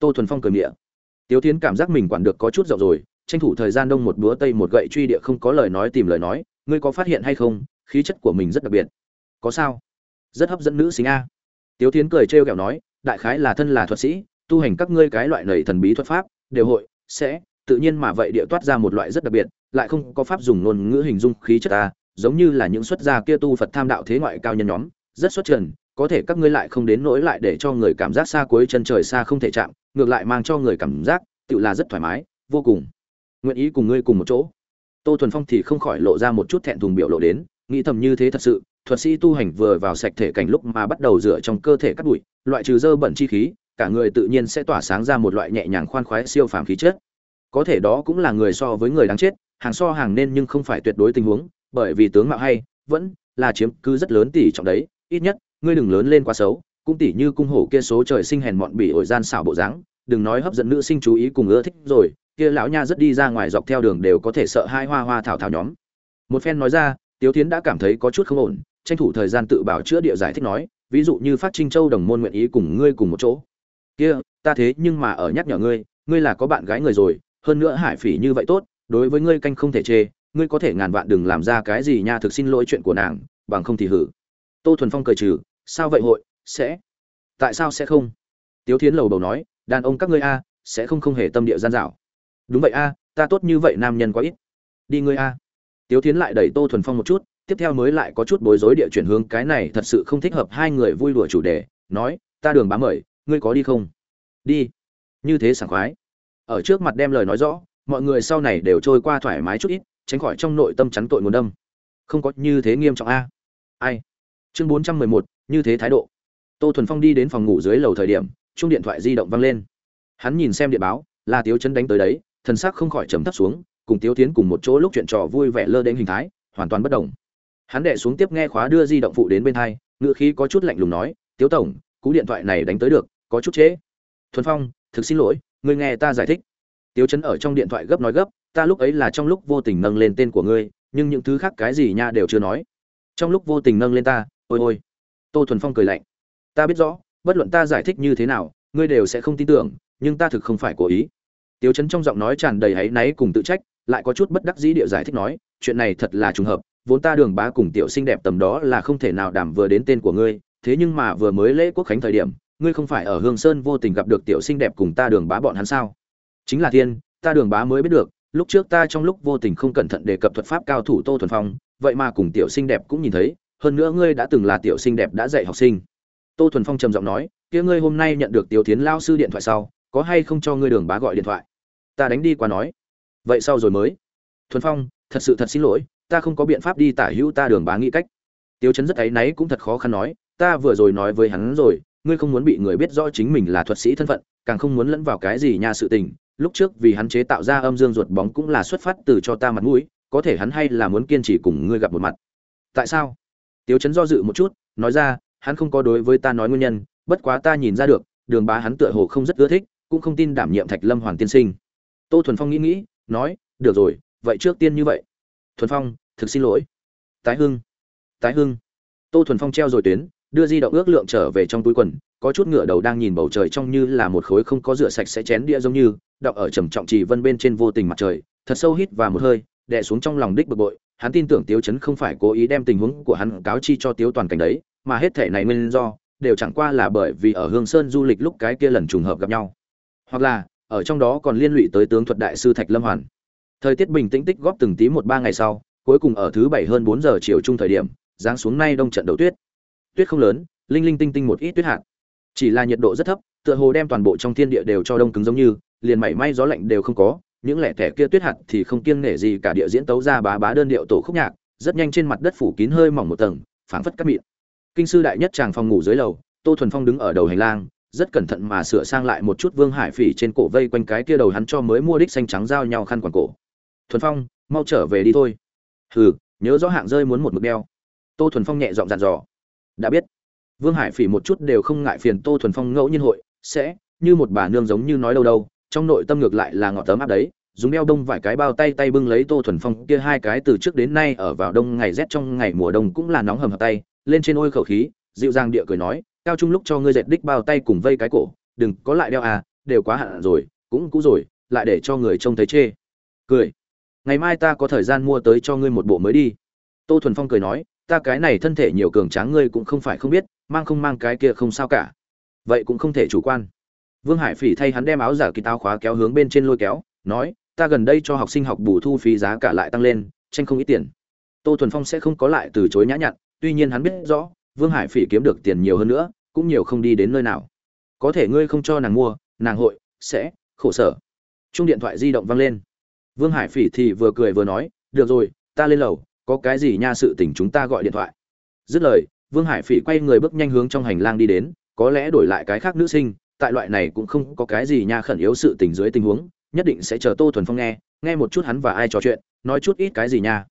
tô thuần phong cười miệng tiếu tiến cảm giác mình quản được có chút rộng rồi tranh thủ thời gian đông một búa tây một gậy truy địa không có lời nói tìm lời nói ngươi có phát hiện hay không khí chất của mình rất đặc biệt. Có sao? Rất hấp dẫn nữ sinh a. Tiếu tiến cười trêu ghẹo nói đại khái là thân là thuật sĩ tu hành các ngươi cái loại nầy thần bí thuật pháp đều hội sẽ tự nhiên mà vậy địa toát ra một loại rất đặc biệt lại không có pháp dùng ngôn ngữ hình dung khí chất ta, giống như là những xuất gia kia tu phật tham đạo thế ngoại cao nhân nhóm rất xuất trần có thể các ngươi lại không đến nỗi lại để cho người cảm giác xa cuối chân trời xa không thể chạm, ngược lại mang cho người cảm giác tự là rất thoải mái, vô cùng. Nguyện ý cùng ngươi cùng một chỗ. Tô thuần phong thì không khỏi lộ ra một chút thẹn thùng biểu lộ đến, nghĩ thầm như thế thật sự, thuật sĩ tu hành vừa vào sạch thể cảnh lúc mà bắt đầu rửa trong cơ thể cắt bụi, loại trừ dơ bẩn chi khí, cả người tự nhiên sẽ tỏa sáng ra một loại nhẹ nhàng khoan khoái siêu phàm khí chất. Có thể đó cũng là người so với người đáng chết, hàng so hàng nên nhưng không phải tuyệt đối tình huống, bởi vì tướng mạo hay, vẫn là chiếm cứ rất lớn tỷ trọng đấy, ít nhất ngươi đừng lớn lên quá xấu, cũng tỷ như cung hổ kia số trời sinh hèn mọn bỉ ổi gian xảo bộ dáng, đừng nói hấp dẫn nữ sinh chú ý cùng ưa thích rồi, kia lão nha rất đi ra ngoài dọc theo đường đều có thể sợ hai hoa hoa thảo thảo nhóm. Một phen nói ra, tiếu tiến đã cảm thấy có chút không ổn, tranh thủ thời gian tự bảo chữa địa giải thích nói, ví dụ như phát trinh châu đồng môn nguyện ý cùng ngươi cùng một chỗ. Kia, ta thế nhưng mà ở nhắc nhở ngươi ngươi là có bạn gái người rồi, hơn nữa hải phỉ như vậy tốt, đối với ngươi canh không thể chê, ngươi có thể ngàn vạn đừng làm ra cái gì nha, thực xin lỗi chuyện của nàng, bằng không thì hử. Tô thuần phong cười trừ sao vậy hội? Sẽ. Tại sao sẽ không? Tiếu thiến lầu bầu nói, đàn ông các ngươi a, sẽ không không hề tâm địa gian dảo. Đúng vậy a, ta tốt như vậy nam nhân quá ít. Đi ngươi a. Tiếu thiến lại đẩy tô thuần phong một chút, tiếp theo mới lại có chút bối rối địa chuyển hướng, cái này thật sự không thích hợp hai người vui đùa chủ đề, nói, ta đường bám mời, ngươi có đi không? Đi. Như thế sảng khoái. Ở trước mặt đem lời nói rõ, mọi người sau này đều trôi qua thoải mái chút ít, tránh khỏi trong nội tâm chắn tội nguồn đâm không có, như thế nghiêm trọng a. Ai? Chương bốn trăm mười một như thế thái độ. Tô thuần phong đi đến phòng ngủ dưới lầu thời điểm chung điện thoại di động văng lên. Hắn nhìn xem điện báo là tiếu chấn đánh tới đấy, thần sắc không khỏi trầm thấp xuống, cùng tiếu tiến cùng một chỗ lúc chuyện trò vui vẻ lơ đến hình thái, hoàn toàn bất đồng hắn đệ xuống tiếp nghe khóa đưa di động phụ đến bên thai ngựa khí có chút lạnh lùng nói, tiếu tổng, cú điện thoại này đánh tới được, có chút trễ. Thuần phong, thực xin lỗi, ngươi nghe ta giải thích. Tiếu chấn ở trong điện thoại gấp nói gấp, ta lúc ấy là trong lúc vô tình nâng lên tên của ngươi, nhưng những thứ khác cái gì nha đều chưa nói. Trong lúc vô tình nâng lên ta, ôi ôi tô thuần phong cười lạnh. Ta biết rõ, bất luận ta giải thích như thế nào, ngươi đều sẽ không tin tưởng, nhưng ta thực không phải cố ý. Tiêu chấn trong giọng nói tràn đầy áy náy cùng tự trách, lại có chút bất đắc dĩ địa giải thích nói, chuyện này thật là trùng hợp, vốn ta đường bá cùng tiểu xinh đẹp tầm đó là không thể nào đảm vừa đến tên của ngươi, thế nhưng mà vừa mới lễ quốc khánh thời điểm, ngươi không phải ở hương sơn vô tình gặp được tiểu xinh đẹp cùng ta đường bá bọn hắn sao? Chính là thiên, ta đường bá mới biết được, lúc trước ta trong lúc vô tình không cẩn thận đề cập thuật pháp cao thủ tô thuần phong, vậy mà cùng tiểu xinh đẹp cũng nhìn thấy hơn nữa ngươi đã từng là tiểu sinh đẹp đã dạy học sinh. Tô thuần phong trầm giọng nói, kia ngươi hôm nay nhận được tiểu tiến lao sư điện thoại sau, có hay không cho ngươi đường bá gọi điện thoại? Ta đánh đi qua nói. Vậy sau rồi mới. Thuần phong, thật sự thật xin lỗi, ta không có biện pháp đi tả hữu ta đường bá nghĩ cách. Tiêu chấn rất áy náy cũng thật khó khăn nói, ta vừa rồi nói với hắn rồi, ngươi không muốn bị người biết rõ chính mình là thuật sĩ thân phận, càng không muốn lẫn vào cái gì nha sự tình. Lúc trước vì hắn chế tạo ra âm dương ruột bóng cũng là xuất phát từ cho ta mặt mũi, có thể hắn hay là muốn kiên trì cùng ngươi gặp một mặt. Tại sao? Tiêu chấn do dự một chút, nói ra, hắn không có đối với ta nói nguyên nhân, bất quá ta nhìn ra được, đường bá hắn tựa hồ không rất ưa thích, cũng không tin đảm nhiệm thạch lâm hoàng tiên sinh. Tô thuần phong nghĩ nghĩ, nói, được rồi, vậy trước tiên như vậy. Thuần phong, thực xin lỗi. Tái hưng. Tái hưng. Tô thuần phong treo rồi tuyến, đưa di động ước lượng trở về trong túi quần, có chút ngựa đầu đang nhìn bầu trời trong như là một khối không có rửa sạch sẽ chén đĩa giống như, đọc ở trầm trọng trì vân bên trên vô tình mặt trời, thật sâu hít và một hơi, đè xuống trong lòng đích bực bội hắn tin tưởng tiếu chấn không phải cố ý đem tình huống của hắn cáo chi cho tiếu toàn cảnh đấy, mà hết thể này nguyên do đều chẳng qua là bởi vì ở hương sơn du lịch lúc cái kia lần trùng hợp gặp nhau. Hoặc là, ở trong đó còn liên lụy tới tướng thuật đại sư thạch lâm hoàn. Thời tiết bình tĩnh tích góp từng tí một ba ngày sau, cuối cùng ở thứ bảy hơn bốn giờ chiều trung thời điểm, giáng xuống nay đông trận đầu tuyết. Tuyết không lớn, linh linh tinh tinh một ít tuyết hạt. Chỉ là nhiệt độ rất thấp, tựa hồ đem toàn bộ trong thiên địa đều cho đông cứng giống như, liền mảy may gió lạnh đều không có những lẻ tẻ kia tuyết hạt thì không kiêng nể gì cả địa diễn tấu ra bá bá đơn điệu tổ khúc nhạc, rất nhanh trên mặt đất phủ kín hơi mỏng một tầng, phảng phất cắt mịn. Kinh sư đại nhất chàng phòng ngủ dưới lầu, tô thuần phong đứng ở đầu hành lang, rất cẩn thận mà sửa sang lại một chút vương hải phỉ trên cổ vây quanh cái kia đầu hắn cho mới mua đích xanh trắng giao nhau khăn quàng cổ. Thuần phong, mau trở về đi thôi. Hừ, nhớ rõ hạng rơi muốn một mực đeo. Tô thuần phong nhẹ giọng dặn dò. Đã biết. Vương hải phỉ một chút đều không ngại phiền tô thuần phong ngẫu nhiên hội, sẽ, như một bà nương giống như nói đâu đâu trong nội tâm ngược lại là ngọt tấm áp đấy, dùng đeo đông vài cái bao tay tay bưng lấy tô thuần phong, kia hai cái từ trước đến nay ở vào đông ngày rét trong ngày mùa đông cũng là nóng hầm hập tay, lên trên ôi khẩu khí, dịu dàng địa cười nói, cao trung lúc cho ngươi dệt đích bao tay cùng vây cái cổ, đừng có lại đeo à đều quá hạn rồi, cũng cũ rồi, lại để cho người trông thấy chê. Cười. Ngày mai ta có thời gian mua tới cho ngươi một bộ mới đi. Tô thuần phong cười nói, ta cái này thân thể nhiều cường tráng ngươi cũng không phải không biết, mang không mang cái kia không sao cả. Vậy cũng không thể chủ quan vương hải phỉ thay hắn đem áo giả kỳ tao khóa kéo hướng bên trên lôi kéo, nói, ta gần đây cho học sinh học bù thu phí giá cả lại tăng lên, tranh không ít tiền. Tô thuần phong sẽ không có lại từ chối nhã nhặn, tuy nhiên hắn biết rõ, vương hải phỉ kiếm được tiền nhiều hơn nữa, cũng nhiều không đi đến nơi nào. Có thể ngươi không cho nàng mua, nàng hội sẽ khổ sở. Chung điện thoại di động vang lên. Vương hải phỉ thì vừa cười vừa nói, được rồi, ta lên lầu, có cái gì nha sự tình chúng ta gọi điện thoại. Dứt lời, vương hải phỉ quay người bước nhanh hướng trong hành lang đi đến, có lẽ đổi lại cái khác nữ sinh tại loại này cũng không có cái gì nha khẩn yếu sự tình dưới tình huống, nhất định sẽ chờ tô thuần phong nghe nghe một chút hắn và ai trò chuyện, nói chút ít cái gì nha.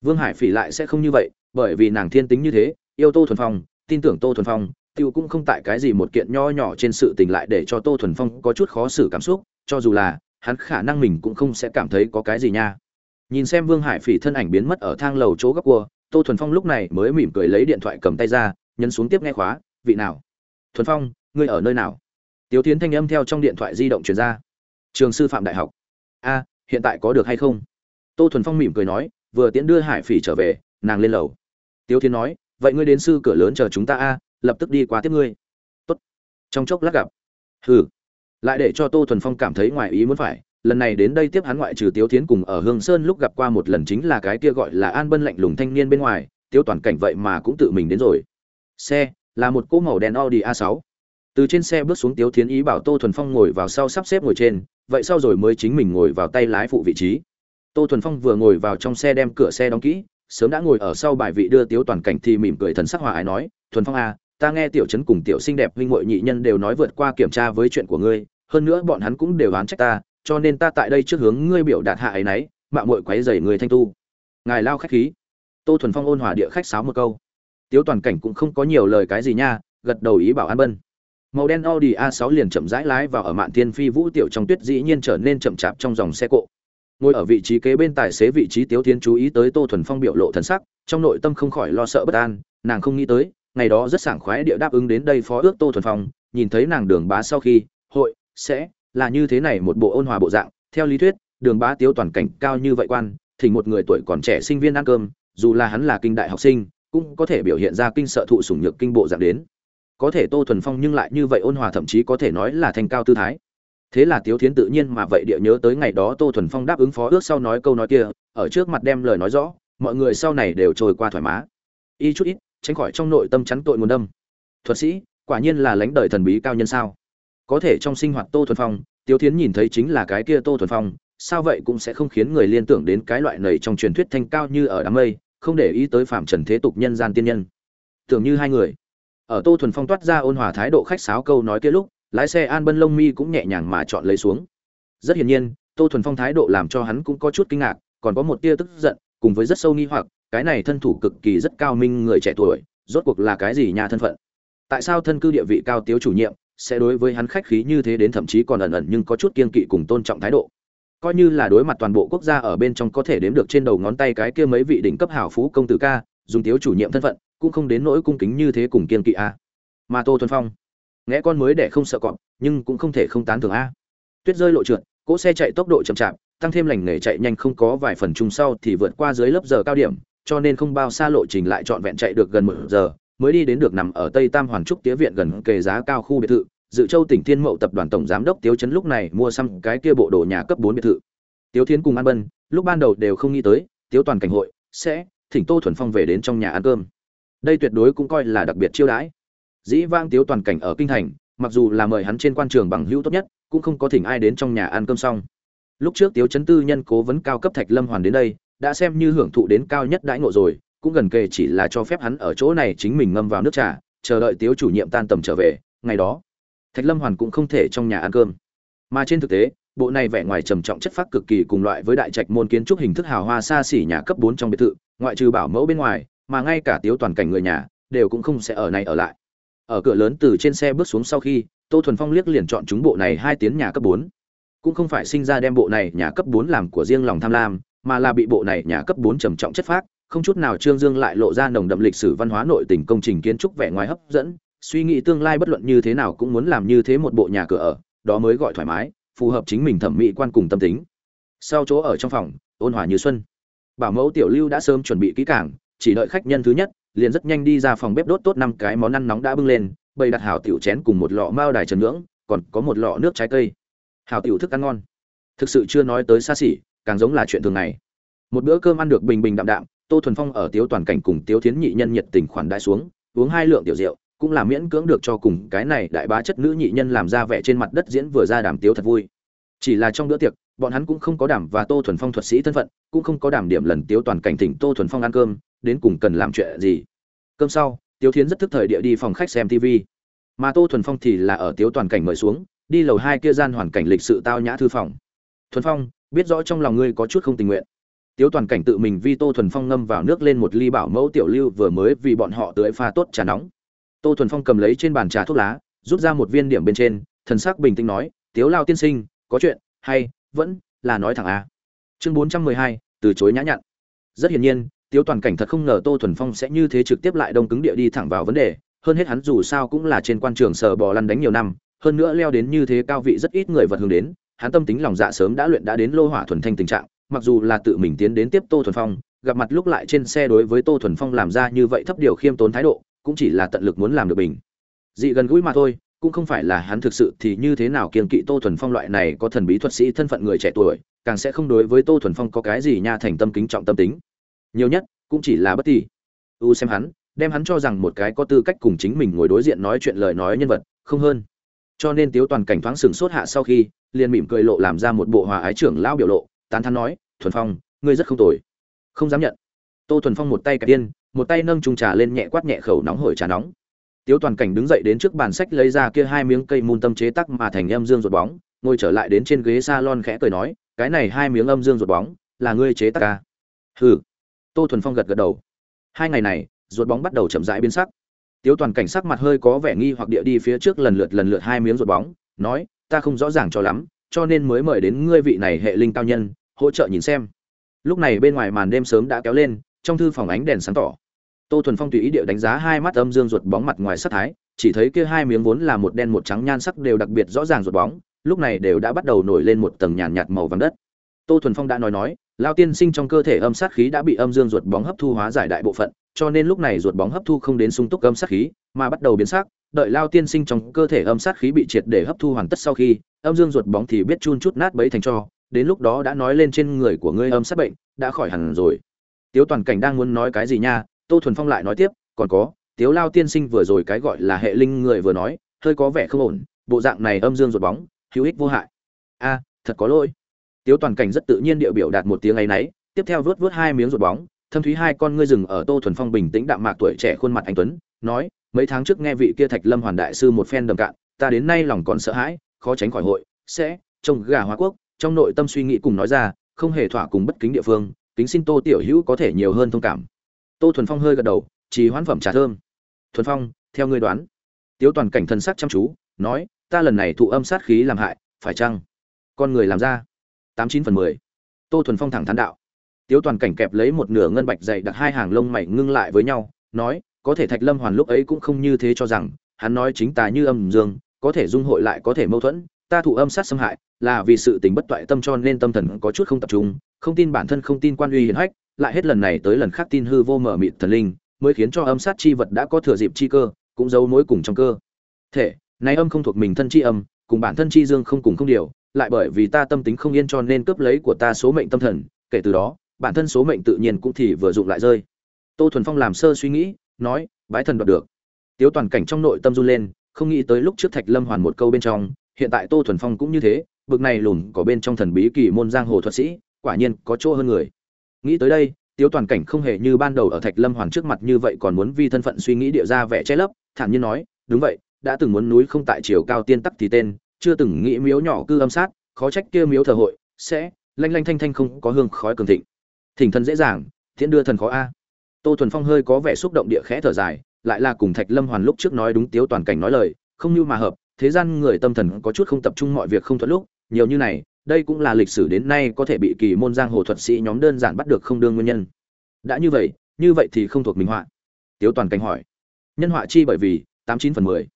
Vương hải phỉ lại sẽ không như vậy, bởi vì nàng thiên tính như thế, yêu tô thuần phong, tin tưởng tô thuần phong, tiêu cũng không tại cái gì một kiện nho nhỏ trên sự tình lại để cho tô thuần phong có chút khó xử cảm xúc, cho dù là, hắn khả năng mình cũng không sẽ cảm thấy có cái gì nha. Nhìn xem vương hải phỉ thân ảnh biến mất ở thang lầu chỗ góc cua, tô thuần phong lúc này mới mỉm cười lấy điện thoại cầm tay ra, nhấn xuống tiếp nghe khóa, vị nào? Thuần phong, ngươi ở nơi nào? Tiếu tiến thanh âm theo trong điện thoại di động truyền ra. Trường sư phạm đại học. A, hiện tại có được hay không? Tô thuần phong mỉm cười nói, vừa tiễn đưa hải phỉ trở về, nàng lên lầu. Tiếu tiến nói, vậy ngươi đến sư cửa lớn chờ chúng ta a, lập tức đi qua tiếp ngươi. Tốt. Trong chốc lát gặp. Hừ. Lại để cho tô thuần phong cảm thấy ngoài ý muốn phải, lần này đến đây tiếp hắn ngoại trừ tiếu tiến cùng ở hương sơn lúc gặp qua một lần chính là cái kia gọi là an bân lạnh lùng thanh niên bên ngoài, tiếu toàn cảnh vậy mà cũng tự mình đến rồi. Xe, là một cỗ màu đen audi a 6 từ trên xe bước xuống tiếu Thiến ý bảo tô thuần phong ngồi vào sau sắp xếp ngồi trên, vậy sau rồi mới chính mình ngồi vào tay lái phụ vị trí. Tô thuần phong vừa ngồi vào trong xe đem cửa xe đóng kỹ, sớm đã ngồi ở sau bài vị đưa tiếu toàn cảnh thì mỉm cười thần sắc hòa ái nói, thuần phong à ta nghe tiểu trấn cùng tiểu xinh đẹp huynh hội nhị nhân đều nói vượt qua kiểm tra với chuyện của ngươi, hơn nữa bọn hắn cũng đều oán trách ta, cho nên ta tại đây trước hướng ngươi biểu đạt hạ ấy nấy mạng muội quấy dày người thanh tu. Ngài lao khách khí. Tô thuần phong ôn hòa địa khách sáo một câu. Tiếu toàn cảnh cũng không có nhiều lời cái gì nha, gật đầu ý bảo an bân màu đen audi a 6 liền chậm rãi lái vào ở mạn thiên phi vũ tiểu trong tuyết dĩ nhiên trở nên chậm chạp trong dòng xe cộ. Ngồi ở vị trí kế bên tài xế vị trí tiếu Thiên chú ý tới tô thuần phong biểu lộ thần sắc, trong nội tâm không khỏi lo sợ bất an, nàng không nghĩ tới, ngày đó rất sảng khoái địa đáp ứng đến đây phó ước tô thuần phong, nhìn thấy nàng đường bá sau khi, hội, sẽ là như thế này một bộ ôn hòa bộ dạng, theo lý thuyết, đường bá tiếu toàn cảnh cao như vậy quan thỉnh một người tuổi còn trẻ sinh viên ăn cơm, dù là hắn là kinh đại học sinh, cũng có thể biểu hiện ra kinh sợ thụ sủng nhược kinh bộ dạng đến có thể tô thuần phong nhưng lại như vậy ôn hòa thậm chí có thể nói là thành cao tư thái. Thế là tiếu thiến tự nhiên mà vậy địa nhớ tới ngày đó tô thuần phong đáp ứng phó ước sau nói câu nói kia, ở trước mặt đem lời nói rõ, mọi người sau này đều trôi qua thoải mái. Y chút ít, tránh khỏi trong nội tâm chắn tội nguồn đâm. Thuật sĩ, quả nhiên là lãnh đời thần bí cao nhân sao? Có thể trong sinh hoạt tô thuần phong, tiếu thiến nhìn thấy chính là cái kia tô thuần phong, sao vậy cũng sẽ không khiến người liên tưởng đến cái loại này trong truyền thuyết thanh cao như ở đám mây, không để ý tới phạm trần thế tục nhân gian tiên nhân. Tưởng như hai người ở tô thuần phong toát ra ôn hòa thái độ khách sáo câu nói kia lúc, lái xe an bân lông mi cũng nhẹ nhàng mà chọn lấy xuống. Rất hiển nhiên, tô thuần phong thái độ làm cho hắn cũng có chút kinh ngạc, còn có một tia tức giận, cùng với rất sâu nghi hoặc, cái này thân thủ cực kỳ rất cao minh người trẻ tuổi, rốt cuộc là cái gì nhà thân phận? Tại sao thân cư địa vị cao tiếu chủ nhiệm, sẽ đối với hắn khách khí như thế đến thậm chí còn ẩn ẩn nhưng có chút kiên kỵ cùng tôn trọng thái độ? Coi như là đối mặt toàn bộ quốc gia ở bên trong có thể đếm được trên đầu ngón tay cái kia mấy vị đỉnh cấp hảo phú công tử ca, dùng tiếu chủ nhiệm thân phận cũng không đến nỗi cung kính như thế cùng kiên kỵ a. Mà tô thuần phong nghe con mới để không sợ cọp, nhưng cũng không thể không tán thưởng a. Tuyết rơi lộ trượt, cỗ xe chạy tốc độ chậm chạp, tăng thêm lành nghề chạy nhanh không có vài phần chung sau thì vượt qua dưới lớp giờ cao điểm, cho nên không bao xa lộ trình lại trọn vẹn chạy được gần một giờ, mới đi đến được nằm ở tây tam hoàn trúc tía viện gần kề giá cao khu biệt thự, dự châu tỉnh thiên mậu tập đoàn tổng giám đốc tiếu trấn lúc này mua xăm cái kia bộ đồ nhà cấp bốn biệt thự. Tiếu thiến cùng an bân, lúc ban đầu đều không nghĩ tới, tiếu toàn cảnh hội, sẽ thỉnh tô thuần phong về đến trong nhà ăn cơm đây tuyệt đối cũng coi là đặc biệt chiêu đãi. Dĩ vang tiếu toàn cảnh ở kinh thành, mặc dù là mời hắn trên quan trường bằng hữu tốt nhất, cũng không có thỉnh ai đến trong nhà ăn cơm xong. Lúc trước tiếu chấn tư nhân cố vấn cao cấp thạch lâm hoàn đến đây, đã xem như hưởng thụ đến cao nhất đãi ngộ rồi, cũng gần kề chỉ là cho phép hắn ở chỗ này chính mình ngâm vào nước trà, chờ đợi tiếu chủ nhiệm tan tầm trở về, ngày đó, thạch lâm hoàn cũng không thể trong nhà ăn cơm. Mà trên thực tế, bộ này vẻ ngoài trầm trọng chất phác cực kỳ cùng loại với đại trạch môn kiến trúc hình thức hào hoa xa xỉ nhà cấp bốn trong biệt thự, ngoại trừ bảo mẫu bên ngoài mà ngay cả tiếu toàn cảnh người nhà đều cũng không sẽ ở này ở lại. Ở cửa lớn từ trên xe bước xuống sau khi, tô thuần phong liếc liền chọn chúng bộ này hai tiếng nhà cấp bốn. Cũng không phải sinh ra đem bộ này nhà cấp bốn làm của riêng lòng tham lam, mà là bị bộ này nhà cấp bốn trầm trọng chất phác, không chút nào trương dương lại lộ ra nồng đậm lịch sử văn hóa nội tình công trình kiến trúc vẻ ngoài hấp dẫn, suy nghĩ tương lai bất luận như thế nào cũng muốn làm như thế một bộ nhà cửa ở, đó mới gọi thoải mái, phù hợp chính mình thẩm mỹ quan cùng tâm tính. Sau chỗ ở trong phòng, ôn hòa như xuân. Bảo mẫu tiểu lưu đã sớm chuẩn bị kỹ càng chỉ đợi khách nhân thứ nhất, liền rất nhanh đi ra phòng bếp đốt tốt năm cái món ăn nóng đã bưng lên, bày đặt hảo tiểu chén cùng một lọ mao đài trần ngưỡng, còn có một lọ nước trái cây. Hảo tiểu thức ăn ngon. Thực sự chưa nói tới xa xỉ, càng giống là chuyện thường ngày. Một bữa cơm ăn được bình bình đạm đạm, tô thuần phong ở tiếu toàn cảnh cùng tiếu thiến nhị nhân nhiệt tình khoản đại xuống, uống hai lượng tiểu rượu, cũng là miễn cưỡng được cho cùng cái này đại bá chất nữ nhị nhân làm ra vẻ trên mặt đất diễn vừa ra đàm tiếu thật vui. Chỉ là trong bữa tiệc, bọn hắn cũng không có đảm và tô thuần phong thuật sĩ thân phận, cũng không có đảm điểm lần tiếu toàn cảnh thỉnh tô thuần phong ăn cơm đến cùng cần làm chuyện gì. Cơm sau, tiếu thiến rất thức thời địa đi phòng khách xem tv mà tô thuần phong thì là ở tiếu toàn cảnh mời xuống, đi lầu hai kia gian hoàn cảnh lịch sự tao nhã thư phòng. Thuần phong, biết rõ trong lòng ngươi có chút không tình nguyện. Tiếu toàn cảnh tự mình vi tô thuần phong ngâm vào nước lên một ly bảo mẫu tiểu lưu vừa mới vì bọn họ tưới pha tốt trà nóng. Tô thuần phong cầm lấy trên bàn trà thuốc lá, rút ra một viên điểm bên trên, thần sắc bình tĩnh nói, tiếu lao tiên sinh, có chuyện, hay, vẫn là nói thẳng a. Chương bốn trăm mười hai, từ chối nhã nhặn. Rất hiển nhiên tiếu toàn cảnh thật không ngờ tô thuần phong sẽ như thế trực tiếp lại đông cứng địa đi thẳng vào vấn đề, hơn hết hắn dù sao cũng là trên quan trường sờ bò lăn đánh nhiều năm, hơn nữa leo đến như thế cao vị rất ít người vật hướng đến, hắn tâm tính lòng dạ sớm đã luyện đã đến lô hỏa thuần thanh tình trạng, mặc dù là tự mình tiến đến tiếp tô thuần phong, gặp mặt lúc lại trên xe đối với tô thuần phong làm ra như vậy thấp điều khiêm tốn thái độ, cũng chỉ là tận lực muốn làm được bình. Dị gần gũi mà thôi, cũng không phải là hắn thực sự thì như thế nào kiên kỵ tô thuần phong loại này có thần bí thuật sĩ thân phận người trẻ tuổi, càng sẽ không đối với tô thuần phong có cái gì nha thành tâm kính trọng tâm tính nhiều nhất cũng chỉ là bất tỷ u xem hắn, đem hắn cho rằng một cái có tư cách cùng chính mình ngồi đối diện nói chuyện lời nói nhân vật, không hơn. Cho nên tiếu toàn cảnh thoáng sừng sốt hạ sau khi, liền mỉm cười lộ làm ra một bộ hòa ái trưởng lão biểu lộ, tán thắn nói, thuần phong, ngươi rất không tồi. Không dám nhận. Tô thuần phong một tay cả tiên một tay nâng trung trà lên nhẹ quát nhẹ khẩu nóng hổi trà nóng. Tiếu toàn cảnh đứng dậy đến trước bàn sách lấy ra kia hai miếng cây môn tâm chế tắc mà thành âm dương ruột bóng, ngồi trở lại đến trên ghế salon khẽ cười nói, cái này hai miếng âm dương ruột bóng, là ngươi chế tắc à? hừ tô thuần phong gật gật đầu. Hai ngày này, ruột bóng bắt đầu chậm rãi biến sắc. Tiếu toàn cảnh sắc mặt hơi có vẻ nghi hoặc địa đi phía trước lần lượt lần lượt hai miếng ruột bóng, nói, ta không rõ ràng cho lắm, cho nên mới mời đến ngươi vị này hệ linh cao nhân, hỗ trợ nhìn xem. Lúc này bên ngoài màn đêm sớm đã kéo lên, trong thư phòng ánh đèn sáng tỏ. Tô thuần phong tùy ý địa đánh giá hai mắt âm dương ruột bóng mặt ngoài sắc thái, chỉ thấy kia hai miếng vốn là một đen một trắng nhan sắc đều đặc biệt rõ ràng ruột bóng, lúc này đều đã bắt đầu nổi lên một tầng nhàn nhạt màu vàng đất. Tô thuần phong đã nói nói lao tiên sinh trong cơ thể âm sát khí đã bị âm dương ruột bóng hấp thu hóa giải đại bộ phận, cho nên lúc này ruột bóng hấp thu không đến sung túc âm sát khí, mà bắt đầu biến sắc, đợi lao tiên sinh trong cơ thể âm sát khí bị triệt để hấp thu hoàn tất sau khi, âm dương ruột bóng thì biết chun chút nát bấy thành cho, đến lúc đó đã nói lên trên người của ngươi âm sát bệnh, đã khỏi hẳn rồi. Tiếu toàn cảnh đang muốn nói cái gì nha? Tô thuần phong lại nói tiếp, còn có, tiếu lao tiên sinh vừa rồi cái gọi là hệ linh người vừa nói, hơi có vẻ không ổn, bộ dạng này âm dương ruột bóng, hữu ích vô hại. A, thật có lỗi tiếu toàn cảnh rất tự nhiên điệu biểu đạt một tiếng ấy nấy, tiếp theo vớt vớt hai miếng ruột bóng, thâm thúy hai con ngươi rừng ở tô thuần phong bình tĩnh đạm mạc tuổi trẻ khuôn mặt anh tuấn, nói, mấy tháng trước nghe vị kia thạch lâm hoàn đại sư một phen đầm cạn, ta đến nay lòng còn sợ hãi, khó tránh khỏi hội, sẽ, trông gà hóa quốc. Trong nội tâm suy nghĩ cùng nói ra, không hề thỏa cùng bất kính địa phương, kính xin tô tiểu hữu có thể nhiều hơn thông cảm. Tô thuần phong hơi gật đầu, chỉ hoán phẩm trà thơm. Thuần phong, theo ngươi đoán. Tiếu toàn cảnh thân sắc chăm chú, nói, ta lần này thụ âm sát khí làm hại, phải chăng con người làm ra? Tám chín phần mười. Tô thuần phong thẳng thắn đạo. Tiếu toàn cảnh kẹp lấy một nửa ngân bạch dày đặt hai hàng lông mày ngưng lại với nhau, nói, có thể thạch lâm hoàn lúc ấy cũng không như thế cho rằng, hắn nói chính tài như âm dương, có thể dung hội lại có thể mâu thuẫn, ta thụ âm sát xâm hại, là vì sự tình bất toại tâm cho nên tâm thần có chút không tập trung, không tin bản thân không tin quan uy hiển hách, lại hết lần này tới lần khác tin hư vô mở mịt thần linh, mới khiến cho âm sát chi vật đã có thừa dịp chi cơ, cũng giấu mối cùng trong cơ. Thể nay âm không thuộc mình thân chi âm, cùng bản thân chi dương không cùng không điều lại bởi vì ta tâm tính không yên cho nên cướp lấy của ta số mệnh tâm thần, kể từ đó, bản thân số mệnh tự nhiên cũng thì vừa dụng lại rơi. Tô thuần phong làm sơ suy nghĩ, nói, bái thần đoạt được. Tiếu toàn cảnh trong nội tâm run lên, không nghĩ tới lúc trước thạch lâm hoàn một câu bên trong, hiện tại tô thuần phong cũng như thế, bực này lùn có bên trong thần bí kỳ môn giang hồ thuật sĩ, quả nhiên có chỗ hơn người. Nghĩ tới đây, tiếu toàn cảnh không hề như ban đầu ở thạch lâm hoàn trước mặt như vậy còn muốn vi thân phận suy nghĩ địa ra vẻ che lấp, thản nhiên nói, đúng vậy, đã từng muốn núi không tại chiều cao tiên tắc thì tên chưa từng nghĩ miếu nhỏ cư âm sát, khó trách kia miếu thờ hội sẽ lanh lanh thanh thanh không có hương khói cường thịnh. Thỉnh thần dễ dàng thiện đưa thần khó a. Tô thuần phong hơi có vẻ xúc động địa khẽ thở dài, lại là cùng thạch lâm hoàn lúc trước nói đúng tiếu toàn cảnh nói lời, không như mà hợp, thế gian người tâm thần có chút không tập trung mọi việc không thuận lúc, nhiều như này, đây cũng là lịch sử đến nay có thể bị kỳ môn giang hồ thuật sĩ nhóm đơn giản bắt được không đương nguyên nhân. Đã như vậy như vậy thì không thuộc minh họa. Tiếu toàn cảnh hỏi. Nhân họa chi bởi vì tám chín phần mười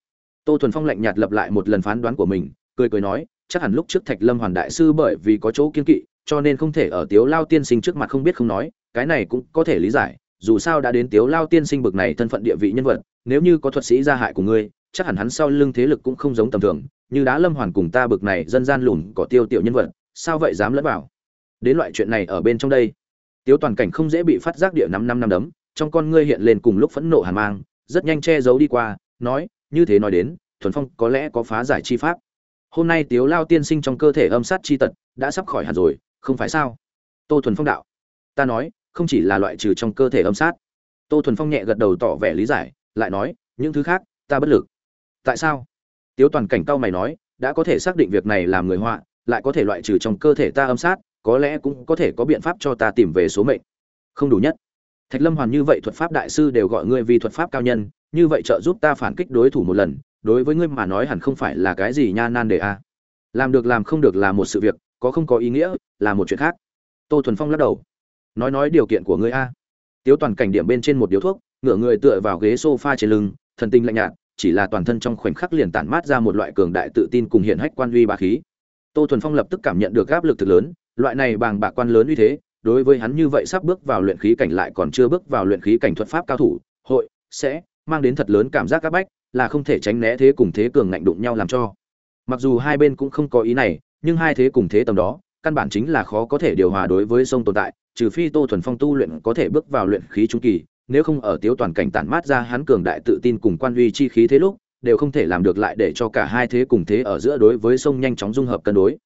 tô thuần phong lạnh nhạt lập lại một lần phán đoán của mình, cười cười nói, chắc hẳn lúc trước thạch lâm hoàn đại sư bởi vì có chỗ kiên kỵ, cho nên không thể ở tiếu lao tiên sinh trước mặt không biết không nói, cái này cũng có thể lý giải, dù sao đã đến tiếu lao tiên sinh bực này thân phận địa vị nhân vật, nếu như có thuật sĩ gia hại của ngươi, chắc hẳn hắn sau lưng thế lực cũng không giống tầm thường, như đá lâm hoàn cùng ta bực này dân gian lùn có tiêu tiểu nhân vật, sao vậy dám lẫn vào? Đến loại chuyện này ở bên trong đây. Tiếu toàn cảnh không dễ bị phát giác địa năm năm năm đấm, trong con ngươi hiện lên cùng lúc phẫn nộ hàn mang, rất nhanh che giấu đi qua, nói như thế nói đến, thuần phong có lẽ có phá giải chi pháp. Hôm nay tiếu lao tiên sinh trong cơ thể âm sát chi tật đã sắp khỏi hẳn rồi, không phải sao? Tô thuần phong đạo. Ta nói, không chỉ là loại trừ trong cơ thể âm sát. Tô thuần phong nhẹ gật đầu tỏ vẻ lý giải, lại nói, những thứ khác, ta bất lực. Tại sao? Tiếu toàn cảnh cao mày nói, đã có thể xác định việc này làm người họa, lại có thể loại trừ trong cơ thể ta âm sát, có lẽ cũng có thể có biện pháp cho ta tìm về số mệnh. Không đủ nhất thạch lâm hoàn như vậy thuật pháp đại sư đều gọi ngươi vì thuật pháp cao nhân, như vậy trợ giúp ta phản kích đối thủ một lần, đối với ngươi mà nói hẳn không phải là cái gì nha nan đề a. Làm được làm không được là một sự việc, có không có ý nghĩa, là một chuyện khác. Tô thuần phong lắc đầu. Nói nói điều kiện của ngươi a. Tiếu toàn cảnh điểm bên trên một điếu thuốc, ngửa người tựa vào ghế sofa trên lưng, thần tinh lạnh nhạt, chỉ là toàn thân trong khoảnh khắc liền tản mát ra một loại cường đại tự tin cùng hiện hách quan uy bá khí. Tô thuần phong lập tức cảm nhận được áp lực thực lớn, loại này bàng bạc quan lớn uy thế đối với hắn như vậy sắp bước vào luyện khí cảnh lại còn chưa bước vào luyện khí cảnh thuật pháp cao thủ, hội, sẽ, mang đến thật lớn cảm giác áp bách, là không thể tránh né thế cùng thế cường ngạnh đụng nhau làm cho. Mặc dù hai bên cũng không có ý này, nhưng hai thế cùng thế tầm đó, căn bản chính là khó có thể điều hòa đối với sông tồn tại, trừ phi tô thuần phong tu luyện có thể bước vào luyện khí trung kỳ, nếu không ở tiếu toàn cảnh tản mát ra hắn cường đại tự tin cùng quan uy chi khí thế lúc, đều không thể làm được lại để cho cả hai thế cùng thế ở giữa đối với sông nhanh chóng dung hợp cân đối.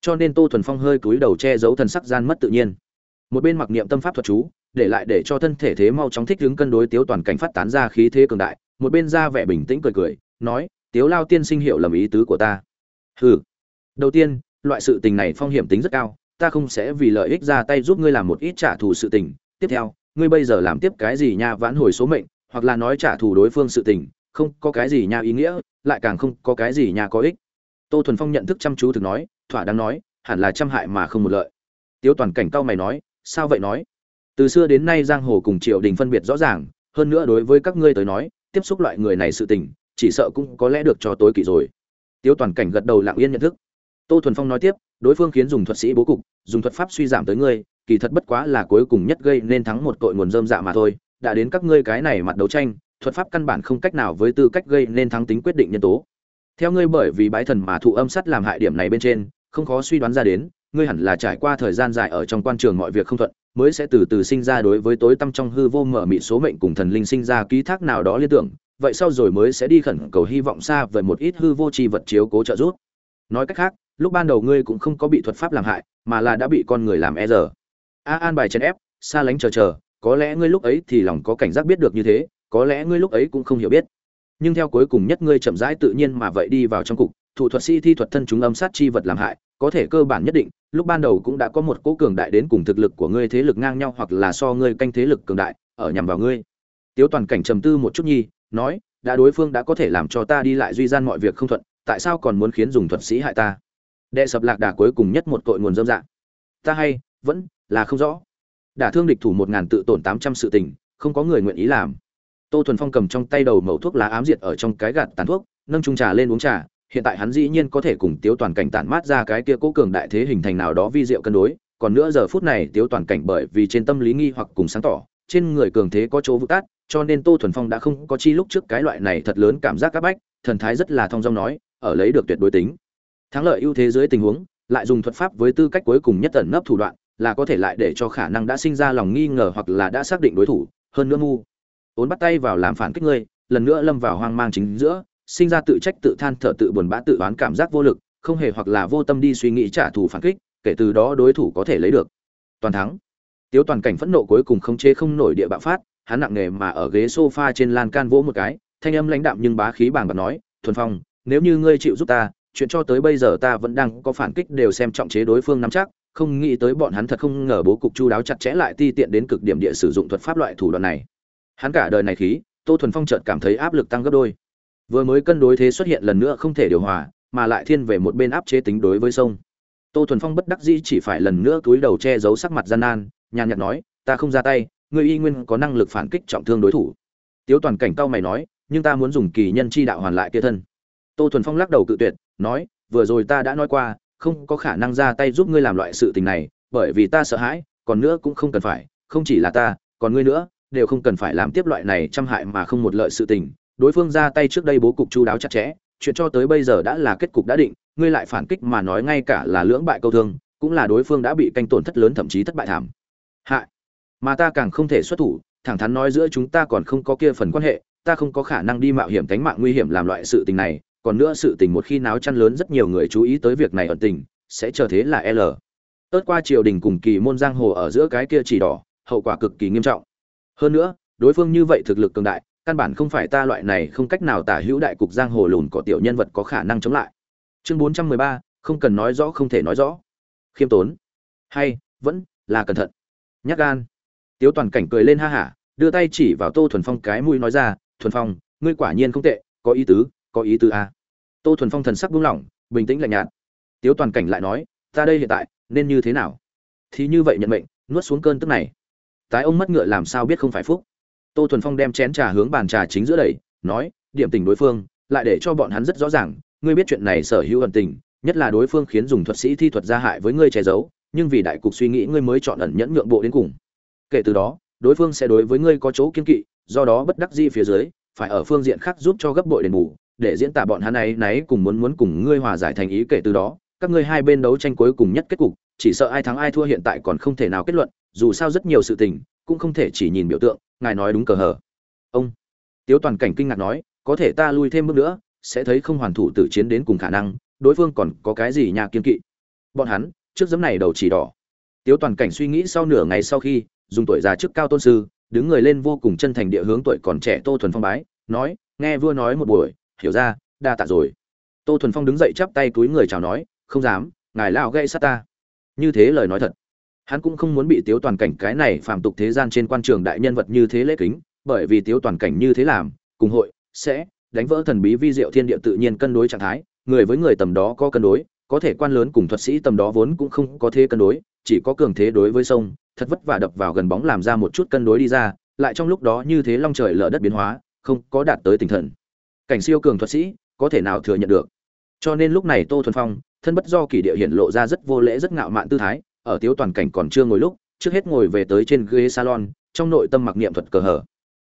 Cho nên tô thuần phong hơi cúi đầu che giấu thần sắc gian mất tự nhiên một bên mặc niệm tâm pháp thuật chú, để lại để cho thân thể thế mau chóng thích ứng cân đối tiếu toàn cảnh phát tán ra khí thế cường đại, một bên ra vẻ bình tĩnh cười cười, nói, tiếu lao tiên sinh hiểu lầm ý tứ của ta. Hừ. Đầu tiên, loại sự tình này phong hiểm tính rất cao, ta không sẽ vì lợi ích ra tay giúp ngươi làm một ít trả thù sự tình. Tiếp theo, ngươi bây giờ làm tiếp cái gì nha vãn hồi số mệnh, hoặc là nói trả thù đối phương sự tình, không có cái gì nha ý nghĩa, lại càng không có cái gì nha có ích. Tô thuần phong nhận thức chăm chú thực nói, thỏa đáng nói, hẳn là trăm hại mà không một lợi. Tiếu toàn cảnh cao mày nói sao vậy nói? Từ xưa đến nay giang hồ cùng triều đình phân biệt rõ ràng, hơn nữa đối với các ngươi tới nói, tiếp xúc loại người này sự tình, chỉ sợ cũng có lẽ được cho tối kỵ rồi. Tiêu toàn cảnh gật đầu lặng yên nhận thức. Tô thuần phong nói tiếp, đối phương khiến dùng thuật sĩ bố cục, dùng thuật pháp suy giảm tới ngươi, kỳ thật bất quá là cuối cùng nhất gây nên thắng một tội nguồn dơm dạ mà thôi, đã đến các ngươi cái này mặt đấu tranh, thuật pháp căn bản không cách nào với tư cách gây nên thắng tính quyết định nhân tố. Theo ngươi bởi vì bái thần mà thụ âm sắt làm hại điểm này bên trên, không khó suy đoán ra đến ngươi hẳn là trải qua thời gian dài ở trong quan trường mọi việc không thuận, mới sẽ từ từ sinh ra đối với tối tâm trong hư vô mở mị số mệnh cùng thần linh sinh ra ký thác nào đó liên tưởng, vậy sau rồi mới sẽ đi khẩn cầu hy vọng xa về một ít hư vô tri vật chiếu cố trợ giúp. Nói cách khác, lúc ban đầu ngươi cũng không có bị thuật pháp làm hại, mà là đã bị con người làm e giờ a, an bài chèn ép, xa lánh chờ chờ, có lẽ ngươi lúc ấy thì lòng có cảnh giác biết được như thế, có lẽ ngươi lúc ấy cũng không hiểu biết. Nhưng theo cuối cùng nhất ngươi chậm rãi tự nhiên mà vậy đi vào trong cục, thủ thuật sĩ thi thuật thân chúng âm sát chi vật làm hại, có thể cơ bản nhất định lúc ban đầu cũng đã có một cố cường đại đến cùng thực lực của ngươi thế lực ngang nhau hoặc là so ngươi canh thế lực cường đại, ở nhằm vào ngươi. Tiếu toàn cảnh trầm tư một chút nhi, nói, đã đối phương đã có thể làm cho ta đi lại duy gian mọi việc không thuận, tại sao còn muốn khiến dùng thuật sĩ hại ta? Đệ sập lạc đà cuối cùng nhất một tội nguồn dâm dạng ta hay, vẫn, là không rõ. Đả thương địch thủ một ngàn tự tổn tám trăm sự tình, không có người nguyện ý làm. Tô thuần phong cầm trong tay đầu mẩu thuốc lá ám diệt ở trong cái gạt tàn thuốc, nâng trung trà lên uống trà hiện tại hắn dĩ nhiên có thể cùng tiếu toàn cảnh tản mát ra cái kia cố cường đại thế hình thành nào đó vi diệu cân đối, còn nữa giờ phút này tiếu toàn cảnh bởi vì trên tâm lý nghi hoặc cùng sáng tỏ, trên người cường thế có chỗ vững tát cho nên tô thuần phong đã không có chi lúc trước cái loại này thật lớn cảm giác áp bách, thần thái rất là thong dong nói, ở lấy được tuyệt đối tính. Thắng lợi ưu thế dưới tình huống, lại dùng thuật pháp với tư cách cuối cùng nhất tẩn nấp thủ đoạn, là có thể lại để cho khả năng đã sinh ra lòng nghi ngờ hoặc là đã xác định đối thủ, hơn nữa ngu. Ốn bắt tay vào làm phản kích ngươi, lần nữa lâm vào hoang mang chính giữa sinh ra tự trách, tự than thở, tự buồn bã, tự oán cảm giác vô lực, không hề hoặc là vô tâm đi suy nghĩ trả thù phản kích, kể từ đó đối thủ có thể lấy được. Toàn thắng. Tiếu toàn cảnh phẫn nộ cuối cùng không chế không nổi địa bạo phát, hắn nặng nề mà ở ghế sofa trên lan can vỗ một cái, thanh âm lãnh đạm nhưng bá khí bàng bạc nói, thuần phong, nếu như ngươi chịu giúp ta, chuyện cho tới bây giờ ta vẫn đang có phản kích đều xem trọng chế đối phương nắm chắc, không nghĩ tới bọn hắn thật không ngờ bố cục chu đáo chặt chẽ lại ti tiện đến cực điểm địa sử dụng thuật pháp loại thủ đoạn này. Hắn cả đời này khí, tô thuần phong chợt cảm thấy áp lực tăng gấp đôi vừa mới cân đối thế xuất hiện lần nữa không thể điều hòa, mà lại thiên về một bên áp chế tính đối với sông. Tô thuần phong bất đắc dĩ chỉ phải lần nữa túi đầu che giấu sắc mặt gian nan, nhàn nhạt nói, ta không ra tay, ngươi y nguyên có năng lực phản kích trọng thương đối thủ. Tiếu toàn cảnh cao mày nói, nhưng ta muốn dùng kỳ nhân chi đạo hoàn lại kia thân. Tô thuần phong lắc đầu cự tuyệt, nói, vừa rồi ta đã nói qua, không có khả năng ra tay giúp ngươi làm loại sự tình này, bởi vì ta sợ hãi, còn nữa cũng không cần phải, không chỉ là ta, còn ngươi nữa, đều không cần phải làm tiếp loại này trăm hại mà không một lợi sự tình đối phương ra tay trước đây bố cục chu đáo chặt chẽ, chuyện cho tới bây giờ đã là kết cục đã định, ngươi lại phản kích mà nói ngay cả là lưỡng bại câu thương, cũng là đối phương đã bị canh tổn thất lớn thậm chí thất bại thảm. Hại. Mà ta càng không thể xuất thủ, thẳng thắn nói giữa chúng ta còn không có kia phần quan hệ, ta không có khả năng đi mạo hiểm cánh mạng nguy hiểm làm loại sự tình này, còn nữa sự tình một khi náo chăn lớn rất nhiều người chú ý tới việc này ẩn tình, sẽ chờ thế là l. Ớt qua triều đình cùng kỳ môn giang hồ ở giữa cái kia chỉ đỏ, hậu quả cực kỳ nghiêm trọng. Hơn nữa, đối phương như vậy thực lực cường đại căn bản không phải ta loại này không cách nào tả hữu đại cục giang hồ lùn có tiểu nhân vật có khả năng chống lại. Chương bốn trăm mười ba, không cần nói rõ, không thể nói rõ. Khiêm tốn. Hay, vẫn là cẩn thận. Nhắc gan. Tiếu toàn cảnh cười lên ha hả, đưa tay chỉ vào tô thuần phong cái mũi nói ra, thuần phong, ngươi quả nhiên không tệ, có ý tứ, có ý tứ a. Tô thuần phong thần sắc buông lỏng, bình tĩnh lạnh nhạt. Tiếu toàn cảnh lại nói, ta đây hiện tại, nên như thế nào? Thì như vậy nhận mệnh, nuốt xuống cơn tức này. Tái ông mất ngựa làm sao biết không phải phúc? Tô thuần phong đem chén trà hướng bàn trà chính giữa đẩy, nói, điểm tình đối phương, lại để cho bọn hắn rất rõ ràng, ngươi biết chuyện này sở hữu ẩn tình, nhất là đối phương khiến dùng thuật sĩ thi thuật ra hại với ngươi che giấu, nhưng vì đại cục suy nghĩ ngươi mới chọn ẩn nhẫn nhượng bộ đến cùng. Kể từ đó, đối phương sẽ đối với ngươi có chỗ kiên kỵ, do đó bất đắc di phía dưới, phải ở phương diện khác giúp cho gấp bội đền bù, để diễn tả bọn hắn ấy náy cùng muốn muốn cùng ngươi hòa giải thành ý kể từ đó, các ngươi hai bên đấu tranh cuối cùng nhất kết cục, chỉ sợ ai thắng ai thua hiện tại còn không thể nào kết luận, dù sao rất nhiều sự tình cũng không thể chỉ nhìn biểu tượng, ngài nói đúng cờ hờ. Ông tiếu toàn cảnh kinh ngạc nói, có thể ta lui thêm bước nữa, sẽ thấy không hoàn thủ tử chiến đến cùng khả năng, đối phương còn có cái gì nhà kiên kỵ. Bọn hắn, trước giấm này đầu chỉ đỏ. Tiếu toàn cảnh suy nghĩ sau nửa ngày sau khi, dùng tuổi già trước cao tôn sư, đứng người lên vô cùng chân thành địa hướng tuổi còn trẻ tô thuần phong bái, nói, nghe vua nói một buổi, hiểu ra, đa tạ rồi. Tô thuần phong đứng dậy chắp tay túi người chào nói, không dám, ngài lao gây sát ta. Như thế lời nói thật hắn cũng không muốn bị tiếu toàn cảnh cái này phàm tục thế gian trên quan trường đại nhân vật như thế lễ kính, bởi vì tiếu toàn cảnh như thế làm, cùng hội, sẽ đánh vỡ thần bí vi diệu thiên địa tự nhiên cân đối trạng thái, người với người tầm đó có cân đối, có thể quan lớn cùng thuật sĩ tầm đó vốn cũng không có thế cân đối, chỉ có cường thế đối với sông, thật vất vả đập vào gần bóng làm ra một chút cân đối đi ra, lại trong lúc đó như thế long trời lở đất biến hóa, không có đạt tới tinh thần. Cảnh siêu cường thuật sĩ, có thể nào thừa nhận được? Cho nên lúc này tô thuần phong, thân bất do kỳ địa hiện lộ ra rất vô lễ rất ngạo mạn tư thái ở tiếu toàn cảnh còn chưa ngồi lúc, trước hết ngồi về tới trên ghế salon, trong nội tâm mặc niệm thuật cờ hở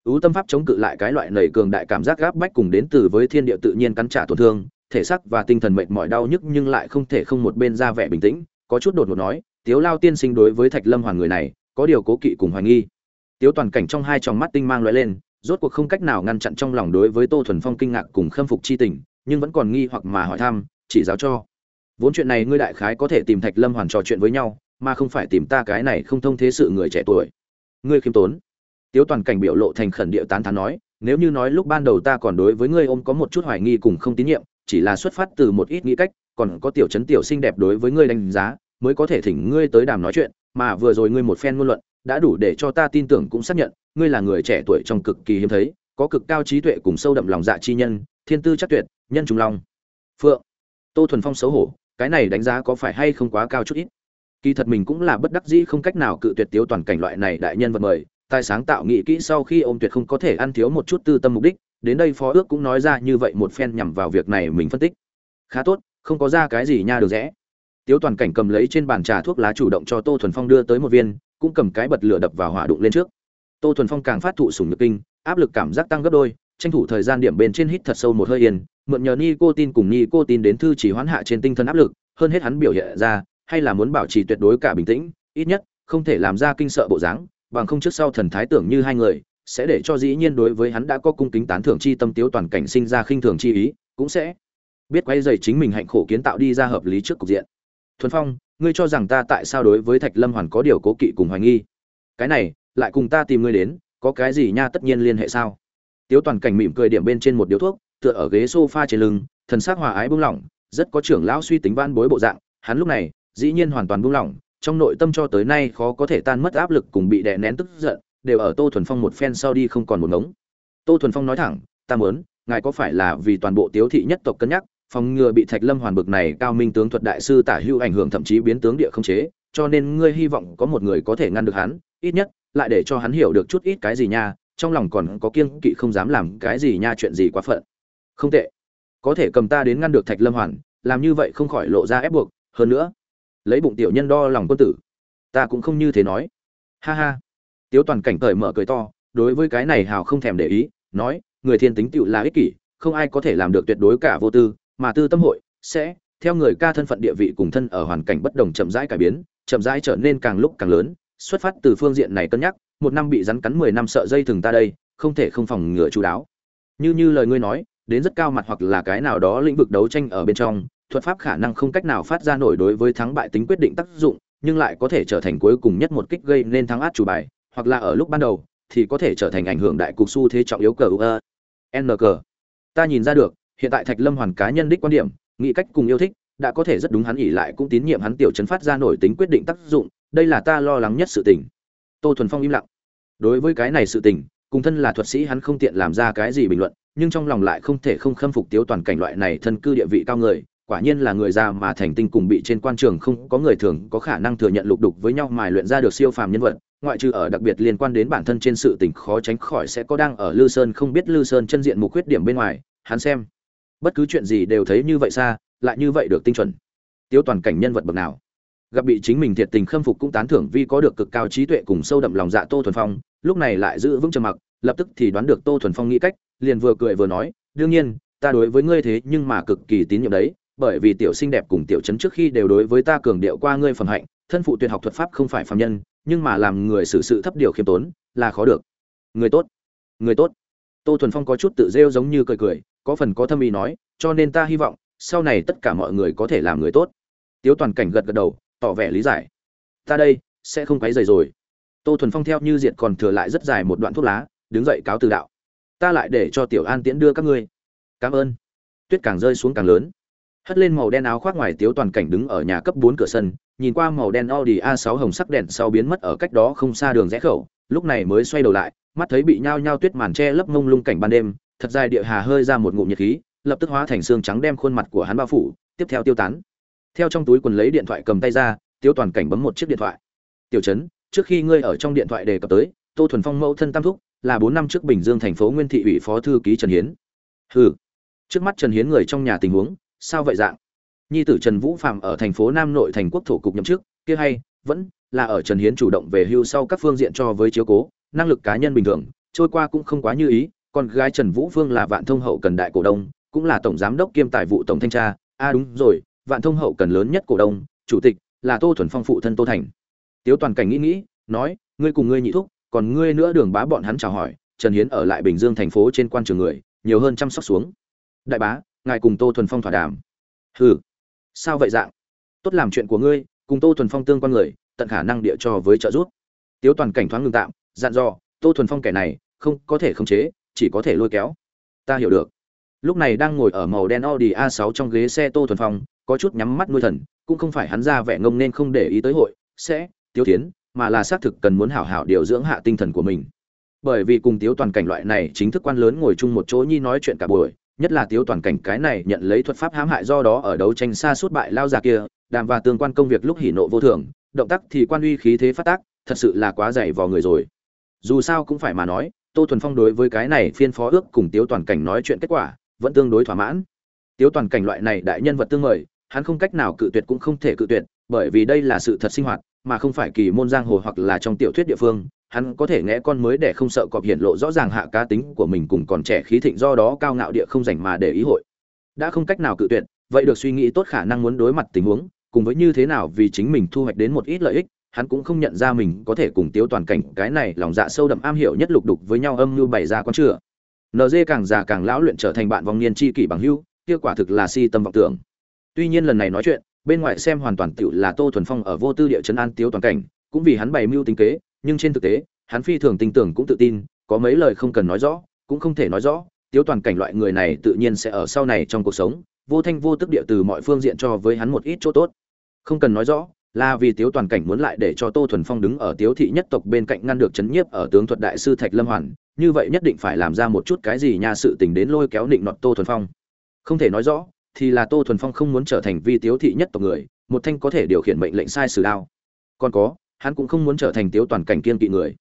ưu tâm pháp chống cự lại cái loại nầy cường đại cảm giác gáp bách cùng đến từ với thiên địa tự nhiên cắn trả tổn thương, thể xác và tinh thần mệt mỏi đau nhức nhưng lại không thể không một bên ra vẻ bình tĩnh, có chút đột ngột nói, tiếu lao tiên sinh đối với thạch lâm hoàn người này, có điều cố kỵ cùng hoài nghi. Tiếu toàn cảnh trong hai tròng mắt tinh mang loại lên, rốt cuộc không cách nào ngăn chặn trong lòng đối với tô thuần phong kinh ngạc cùng khâm phục chi tình, nhưng vẫn còn nghi hoặc mà hỏi thăm, chỉ giáo cho. Vốn chuyện này ngươi đại khái có thể tìm thạch lâm hoàn trò chuyện với nhau mà không phải tìm ta cái này không thông thế sự người trẻ tuổi. Ngươi khiêm tốn. Tiếu toàn cảnh biểu lộ thành khẩn điệu tán thán nói, nếu như nói lúc ban đầu ta còn đối với ngươi ôm có một chút hoài nghi cùng không tín nhiệm, chỉ là xuất phát từ một ít nghĩ cách, còn có tiểu chấn tiểu xinh đẹp đối với ngươi đánh giá, mới có thể thỉnh ngươi tới đàm nói chuyện, mà vừa rồi ngươi một phen ngôn luận, đã đủ để cho ta tin tưởng cũng xác nhận, ngươi là người trẻ tuổi trong cực kỳ hiếm thấy, có cực cao trí tuệ cùng sâu đậm lòng dạ chi nhân, thiên tư chắc tuyệt, nhân trùng long. Phượng. Tô thuần phong xấu hổ, cái này đánh giá có phải hay không quá cao chút ít? Kỳ thật mình cũng là bất đắc dĩ không cách nào cự tuyệt tiếu toàn cảnh loại này đại nhân vật mời. Tài sáng tạo nghị kỹ sau khi ôm tuyệt không có thể ăn thiếu một chút tư tâm mục đích, đến đây phó ước cũng nói ra như vậy một phen nhằm vào việc này mình phân tích. Khá tốt, không có ra cái gì nha được rẽ. Tiếu toàn cảnh cầm lấy trên bàn trà thuốc lá chủ động cho tô thuần phong đưa tới một viên, cũng cầm cái bật lửa đập vào hỏa đụng lên trước. Tô thuần phong càng phát thụ sùng nhược kinh, áp lực cảm giác tăng gấp đôi, tranh thủ thời gian điểm bên trên hít thật sâu một hơi yên, mượn nhờ ni cô tin cùng ni cô tin đến thư chỉ hoán hạ trên tinh thần áp lực, hơn hết hắn biểu hiện ra hay là muốn bảo trì tuyệt đối cả bình tĩnh, ít nhất, không thể làm ra kinh sợ bộ dáng, bằng không trước sau thần thái tưởng như hai người, sẽ để cho dĩ nhiên đối với hắn đã có cung kính tán thưởng chi tâm tiếu toàn cảnh sinh ra khinh thường chi ý, cũng sẽ biết quay dày chính mình hạnh khổ kiến tạo đi ra hợp lý trước cục diện. Thuần phong, ngươi cho rằng ta tại sao đối với thạch lâm hoàn có điều cố kỵ cùng hoài nghi? Cái này, lại cùng ta tìm ngươi đến, có cái gì nha tất nhiên liên hệ sao? Tiếu toàn cảnh mỉm cười điểm bên trên một điếu thuốc, tựa ở ghế sofa trên lưng, thần sắc hòa ái buông lỏng, rất có trưởng lão suy tính van bối bộ dạng, hắn lúc này dĩ nhiên hoàn toàn buông lỏng, trong nội tâm cho tới nay khó có thể tan mất áp lực cùng bị đè nén tức giận, đều ở tô thuần phong một phen sau đi không còn một ngống. Tô thuần phong nói thẳng, ta muốn, ngài có phải là vì toàn bộ tiếu thị nhất tộc cân nhắc, phòng ngừa bị thạch lâm hoàn bực này cao minh tướng thuật đại sư tả hưu ảnh hưởng thậm chí biến tướng địa không chế, cho nên ngươi hy vọng có một người có thể ngăn được hắn, ít nhất, lại để cho hắn hiểu được chút ít cái gì nha, trong lòng còn có kiêng kỵ không dám làm cái gì nha chuyện gì quá phận. Không tệ, có thể cầm ta đến ngăn được thạch lâm hoàn, làm như vậy không khỏi lộ ra ép buộc, hơn nữa lấy bụng tiểu nhân đo lòng quân tử. Ta cũng không như thế nói. Ha ha. Tiếu toàn cảnh cởi mở cười to, đối với cái này hào không thèm để ý, nói, người thiên tính tựu là ích kỷ, không ai có thể làm được tuyệt đối cả vô tư, mà tư tâm hội sẽ, theo người ca thân phận địa vị cùng thân ở hoàn cảnh bất đồng chậm rãi cải biến, chậm rãi trở nên càng lúc càng lớn, xuất phát từ phương diện này cân nhắc, một năm bị rắn cắn mười năm sợ dây thừng ta đây, không thể không phòng ngừa chú đáo. Như như lời ngươi nói, đến rất cao mặt hoặc là cái nào đó lĩnh vực đấu tranh ở bên trong thuật pháp khả năng không cách nào phát ra nổi đối với thắng bại tính quyết định tác dụng, nhưng lại có thể trở thành cuối cùng nhất một kích gây nên thắng át chủ bài, hoặc là ở lúc ban đầu, thì có thể trở thành ảnh hưởng đại cục xu thế trọng yếu cờ u e, n ta nhìn ra được, hiện tại thạch lâm hoàn cá nhân đích quan điểm, nghĩ cách cùng yêu thích, đã có thể rất đúng hắn ỉ lại cũng tín nhiệm hắn tiểu chấn phát ra nổi tính quyết định tác dụng, đây là ta lo lắng nhất sự tình. Tô thuần phong im lặng. Đối với cái này sự tình, cùng thân là thuật sĩ hắn không tiện làm ra cái gì bình luận, nhưng trong lòng lại không thể không khâm phục tiếu toàn cảnh loại này thân cư địa vị cao người quả nhiên là người già mà thành tinh cùng bị trên quan trường không có người thường có khả năng thừa nhận lục đục với nhau mài luyện ra được siêu phàm nhân vật, ngoại trừ ở đặc biệt liên quan đến bản thân trên sự tình khó tránh khỏi sẽ có đang ở lư sơn không biết lư sơn chân diện một khuyết điểm bên ngoài, hắn xem. Bất cứ chuyện gì đều thấy như vậy xa, lại như vậy được tinh chuẩn. Tiếu toàn cảnh nhân vật bậc nào? Gặp bị chính mình thiệt tình khâm phục cũng tán thưởng vì có được cực cao trí tuệ cùng sâu đậm lòng dạ tô thuần phong, lúc này lại giữ vững trầm mặc, lập tức thì đoán được tô thuần phong nghĩ cách, liền vừa cười vừa nói, đương nhiên, ta đối với ngươi thế nhưng mà cực kỳ tín nhiệm đấy bởi vì tiểu sinh đẹp cùng tiểu chấn trước khi đều đối với ta cường điệu qua ngươi phẩm hạnh, thân phụ tuyệt học thuật pháp không phải phàm nhân, nhưng mà làm người xử sự thấp điều khiêm tốn, là khó được. Người tốt người tốt. Tô thuần phong có chút tự rêu giống như cười cười, có phần có thâm ý nói, cho nên ta hy vọng, sau này tất cả mọi người có thể làm người tốt. Tiếu toàn cảnh gật gật đầu, tỏ vẻ lý giải. Ta đây, sẽ không quấy rầy rồi. Tô thuần phong theo như diệt còn thừa lại rất dài một đoạn thuốc lá, đứng dậy cáo từ đạo. Ta lại để cho tiểu an tiễn đưa các ngươi. Cảm ơn. Tuyết càng rơi xuống càng lớn hất lên màu đen áo khoác ngoài tiếu toàn cảnh đứng ở nhà cấp bốn cửa sân, nhìn qua màu đen audi a 6 hồng sắc đèn sau biến mất ở cách đó không xa đường rẽ khẩu, lúc này mới xoay đầu lại, mắt thấy bị nhao nhao tuyết màn che lấp mông lung cảnh ban đêm, thật dài địa hà hơi ra một ngụm nhiệt khí, lập tức hóa thành xương trắng đem khuôn mặt của hắn bao phủ, tiếp theo tiêu tán. Theo trong túi quần lấy điện thoại cầm tay ra tiêu toàn cảnh bấm một chiếc điện thoại. Tiểu trấn, trước khi ngươi ở trong điện thoại đề cập tới, tô thuần phong mẫu thân tam thúc, là bốn năm trước bình dương thành phố nguyên thị ủy phó thư ký trần hiến. Hừ. Trước mắt trần hiến người trong nhà tình huống sao vậy dạng? Nhi tử trần vũ phạm ở thành phố nam nội thành quốc thổ cục nhậm chức, kia hay, vẫn là ở trần hiến chủ động về hưu sau các phương diện cho với chiếu cố, năng lực cá nhân bình thường, trôi qua cũng không quá như ý còn gái trần vũ phương là vạn thông hậu cần đại cổ đông, cũng là tổng giám đốc kiêm tài vụ tổng thanh tra a à đúng rồi, vạn thông hậu cần lớn nhất cổ đông, chủ tịch là tô thuần phong phụ thân tô thành. Tiếu toàn cảnh nghĩ nghĩ, nói, ngươi cùng ngươi nhị thúc, còn ngươi nữa đường bá bọn hắn chào hỏi, trần hiến ở lại bình dương thành phố trên quan trường người, nhiều hơn chăm sóc xuống. Đại bá ngài cùng tô thuần phong thỏa đàm. Hừ. Sao vậy dạng? Tốt làm chuyện của ngươi, cùng tô thuần phong tương quan người, tận khả năng địa cho với trợ giúp. Tiếu toàn cảnh thoáng ngừng tạm, dặn dò, tô thuần phong kẻ này, không có thể khống chế, chỉ có thể lôi kéo. Ta hiểu được. Lúc này đang ngồi ở màu đen audi a 6 trong ghế xe tô thuần phong, có chút nhắm mắt nuôi thần, cũng không phải hắn ra vẻ ngông nên không để ý tới hội, sẽ tiêu tiến mà là xác thực cần muốn hảo hảo điều dưỡng hạ tinh thần của mình. Bởi vì cùng tiếu toàn cảnh loại này chính thức quan lớn ngồi chung một chỗ nhi nói chuyện cả buổi nhất là tiếu toàn cảnh cái này nhận lấy thuật pháp hãm hại do đó ở đấu tranh xa suốt bại lao già kia, đàm và tương quan công việc lúc hỉ nộ vô thường, động tác thì quan uy khí thế phát tác, thật sự là quá dày vào người rồi. Dù sao cũng phải mà nói, tô thuần phong đối với cái này phiên phó ước cùng tiếu toàn cảnh nói chuyện kết quả, vẫn tương đối thỏa mãn. Tiếu toàn cảnh loại này đại nhân vật tương mời, hắn không cách nào cự tuyệt cũng không thể cự tuyệt, bởi vì đây là sự thật sinh hoạt, mà không phải kỳ môn giang hồ hoặc là trong tiểu thuyết địa phương hắn có thể nghe con mới để không sợ cọp hiển lộ rõ ràng hạ cá tính của mình cùng còn trẻ khí thịnh do đó cao ngạo địa không dành mà để ý hội. Đã không cách nào cự tuyệt, vậy được suy nghĩ tốt khả năng muốn đối mặt tình huống, cùng với như thế nào vì chính mình thu hoạch đến một ít lợi ích, hắn cũng không nhận ra mình có thể cùng tiếu toàn cảnh, cái này lòng dạ sâu đậm am hiểu nhất lục đục với nhau âm mưu bày ra con chưa nd càng già càng lão luyện trở thành bạn vong niên tri kỷ bằng hưu kia quả thực là si tâm vọng tưởng. Tuy nhiên lần này nói chuyện, bên ngoài xem hoàn toàn tựu là tô thuần phong ở vô tư địa chấn an tiếu toàn cảnh, cũng vì hắn bày mưu tính kế nhưng trên thực tế, hắn phi thường tin tưởng cũng tự tin, có mấy lời không cần nói rõ, cũng không thể nói rõ, tiếu toàn cảnh loại người này tự nhiên sẽ ở sau này trong cuộc sống, vô thanh vô tức địa từ mọi phương diện cho với hắn một ít chỗ tốt. Không cần nói rõ, là vì tiếu toàn cảnh muốn lại để cho tô thuần phong đứng ở tiếu thị nhất tộc bên cạnh ngăn được chấn nhiếp ở tướng thuật đại sư thạch lâm hoàn, như vậy nhất định phải làm ra một chút cái gì nha sự tình đến lôi kéo định nọt tô thuần phong. Không thể nói rõ, thì là tô thuần phong không muốn trở thành vi tiếu thị nhất tộc người, một thanh có thể điều khiển mệnh lệnh sai sử đao. Còn có hắn cũng không muốn trở thành tiếu toàn cảnh kiên kỵ người.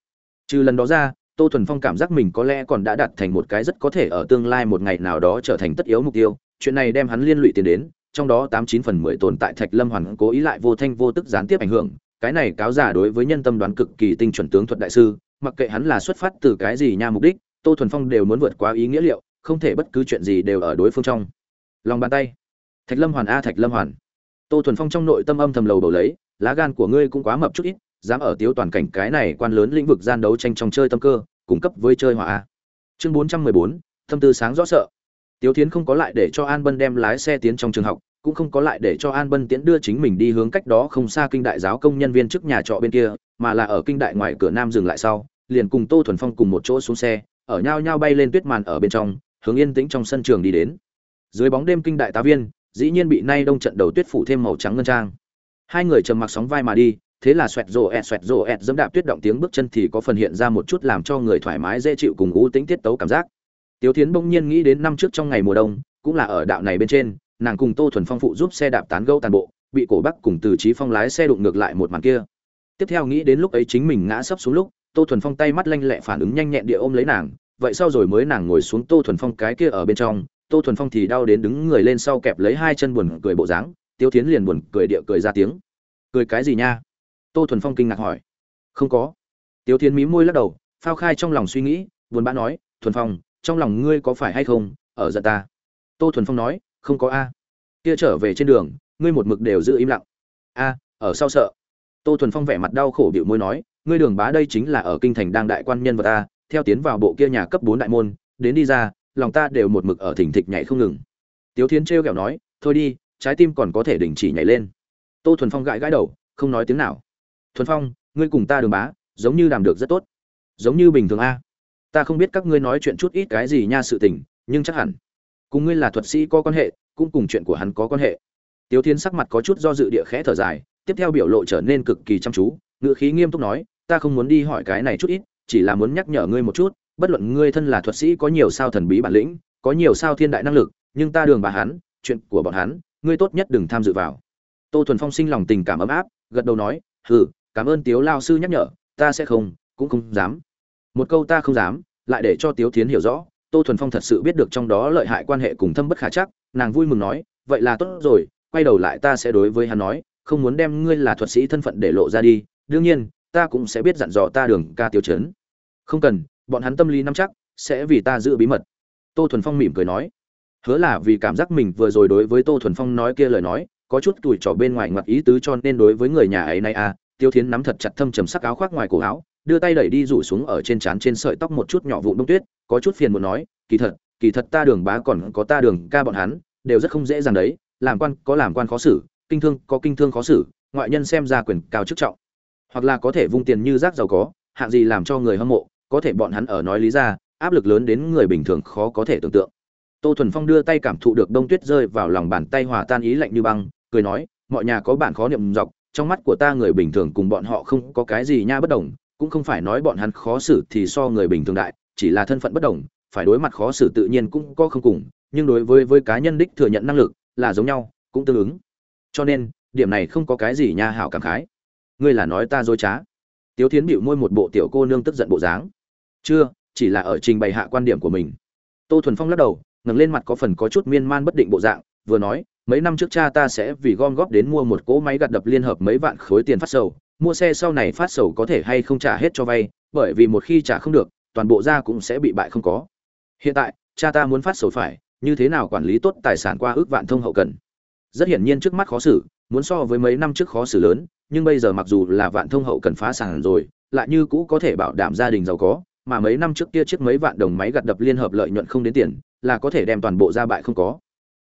Trừ lần đó ra, tô thuần phong cảm giác mình có lẽ còn đã đặt thành một cái rất có thể ở tương lai một ngày nào đó trở thành tất yếu mục tiêu. Chuyện này đem hắn liên lụy tiền đến, trong đó tám chín phần mười tồn tại thạch lâm hoàn cố ý lại vô thanh vô tức gián tiếp ảnh hưởng. Cái này cáo giả đối với nhân tâm đoán cực kỳ tinh chuẩn tướng thuật đại sư, mặc kệ hắn là xuất phát từ cái gì nha mục đích, tô thuần phong đều muốn vượt qua ý nghĩa liệu, không thể bất cứ chuyện gì đều ở đối phương trong. Lòng bàn tay. Thạch lâm hoàn a thạch lâm hoàn. Tô thuần phong trong nội tâm âm thầm lầu đầu lấy, lá gan của ngươi cũng quá mập chút ít dám ở tiếu toàn cảnh cái này quan lớn lĩnh vực gian đấu tranh trong chơi tâm cơ, cung cấp với chơi hỏa a. Chương bốn trăm mười bốn, thâm tư sáng rõ sợ. Tiếu thiến không có lại để cho an bân đem lái xe tiến trong trường học, cũng không có lại để cho an bân tiến đưa chính mình đi hướng cách đó không xa kinh đại giáo công nhân viên trước nhà trọ bên kia, mà là ở kinh đại ngoài cửa nam dừng lại sau, liền cùng tô thuần phong cùng một chỗ xuống xe, ở nhau nhau bay lên tuyết màn ở bên trong, hướng yên tĩnh trong sân trường đi đến. Dưới bóng đêm kinh đại tá viên, dĩ nhiên bị nay đông trận đầu tuyết phủ thêm màu trắng ngân trang. Hai người trầm mặc sóng vai mà đi thế là xoẹt rồ ẹt, xoẹt rồ ẹt, dẫm đạp tuyết động tiếng bước chân thì có phần hiện ra một chút làm cho người thoải mái, dễ chịu cùng u tính tiết tấu cảm giác. Tiếu thiến bỗng nhiên nghĩ đến năm trước trong ngày mùa đông, cũng là ở đạo này bên trên, nàng cùng tô thuần phong phụ giúp xe đạp tán gâu tàn bộ, bị cổ bắc cùng từ trí phong lái xe đụng ngược lại một màn kia. Tiếp theo nghĩ đến lúc ấy chính mình ngã sấp xuống lúc, tô thuần phong tay mắt lanh lẹ phản ứng nhanh nhẹn địa ôm lấy nàng, vậy sau rồi mới nàng ngồi xuống tô thuần phong cái kia ở bên trong, tô thuần phong thì đau đến đứng người lên sau kẹp lấy hai chân buồn cười bộ dáng tiêu tiến liền buồn cười địa cười ra tiếng. Cười cái gì nha? Tô thuần phong kinh ngạc hỏi. Không có. Tiếu thiến mí môi lắc đầu, phao khai trong lòng suy nghĩ, buồn bã nói, thuần phong, trong lòng ngươi có phải hay không, ở giận ta? Tô thuần phong nói, không có a. Kia trở về trên đường, ngươi một mực đều giữ im lặng. A, ở sau sợ. Tô thuần phong vẻ mặt đau khổ bịu môi nói, ngươi đường bá đây chính là ở kinh thành đang đại quan nhân vật ta theo tiến vào bộ kia nhà cấp bốn đại môn, đến đi ra, lòng ta đều một mực ở thỉnh thịch nhảy không ngừng. Tiếu thiến trêu ghẹo nói, thôi đi, trái tim còn có thể đình chỉ nhảy lên. Tô thuần phong gãi gãi đầu, không nói tiếng nào thuần phong, ngươi cùng ta đường bá, giống như làm được rất tốt. Giống như bình thường a. Ta không biết các ngươi nói chuyện chút ít cái gì nha sự tình, nhưng chắc hẳn cùng ngươi là thuật sĩ có quan hệ, cũng cùng chuyện của hắn có quan hệ. Tiếu thiên sắc mặt có chút do dự địa khẽ thở dài, tiếp theo biểu lộ trở nên cực kỳ chăm chú, ngữ khí nghiêm túc nói, ta không muốn đi hỏi cái này chút ít, chỉ là muốn nhắc nhở ngươi một chút, bất luận ngươi thân là thuật sĩ có nhiều sao thần bí bản lĩnh, có nhiều sao thiên đại năng lực, nhưng ta đường bà hắn, chuyện của bọn hắn, ngươi tốt nhất đừng tham dự vào. Tô thuần phong sinh lòng tình cảm ấm áp, gật đầu nói, hừ cảm ơn tiếu lao sư nhắc nhở, ta sẽ không, cũng không dám. Một câu ta không dám, lại để cho tiếu tiến hiểu rõ, tô thuần phong thật sự biết được trong đó lợi hại quan hệ cùng thâm bất khả chắc, nàng vui mừng nói, vậy là tốt rồi, quay đầu lại ta sẽ đối với hắn nói, không muốn đem ngươi là thuật sĩ thân phận để lộ ra đi, đương nhiên, ta cũng sẽ biết dặn dò ta đường ca tiêu chấn không cần, bọn hắn tâm lý nắm chắc, sẽ vì ta giữ bí mật. Tô thuần phong mỉm cười nói. Hứa là vì cảm giác mình vừa rồi đối với tô thuần phong nói kia lời nói, có chút tuổi trò bên ngoài ngoặt ý tứ cho nên đối với người nhà ấy nay à tiêu thiến nắm thật chặt thâm trầm sắc áo khoác ngoài cổ áo, đưa tay đẩy đi rủ xuống ở trên trán trên sợi tóc một chút nhỏ vụn đông tuyết, có chút phiền muốn nói, kỳ thật kỳ thật ta đường bá còn có ta đường ca bọn hắn, đều rất không dễ dàng đấy, làm quan có làm quan khó xử, kinh thương có kinh thương khó xử, ngoại nhân xem ra quyền cao chức trọng. Hoặc là có thể vung tiền như rác giàu có, hạng gì làm cho người hâm mộ, có thể bọn hắn ở nói lý ra, áp lực lớn đến người bình thường khó có thể tưởng tượng. Tô thuần phong đưa tay cảm thụ được đông tuyết rơi vào lòng bàn tay hòa tan ý lạnh như băng, cười nói, mọi nhà có bạn khó niệm dọc trong mắt của ta người bình thường cùng bọn họ không có cái gì nha bất đồng, cũng không phải nói bọn hắn khó xử thì so người bình thường đại, chỉ là thân phận bất đồng, phải đối mặt khó xử tự nhiên cũng có không cùng, nhưng đối với với cá nhân đích thừa nhận năng lực là giống nhau, cũng tương ứng. Cho nên, điểm này không có cái gì nha hảo cảm khái. Ngươi là nói ta dối trá. Tiếu thiến bĩu môi một bộ tiểu cô nương tức giận bộ dáng. Chưa, chỉ là ở trình bày hạ quan điểm của mình. Tô thuần phong lắc đầu, ngẩng lên mặt có phần có chút miên man bất định bộ dạng, vừa nói mấy năm trước cha ta sẽ vì gom góp đến mua một cỗ máy gặt đập liên hợp mấy vạn khối tiền phát sầu. Mua xe sau này phát sầu có thể hay không trả hết cho vay, bởi vì một khi trả không được, toàn bộ gia cũng sẽ bị bại không có. Hiện tại, cha ta muốn phát sầu phải, như thế nào quản lý tốt tài sản qua ước vạn thông hậu cần? Rất hiển nhiên trước mắt khó xử, muốn so với mấy năm trước khó xử lớn, nhưng bây giờ mặc dù là vạn thông hậu cần phá sản rồi, lại như cũ có thể bảo đảm gia đình giàu có, mà mấy năm trước kia chiếc mấy vạn đồng máy gặt đập liên hợp lợi nhuận không đến tiền, là có thể đem toàn bộ ra bại không có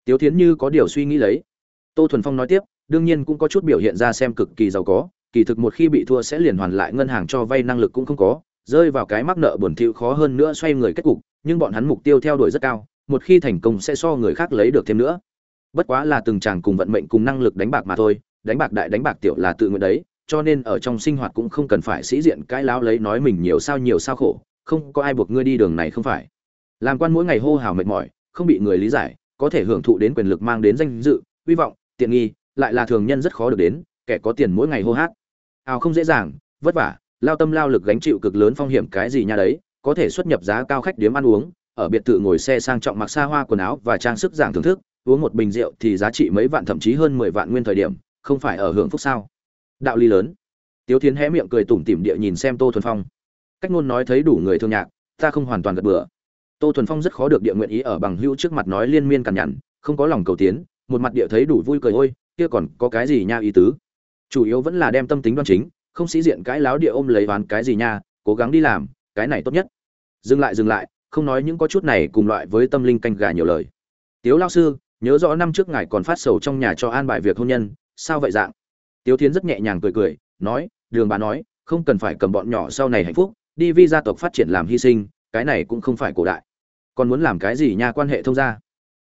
tiếu thiến như có điều suy nghĩ lấy. Tô thuần phong nói tiếp, đương nhiên cũng có chút biểu hiện ra xem cực kỳ giàu có, kỳ thực một khi bị thua sẽ liền hoàn lại ngân hàng cho vay năng lực cũng không có, rơi vào cái mắc nợ buồn thiu khó hơn nữa xoay người kết cục, nhưng bọn hắn mục tiêu theo đuổi rất cao, một khi thành công sẽ so người khác lấy được thêm nữa. Bất quá là từng chàng cùng vận mệnh cùng năng lực đánh bạc mà thôi, đánh bạc đại đánh bạc tiểu là tự nguyện đấy, cho nên ở trong sinh hoạt cũng không cần phải sĩ diện cãi láo lấy nói mình nhiều sao nhiều sao khổ, không có ai buộc ngươi đi đường này không phải. Làm quan mỗi ngày hô hào mệt mỏi, không bị người lý giải có thể hưởng thụ đến quyền lực mang đến danh dự, hy vọng, tiện nghi, lại là thường nhân rất khó được đến, kẻ có tiền mỗi ngày hô hát. Ào không dễ dàng, vất vả, lao tâm lao lực gánh chịu cực lớn phong hiểm cái gì nha đấy, có thể xuất nhập giá cao khách điếm ăn uống, ở biệt thự ngồi xe sang trọng mặc xa hoa quần áo và trang sức giảng thưởng thức, uống một bình rượu thì giá trị mấy vạn thậm chí hơn mười vạn nguyên thời điểm, không phải ở hưởng phúc sao? Đạo lý lớn. Tiếu thiến hé miệng cười tủm tỉm địa nhìn xem tô thuần phong. Cách ngôn nói thấy đủ người thương nhạc, ta không hoàn toàn gật bừa tô thuần phong rất khó được địa nguyện ý ở bằng hữu trước mặt nói liên miên cằn nhằn, không có lòng cầu tiến, một mặt địa thấy đủ vui cười, ôi, kia còn có cái gì nha ý tứ? Chủ yếu vẫn là đem tâm tính đoan chính, không sĩ diện cái láo địa ôm lấy đoán cái gì nha, cố gắng đi làm, cái này tốt nhất. Dừng lại dừng lại, không nói những có chút này cùng loại với tâm linh canh gà nhiều lời. Tiếu lao sư, nhớ rõ năm trước ngài còn phát sầu trong nhà cho an bài việc hôn nhân, sao vậy dạng? Tiếu thiến rất nhẹ nhàng cười cười, nói, đường bà nói, không cần phải cầm bọn nhỏ sau này hạnh phúc, đi vi gia tộc phát triển làm hy sinh, cái này cũng không phải cổ đại còn muốn làm cái gì nha quan hệ thông gia?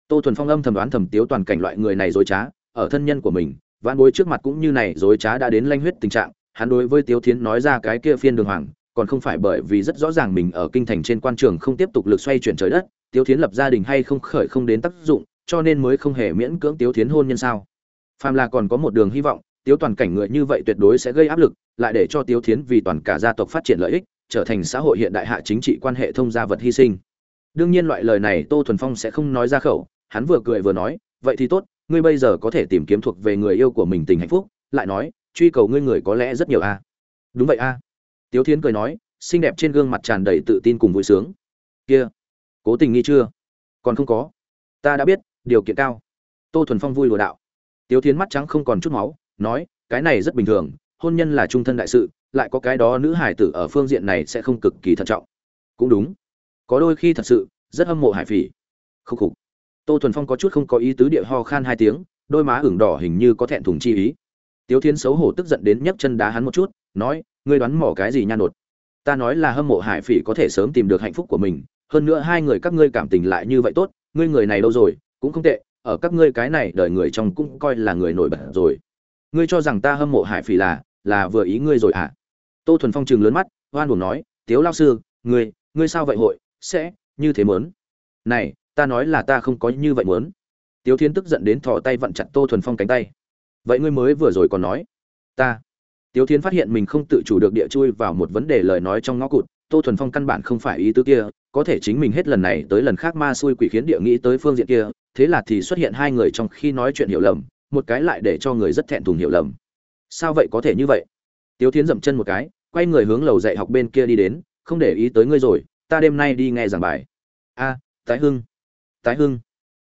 Tô thuần phong âm thầm đoán thầm tiếu toàn cảnh loại người này dối trá, ở thân nhân của mình, vãn bối trước mặt cũng như này dối trá đã đến lanh huyết tình trạng, hắn đối với tiếu thiến nói ra cái kia phiên đường hoàng, còn không phải bởi vì rất rõ ràng mình ở kinh thành trên quan trường không tiếp tục lực xoay chuyển trời đất, tiếu thiến lập gia đình hay không khởi không đến tác dụng, cho nên mới không hề miễn cưỡng tiếu thiến hôn nhân sao? Phàm là còn có một đường hy vọng, tiếu toàn cảnh người như vậy tuyệt đối sẽ gây áp lực, lại để cho tiếu thiến vì toàn cả gia tộc phát triển lợi ích, trở thành xã hội hiện đại hạ chính trị quan hệ thông gia vật hy sinh đương nhiên loại lời này tô thuần phong sẽ không nói ra khẩu, hắn vừa cười vừa nói, vậy thì tốt, ngươi bây giờ có thể tìm kiếm thuộc về người yêu của mình tình hạnh phúc, lại nói, truy cầu ngươi người có lẽ rất nhiều a. Đúng vậy a. Tiếu thiến cười nói, xinh đẹp trên gương mặt tràn đầy tự tin cùng vui sướng. Kia, cố tình nghi chưa? Còn không có. Ta đã biết, điều kiện cao. Tô thuần phong vui lùa đạo. Tiếu thiến mắt trắng không còn chút máu, nói, cái này rất bình thường, hôn nhân là trung thân đại sự, lại có cái đó nữ hải tử ở phương diện này sẽ không cực kỳ thận trọng. Cũng đúng có đôi khi thật sự rất hâm mộ hải phỉ. Khúc khục. Tô thuần phong có chút không có ý tứ địa ho khan hai tiếng, đôi má ửng đỏ hình như có thẹn thùng chi ý. Tiếu thiên xấu hổ tức giận đến nhấc chân đá hắn một chút, nói, ngươi đoán mỏ cái gì nha nột? Ta nói là hâm mộ hải phỉ có thể sớm tìm được hạnh phúc của mình, hơn nữa hai người các ngươi cảm tình lại như vậy tốt, ngươi người này đâu rồi, cũng không tệ, ở các ngươi cái này đời người trong cũng coi là người nổi bật rồi. Ngươi cho rằng ta hâm mộ hải phỉ là là vừa ý ngươi rồi à? Tô thuần phong chừng lớn mắt hoan buồn nói, tiếu lao sư, ngươi ngươi sao vậy hội? Sẽ, như thế muốn. Này, ta nói là ta không có như vậy muốn. Tiếu thiên tức giận đến thò tay vặn chặt tô thuần phong cánh tay. Vậy ngươi mới vừa rồi còn nói, ta. Tiếu thiên phát hiện mình không tự chủ được địa chui vào một vấn đề lời nói trong ngõ cụt, tô thuần phong căn bản không phải ý tứ kia, có thể chính mình hết lần này tới lần khác ma xui quỷ khiến địa nghĩ tới phương diện kia, thế là thì xuất hiện hai người trong khi nói chuyện hiểu lầm, một cái lại để cho người rất thẹn thùng hiểu lầm. Sao vậy có thể như vậy? Tiếu thiến dậm chân một cái, quay người hướng lầu dạy học bên kia đi đến, không để ý tới ngươi rồi ta đêm nay đi nghe giảng bài. A, tái hưng. Tái hưng.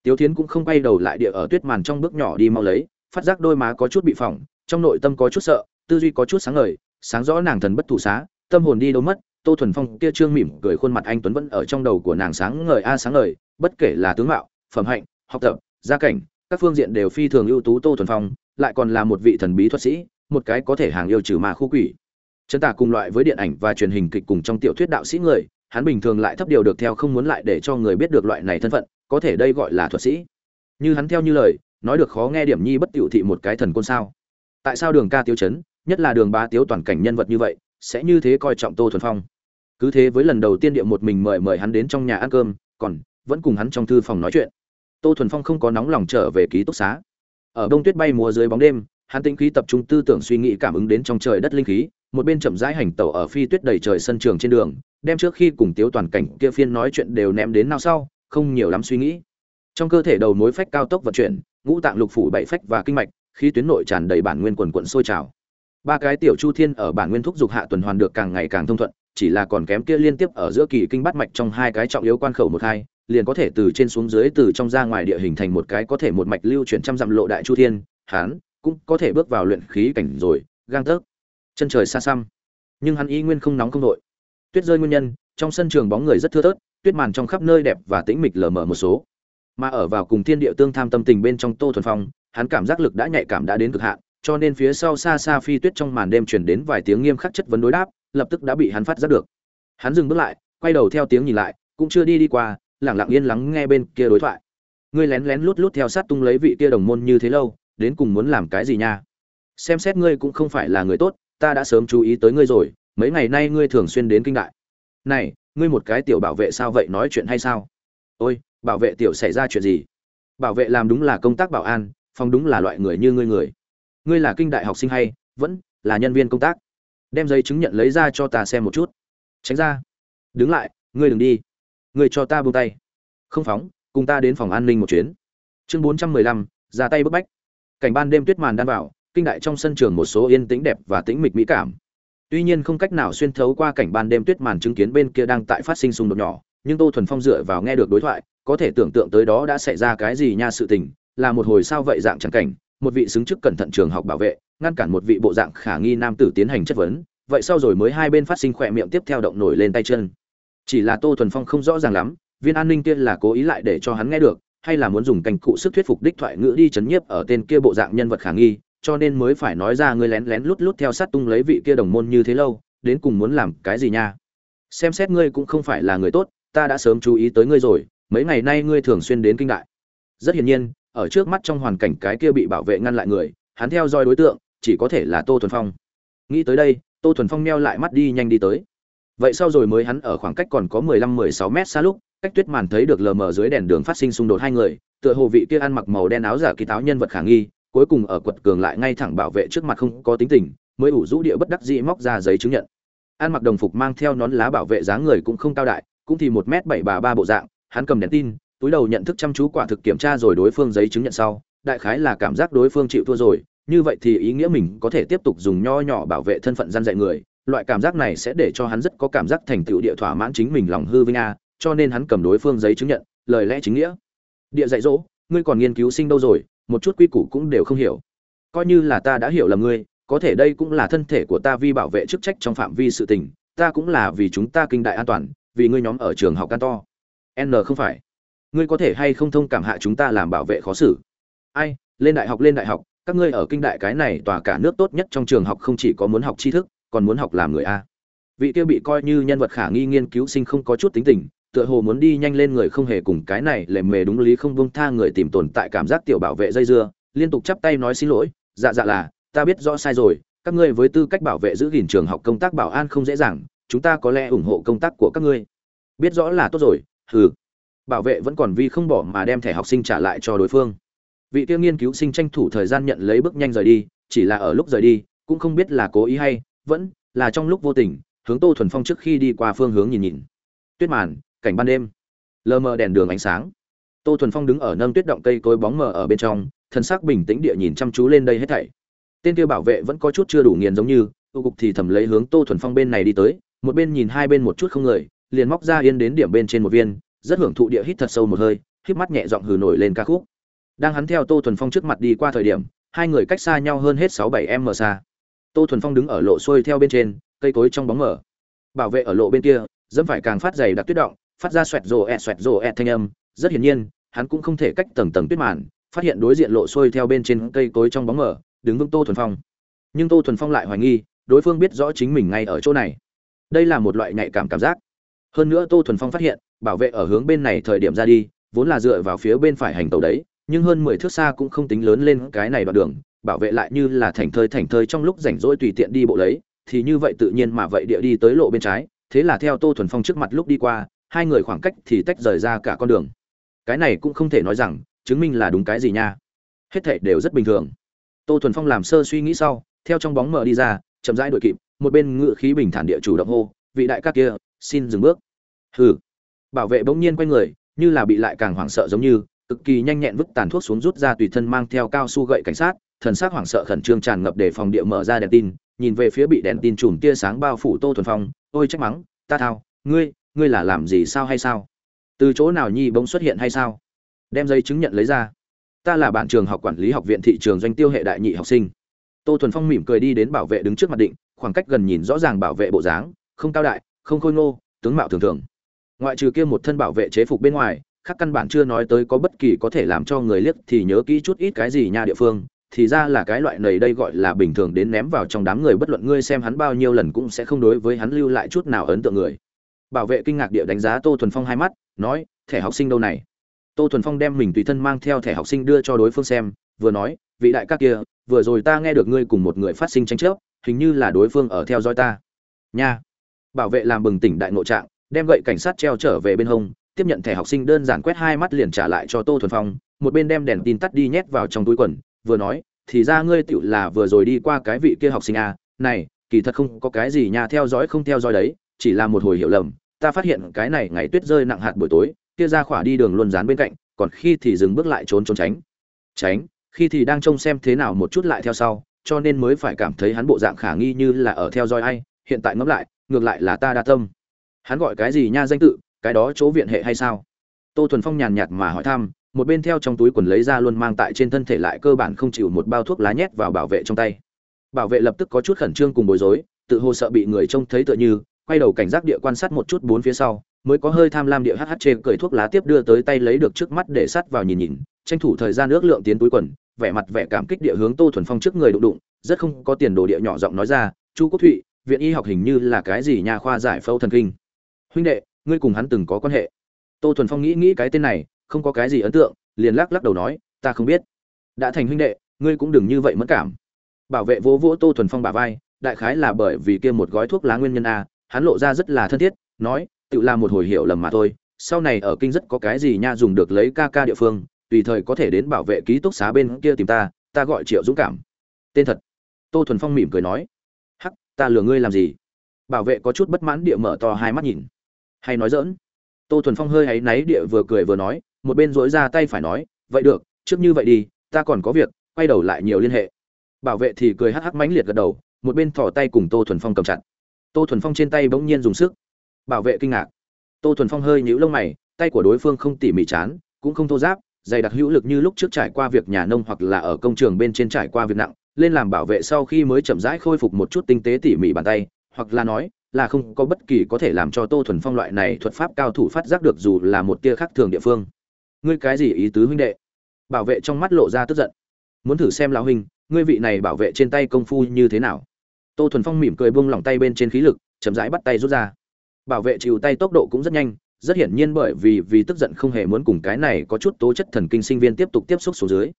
Tiếu thiến cũng không quay đầu lại địa ở tuyết màn trong bước nhỏ đi mau lấy, phát giác đôi má có chút bị phỏng, trong nội tâm có chút sợ, tư duy có chút sáng ngời, sáng rõ nàng thần bất thủ xá, tâm hồn đi đâu mất, tô thuần phong kia trương mỉm cười khuôn mặt anh tuấn vẫn ở trong đầu của nàng sáng ngời, a, sáng ngời, bất kể là tướng mạo, phẩm hạnh, học tập, gia cảnh, các phương diện đều phi thường ưu tú tô thuần phong, lại còn là một vị thần bí thuật sĩ, một cái có thể hàng yêu trừ mà khu quỷ. Chân tả cùng loại với điện ảnh và truyền hình kịch cùng trong tiểu thuyết đạo sĩ người hắn bình thường lại thấp điều được theo không muốn lại để cho người biết được loại này thân phận, có thể đây gọi là thuật sĩ. Như hắn theo như lời, nói được khó nghe điểm nhi bất tiểu thị một cái thần côn sao. Tại sao đường ca tiêu chấn, nhất là đường ba tiếu toàn cảnh nhân vật như vậy, sẽ như thế coi trọng tô thuần phong? Cứ thế với lần đầu tiên địa một mình mời mời hắn đến trong nhà ăn cơm, còn vẫn cùng hắn trong thư phòng nói chuyện. Tô thuần phong không có nóng lòng trở về ký túc xá. Ở đông tuyết bay mùa dưới bóng đêm, hắn tĩnh khí tập trung tư tưởng suy nghĩ cảm ứng đến trong trời đất linh khí, một bên chậm rãi hành tẩu ở phi tuyết đầy trời sân trường trên đường đem trước khi cùng tiếu toàn cảnh kia phiên nói chuyện đều ném đến nào sau, không nhiều lắm suy nghĩ. Trong cơ thể đầu mối phách cao tốc vận chuyển, ngũ tạng lục phủ bảy phách và kinh mạch, khí tuyến nội tràn đầy bản nguyên quần quận sôi trào. Ba cái tiểu chu thiên ở bản nguyên thúc dục hạ tuần hoàn được càng ngày càng thông thuận, chỉ là còn kém kia liên tiếp ở giữa kỳ kinh bắt mạch trong hai cái trọng yếu quan khẩu một hai, liền có thể từ trên xuống dưới từ trong ra ngoài địa hình thành một cái có thể một mạch lưu chuyển trăm dặm lộ đại chu thiên hán cũng có thể bước vào luyện khí cảnh rồi, gang tấc. Chân trời xa xăm, nhưng hắn y nguyên không nóng không nội tuyết rơi nguyên nhân, trong sân trường bóng người rất thưa thớt, tuyết màn trong khắp nơi đẹp và tĩnh mịch lờ mờ một số. Mà ở vào cùng thiên địa tương tham tâm tình bên trong tô thuần phong, hắn cảm giác lực đã nhạy cảm đã đến cực hạn, cho nên phía sau xa xa phi tuyết trong màn đêm truyền đến vài tiếng nghiêm khắc chất vấn đối đáp, lập tức đã bị hắn phát giác được. Hắn dừng bước lại, quay đầu theo tiếng nhìn lại, cũng chưa đi đi qua lẳng lặng yên lắng nghe bên kia đối thoại. Ngươi lén lén lút lút theo sát tung lấy vị kia đồng môn như thế lâu, đến cùng muốn làm cái gì nha? Xem xét ngươi cũng không phải là người tốt, ta đã sớm chú ý tới ngươi rồi mấy ngày nay ngươi thường xuyên đến kinh đại. Này, ngươi một cái tiểu bảo vệ sao vậy nói chuyện hay sao? Ôi, bảo vệ tiểu xảy ra chuyện gì? Bảo vệ làm đúng là công tác bảo an, phòng đúng là loại người như ngươi người. Ngươi là kinh đại học sinh hay, vẫn là nhân viên công tác? Đem giấy chứng nhận lấy ra cho ta xem một chút. Tránh ra. Đứng lại, ngươi đừng đi. Ngươi cho ta buông tay. Không phóng, cùng ta đến phòng an ninh một chuyến. Chương bốn trăm mười lăm, ra tay bức bách. Cảnh ban đêm tuyết màn đan vào, kinh đại trong sân trường một số yên tĩnh đẹp và tĩnh mịch mỹ cảm tuy nhiên không cách nào xuyên thấu qua cảnh ban đêm tuyết màn chứng kiến bên kia đang tại phát sinh xung đột nhỏ, nhưng tô thuần phong dựa vào nghe được đối thoại, có thể tưởng tượng tới đó đã xảy ra cái gì nha sự tình, là một hồi sao vậy dạng chẳng cảnh, một vị xứng chức cẩn thận trường học bảo vệ, ngăn cản một vị bộ dạng khả nghi nam tử tiến hành chất vấn, vậy sau rồi mới hai bên phát sinh khỏe miệng tiếp theo động nổi lên tay chân. Chỉ là tô thuần phong không rõ ràng lắm, viên an ninh kia là cố ý lại để cho hắn nghe được, hay là muốn dùng cành cụ sức thuyết phục đích thoại ngữ đi chấn nhiếp ở tên kia bộ dạng nhân vật khả nghi cho nên mới phải nói ra ngươi lén lén lút lút theo sát tung lấy vị kia đồng môn như thế lâu, đến cùng muốn làm cái gì nha? Xem xét ngươi cũng không phải là người tốt, ta đã sớm chú ý tới ngươi rồi, mấy ngày nay ngươi thường xuyên đến kinh đại. Rất hiển nhiên, ở trước mắt trong hoàn cảnh cái kia bị bảo vệ ngăn lại người, hắn theo dõi đối tượng, chỉ có thể là tô thuần phong. Nghĩ tới đây, tô thuần phong meo lại mắt đi nhanh đi tới. Vậy sau rồi mới hắn ở khoảng cách còn có mười lăm, mười sáu mét xa lúc, cách tuyết màn thấy được lờ mờ dưới đèn đường phát sinh xung đột hai người, tựa hồ vị kia ăn mặc màu đen áo giả kỳ táo nhân vật khả nghi cuối cùng ở quật cường lại ngay thẳng bảo vệ trước mặt không có tính tình, mới ủ rũ địa bất đắc dĩ móc ra giấy chứng nhận. Ăn mặc đồng phục mang theo nón lá bảo vệ dáng người cũng không cao đại, cũng thì một m bảy bà ba bộ dạng, hắn cầm đèn tin, túi đầu nhận thức chăm chú quả thực kiểm tra rồi đối phương giấy chứng nhận sau, đại khái là cảm giác đối phương chịu thua rồi, như vậy thì ý nghĩa mình có thể tiếp tục dùng nho nhỏ bảo vệ thân phận gian dạy người, loại cảm giác này sẽ để cho hắn rất có cảm giác thành tựu địa thỏa mãn chính mình lòng hư vinh a, cho nên hắn cầm đối phương giấy chứng nhận, lời lẽ chính nghĩa. Địa dạy dỗ, ngươi còn nghiên cứu sinh đâu rồi? Một chút quy củ cũng đều không hiểu. Coi như là ta đã hiểu là ngươi, có thể đây cũng là thân thể của ta vi bảo vệ chức trách trong phạm vi sự tình, ta cũng là vì chúng ta kinh đại an toàn, vì ngươi nhóm ở trường học can to. N không phải. Ngươi có thể hay không thông cảm hạ chúng ta làm bảo vệ khó xử? Ai, lên đại học, lên đại học, các ngươi ở kinh đại cái này tòa cả nước tốt nhất trong trường học không chỉ có muốn học tri thức, còn muốn học làm người a. Vị kia bị coi như nhân vật khả nghi nghiên cứu sinh không có chút tính tình tựa hồ muốn đi nhanh lên người không hề cùng cái này lề mề đúng lý không buông tha người tìm tồn tại cảm giác tiểu bảo vệ dây dưa, liên tục chắp tay nói xin lỗi dạ dạ là, ta biết rõ sai rồi, các ngươi với tư cách bảo vệ giữ gìn trường học công tác bảo an không dễ dàng, chúng ta có lẽ ủng hộ công tác của các ngươi. Biết rõ là tốt rồi, hừ. Bảo vệ vẫn còn vi không bỏ mà đem thẻ học sinh trả lại cho đối phương. Vị tiêu nghiên cứu sinh tranh thủ thời gian nhận lấy bước nhanh rời đi, chỉ là ở lúc rời đi, cũng không biết là cố ý hay, vẫn là trong lúc vô tình, hướng tô thuần phong trước khi đi qua phương hướng nhìn nhìn. Tuyết màn cảnh ban đêm. Lờ mờ đèn đường ánh sáng. Tô thuần phong đứng ở nâng tuyết động cây cối bóng mờ ở bên trong thân xác bình tĩnh địa nhìn chăm chú lên đây hết thảy. Tên kia bảo vệ vẫn có chút chưa đủ nghiền giống như tô cục thì thầm lấy hướng tô thuần phong bên này đi tới, một bên nhìn hai bên một chút không người, liền móc ra yên đến điểm bên trên một viên, rất hưởng thụ địa hít thật sâu một hơi, híp mắt nhẹ giọng hừ nổi lên ca khúc. Đang hắn theo tô thuần phong trước mặt đi qua thời điểm, hai người cách xa nhau hơn hết sáu bảy m xa. Tô thuần phong đứng ở lộ xuôi theo bên trên, cây cối trong bóng mở bảo vệ ở lộ bên kia, dẫm phải càng phát dày đặc tuyết động phát ra xoẹt rồ ẹt xoẹt rồ ẹt thanh âm. Rất hiển nhiên, hắn cũng không thể cách tầng tầng tuyết màn, phát hiện đối diện lộ xuôi theo bên trên cây cối trong bóng mở đứng vững tô thuần phong. Nhưng tô thuần phong lại hoài nghi, đối phương biết rõ chính mình ngay ở chỗ này. Đây là một loại nhạy cảm cảm giác. Hơn nữa tô thuần phong phát hiện, bảo vệ ở hướng bên này thời điểm ra đi, vốn là dựa vào phía bên phải hành tàu đấy, nhưng hơn mười thước xa cũng không tính lớn lên cái này đoạn đường, bảo vệ lại như là thành thơi thành thơi trong lúc rảnh rỗi tùy tiện đi bộ lấy, thì như vậy tự nhiên mà vậy địa đi tới lộ bên trái, thế là theo tô thuần phong trước mặt lúc đi qua hai người khoảng cách thì tách rời ra cả con đường. Cái này cũng không thể nói rằng chứng minh là đúng cái gì nha. Hết thệ đều rất bình thường. Tô thuần phong làm sơ suy nghĩ sau, theo trong bóng mờ đi ra, chậm rãi đội kịp, một bên ngự khí bình thản địa chủ động hô, vị đại ca kia, xin dừng bước. Hừ. Bảo vệ bỗng nhiên quay người, như là bị lại càng hoảng sợ giống như, cực kỳ nhanh nhẹn vứt tàn thuốc xuống rút ra tùy thân mang theo cao su gậy cảnh sát, thần sắc hoảng sợ khẩn trương tràn ngập để phòng địa mở ra đèn tin, nhìn về phía bị đèn tin chùm tia sáng bao phủ tô thuần phong, ôi trách mắng, ta thao, ngươi ngươi là làm gì sao hay sao? Từ chỗ nào nhi bỗng xuất hiện hay sao? Đem giấy chứng nhận lấy ra. Ta là bạn trường học quản lý học viện thị trường doanh tiêu hệ đại nhị học sinh. Tô thuần phong mỉm cười đi đến bảo vệ đứng trước mặt định, khoảng cách gần nhìn rõ ràng bảo vệ bộ dáng, không cao đại, không khôi ngô, tướng mạo thường thường. Ngoại trừ kia một thân bảo vệ chế phục bên ngoài, khác căn bản chưa nói tới có bất kỳ có thể làm cho người liếc thì nhớ kỹ chút ít cái gì nha địa phương, thì ra là cái loại này đây gọi là bình thường đến ném vào trong đám người, bất luận ngươi xem hắn bao nhiêu lần cũng sẽ không đối với hắn lưu lại chút nào ấn tượng người bảo vệ kinh ngạc địa đánh giá tô thuần phong hai mắt nói thẻ học sinh đâu này? Tô thuần phong đem mình tùy thân mang theo thẻ học sinh đưa cho đối phương xem vừa nói vị đại các kia vừa rồi ta nghe được ngươi cùng một người phát sinh tranh chấp hình như là đối phương ở theo dõi ta. Nha. Bảo vệ làm bừng tỉnh đại ngộ trạng đem gậy cảnh sát treo trở về bên hông tiếp nhận thẻ học sinh đơn giản quét hai mắt liền trả lại cho tô thuần phong một bên đem đèn tin tắt đi nhét vào trong túi quần vừa nói thì ra ngươi tựu là vừa rồi đi qua cái vị kia học sinh à, này kỳ thật không có cái gì nhà theo dõi không theo dõi đấy chỉ là một hồi hiểu lầm ta phát hiện cái này ngày tuyết rơi nặng hạt buổi tối, kia ra khỏa đi đường luôn dán bên cạnh, còn khi thì dừng bước lại trốn trốn tránh. Tránh, khi thì đang trông xem thế nào một chút lại theo sau, cho nên mới phải cảm thấy hắn bộ dạng khả nghi như là ở theo dõi ai, hiện tại ngẫm lại, ngược lại là ta đa tâm. Hắn gọi cái gì nha danh tự, cái đó chỗ viện hệ hay sao? Tô thuần phong nhàn nhạt mà hỏi thăm, một bên theo trong túi quần lấy ra luôn mang tại trên thân thể lại cơ bản không chịu một bao thuốc lá nhét vào bảo vệ trong tay. Bảo vệ lập tức có chút khẩn trương cùng bối rối, tự hồ sợ bị người trông thấy tựa như quay đầu cảnh giác địa quan sát một chút bốn phía sau, mới có hơi tham lam địa hh trên cười thuốc lá tiếp đưa tới tay lấy được trước mắt để sát vào nhìn nhìn, tranh thủ thời gian ước lượng tiến túi quần, vẻ mặt vẻ cảm kích địa hướng tô thuần phong trước người đụng đụng, rất không có tiền đồ địa nhỏ giọng nói ra, chu quốc thụy, viện y học hình như là cái gì nhà khoa giải phẫu thần kinh? Huynh đệ, ngươi cùng hắn từng có quan hệ. Tô thuần phong nghĩ nghĩ cái tên này, không có cái gì ấn tượng, liền lắc lắc đầu nói, ta không biết. Đã thành huynh đệ, ngươi cũng đừng như vậy mất cảm. Bảo vệ vỗ vỗ tô thuần phong bả vai, đại khái là bởi vì kia một gói thuốc lá nguyên nhân a hắn lộ ra rất là thân thiết, nói, tự làm một hồi hiểu lầm mà thôi, sau này ở kinh rất có cái gì nha dùng được lấy ca ca địa phương, tùy thời có thể đến bảo vệ ký túc xá bên kia tìm ta ta gọi triệu dũng cảm. Tên thật. Tô thuần phong mỉm cười nói, hắc, ta lừa ngươi làm gì? Bảo vệ có chút bất mãn địa mở to hai mắt nhìn. Hay nói dỡn tô thuần phong hơi háy náy địa vừa cười vừa nói, một bên dối ra tay phải nói, vậy được, trước như vậy đi, ta còn có việc, quay đầu lại nhiều liên hệ. Bảo vệ thì cười hắc hắc mãnh liệt gật đầu, một bên thỏ tay cùng tô thuần phong cầm chặt tô thuần phong trên tay bỗng nhiên dùng sức. Bảo vệ kinh ngạc. Tô thuần phong hơi nhíu lông mày, tay của đối phương không tỉ mỉ chán, cũng không thô giáp, dày đặc hữu lực như lúc trước trải qua việc nhà nông hoặc là ở công trường bên trên trải qua việc nặng, lên làm bảo vệ sau khi mới chậm rãi khôi phục một chút tinh tế tỉ mỉ bàn tay, hoặc là nói là không có bất kỳ có thể làm cho tô thuần phong loại này thuật pháp cao thủ phát giác được dù là một tia khác thường địa phương. Ngươi cái gì ý tứ huynh đệ? Bảo vệ trong mắt lộ ra tức giận. Muốn thử xem lão huynh, ngươi vị này bảo vệ trên tay công phu như thế nào? Tô thuần phong mỉm cười buông lỏng tay bên trên khí lực, chậm rãi bắt tay rút ra. Bảo vệ chịu tay tốc độ cũng rất nhanh, rất hiển nhiên bởi vì vì tức giận không hề muốn cùng cái này có chút tố chất thần kinh sinh viên tiếp tục tiếp xúc xuống dưới.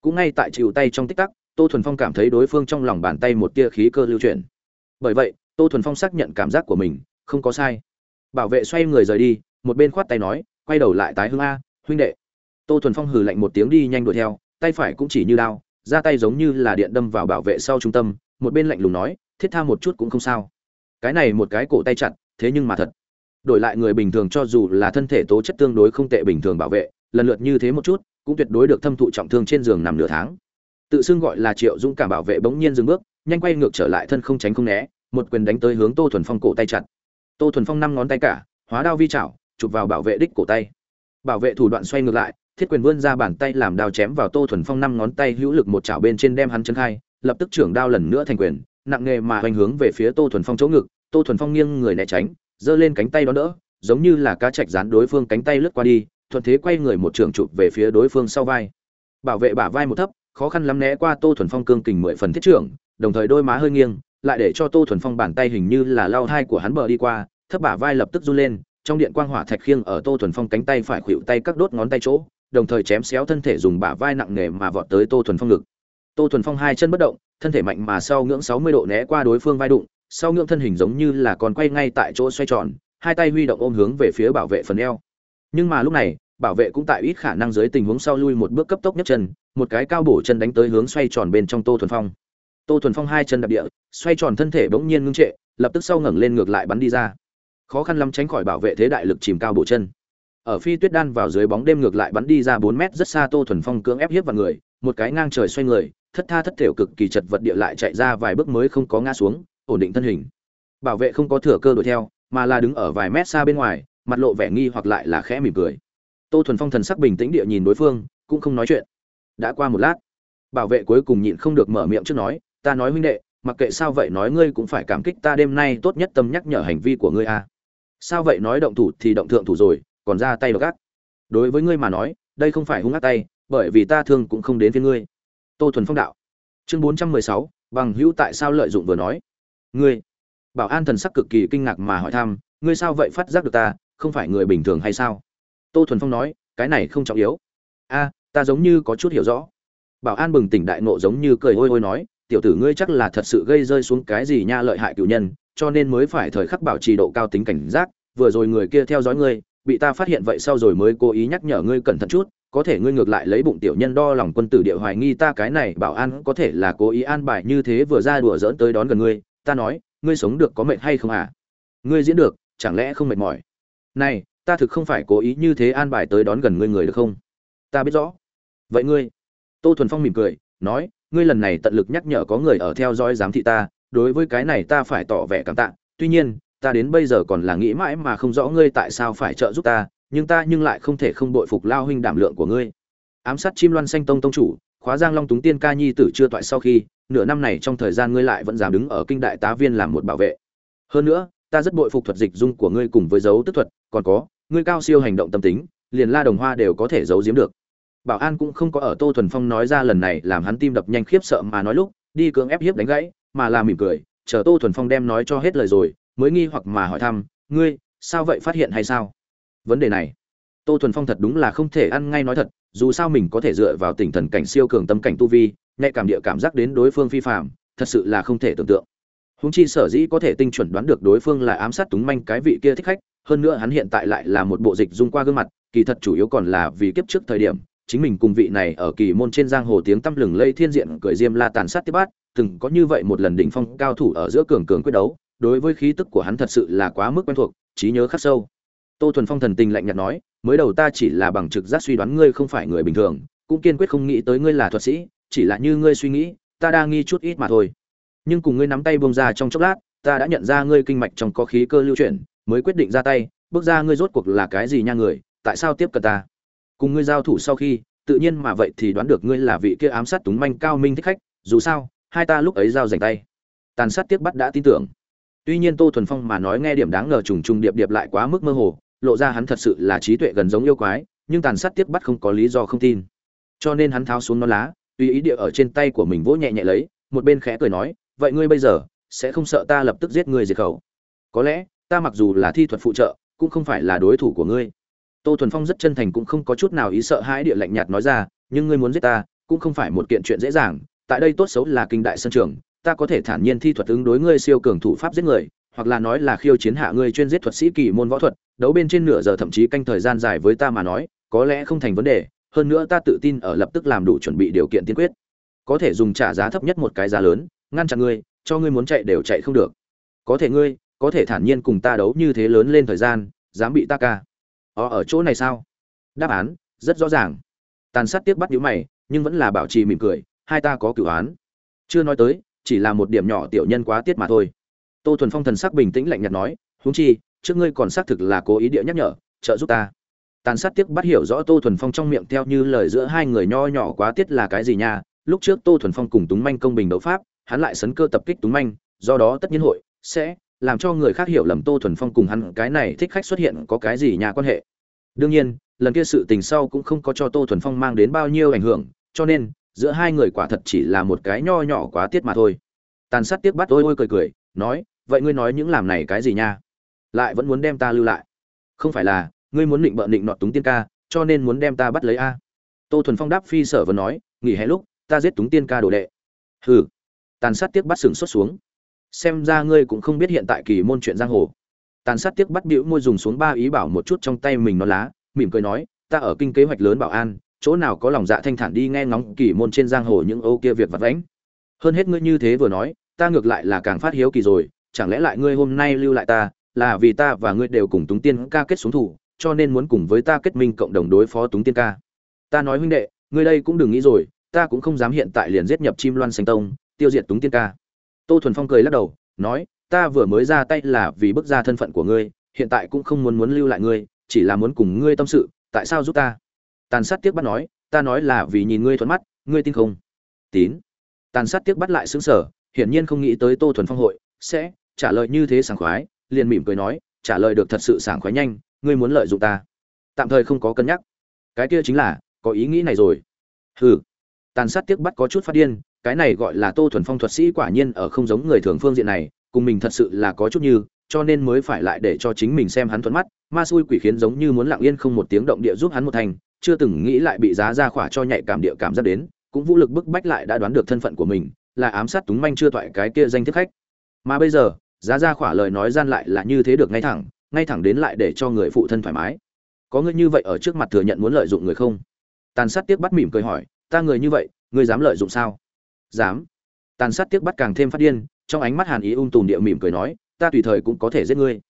Cũng ngay tại chịu tay trong tích tắc, tô thuần phong cảm thấy đối phương trong lòng bàn tay một tia khí cơ lưu chuyển. Bởi vậy, tô thuần phong xác nhận cảm giác của mình, không có sai. Bảo vệ xoay người rời đi, một bên khoát tay nói, quay đầu lại tái hương a, huynh đệ. Tô thuần phong hừ lạnh một tiếng đi nhanh đuổi theo, tay phải cũng chỉ như đao ra tay giống như là điện đâm vào bảo vệ sau trung tâm một bên lạnh lùng nói, thiết tha một chút cũng không sao. Cái này một cái cổ tay chặt, thế nhưng mà thật. Đổi lại người bình thường cho dù là thân thể tố chất tương đối không tệ bình thường bảo vệ, lần lượt như thế một chút, cũng tuyệt đối được thâm thụ trọng thương trên giường nằm nửa tháng. Tự xưng gọi là triệu dũng cảm bảo vệ bỗng nhiên dừng bước, nhanh quay ngược trở lại thân không tránh không né, một quyền đánh tới hướng tô thuần phong cổ tay chặt. Tô thuần phong năm ngón tay cả, hóa đao vi chảo, chụp vào bảo vệ đích cổ tay. Bảo vệ thủ đoạn xoay ngược lại, thiết quyền vươn ra bàn tay làm đao chém vào tô thuần phong năm ngón tay hữu lực một chảo bên trên đem hắn chân khai lập tức trưởng đao lần nữa thành quyền, nặng nghề mà hoành hướng về phía tô thuần phong chỗ ngực, tô thuần phong nghiêng người né tránh, giơ lên cánh tay đó đỡ, giống như là cá chạch dán đối phương cánh tay lướt qua đi, thuận thế quay người một trường chụp về phía đối phương sau vai. Bảo vệ bả vai một thấp, khó khăn lắm né qua tô thuần phong cương kình mười phần thiết trưởng, đồng thời đôi má hơi nghiêng, lại để cho tô thuần phong bàn tay hình như là lao thai của hắn bờ đi qua, thấp bả vai lập tức run lên, trong điện quang hỏa thạch khiêng ở tô thuần phong cánh tay phải khuỵu tay các đốt ngón tay chỗ, đồng thời chém xéo thân thể dùng bả vai nặng nề mà vọt tới tô thuần phong ngực tô thuần phong hai chân bất động, thân thể mạnh mà sau ngưỡng sáu mươi độ né qua đối phương vai đụng, sau ngưỡng thân hình giống như là còn quay ngay tại chỗ xoay tròn, hai tay huy động ôm hướng về phía bảo vệ phần eo. Nhưng mà lúc này, bảo vệ cũng tại ít khả năng dưới tình huống sau lui một bước cấp tốc nhất chân, một cái cao bổ chân đánh tới hướng xoay tròn bên trong tô thuần phong. Tô thuần phong hai chân đạp địa, xoay tròn thân thể bỗng nhiên ngưng trệ, lập tức sau ngẩng lên ngược lại bắn đi ra. Khó khăn lắm tránh khỏi bảo vệ thế đại lực chìm cao bổ chân. Ở phi tuyết đan vào dưới bóng đêm ngược lại bắn đi ra bốn mét rất xa tô thuần phong cưỡng ép hiếp vào người, một cái ngang trời xoay người thất tha thất thểu cực kỳ chật vật địa lại chạy ra vài bước mới không có ngã xuống, ổn định thân hình. Bảo vệ không có thừa cơ đuổi theo, mà là đứng ở vài mét xa bên ngoài, mặt lộ vẻ nghi hoặc lại là khẽ mỉm cười. Tô thuần phong thần sắc bình tĩnh địa nhìn đối phương, cũng không nói chuyện. Đã qua một lát, bảo vệ cuối cùng nhịn không được mở miệng trước nói, ta nói huynh đệ, mặc kệ sao vậy nói ngươi cũng phải cảm kích ta đêm nay tốt nhất tâm nhắc nhở hành vi của ngươi a. À. sao vậy nói động thủ thì động thượng thủ rồi, còn ra tay gác đối với ngươi mà nói, đây không phải hung ác tay, bởi vì ta thương cũng không đến với ngươi tô thuần phong đạo. Chương bốn trăm mười sáu, bằng hữu tại sao lợi dụng vừa nói. Ngươi, bảo an thần sắc cực kỳ kinh ngạc mà hỏi thăm, ngươi sao vậy phát giác được ta, không phải người bình thường hay sao? Tô thuần phong nói, cái này không trọng yếu. A, ta giống như có chút hiểu rõ. Bảo an bừng tỉnh đại nộ giống như cười ôi ôi nói, tiểu tử ngươi chắc là thật sự gây rơi xuống cái gì nha lợi hại cựu nhân, cho nên mới phải thời khắc bảo trì độ cao tính cảnh giác, vừa rồi người kia theo dõi ngươi, bị ta phát hiện vậy sau rồi mới cố ý nhắc nhở ngươi cẩn thận chút có thể ngươi ngược lại lấy bụng tiểu nhân đo lòng quân tử địa hoài nghi ta cái này bảo an có thể là cố ý an bài như thế vừa ra đùa dỡn tới đón gần ngươi, ta nói, ngươi sống được có mệt hay không à? Ngươi diễn được, chẳng lẽ không mệt mỏi? Này, ta thực không phải cố ý như thế an bài tới đón gần ngươi người được không? Ta biết rõ. Vậy ngươi? Tô thuần phong mỉm cười, nói, ngươi lần này tận lực nhắc nhở có người ở theo dõi giám thị ta, đối với cái này ta phải tỏ vẻ cảm tạ, tuy nhiên, ta đến bây giờ còn là nghĩ mãi mà không rõ ngươi tại sao phải trợ giúp ta nhưng ta nhưng lại không thể không bội phục lao huynh đảm lượng của ngươi. Ám sát chim loan xanh tông tông chủ, khóa giang long túng tiên ca nhi tử chưa toại sau khi, nửa năm này trong thời gian ngươi lại vẫn dám đứng ở kinh đại tá viên làm một bảo vệ. Hơn nữa, ta rất bội phục thuật dịch dung của ngươi cùng với dấu tức thuật, còn có, ngươi cao siêu hành động tâm tính, liền la đồng hoa đều có thể giấu giếm được. Bảo an cũng không có ở tô thuần phong nói ra lần này làm hắn tim đập nhanh khiếp sợ mà nói lúc, đi cưỡng ép hiếp đánh gãy, mà là mỉm cười, chờ tô thuần phong đem nói cho hết lời rồi, mới nghi hoặc mà hỏi thăm, ngươi, sao vậy phát hiện hay sao? Vấn đề này. Tô thuần phong thật đúng là không thể ăn ngay nói thật, dù sao mình có thể dựa vào tỉnh thần cảnh siêu cường tâm cảnh tu vi, nhạy cảm địa cảm giác đến đối phương phi phạm thật sự là không thể tưởng tượng. Húng chi sở dĩ có thể tinh chuẩn đoán được đối phương là ám sát túng manh cái vị kia thích khách, hơn nữa hắn hiện tại lại là một bộ dịch dung qua gương mặt, kỳ thật chủ yếu còn là vì kiếp trước thời điểm, chính mình cùng vị này ở kỳ môn trên giang hồ tiếng tăm lừng lây thiên diện cười diêm la tàn sát tiếp bát, từng có như vậy một lần đỉnh phong cao thủ ở giữa cường cường quyết đấu, đối với khí tức của hắn thật sự là quá mức quen thuộc, trí nhớ khắc sâu tô thuần phong thần tình lạnh nhạt nói, mới đầu ta chỉ là bằng trực giác suy đoán ngươi không phải người bình thường, cũng kiên quyết không nghĩ tới ngươi là thuật sĩ, chỉ là như ngươi suy nghĩ, ta đang nghi chút ít mà thôi. Nhưng cùng ngươi nắm tay bông ra trong chốc lát, ta đã nhận ra ngươi kinh mạch trong có khí cơ lưu chuyển, mới quyết định ra tay, bước ra ngươi rốt cuộc là cái gì nha người, tại sao tiếp cận ta? Cùng ngươi giao thủ sau khi, tự nhiên mà vậy thì đoán được ngươi là vị kia ám sát túng manh cao minh thích khách, dù sao, hai ta lúc ấy giao giành tay. Tàn sát tiếc bắt đã tin tưởng. Tuy nhiên tô thuần phong mà nói nghe điểm đáng ngờ trùng trùng điệp điệp lại quá mức mơ hồ lộ ra hắn thật sự là trí tuệ gần giống yêu quái, nhưng tàn sát tiếp bắt không có lý do không tin. Cho nên hắn tháo xuống nó lá, tùy ý địa ở trên tay của mình vỗ nhẹ nhẹ lấy, một bên khẽ cười nói, vậy ngươi bây giờ sẽ không sợ ta lập tức giết ngươi diệt khẩu? Có lẽ, ta mặc dù là thi thuật phụ trợ, cũng không phải là đối thủ của ngươi. Tô thuần phong rất chân thành cũng không có chút nào ý sợ hãi địa lạnh nhạt nói ra, nhưng ngươi muốn giết ta, cũng không phải một kiện chuyện dễ dàng. Tại đây tốt xấu là kinh đại sân trường, ta có thể thản nhiên thi thuật ứng đối ngươi siêu cường thủ pháp giết người hoặc là nói là khiêu chiến hạ ngươi chuyên giết thuật sĩ kỳ môn võ thuật, đấu bên trên nửa giờ thậm chí canh thời gian dài với ta mà nói, có lẽ không thành vấn đề, hơn nữa ta tự tin ở lập tức làm đủ chuẩn bị điều kiện tiên quyết. Có thể dùng trả giá thấp nhất một cái giá lớn, ngăn chặn ngươi, cho ngươi muốn chạy đều chạy không được. Có thể ngươi, có thể thản nhiên cùng ta đấu như thế lớn lên thời gian, dám bị ta ca. Ở ở chỗ này sao? Đáp án, rất rõ ràng. Tàn sát tiếc bắt nhíu mày, nhưng vẫn là bảo trì mỉm cười, hai ta có cửu án. Chưa nói tới, chỉ là một điểm nhỏ tiểu nhân quá tiết mà thôi tô thuần phong thần sắc bình tĩnh lạnh nhạt nói, huống chi, trước ngươi còn xác thực là cố ý địa nhắc nhở, trợ giúp ta. Tàn sát tiếc bắt hiểu rõ tô thuần phong trong miệng theo như lời giữa hai người nho nhỏ quá tiết là cái gì nha, lúc trước tô thuần phong cùng túng manh công bình đấu pháp, hắn lại sấn cơ tập kích túng manh, do đó tất nhiên hội sẽ làm cho người khác hiểu lầm tô thuần phong cùng hắn cái này thích khách xuất hiện có cái gì nhà quan hệ. Đương nhiên, lần kia sự tình sau cũng không có cho tô thuần phong mang đến bao nhiêu ảnh hưởng, cho nên, giữa hai người quả thật chỉ là một cái nho nhỏ quá tiết mà thôi. Tàn sát tiếc bắt ôi ôi cười cười nói, vậy ngươi nói những làm này cái gì nha? Lại vẫn muốn đem ta lưu lại. Không phải là, ngươi muốn định bợ định nọt túng tiên ca, cho nên muốn đem ta bắt lấy a? Tô thuần phong đáp phi sở vừa nói, nghỉ hè lúc, ta giết túng tiên ca đồ đệ. Hừ. Tàn sát tiếc bắt sừng xuất xuống. Xem ra ngươi cũng không biết hiện tại kỳ môn chuyện giang hồ. Tàn sát tiếc bắt bĩu môi dùng xuống ba ý bảo một chút trong tay mình nó lá, mỉm cười nói, ta ở kinh kế hoạch lớn bảo an, chỗ nào có lòng dạ thanh thản đi nghe ngóng kỳ môn trên giang hồ những ô kia việc vặt vãnh. Hơn hết ngươi như thế vừa nói ta ngược lại là càng phát hiếu kỳ rồi, chẳng lẽ lại ngươi hôm nay lưu lại ta, là vì ta và ngươi đều cùng túng tiên ca kết xuống thủ, cho nên muốn cùng với ta kết minh cộng đồng đối phó túng tiên ca. Ta nói huynh đệ, ngươi đây cũng đừng nghĩ rồi, ta cũng không dám hiện tại liền giết nhập chim loan xanh tông, tiêu diệt túng tiên ca. Tô thuần phong cười lắc đầu, nói, ta vừa mới ra tay là vì bức ra thân phận của ngươi, hiện tại cũng không muốn muốn lưu lại ngươi, chỉ là muốn cùng ngươi tâm sự, tại sao giúp ta? Tàn sát tiếc bắt nói, ta nói là vì nhìn ngươi thuận mắt, ngươi tin không? Tín. Tàn sát tiếc bắt lại xứng sở hiển nhiên không nghĩ tới tô thuần phong hội sẽ trả lời như thế sảng khoái, liền mỉm cười nói, trả lời được thật sự sảng khoái nhanh, ngươi muốn lợi dụng ta. Tạm thời không có cân nhắc. Cái kia chính là, có ý nghĩ này rồi. Hừ. Tàn sát tiếc bắt có chút phát điên, cái này gọi là tô thuần phong thuật sĩ quả nhiên ở không giống người thường phương diện này, cùng mình thật sự là có chút như, cho nên mới phải lại để cho chính mình xem hắn thuận mắt. Ma xui quỷ khiến giống như muốn lặng yên không một tiếng động địa giúp hắn một thành, chưa từng nghĩ lại bị giá ra khỏa cho nhạy cảm địa cảm giác đến, cũng vũ lực bức bách lại đã đoán được thân phận của mình là ám sát túng manh chưa toại cái kia danh thiếp khách. Mà bây giờ, giá ra khỏa lời nói gian lại là như thế được ngay thẳng ngay thẳng đến lại để cho người phụ thân thoải mái. Có người như vậy ở trước mặt thừa nhận muốn lợi dụng người không? Tàn sát tiếc bắt mỉm cười hỏi, ta người như vậy, ngươi dám lợi dụng sao? Dám. Tàn sát tiếc bắt càng thêm phát điên, trong ánh mắt hàn ý ung tùm địa mỉm cười nói, ta tùy thời cũng có thể giết ngươi.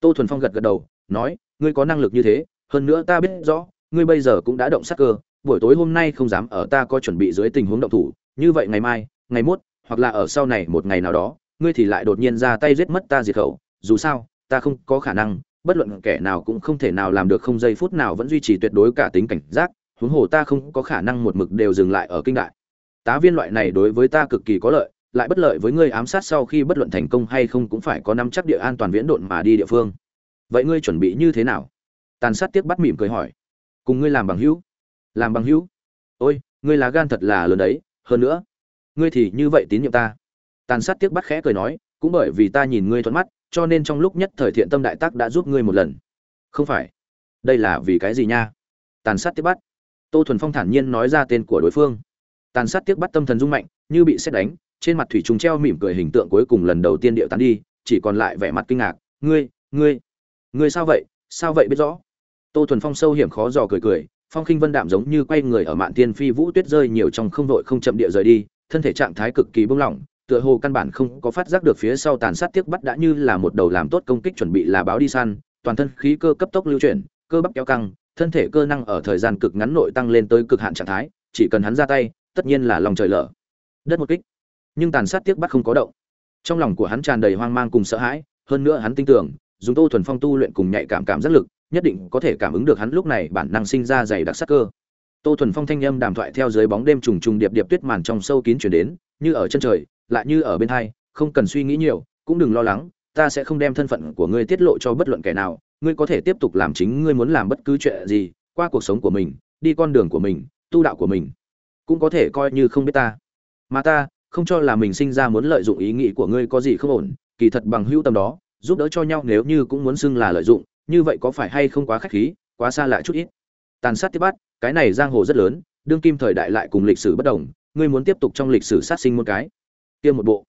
Tô thuần phong gật gật đầu, nói, ngươi có năng lực như thế, hơn nữa ta biết rõ, ngươi bây giờ cũng đã động sát cơ, buổi tối hôm nay không dám ở ta có chuẩn bị dưới tình huống động thủ, như vậy ngày mai ngày mốt, hoặc là ở sau này một ngày nào đó, ngươi thì lại đột nhiên ra tay giết mất ta diệt khẩu. Dù sao, ta không có khả năng, bất luận kẻ nào cũng không thể nào làm được không giây phút nào vẫn duy trì tuyệt đối cả tính cảnh giác. Huống hồ ta không có khả năng một mực đều dừng lại ở kinh đại. Tá viên loại này đối với ta cực kỳ có lợi, lại bất lợi với ngươi ám sát sau khi bất luận thành công hay không cũng phải có nắm chắc địa an toàn viễn độn mà đi địa phương. Vậy ngươi chuẩn bị như thế nào? Tàn sát tiếc bắt mỉm cười hỏi. Cùng ngươi làm bằng hữu. Làm bằng hữu? Ôi, ngươi lá gan thật là lớn đấy. Hơn nữa ngươi thì như vậy tín nhiệm ta. Tàn sát tiếc bắt khẽ cười nói, cũng bởi vì ta nhìn ngươi thuận mắt, cho nên trong lúc nhất thời thiện tâm đại tác đã giúp ngươi một lần. Không phải. Đây là vì cái gì nha? Tàn sát tiếc bắt. Tô thuần phong thản nhiên nói ra tên của đối phương. Tàn sát tiếc bắt tâm thần rung mạnh, như bị xét đánh, trên mặt thủy trùng treo mỉm cười hình tượng cuối cùng lần đầu tiên điệu tán đi, chỉ còn lại vẻ mặt kinh ngạc. Ngươi ngươi ngươi sao vậy? Sao vậy biết rõ? Tô thuần phong sâu hiểm khó dò cười cười, phong khinh vân đạm giống như quay người ở mạn tiên phi vũ tuyết rơi nhiều trong không vội không chậm địa rời đi thân thể trạng thái cực kỳ bung lỏng, tựa hồ căn bản không có phát giác được phía sau tàn sát tiếc bắt đã như là một đầu làm tốt công kích chuẩn bị là báo đi săn, toàn thân khí cơ cấp tốc lưu chuyển, cơ bắp kéo căng, thân thể cơ năng ở thời gian cực ngắn nội tăng lên tới cực hạn trạng thái, chỉ cần hắn ra tay, tất nhiên là lòng trời lở. Đất một kích. Nhưng tàn sát tiếc bắt không có động. Trong lòng của hắn tràn đầy hoang mang cùng sợ hãi, hơn nữa hắn tin tưởng, dùng tô thuần phong tu luyện cùng nhạy cảm cảm giác lực, nhất định có thể cảm ứng được hắn lúc này bản năng sinh ra dày đặc sắc cơ tô thuần phong thanh âm đàm thoại theo dưới bóng đêm trùng trùng điệp điệp tuyết màn trong sâu kín chuyển đến, như ở chân trời, lại như ở bên hai, không cần suy nghĩ nhiều, cũng đừng lo lắng, ta sẽ không đem thân phận của ngươi tiết lộ cho bất luận kẻ nào, ngươi có thể tiếp tục làm chính ngươi muốn làm bất cứ chuyện gì, qua cuộc sống của mình, đi con đường của mình, tu đạo của mình. Cũng có thể coi như không biết ta. Mà ta, không cho là mình sinh ra muốn lợi dụng ý nghĩ của ngươi có gì không ổn, kỳ thật bằng hữu tâm đó, giúp đỡ cho nhau nếu như cũng muốn xưng là lợi dụng, như vậy có phải hay không quá khách khí, quá xa lạ chút ít. Tàn sát tiếp bắt cái này giang hồ rất lớn, đương kim thời đại lại cùng lịch sử bất đồng, ngươi muốn tiếp tục trong lịch sử sát sinh một cái. Kia một bộ.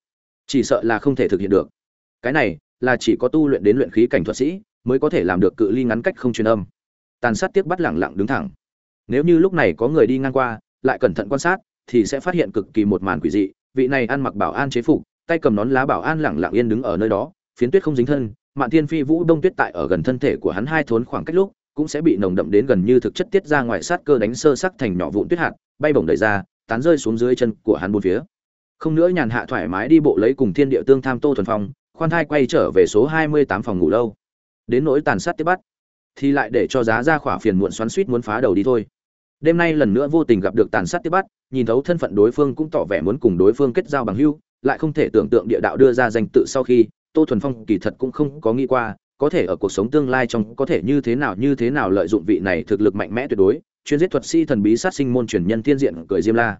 Chỉ sợ là không thể thực hiện được. Cái này, là chỉ có tu luyện đến luyện khí cảnh thuật sĩ, mới có thể làm được cự ly ngắn cách không truyền âm. Tàn sát tiếc bắt lẳng lặng đứng thẳng. Nếu như lúc này có người đi ngang qua, lại cẩn thận quan sát, thì sẽ phát hiện cực kỳ một màn quỷ dị. Vị này ăn mặc bảo an chế phục, tay cầm nón lá bảo an lẳng lặng yên đứng ở nơi đó, phiến tuyết không dính thân, mạn thiên phi vũ đông tuyết tại ở gần thân thể của hắn hai thốn khoảng cách lúc cũng sẽ bị nồng đậm đến gần như thực chất tiết ra ngoài sát cơ đánh sơ sắc thành nhỏ vụn tuyết hạt, bay bổng đẩy ra, tán rơi xuống dưới chân của hắn bốn phía. Không nữa nhàn hạ thoải mái đi bộ lấy cùng thiên địa tương tham tô thuần phong, khoan thai quay trở về số hai mươi tám phòng ngủ lâu. Đến nỗi tàn sát tiếp bắt, thì lại để cho giá ra khỏa phiền muộn xoắn suýt muốn phá đầu đi thôi. Đêm nay lần nữa vô tình gặp được tàn sát tiếp bắt, nhìn thấu thân phận đối phương cũng tỏ vẻ muốn cùng đối phương kết giao bằng hưu lại không thể tưởng tượng địa đạo đưa ra danh tự sau khi tô thuần phong kỳ thật cũng không có nghĩ qua có thể ở cuộc sống tương lai trong có thể như thế nào như thế nào lợi dụng vị này thực lực mạnh mẽ tuyệt đối, chuyên giết thuật sĩ thần bí sát sinh môn truyền nhân thiên diện cười diêm la.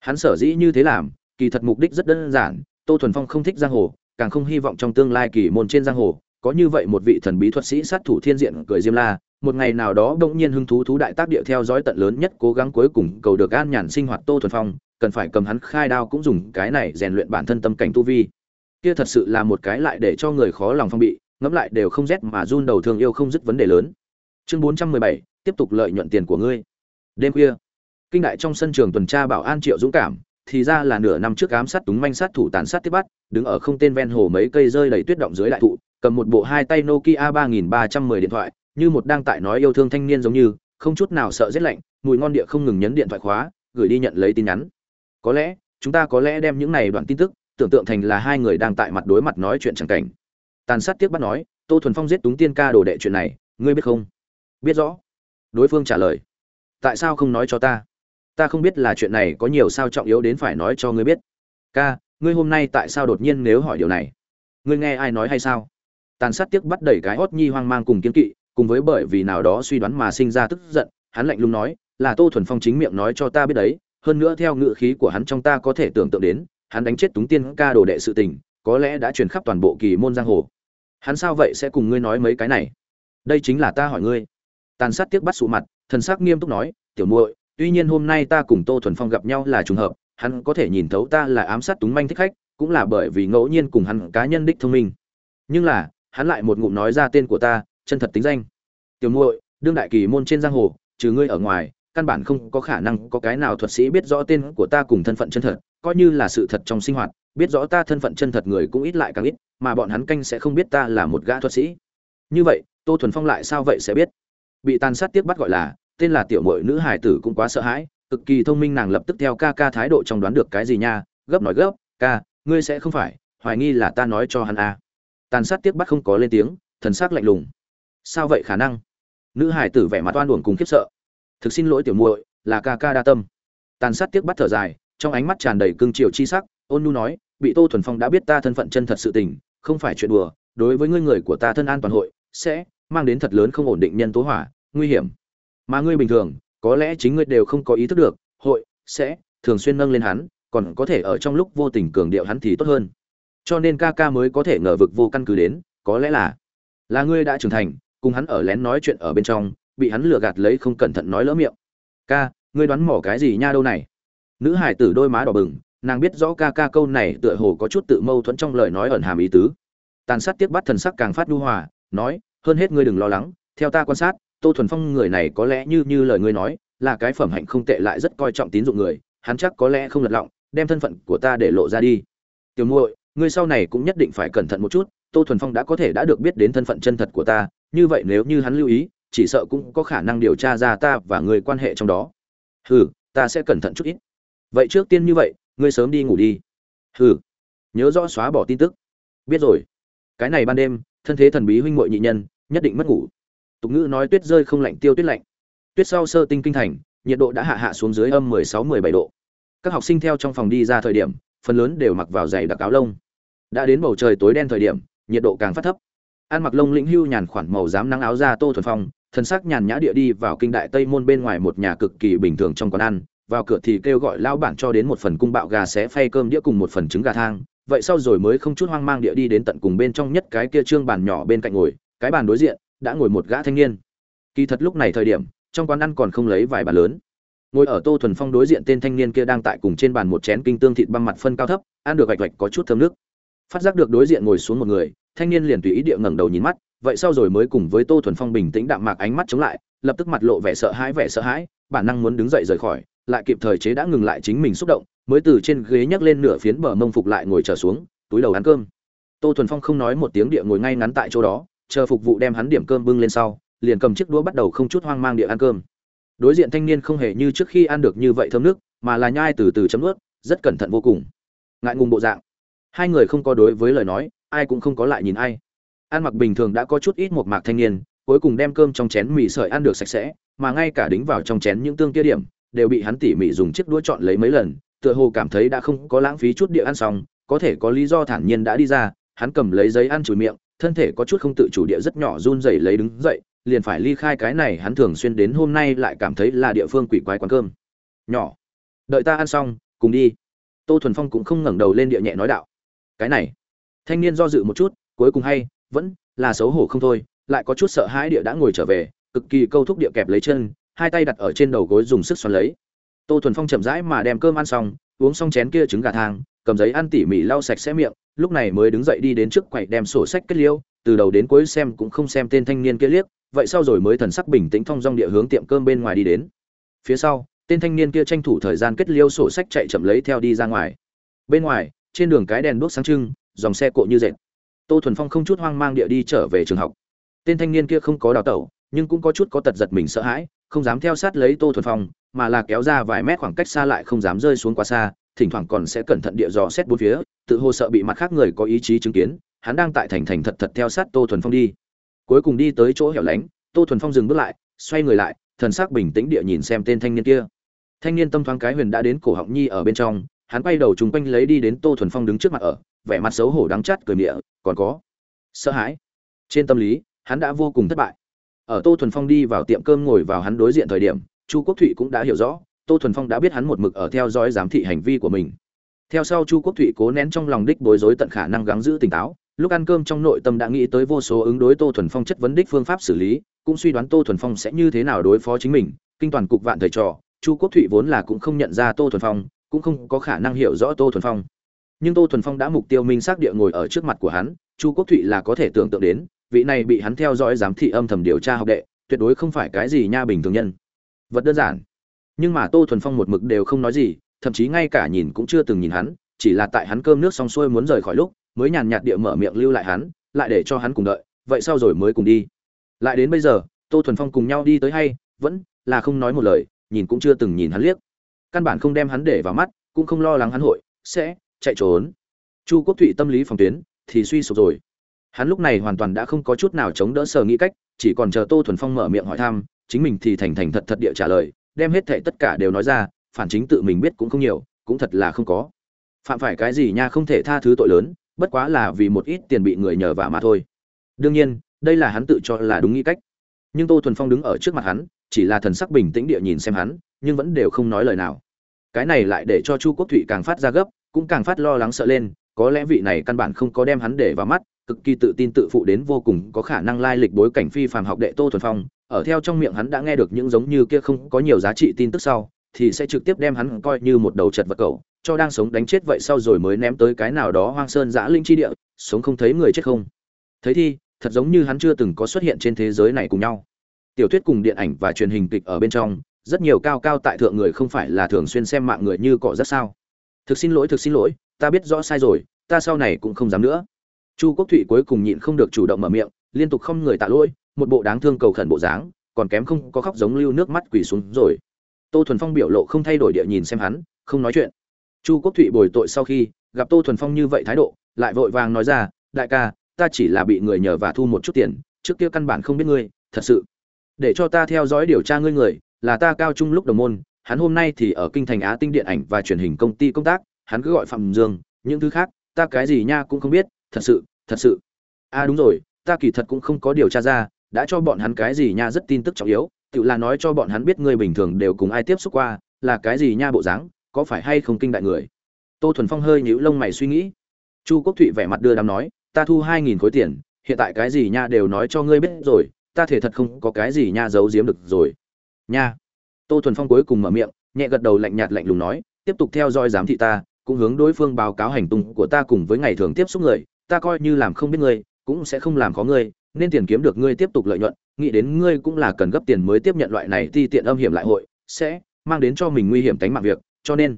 Hắn sở dĩ như thế làm, kỳ thật mục đích rất đơn giản, tô thuần phong không thích giang hồ, càng không hy vọng trong tương lai kỳ môn trên giang hồ, có như vậy một vị thần bí thuật sĩ sát thủ thiên diện cười diêm la, một ngày nào đó bỗng nhiên hứng thú thú đại tác địa theo dõi tận lớn nhất cố gắng cuối cùng cầu được an nhàn sinh hoạt tô thuần phong, cần phải cầm hắn khai đao cũng dùng cái này rèn luyện bản thân tâm cảnh tu vi. Kia thật sự là một cái lại để cho người khó lòng phong bị ngẫm lại đều không rét mà run đầu thương yêu không dứt vấn đề lớn. Chương bốn trăm mười bảy, tiếp tục lợi nhuận tiền của ngươi. Đêm khuya, kinh đại trong sân trường tuần tra bảo an triệu dũng cảm, thì ra là nửa năm trước ám sát túng manh sát thủ tàn sát tiếp bắt, đứng ở không tên ven hồ mấy cây rơi đầy tuyết động dưới đại thụ, cầm một bộ hai tay nokia ba nghìn ba trăm mười điện thoại, như một đang tại nói yêu thương thanh niên giống như, không chút nào sợ rét lạnh, mùi ngon địa không ngừng nhấn điện thoại khóa, gửi đi nhận lấy tin nhắn. Có lẽ, chúng ta có lẽ đem những này đoạn tin tức, tưởng tượng thành là hai người đang tại mặt đối mặt nói chuyện chẳng cảnh tàn sát tiếc bắt nói, tô thuần phong giết túng tiên ca đồ đệ chuyện này, ngươi biết không? Biết rõ. Đối phương trả lời, tại sao không nói cho ta? Ta không biết là chuyện này có nhiều sao trọng yếu đến phải nói cho ngươi biết. Ca, ngươi hôm nay tại sao đột nhiên nếu hỏi điều này? Ngươi nghe ai nói hay sao? Tàn sát tiếc bắt đẩy cái hót nhi hoang mang cùng kiên kỵ, cùng với bởi vì nào đó suy đoán mà sinh ra tức giận, hắn lạnh lùng nói, là tô thuần phong chính miệng nói cho ta biết đấy, hơn nữa theo ngự khí của hắn trong ta có thể tưởng tượng đến, hắn đánh chết túng tiên ca đồ đệ sự tình, có lẽ đã truyền khắp toàn bộ kỳ môn giang hồ hắn sao vậy sẽ cùng ngươi nói mấy cái này? Đây chính là ta hỏi ngươi. Tàn sát tiếc bắt sụ mặt, thần sắc nghiêm túc nói, tiểu muội, tuy nhiên hôm nay ta cùng tô thuần phong gặp nhau là trùng hợp, hắn có thể nhìn thấu ta là ám sát túng manh thích khách, cũng là bởi vì ngẫu nhiên cùng hắn cá nhân đích thông minh. Nhưng là, hắn lại một ngụm nói ra tên của ta, chân thật tính danh. Tiểu muội, đương đại kỳ môn trên giang hồ, trừ ngươi ở ngoài, căn bản không có khả năng có cái nào thuật sĩ biết rõ tên của ta cùng thân phận chân thật coi như là sự thật trong sinh hoạt, biết rõ ta thân phận chân thật người cũng ít lại càng ít, mà bọn hắn canh sẽ không biết ta là một gã thuật sĩ. Như vậy, tô thuần phong lại sao vậy sẽ biết? Bị tàn sát tiếc bắt gọi là, tên là tiểu mội nữ hải tử cũng quá sợ hãi, cực kỳ thông minh nàng lập tức theo ca ca thái độ trong đoán được cái gì nha, gấp nói gấp, ca, ngươi sẽ không phải, hoài nghi là ta nói cho hắn à. tàn sát tiếc bắt không có lên tiếng, thần sắc lạnh lùng. Sao vậy khả năng? Nữ hải tử vẻ mặt oan uổng cùng khiếp sợ. Thực xin lỗi tiểu muội, là ca ca đa tâm. Tàn sát tiếc bắt thở dài trong ánh mắt tràn đầy cương triều chi sắc, ôn nu nói, bị tô thuần phong đã biết ta thân phận chân thật sự tình, không phải chuyện đùa, đối với ngươi người của ta thân an toàn hội, sẽ mang đến thật lớn không ổn định nhân tố hỏa, nguy hiểm. Mà ngươi bình thường, có lẽ chính ngươi đều không có ý thức được, hội sẽ thường xuyên nâng lên hắn, còn có thể ở trong lúc vô tình cường điệu hắn thì tốt hơn. Cho nên ca ca mới có thể ngờ vực vô căn cứ đến, có lẽ là là ngươi đã trưởng thành, cùng hắn ở lén nói chuyện ở bên trong, bị hắn lừa gạt lấy không cẩn thận nói lỡ miệng. Ca, ngươi đoán mỏ cái gì nha đâu này? Nữ hải tử đôi má đỏ bừng, nàng biết rõ ca ca câu này tựa hồ có chút tự mâu thuẫn trong lời nói ẩn hàm ý tứ. Tàn sát tiếc bắt thần sắc càng phát nhu hòa, nói, hơn hết ngươi đừng lo lắng, theo ta quan sát, tô thuần phong người này có lẽ như như lời ngươi nói, là cái phẩm hạnh không tệ lại rất coi trọng tín dụng người, hắn chắc có lẽ không lật lọng, đem thân phận của ta để lộ ra đi. Tiểu muội, ngươi sau này cũng nhất định phải cẩn thận một chút, tô thuần phong đã có thể đã được biết đến thân phận chân thật của ta, như vậy nếu như hắn lưu ý, chỉ sợ cũng có khả năng điều tra ra ta và người quan hệ trong đó. Hừ, ta sẽ cẩn thận chút ít vậy trước tiên như vậy, ngươi sớm đi ngủ đi. Hừ, nhớ rõ xóa bỏ tin tức. Biết rồi. Cái này ban đêm, thân thế thần bí huynh muội nhị nhân, nhất định mất ngủ. Tục ngữ nói tuyết rơi không lạnh tiêu tuyết lạnh. Tuyết sau sơ tinh kinh thành, nhiệt độ đã hạ hạ xuống dưới âm 16-17 độ. Các học sinh theo trong phòng đi ra thời điểm, phần lớn đều mặc vào giày đặc áo lông. Đã đến bầu trời tối đen thời điểm, nhiệt độ càng phát thấp. Ăn mặc lông lĩnh hưu nhàn khoản màu dám nắng áo ra tô thuần phong, thân sắc nhàn nhã địa đi vào kinh đại tây môn bên ngoài một nhà cực kỳ bình thường trong quán ăn vào cửa thì kêu gọi lao bản cho đến một phần cung bạo gà xé phay cơm đĩa cùng một phần trứng gà thang. Vậy sau rồi mới không chút hoang mang địa đi đến tận cùng bên trong nhất cái kia trương bàn nhỏ bên cạnh ngồi, cái bàn đối diện, đã ngồi một gã thanh niên. Kỳ thật lúc này thời điểm, trong quán ăn còn không lấy vài bàn lớn. Ngồi ở tô thuần phong đối diện tên thanh niên kia đang tại cùng trên bàn một chén kinh tương thịt băm mặt phân cao thấp, ăn được vạch vạch có chút thơm nước. Phát giác được đối diện ngồi xuống một người, thanh niên liền tùy ý địa ngẩng đầu nhìn mắt, vậy sau rồi mới cùng với tô thuần phong bình tĩnh đạm mạc ánh mắt chống lại, lập tức mặt lộ vẻ sợ hãi vẻ sợ hãi, bản năng muốn đứng dậy rời khỏi lại kịp thời chế đã ngừng lại chính mình xúc động, mới từ trên ghế nhấc lên nửa phiến bờ mông phục lại ngồi trở xuống, túi đầu ăn cơm. Tô thuần phong không nói một tiếng địa ngồi ngay ngắn tại chỗ đó, chờ phục vụ đem hắn điểm cơm bưng lên sau, liền cầm chiếc đũa bắt đầu không chút hoang mang địa ăn cơm. Đối diện thanh niên không hề như trước khi ăn được như vậy thơm nước, mà là nhai từ từ chấm ướt rất cẩn thận vô cùng. Ngại ngùng bộ dạng. Hai người không có đối với lời nói, ai cũng không có lại nhìn ai. Ăn mặc bình thường đã có chút ít một mạc thanh niên, cuối cùng đem cơm trong chén mì sợi ăn được sạch sẽ, mà ngay cả đính vào trong chén những tương kia điểm đều bị hắn tỉ mỉ dùng chiếc đũa chọn lấy mấy lần, tựa hồ cảm thấy đã không có lãng phí chút địa ăn xong, có thể có lý do thản nhiên đã đi ra, hắn cầm lấy giấy ăn chùi miệng, thân thể có chút không tự chủ địa rất nhỏ run rẩy lấy đứng dậy, liền phải ly khai cái này hắn thường xuyên đến hôm nay lại cảm thấy là địa phương quỷ quái quán cơm. Nhỏ, đợi ta ăn xong, cùng đi. Tô thuần phong cũng không ngẩng đầu lên địa nhẹ nói đạo. Cái này. Thanh niên do dự một chút, cuối cùng hay, vẫn là xấu hổ không thôi, lại có chút sợ hãi địa đã ngồi trở về, cực kỳ câu thúc địa kẹp lấy chân hai tay đặt ở trên đầu gối dùng sức xoắn lấy. Tô thuần phong chậm rãi mà đem cơm ăn xong, uống xong chén kia trứng gà thang, cầm giấy ăn tỉ mỉ lau sạch sẽ miệng, lúc này mới đứng dậy đi đến trước quầy đem sổ sách kết liêu, từ đầu đến cuối xem cũng không xem tên thanh niên kia liếc, vậy sau rồi mới thần sắc bình tĩnh thong dong địa hướng tiệm cơm bên ngoài đi đến. Phía sau, tên thanh niên kia tranh thủ thời gian kết liêu sổ sách chạy chậm lấy theo đi ra ngoài. Bên ngoài, trên đường cái đèn đuốc sáng trưng, dòng xe cộ như dệt. Tô thuần phong không chút hoang mang địa đi trở về trường học. Tên thanh niên kia không có đào tẩu, nhưng cũng có chút có tật giật mình sợ hãi không dám theo sát lấy tô thuần phong, mà là kéo ra vài mét khoảng cách xa lại không dám rơi xuống quá xa, thỉnh thoảng còn sẽ cẩn thận địa dò xét bốn phía, tự hồ sợ bị mặt khác người có ý chí chứng kiến, hắn đang tại thành thành thật thật theo sát tô thuần phong đi. Cuối cùng đi tới chỗ hẻo lánh, tô thuần phong dừng bước lại, xoay người lại, thần sắc bình tĩnh địa nhìn xem tên thanh niên kia. Thanh niên tâm thoáng cái huyền đã đến cổ họng nhi ở bên trong, hắn quay đầu chung quanh lấy đi đến tô thuần phong đứng trước mặt ở, vẻ mặt xấu hổ đắng chát cười địa còn có? Sợ hãi. Trên tâm lý, hắn đã vô cùng thất bại ở tô thuần phong đi vào tiệm cơm ngồi vào hắn đối diện thời điểm, chu quốc thụy cũng đã hiểu rõ, tô thuần phong đã biết hắn một mực ở theo dõi giám thị hành vi của mình. Theo sau chu quốc thụy cố nén trong lòng đích bối rối tận khả năng gắng giữ tỉnh táo, lúc ăn cơm trong nội tâm đã nghĩ tới vô số ứng đối tô thuần phong chất vấn đích phương pháp xử lý, cũng suy đoán tô thuần phong sẽ như thế nào đối phó chính mình, kinh toàn cục vạn thời trò, chu quốc thụy vốn là cũng không nhận ra tô thuần phong, cũng không có khả năng hiểu rõ tô thuần phong. Nhưng tô thuần phong đã mục tiêu minh xác địa ngồi ở trước mặt của hắn, chu quốc thụy là có thể tưởng tượng đến vị này bị hắn theo dõi giám thị âm thầm điều tra học đệ, tuyệt đối không phải cái gì nha bình thường nhân. Vật đơn giản. Nhưng mà tô thuần phong một mực đều không nói gì, thậm chí ngay cả nhìn cũng chưa từng nhìn hắn, chỉ là tại hắn cơm nước xong xuôi muốn rời khỏi lúc, mới nhàn nhạt địa mở miệng lưu lại hắn, lại để cho hắn cùng đợi, vậy sau rồi mới cùng đi? Lại đến bây giờ, tô thuần phong cùng nhau đi tới hay, vẫn là không nói một lời, nhìn cũng chưa từng nhìn hắn liếc. Căn bản không đem hắn để vào mắt, cũng không lo lắng hắn hội, sẽ chạy trốn. Chu quốc thụy tâm lý phòng tuyến thì suy sụp rồi hắn lúc này hoàn toàn đã không có chút nào chống đỡ sở nghĩ cách, chỉ còn chờ tô thuần phong mở miệng hỏi thăm, chính mình thì thành thành thật thật địa trả lời, đem hết thệ tất cả đều nói ra, phản chính tự mình biết cũng không nhiều, cũng thật là không có. Phạm phải cái gì nha không thể tha thứ tội lớn, bất quá là vì một ít tiền bị người nhờ vả mà thôi. Đương nhiên, đây là hắn tự cho là đúng nghĩ cách. Nhưng tô thuần phong đứng ở trước mặt hắn, chỉ là thần sắc bình tĩnh địa nhìn xem hắn, nhưng vẫn đều không nói lời nào. Cái này lại để cho chu quốc thụy càng phát ra gấp, cũng càng phát lo lắng sợ lên, có lẽ vị này căn bản không có đem hắn để vào mắt cực kỳ tự tin tự phụ đến vô cùng có khả năng lai lịch bối cảnh phi phàm học đệ tô thuần phong. Ở theo trong miệng hắn đã nghe được những giống như kia không có nhiều giá trị tin tức sau, thì sẽ trực tiếp đem hắn coi như một đầu chật vật cẩu cho đang sống đánh chết vậy sau rồi mới ném tới cái nào đó hoang sơn giã linh chi địa, sống không thấy người chết không. Thấy thì, thật giống như hắn chưa từng có xuất hiện trên thế giới này cùng nhau. Tiểu thuyết cùng điện ảnh và truyền hình kịch ở bên trong, rất nhiều cao cao tại thượng người không phải là thường xuyên xem mạng người như cỏ rất sao. Thực xin lỗi, thực xin lỗi, ta biết rõ sai rồi, ta sau này cũng không dám nữa chu quốc thụy cuối cùng nhịn không được chủ động mở miệng, liên tục không người tạ lỗi, một bộ đáng thương cầu khẩn bộ dáng, còn kém không có khóc giống lưu nước mắt quỳ xuống rồi. Tô thuần phong biểu lộ không thay đổi địa nhìn xem hắn, không nói chuyện. Chu quốc thụy bồi tội sau khi, gặp tô thuần phong như vậy thái độ, lại vội vàng nói ra, đại ca, ta chỉ là bị người nhờ và thu một chút tiền, trước kia căn bản không biết ngươi, thật sự. Để cho ta theo dõi điều tra ngươi người, là ta cao trung lúc đồng môn, hắn hôm nay thì ở kinh thành á tinh điện ảnh và truyền hình công ty công tác, hắn cứ gọi phạm dương, những thứ khác, ta cái gì nha cũng không biết thật sự thật sự. A à đúng rồi, ta kỳ thật cũng không có điều tra ra, đã cho bọn hắn cái gì nha rất tin tức trọng yếu, tự là nói cho bọn hắn biết ngươi bình thường đều cùng ai tiếp xúc qua, là cái gì nha bộ dáng, có phải hay không kinh đại người? Tô thuần phong hơi nhíu lông mày suy nghĩ. Chu quốc thụy vẻ mặt đưa đám nói, ta thu hai nghìn khối tiền, hiện tại cái gì nha đều nói cho ngươi biết rồi, ta thể thật không có cái gì nha giấu giếm được rồi. Nha. Tô thuần phong cuối cùng mở miệng, nhẹ gật đầu lạnh nhạt lạnh lùng nói, tiếp tục theo dõi giám thị ta, cũng hướng đối phương báo cáo hành tung của ta cùng với ngày thường tiếp xúc người ta coi như làm không biết ngươi, cũng sẽ không làm khó ngươi, nên tiền kiếm được ngươi tiếp tục lợi nhuận, nghĩ đến ngươi cũng là cần gấp tiền mới tiếp nhận loại này ti tiện âm hiểm lại hội, sẽ mang đến cho mình nguy hiểm tánh mạng việc, cho nên,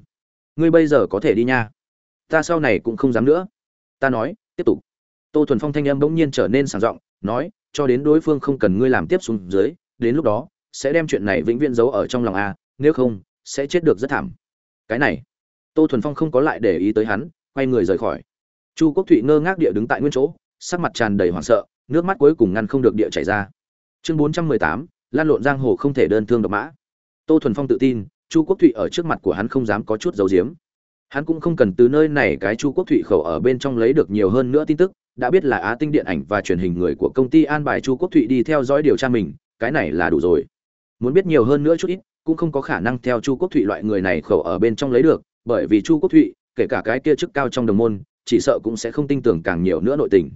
ngươi bây giờ có thể đi nha. Ta sau này cũng không dám nữa. Ta nói, tiếp tục. Tô thuần phong thanh âm bỗng nhiên trở nên sảng giọng, nói, cho đến đối phương không cần ngươi làm tiếp xuống dưới, đến lúc đó, sẽ đem chuyện này vĩnh viễn giấu ở trong lòng a, nếu không, sẽ chết được rất thảm. Cái này, tô thuần phong không có lại để ý tới hắn, quay người rời khỏi chu quốc thụy ngơ ngác địa đứng tại nguyên chỗ, sắc mặt tràn đầy hoảng sợ, nước mắt cuối cùng ngăn không được địa chảy ra. Chương bốn trăm mười tám, lan lộn giang hồ không thể đơn thương độc mã. Tô thuần phong tự tin, chu quốc thụy ở trước mặt của hắn không dám có chút dấu diếm hắn cũng không cần từ nơi này cái chu quốc thụy khẩu ở bên trong lấy được nhiều hơn nữa tin tức, đã biết là á tinh điện ảnh và truyền hình người của công ty an bài chu quốc thụy đi theo dõi điều tra mình, cái này là đủ rồi. Muốn biết nhiều hơn nữa chút ít, cũng không có khả năng theo chu quốc thụy loại người này khẩu ở bên trong lấy được, bởi vì chu quốc thụy, kể cả cái kia chức cao trong đồng môn chỉ sợ cũng sẽ không tin tưởng càng nhiều nữa nội tình.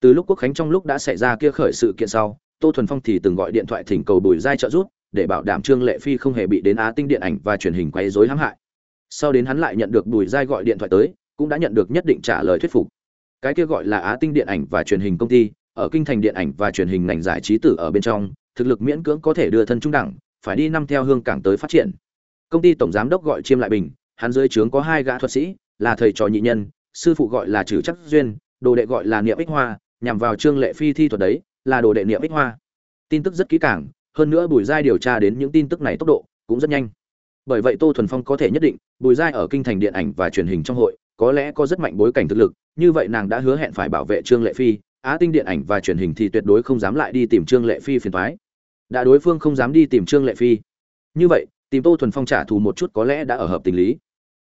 Từ lúc quốc khánh trong lúc đã xảy ra kia khởi sự kiện sau, tô thuần phong thì từng gọi điện thoại thỉnh cầu bùi giai trợ giúp, để bảo đảm trương lệ phi không hề bị đến á tinh điện ảnh và truyền hình quấy rối hãm hại. Sau đến hắn lại nhận được bùi giai gọi điện thoại tới, cũng đã nhận được nhất định trả lời thuyết phục. Cái kia gọi là á tinh điện ảnh và truyền hình công ty, ở kinh thành điện ảnh và truyền hình ngành giải trí tử ở bên trong, thực lực miễn cưỡng có thể đưa thân trung đẳng, phải đi năm theo hương cảng tới phát triển. Công ty tổng giám đốc gọi chiêm lại bình, hắn dưới trướng có hai gã thuật sĩ, là thầy trò nhị nhân sư phụ gọi là trừ chắc duyên, đồ đệ gọi là niệm ích hoa, nhằm vào trương lệ phi thi thuật đấy, là đồ đệ niệm ích hoa. Tin tức rất kỹ càng, hơn nữa bùi giai điều tra đến những tin tức này tốc độ cũng rất nhanh. Bởi vậy tô thuần phong có thể nhất định, bùi giai ở kinh thành điện ảnh và truyền hình trong hội, có lẽ có rất mạnh bối cảnh thực lực, như vậy nàng đã hứa hẹn phải bảo vệ trương lệ phi, á tinh điện ảnh và truyền hình thì tuyệt đối không dám lại đi tìm trương lệ phi phiền thoái đã đối phương không dám đi tìm trương lệ phi. Như vậy, tìm tô thuần phong trả thù một chút có lẽ đã ở hợp tình lý.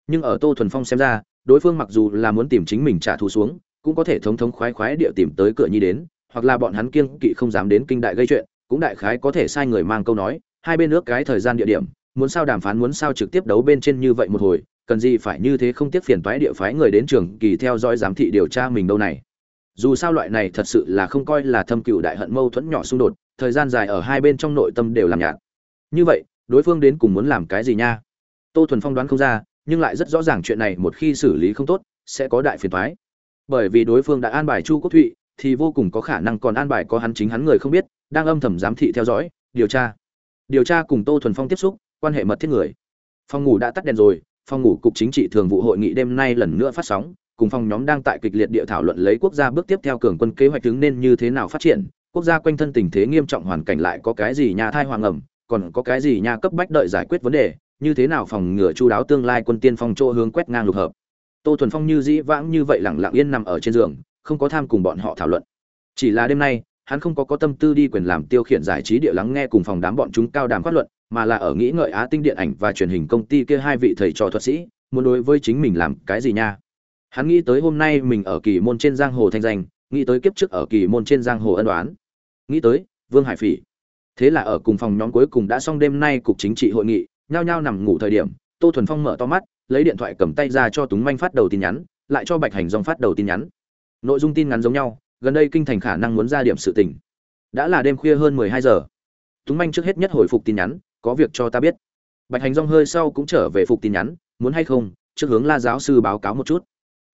Nhưng ở tô thuần phong xem ra đối phương mặc dù là muốn tìm chính mình trả thù xuống, cũng có thể thống thống khoái khoái địa tìm tới cửa nhi đến, hoặc là bọn hắn kiêng kỵ không dám đến kinh đại gây chuyện, cũng đại khái có thể sai người mang câu nói, hai bên nước cái thời gian địa điểm, muốn sao đàm phán muốn sao trực tiếp đấu bên trên như vậy một hồi, cần gì phải như thế không tiếc phiền toái địa phái người đến trường kỳ theo dõi giám thị điều tra mình đâu này. Dù sao loại này thật sự là không coi là thâm cựu đại hận mâu thuẫn nhỏ xung đột, thời gian dài ở hai bên trong nội tâm đều làm nhạt. Như vậy, đối phương đến cùng muốn làm cái gì nha? Tô thuần phong đoán không ra nhưng lại rất rõ ràng chuyện này một khi xử lý không tốt, sẽ có đại phiền toái. Bởi vì đối phương đã an bài chu quốc thụy, thì vô cùng có khả năng còn an bài có hắn chính hắn người không biết, đang âm thầm giám thị theo dõi, điều tra. Điều tra cùng tô thuần phong tiếp xúc, quan hệ mật thiết người. Phòng ngủ đã tắt đèn rồi, phòng ngủ cục chính trị thường vụ hội nghị đêm nay lần nữa phát sóng, cùng phòng nhóm đang tại kịch liệt địa thảo luận lấy quốc gia bước tiếp theo cường quân kế hoạch đứng nên như thế nào phát triển. Quốc gia quanh thân tình thế nghiêm trọng hoàn cảnh lại có cái gì nhà thai hoàng ẩm, còn có cái gì nhà cấp bách đợi giải quyết vấn đề như thế nào phòng ngừa chu đáo tương lai quân tiên phong chỗ hướng quét ngang lục hợp. Tô thuần phong như dĩ vãng như vậy lẳng lặng yên nằm ở trên giường, không có tham cùng bọn họ thảo luận. Chỉ là đêm nay, hắn không có có tâm tư đi quyền làm tiêu khiển giải trí địa lắng nghe cùng phòng đám bọn chúng cao đàm phát luận, mà là ở nghĩ ngợi á tinh điện ảnh và truyền hình công ty kia hai vị thầy trò thuật sĩ, muốn đối với chính mình làm cái gì nha. Hắn nghĩ tới hôm nay mình ở kỳ môn trên giang hồ thanh danh, nghĩ tới kiếp trước ở kỳ môn trên giang hồ ân đoán nghĩ tới, vương hải phỉ. Thế là ở cùng phòng nhóm cuối cùng đã xong đêm nay cục chính trị hội nghị nhao nhao nằm ngủ thời điểm, tô thuần phong mở to mắt, lấy điện thoại cầm tay ra cho túng manh phát đầu tin nhắn, lại cho bạch hành dòng phát đầu tin nhắn. Nội dung tin ngắn giống nhau, gần đây kinh thành khả năng muốn ra điểm sự tình. Đã là đêm khuya hơn mười hai giờ. Túng manh trước hết nhất hồi phục tin nhắn, có việc cho ta biết. Bạch hành dòng hơi sau cũng trở về phục tin nhắn, muốn hay không, trước hướng la giáo sư báo cáo một chút.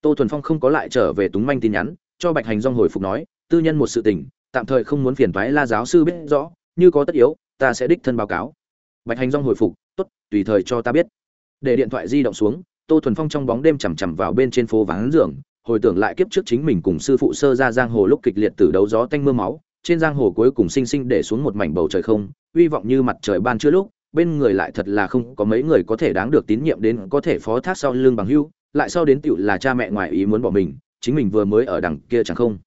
Tô thuần phong không có lại trở về túng manh tin nhắn, cho bạch hành dòng hồi phục nói, tư nhân một sự tình, tạm thời không muốn phiền toái la giáo sư biết rõ, như có tất yếu, ta sẽ đích thân báo cáo bạch hành rong hồi phục, tốt, tùy thời cho ta biết. Để điện thoại di động xuống, tô thuần phong trong bóng đêm chằm chằm vào bên trên phố vắng giường, hồi tưởng lại kiếp trước chính mình cùng sư phụ sơ ra giang hồ lúc kịch liệt từ đấu gió tanh mưa máu, trên giang hồ cuối cùng sinh sinh để xuống một mảnh bầu trời không, hy vọng như mặt trời ban chưa lúc, bên người lại thật là không có mấy người có thể đáng được tín nhiệm đến có thể phó thác sau lưng bằng hưu, lại sau đến tựu là cha mẹ ngoài ý muốn bỏ mình, chính mình vừa mới ở đằng kia chẳng không.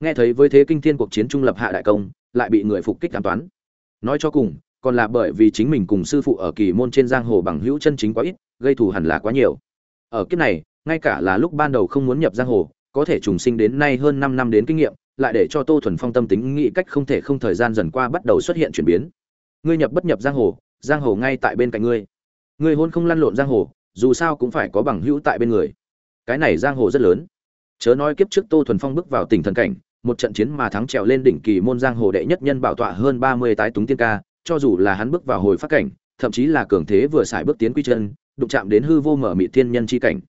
Nghe thấy với thế kinh thiên cuộc chiến trung lập hạ đại công, lại bị người phục kích an toán. Nói cho cùng còn là bởi vì chính mình cùng sư phụ ở kỳ môn trên giang hồ bằng hữu chân chính quá ít, gây thù hẳn là quá nhiều. Ở kiếp này, ngay cả là lúc ban đầu không muốn nhập giang hồ, có thể trùng sinh đến nay hơn 5 năm đến kinh nghiệm, lại để cho tô thuần phong tâm tính nghĩ cách không thể không thời gian dần qua bắt đầu xuất hiện chuyển biến. Ngươi nhập bất nhập giang hồ giang hồ ngay tại bên cạnh ngươi. Ngươi hôn không lăn lộn giang hồ, dù sao cũng phải có bằng hữu tại bên người. Cái này giang hồ rất lớn. Chớ nói kiếp trước tô thuần phong bước vào tỉnh thần cảnh, một trận chiến mà thắng trèo lên đỉnh kỳ môn giang hồ đệ nhất nhân bảo tọa hơn ba mươi tái túng tiên ca cho dù là hắn bước vào hồi phát cảnh, thậm chí là cường thế vừa xài bước tiến quy chân, đụng chạm đến hư vô mở mị thiên nhân chi cảnh.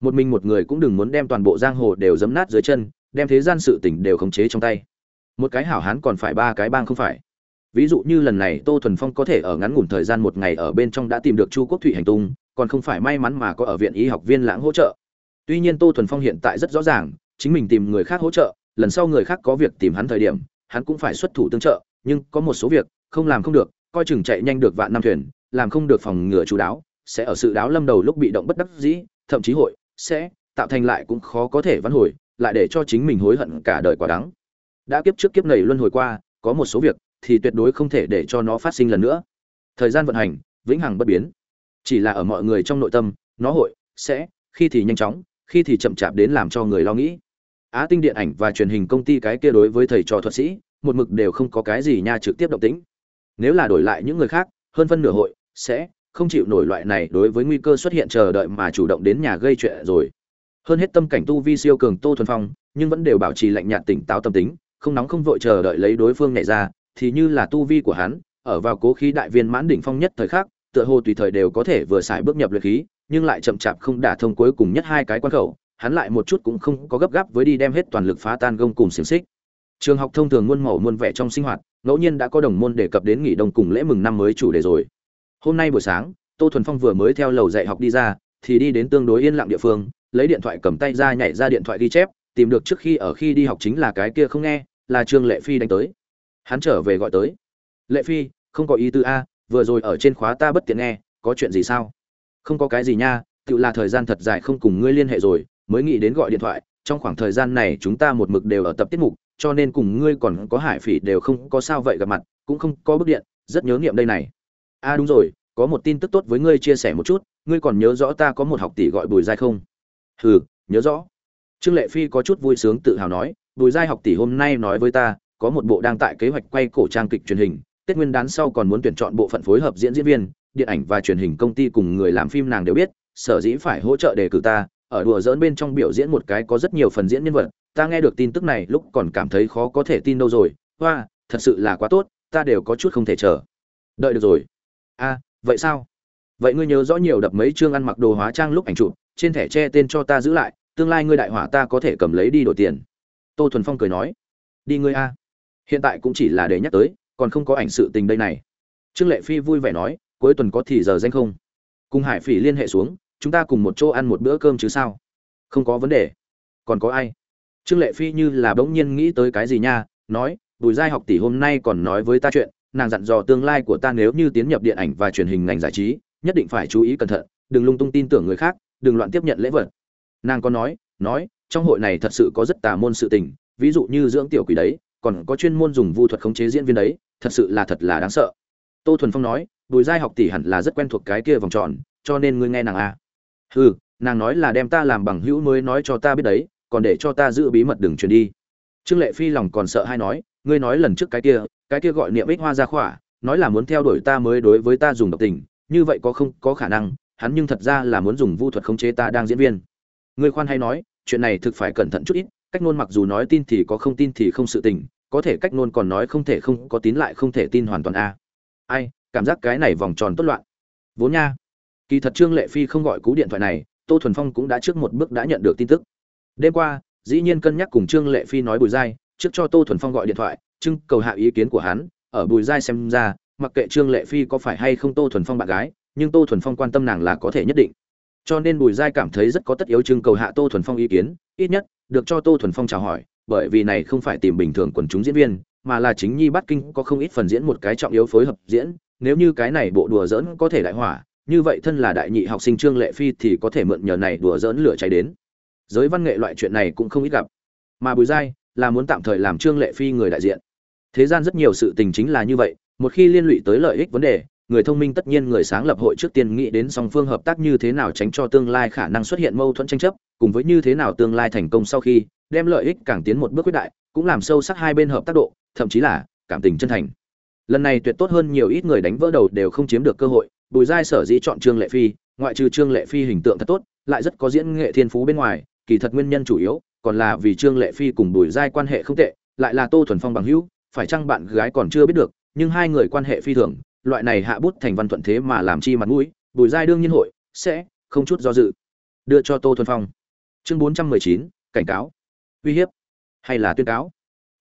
Một mình một người cũng đừng muốn đem toàn bộ giang hồ đều giấm nát dưới chân, đem thế gian sự tình đều khống chế trong tay. Một cái hảo hán còn phải ba cái bang không phải. Ví dụ như lần này tô thuần phong có thể ở ngắn ngủn thời gian một ngày ở bên trong đã tìm được chu quốc thụy hành tung, còn không phải may mắn mà có ở viện y học viên lãng hỗ trợ. Tuy nhiên tô thuần phong hiện tại rất rõ ràng, chính mình tìm người khác hỗ trợ, lần sau người khác có việc tìm hắn thời điểm, hắn cũng phải xuất thủ tương trợ, nhưng có một số việc không làm không được, coi chừng chạy nhanh được vạn năm thuyền, làm không được phòng ngừa chú đáo, sẽ ở sự đáo lâm đầu lúc bị động bất đắc dĩ, thậm chí hội sẽ tạo thành lại cũng khó có thể vãn hồi, lại để cho chính mình hối hận cả đời quả đắng. Đã kiếp trước kiếp này luân hồi qua, có một số việc thì tuyệt đối không thể để cho nó phát sinh lần nữa. Thời gian vận hành, vĩnh hằng bất biến. Chỉ là ở mọi người trong nội tâm, nó hội sẽ, khi thì nhanh chóng, khi thì chậm chạp đến làm cho người lo nghĩ. Á tinh điện ảnh và truyền hình công ty cái kia đối với thầy trò thuật sĩ, một mực đều không có cái gì nha trực tiếp động tĩnh nếu là đổi lại những người khác, hơn phân nửa hội sẽ không chịu nổi loại này đối với nguy cơ xuất hiện chờ đợi mà chủ động đến nhà gây chuyện rồi. Hơn hết tâm cảnh tu vi siêu cường tô thuần phong, nhưng vẫn đều bảo trì lạnh nhạt tỉnh táo tâm tính, không nóng không vội chờ đợi lấy đối phương nhảy ra, thì như là tu vi của hắn, ở vào cố khí đại viên mãn đỉnh phong nhất thời khắc, tựa hồ tùy thời đều có thể vừa xài bước nhập luyện khí, nhưng lại chậm chạp không đả thông cuối cùng nhất hai cái quan khẩu, hắn lại một chút cũng không có gấp gáp với đi đem hết toàn lực phá tan gông cùng xiềng xích. Trường học thông thường muôn màu muôn vẻ trong sinh hoạt ngẫu nhiên đã có đồng môn đề cập đến nghỉ đông cùng lễ mừng năm mới chủ đề rồi. Hôm nay buổi sáng, tô thuần phong vừa mới theo lầu dạy học đi ra, thì đi đến tương đối yên lặng địa phương, lấy điện thoại cầm tay ra nhảy ra điện thoại ghi chép, tìm được trước khi ở khi đi học chính là cái kia không nghe, là trương lệ phi đánh tới. Hắn trở về gọi tới. Lệ phi, không có ý tư a, vừa rồi ở trên khóa ta bất tiện nghe, có chuyện gì sao? Không có cái gì nha, tự là thời gian thật dài không cùng ngươi liên hệ rồi, mới nghĩ đến gọi điện thoại, trong khoảng thời gian này chúng ta một mực đều ở tập tiết mục cho nên cùng ngươi còn có hải phỉ đều không có sao vậy gặp mặt, cũng không có bức điện, rất nhớ niệm đây này. A, đúng rồi, có một tin tức tốt với ngươi chia sẻ một chút, ngươi còn nhớ rõ ta có một học tỷ gọi bùi giai không? Hừ, nhớ rõ. Trương lệ phi có chút vui sướng tự hào nói, bùi giai học tỷ hôm nay nói với ta, có một bộ đang tại kế hoạch quay cổ trang kịch truyền hình, tết nguyên đán sau còn muốn tuyển chọn bộ phận phối hợp diễn diễn viên, điện ảnh và truyền hình công ty cùng người làm phim nàng đều biết, sở dĩ phải hỗ trợ đề cử ta ở đùa dỡn bên trong biểu diễn một cái có rất nhiều phần diễn nhân vật, ta nghe được tin tức này lúc còn cảm thấy khó có thể tin đâu rồi. Hoa, thật sự là quá tốt, ta đều có chút không thể chờ. Đợi được rồi. A, vậy sao? Vậy ngươi nhớ rõ nhiều đập mấy chương ăn mặc đồ hóa trang lúc ảnh chụp, trên thẻ che tên cho ta giữ lại, tương lai ngươi đại hỏa ta có thể cầm lấy đi đổi tiền. Tô thuần phong cười nói. Đi ngươi a. Hiện tại cũng chỉ là để nhắc tới, còn không có ảnh sự tình đây này. Trương lệ phi vui vẻ nói, cuối tuần có thì giờ danh không? Cùng hải phỉ liên hệ xuống chúng ta cùng một chỗ ăn một bữa cơm chứ sao? Không có vấn đề. Còn có ai? Trương lệ phi như là bỗng nhiên nghĩ tới cái gì nha, nói, bùi giai học tỷ hôm nay còn nói với ta chuyện, nàng dặn dò tương lai của ta nếu như tiến nhập điện ảnh và truyền hình ngành giải trí, nhất định phải chú ý cẩn thận, đừng lung tung tin tưởng người khác, đừng loạn tiếp nhận lễ vật. Nàng có nói nói, trong hội này thật sự có rất tà môn sự tình, ví dụ như dưỡng tiểu quỷ đấy, còn có chuyên môn dùng vu thuật khống chế diễn viên đấy, thật sự là thật là đáng sợ. Tô thuần phong nói, bùi giai học tỷ hẳn là rất quen thuộc cái kia vòng tròn, cho nên ngươi nghe nàng a à ừ nàng nói là đem ta làm bằng hữu mới nói cho ta biết đấy, còn để cho ta giữ bí mật đừng truyền đi. Trương lệ phi lòng còn sợ hay nói, ngươi nói lần trước cái kia cái kia gọi niệm ích hoa ra khỏa, nói là muốn theo đuổi ta mới đối với ta dùng độc tình, như vậy có không, có khả năng, hắn nhưng thật ra là muốn dùng vu thuật khống chế ta đang diễn viên. Ngươi khoan hay nói, chuyện này thực phải cẩn thận chút ít, cách ngôn mặc dù nói tin thì có không tin thì không sự tình, có thể cách ngôn còn nói không thể không, có tín lại không thể tin hoàn toàn a. Ai, cảm giác cái này vòng tròn tốt loạn. Vốn nha kỳ thật trương lệ phi không gọi cú điện thoại này, tô thuần phong cũng đã trước một bước đã nhận được tin tức. Đêm qua, dĩ nhiên cân nhắc cùng trương lệ phi nói bùi giai trước cho tô thuần phong gọi điện thoại trưng cầu hạ ý kiến của hắn, ở bùi giai xem ra, mặc kệ trương lệ phi có phải hay không tô thuần phong bạn gái, nhưng tô thuần phong quan tâm nàng là có thể nhất định. Cho nên bùi giai cảm thấy rất có tất yếu trưng cầu hạ tô thuần phong ý kiến, ít nhất, được cho tô thuần phong chào hỏi, bởi vì này không phải tìm bình thường quần chúng diễn viên, mà là chính nhi bắt kinh có không ít phần diễn một cái trọng yếu phối hợp diễn, nếu như cái này bộ đùa dỡn có thể đại hỏa như vậy thân là đại nhị học sinh trương lệ phi thì có thể mượn nhờ này đùa dỡn lửa cháy đến. Giới văn nghệ loại chuyện này cũng không ít gặp. Mà bùi giai là muốn tạm thời làm trương lệ phi người đại diện. Thế gian rất nhiều sự tình chính là như vậy, một khi liên lụy tới lợi ích vấn đề, người thông minh tất nhiên người sáng lập hội trước tiên nghĩ đến song phương hợp tác như thế nào tránh cho tương lai khả năng xuất hiện mâu thuẫn tranh chấp, cùng với như thế nào tương lai thành công sau khi đem lợi ích càng tiến một bước quyết đại, cũng làm sâu sắc hai bên hợp tác độ, thậm chí là cảm tình chân thành. Lần này tuyệt tốt hơn nhiều ít người đánh vỡ đầu đều không chiếm được cơ hội bùi giai sở dĩ chọn trương lệ phi, ngoại trừ trương lệ phi hình tượng thật tốt, lại rất có diễn nghệ thiên phú bên ngoài, kỳ thật nguyên nhân chủ yếu còn là vì trương lệ phi cùng bùi giai quan hệ không tệ, lại là tô thuần phong bằng hữu, phải chăng bạn gái còn chưa biết được, nhưng hai người quan hệ phi thường, loại này hạ bút thành văn thuận thế mà làm chi mặt mũi, bùi giai đương nhiên hội sẽ không chút do dự đưa cho tô thuần phong. Chương bốn trăm mười chín, cảnh cáo. Uy hiếp hay là tuyên cáo?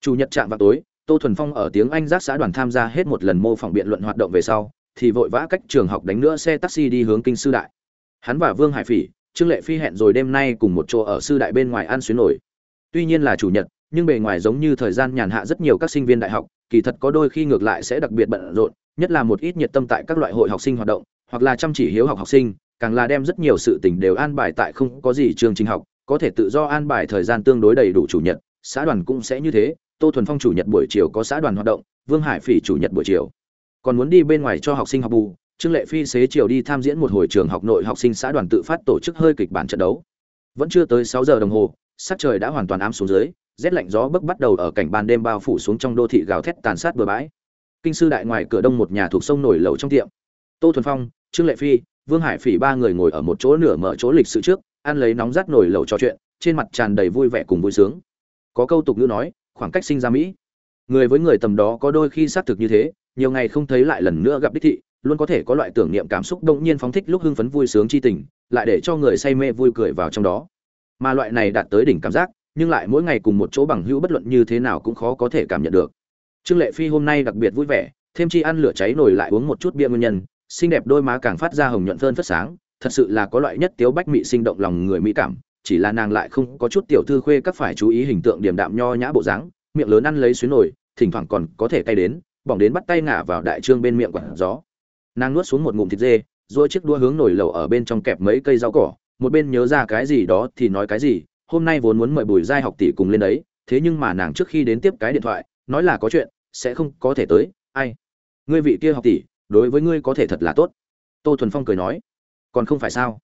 Chủ nhật trạm vào tối, tô thuần phong ở tiếng anh giác xã đoàn tham gia hết một lần mô phỏng biện luận hoạt động về sau thì vội vã cách trường học đánh nữa xe taxi đi hướng kinh sư đại. Hắn và vương hải phỉ, trương lệ phi hẹn rồi đêm nay cùng một chỗ ở sư đại bên ngoài ăn xuyến nổi. Tuy nhiên là chủ nhật, nhưng bề ngoài giống như thời gian nhàn hạ rất nhiều các sinh viên đại học, kỳ thật có đôi khi ngược lại sẽ đặc biệt bận rộn, nhất là một ít nhiệt tâm tại các loại hội học sinh hoạt động, hoặc là chăm chỉ hiếu học học sinh, càng là đem rất nhiều sự tình đều an bài tại không có gì chương trình học, có thể tự do an bài thời gian tương đối đầy đủ chủ nhật, xã đoàn cũng sẽ như thế. Tô thuần phong chủ nhật buổi chiều có xã đoàn hoạt động, vương hải phỉ chủ nhật buổi chiều còn muốn đi bên ngoài cho học sinh học bù, trương lệ phi xế chiều đi tham diễn một hồi trường học nội học sinh xã đoàn tự phát tổ chức hơi kịch bản trận đấu. Vẫn chưa tới sáu giờ đồng hồ, sắc trời đã hoàn toàn ám xuống dưới, rét lạnh gió bấc bắt đầu ở cảnh ban đêm bao phủ xuống trong đô thị gào thét tàn sát bừa bãi. Kinh sư đại ngoài cửa đông một nhà thuộc sông nổi lầu trong tiệm. Tô thuần phong, trương lệ phi, vương hải phỉ ba người ngồi ở một chỗ nửa mở chỗ lịch sự trước, ăn lấy nóng rát nổi lầu trò chuyện, trên mặt tràn đầy vui vẻ cùng vui sướng. Có câu tục ngữ nói, khoảng cách sinh ra mỹ. Người với người tầm đó có đôi khi xác thực như thế nhiều ngày không thấy lại lần nữa gặp đích thị, luôn có thể có loại tưởng niệm cảm xúc động nhiên phóng thích lúc hưng phấn vui sướng chi tình, lại để cho người say mê vui cười vào trong đó. Mà loại này đạt tới đỉnh cảm giác, nhưng lại mỗi ngày cùng một chỗ bằng hữu bất luận như thế nào cũng khó có thể cảm nhận được. Trương lệ phi hôm nay đặc biệt vui vẻ, thêm chi ăn lửa cháy nổi lại uống một chút bia nguyên nhân, xinh đẹp đôi má càng phát ra hồng nhuận phơn phất sáng, thật sự là có loại nhất tiếu bách mị sinh động lòng người mỹ cảm, chỉ là nàng lại không có chút tiểu thư khuê các phải chú ý hình tượng điềm đạm nho nhã bộ dáng, miệng lớn ăn lấy xuyến nổi thỉnh thoảng còn có thể cay đến bỏng đến bắt tay ngả vào đại trương bên miệng quạt gió. Nàng nuốt xuống một ngụm thịt dê rồi chiếc đua hướng nổi lầu ở bên trong kẹp mấy cây rau cỏ, một bên nhớ ra cái gì đó thì nói cái gì, hôm nay vốn muốn mời bùi giai học tỷ cùng lên đấy, thế nhưng mà nàng trước khi đến tiếp cái điện thoại, nói là có chuyện, sẽ không có thể tới, ai? Ngươi vị kia học tỷ, đối với ngươi có thể thật là tốt. Tô thuần phong cười nói, còn không phải sao?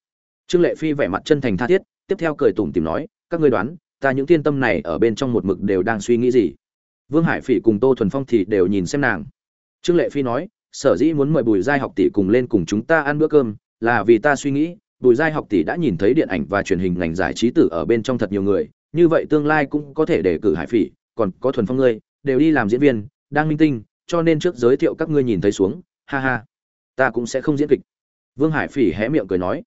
Trương lệ phi vẻ mặt chân thành tha thiết, tiếp theo cười tủm tìm nói, các ngươi đoán, ta những thiên tâm này ở bên trong một mực đều đang suy nghĩ gì? Vương hải phỉ cùng tô thuần phong thì đều nhìn xem nàng. Trương lệ phi nói, sở dĩ muốn mời bùi giai học tỷ cùng lên cùng chúng ta ăn bữa cơm, là vì ta suy nghĩ, bùi giai học tỷ đã nhìn thấy điện ảnh và truyền hình ngành giải trí tử ở bên trong thật nhiều người, như vậy tương lai cũng có thể đề cử hải phỉ, còn có thuần phong ngươi, đều đi làm diễn viên, đang minh tinh, cho nên trước giới thiệu các ngươi nhìn thấy xuống, ha ha, ta cũng sẽ không diễn kịch. Vương hải phỉ hé miệng cười nói,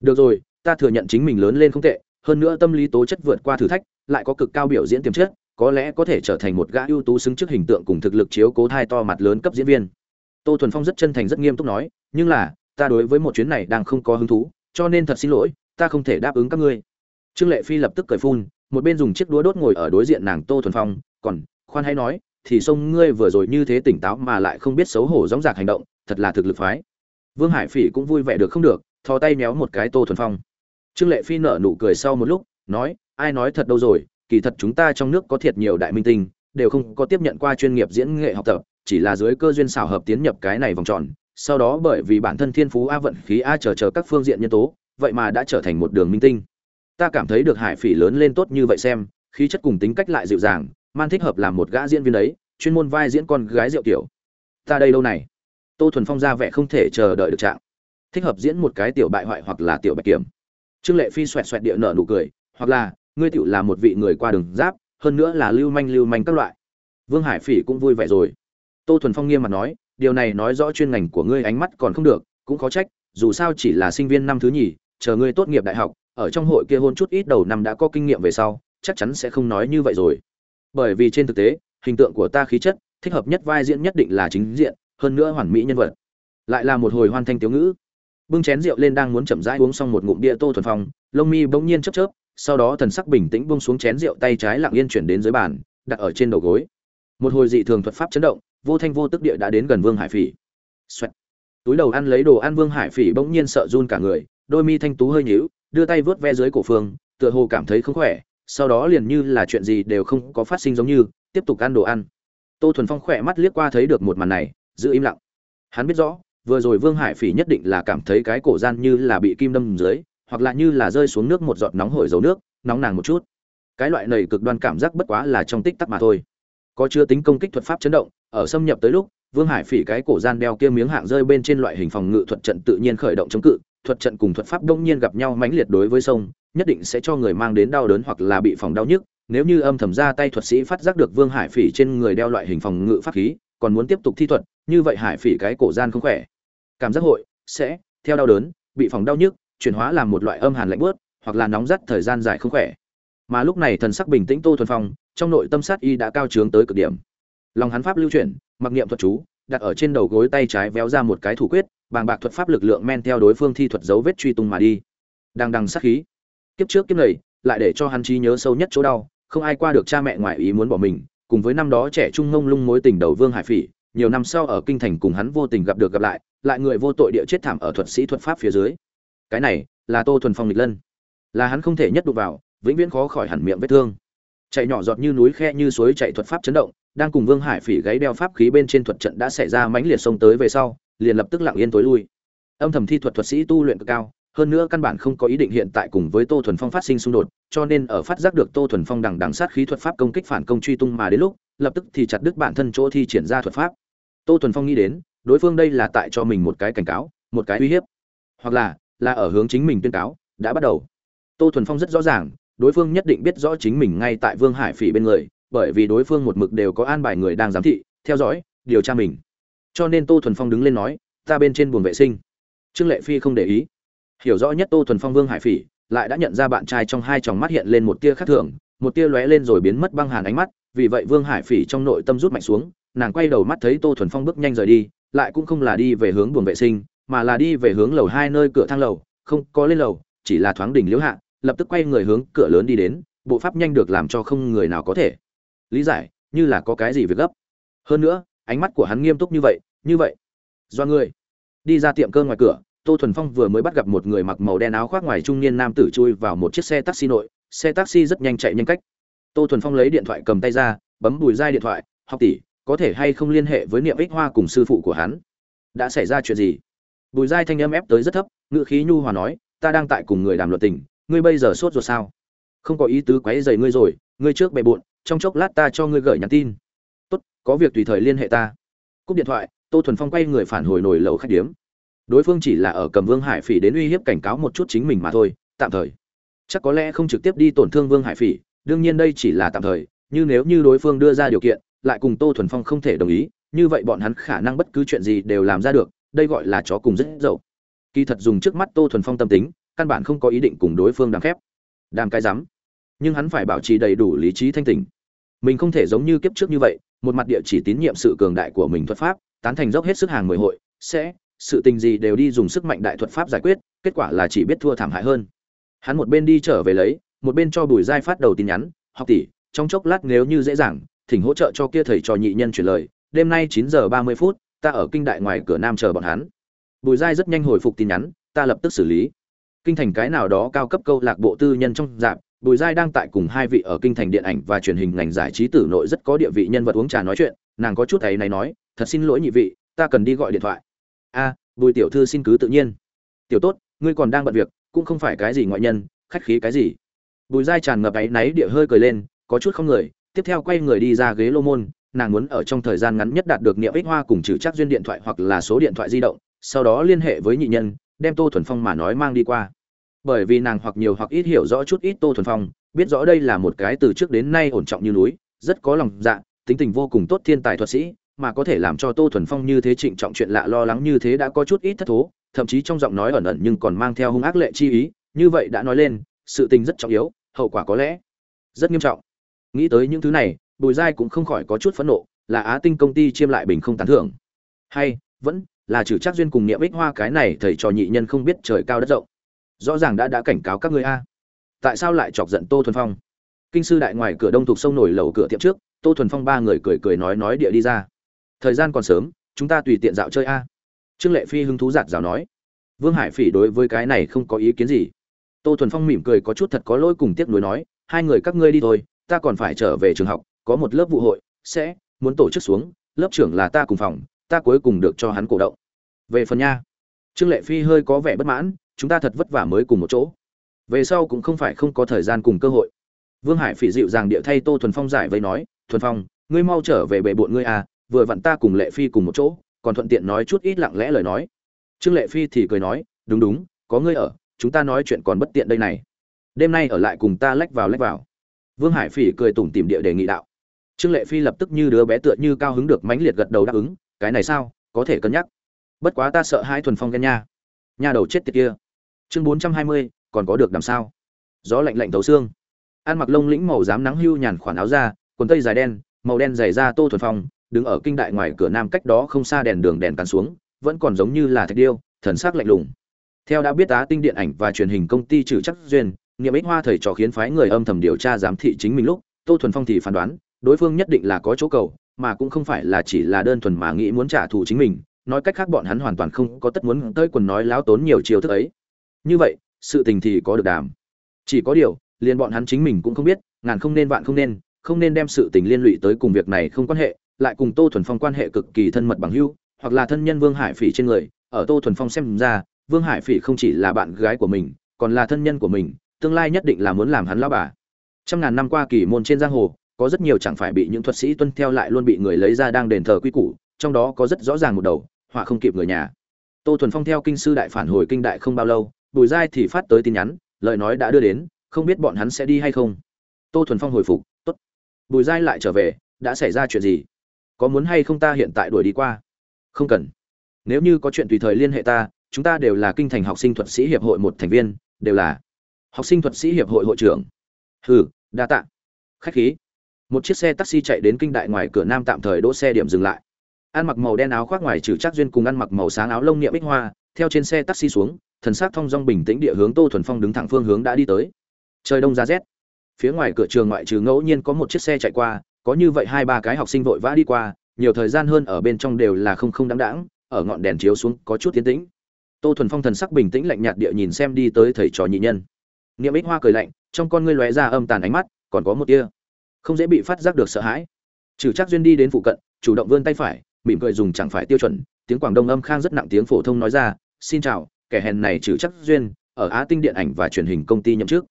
được rồi, ta thừa nhận chính mình lớn lên không tệ, hơn nữa tâm lý tố chất vượt qua thử thách, lại có cực cao biểu diễn tiềm chất có lẽ có thể trở thành một gã ưu tú xứng trước hình tượng cùng thực lực chiếu cố thai to mặt lớn cấp diễn viên. Tô thuần phong rất chân thành, rất nghiêm túc nói, nhưng là, ta đối với một chuyến này đang không có hứng thú, cho nên thật xin lỗi, ta không thể đáp ứng các ngươi. Trương lệ phi lập tức cười phun, một bên dùng chiếc đũa đốt ngồi ở đối diện nàng tô thuần phong, còn, khoan hay nói, thì sông ngươi vừa rồi như thế tỉnh táo mà lại không biết xấu hổ dóng dạc hành động, thật là thực lực phái. Vương hải phỉ cũng vui vẻ được không được, thò tay méo một cái tô thuần phong. Trương lệ phi nở nụ cười sau một lúc, nói, ai nói thật đâu rồi kỳ thật chúng ta trong nước có thiệt nhiều đại minh tinh, đều không có tiếp nhận qua chuyên nghiệp diễn nghệ học tập, chỉ là dưới cơ duyên xảo hợp tiến nhập cái này vòng tròn. Sau đó bởi vì bản thân thiên phú a vận khí a chờ chờ các phương diện nhân tố, vậy mà đã trở thành một đường minh tinh. Ta cảm thấy được hải phỉ lớn lên tốt như vậy xem, khí chất cùng tính cách lại dịu dàng, man thích hợp làm một gã diễn viên đấy, chuyên môn vai diễn con gái rượu kiểu. Ta đây lâu này? Tô thuần phong ra vẻ không thể chờ đợi được trạng. Thích hợp diễn một cái tiểu bại hoại hoặc là tiểu bạch kiểm. Trương lệ phi xoẹt xoẹt địa nở nụ cười, hoặc là ngươi tiểu là một vị người qua đường giáp, hơn nữa là lưu manh lưu manh các loại. Vương hải phỉ cũng vui vẻ rồi. Tô thuần phong nghiêm mặt nói, điều này nói rõ chuyên ngành của ngươi ánh mắt còn không được, cũng khó trách, dù sao chỉ là sinh viên năm thứ nhì, chờ ngươi tốt nghiệp đại học, ở trong hội kia hôn chút ít đầu năm đã có kinh nghiệm về sau, chắc chắn sẽ không nói như vậy rồi. Bởi vì trên thực tế, hình tượng của ta khí chất, thích hợp nhất vai diễn nhất định là chính diện, hơn nữa hoàn mỹ nhân vật. Lại là một hồi hoan thanh tiếu ngữ. Bưng chén rượu lên đang muốn chậm rãi uống xong một ngụm bia tô thuần phong, lông mi bỗng nhiên chớp chớp sau đó thần sắc bình tĩnh buông xuống chén rượu tay trái lặng yên chuyển đến dưới bàn, đặt ở trên đầu gối. Một hồi dị thường thuật pháp chấn động, vô thanh vô tức địa đã đến gần vương hải phỉ. Xoẹt. túi đầu ăn lấy đồ ăn vương hải phỉ bỗng nhiên sợ run cả người, đôi mi thanh tú hơi nhíu, đưa tay vướt ve dưới cổ phương, tựa hồ cảm thấy không khỏe, sau đó liền như là chuyện gì đều không có phát sinh giống như, tiếp tục ăn đồ ăn. Tô thuần phong khỏe mắt liếc qua thấy được một màn này, giữ im lặng. Hắn biết rõ, vừa rồi vương hải phỉ nhất định là cảm thấy cái cổ gian như là bị kim đâm dưới hoặc là như là rơi xuống nước một giọt nóng hổi dầu nước, nóng nàng một chút. Cái loại này cực đoan cảm giác bất quá là trong tích tắc mà thôi. Có chưa tính công kích thuật pháp chấn động, ở xâm nhập tới lúc, vương hải phỉ cái cổ gian đeo kia miếng hạng rơi bên trên loại hình phòng ngự thuật trận tự nhiên khởi động chống cự, thuật trận cùng thuật pháp đông nhiên gặp nhau mãnh liệt đối với sông, nhất định sẽ cho người mang đến đau đớn hoặc là bị phòng đau nhức. Nếu như âm thầm ra tay thuật sĩ phát giác được vương hải phỉ trên người đeo loại hình phòng ngự pháp khí, còn muốn tiếp tục thi thuật, như vậy hải phỉ cái cổ gian không khỏe. Cảm giác hội sẽ, theo đau đớn, bị phòng đau nhức chuyển hóa làm một loại âm hàn lạnh bớt hoặc là nóng rắt thời gian dài không khỏe. Mà lúc này thần sắc bình tĩnh tô thuần phong, trong nội tâm sát y đã cao trướng tới cực điểm. Lòng hắn pháp lưu chuyển, mặc niệm thuật chú, đặt ở trên đầu gối tay trái véo ra một cái thủ quyết, bàng bạc thuật pháp lực lượng men theo đối phương thi thuật dấu vết truy tung mà đi. Đang đằng sát khí. Kiếp trước kiếp này, lại để cho hắn trí nhớ sâu nhất chỗ đau, không ai qua được cha mẹ ngoại ý muốn bỏ mình, cùng với năm đó trẻ trung ngông lung mối tình đầu vương hải phỉ, nhiều năm sau ở kinh thành cùng hắn vô tình gặp được gặp lại lại người vô tội địa chết thảm ở thuật sĩ thuật pháp phía dưới cái này là tô thuần phong lịch lân là hắn không thể nhất đụng vào vĩnh viễn khó khỏi hẳn miệng vết thương chạy nhỏ giọt như núi khe như suối chạy thuật pháp chấn động đang cùng vương hải phỉ gáy đeo pháp khí bên trên thuật trận đã xảy ra mãnh liệt sông tới về sau liền lập tức lặng yên tối lui âm thầm thi thuật thuật sĩ tu luyện cực cao hơn nữa căn bản không có ý định hiện tại cùng với tô thuần phong phát sinh xung đột cho nên ở phát giác được tô thuần phong đằng đằng sát khí thuật pháp công kích phản công truy tung mà đến lúc lập tức thì chặt đứt bản thân chỗ thi triển ra thuật pháp tô thuần phong nghĩ đến đối phương đây là tại cho mình một cái cảnh cáo một cái uy hiếp hoặc là là ở hướng chính mình tuyên cáo, đã bắt đầu. Tô thuần phong rất rõ ràng, đối phương nhất định biết rõ chính mình ngay tại vương hải phỉ bên người, bởi vì đối phương một mực đều có an bài người đang giám thị, theo dõi, điều tra mình. Cho nên tô thuần phong đứng lên nói, ta bên trên buồng vệ sinh. Trương lệ phi không để ý. Hiểu rõ nhất tô thuần phong vương hải phỉ, lại đã nhận ra bạn trai trong hai tròng mắt hiện lên một tia khác thường, một tia lóe lên rồi biến mất băng hàn ánh mắt, vì vậy vương hải phỉ trong nội tâm rút mạnh xuống, nàng quay đầu mắt thấy tô thuần phong bước nhanh rời đi, lại cũng không là đi về hướng buồng vệ sinh mà là đi về hướng lầu hai nơi cửa thang lầu, không có lên lầu, chỉ là thoáng đỉnh liễu hạ, lập tức quay người hướng cửa lớn đi đến, bộ pháp nhanh được làm cho không người nào có thể. Lý giải, như là có cái gì việc gấp. Hơn nữa, ánh mắt của hắn nghiêm túc như vậy như vậy. Do người. Đi ra tiệm cơ ngoài cửa, tô thuần phong vừa mới bắt gặp một người mặc màu đen áo khoác ngoài trung niên nam tử chui vào một chiếc xe taxi nội. Xe taxi rất nhanh chạy nhanh cách. Tô thuần phong lấy điện thoại cầm tay ra, bấm bùi dai điện thoại, học tỷ, có thể hay không liên hệ với niệm ích hoa cùng sư phụ của hắn? Đã xảy ra chuyện gì? Bùi dai thanh âm ép tới rất thấp ngự khí nhu hòa nói, ta đang tại cùng người đàm luận tình, ngươi bây giờ sốt ruột sao? Không có ý tứ quấy dày ngươi rồi, ngươi trước bề bộn, trong chốc lát ta cho ngươi gửi nhắn tin. Tốt, có việc tùy thời liên hệ ta. Cúp điện thoại, tô thuần phong quay người phản hồi nổi lầu khách điếm. Đối phương chỉ là ở cầm vương hải phỉ đến uy hiếp cảnh cáo một chút chính mình mà thôi, tạm thời. Chắc có lẽ không trực tiếp đi tổn thương vương hải phỉ, đương nhiên đây chỉ là tạm thời nhưng nếu như đối phương đưa ra điều kiện, lại cùng tô thuần phong không thể đồng ý, như vậy bọn hắn khả năng bất cứ chuyện gì đều làm ra được đây gọi là chó cùng rất dậu. Kỳ thật dùng trước mắt tô thuần phong tâm tính, căn bản không có ý định cùng đối phương đàm khép. Đàm cái rắm. Nhưng hắn phải bảo trì đầy đủ lý trí thanh tỉnh. Mình không thể giống như kiếp trước như vậy, một mặt địa chỉ tín nhiệm sự cường đại của mình thuật pháp, tán thành dốc hết sức hàng mười hội, sẽ, sự tình gì đều đi dùng sức mạnh đại thuật pháp giải quyết, kết quả là chỉ biết thua thảm hại hơn. Hắn một bên đi trở về lấy, một bên cho bùi giai phát đầu tin nhắn, học tỷ, trong chốc lát nếu như dễ dàng, thỉnh hỗ trợ cho kia thầy trò nhị nhân chuyển lời, đêm nay chín giờ ba mươi phút ta ở kinh đại ngoài cửa nam chờ bọn hắn. Bùi giai rất nhanh hồi phục tin nhắn, ta lập tức xử lý. Kinh thành cái nào đó cao cấp câu lạc bộ tư nhân trong dạp, bùi giai đang tại cùng hai vị ở kinh thành điện ảnh và truyền hình ngành giải trí tử nội rất có địa vị nhân vật uống trà nói chuyện, nàng có chút thấy này nói, thật xin lỗi nhị vị, ta cần đi gọi điện thoại. A, bùi tiểu thư xin cứ tự nhiên. Tiểu tốt, ngươi còn đang bận việc, cũng không phải cái gì ngoại nhân, khách khí cái gì? Bùi giai tràn ngập áy náy địa hơi cười lên, có chút không người, tiếp theo quay người đi ra ghế lô môn nàng muốn ở trong thời gian ngắn nhất đạt được niệm ích hoa cùng trừ chắc duyên điện thoại hoặc là số điện thoại di động, sau đó liên hệ với nhị nhân, đem tô thuần phong mà nói mang đi qua. Bởi vì nàng hoặc nhiều hoặc ít hiểu rõ chút ít tô thuần phong, biết rõ đây là một cái từ trước đến nay ổn trọng như núi, rất có lòng dạ tính tình vô cùng tốt thiên tài thuật sĩ, mà có thể làm cho tô thuần phong như thế trịnh trọng chuyện lạ lo lắng như thế đã có chút ít thất thố, thậm chí trong giọng nói ẩn ẩn nhưng còn mang theo hung ác lệ chi ý, như vậy đã nói lên, sự tình rất trọng yếu, hậu quả có lẽ rất nghiêm trọng. Nghĩ tới những thứ này bùi giai cũng không khỏi có chút phẫn nộ, là á tinh công ty chiêm lại bình không tán thưởng. Hay, vẫn là trừ chắc duyên cùng niệm ích hoa cái này thầy trò nhị nhân không biết trời cao đất rộng. Rõ ràng đã đã cảnh cáo các ngươi a. Tại sao lại chọc giận tô thuần phong? Kinh sư đại ngoài cửa đông thuộc sông nổi lầu cửa tiệm trước, tô thuần phong ba người cười cười nói nói địa đi ra. Thời gian còn sớm, chúng ta tùy tiện dạo chơi a. Trương lệ phi hứng thú giạt rào nói. Vương hải phỉ đối với cái này không có ý kiến gì. Tô thuần phong mỉm cười có chút thật có lỗi cùng tiếc nuối nói, hai người các ngươi đi thôi, ta còn phải trở về trường học có một lớp vụ hội, sẽ muốn tổ chức xuống, lớp trưởng là ta cùng phòng, ta cuối cùng được cho hắn cổ động. Về phần nha, trương lệ phi hơi có vẻ bất mãn, chúng ta thật vất vả mới cùng một chỗ. Về sau cũng không phải không có thời gian cùng cơ hội. Vương hải phỉ dịu dàng địa thay tô thuần phong giải vây nói, thuần phong, ngươi mau trở về bệ bộn ngươi à vừa vặn ta cùng lệ phi cùng một chỗ, còn thuận tiện nói chút ít lặng lẽ lời nói. Trương lệ phi thì cười nói, đúng đúng, có ngươi ở, chúng ta nói chuyện còn bất tiện đây này. Đêm nay ở lại cùng ta lách vào lách vào. Vương hải phỉ cười tủm tìm địa đề nghị đạo trương lệ phi lập tức như đứa bé tựa như cao hứng được mãnh liệt gật đầu đáp ứng, cái này sao? Có thể cân nhắc. Bất quá ta sợ hai thuần phong ghen nha. Nha đầu chết tiệt kia. Chương bốn trăm hai mươi, còn có được làm sao gió lạnh lạnh thấu xương. Ăn mặc lông lĩnh màu dám nắng hưu nhàn khoản áo ra quần tây dài đen, màu đen dày ra tô thuần phong, đứng ở kinh đại ngoài cửa nam cách đó không xa đèn đường đèn cắn xuống, vẫn còn giống như là thạch điêu, thần sắc lạnh lùng. Theo đã biết tá tinh điện ảnh và truyền hình công ty trừ chắc duyên nghiệm ích hoa thầy trò khiến phái người âm thầm điều tra giám thị chính mình lúc, tô thuần phong thì phán đoán đối phương nhất định là có chỗ cầu, mà cũng không phải là chỉ là đơn thuần mà nghĩ muốn trả thù chính mình, nói cách khác bọn hắn hoàn toàn không có tất muốn tới quần nói láo tốn nhiều chiều thức ấy. Như vậy, sự tình thì có được đàm. Chỉ có điều, liền bọn hắn chính mình cũng không biết, ngàn không nên vạn không nên không nên đem sự tình liên lụy tới cùng việc này không quan hệ, lại cùng tô thuần phong quan hệ cực kỳ thân mật bằng hữu, hoặc là thân nhân vương hải phỉ trên người. Ở tô thuần phong xem ra, vương hải phỉ không chỉ là bạn gái của mình, còn là thân nhân của mình, tương lai nhất định là muốn làm hắn lao bà. Trăm ngàn năm qua kỳ môn trên giang hồ có rất nhiều chẳng phải bị những thuật sĩ tuân theo lại luôn bị người lấy ra đang đền thờ quy củ, trong đó có rất rõ ràng một đầu, họa không kịp người nhà. Tô thuần phong theo kinh sư đại phản hồi kinh đại không bao lâu, bùi giai thì phát tới tin nhắn, lời nói đã đưa đến, không biết bọn hắn sẽ đi hay không. Tô thuần phong hồi phục, tốt. Bùi giai lại trở về, đã xảy ra chuyện gì? Có muốn hay không ta hiện tại đuổi đi qua? Không cần. Nếu như có chuyện tùy thời liên hệ ta, chúng ta đều là kinh thành học sinh thuật sĩ hiệp hội một thành viên, đều là học sinh thuật sĩ hiệp hội hội trưởng. Hừ, đa tạ. Khách khí một chiếc xe taxi chạy đến kinh đại ngoài cửa nam tạm thời đỗ xe điểm dừng lại. Ăn mặc màu đen áo khoác ngoài trừ chắc duyên cùng ăn mặc màu sáng áo lông niệm bích hoa, theo trên xe taxi xuống, thần sắc thong dong bình tĩnh địa hướng tô thuần phong đứng thẳng phương hướng đã đi tới. Trời đông ra rét. Phía ngoài cửa trường ngoại trừ ngẫu nhiên có một chiếc xe chạy qua, có như vậy hai ba cái học sinh vội vã đi qua, nhiều thời gian hơn ở bên trong đều là không không đáng đáng ở ngọn đèn chiếu xuống có chút tiến tĩnh. Tô thuần phong thần sắc bình tĩnh lạnh nhạt địa nhìn xem đi tới thầy trò nhị nhân. Niệm ích hoa cười lạnh, trong con ngươi lóe ra âm tàn ánh mắt, còn có một tia không dễ bị phát giác được sợ hãi. Trừ chắc duyên đi đến phụ cận, chủ động vươn tay phải, mỉm cười dùng chẳng phải tiêu chuẩn, tiếng quảng đông âm khang rất nặng tiếng phổ thông nói ra, xin chào, kẻ hèn này trừ chắc duyên, ở á tinh điện ảnh và truyền hình công ty nhậm chức.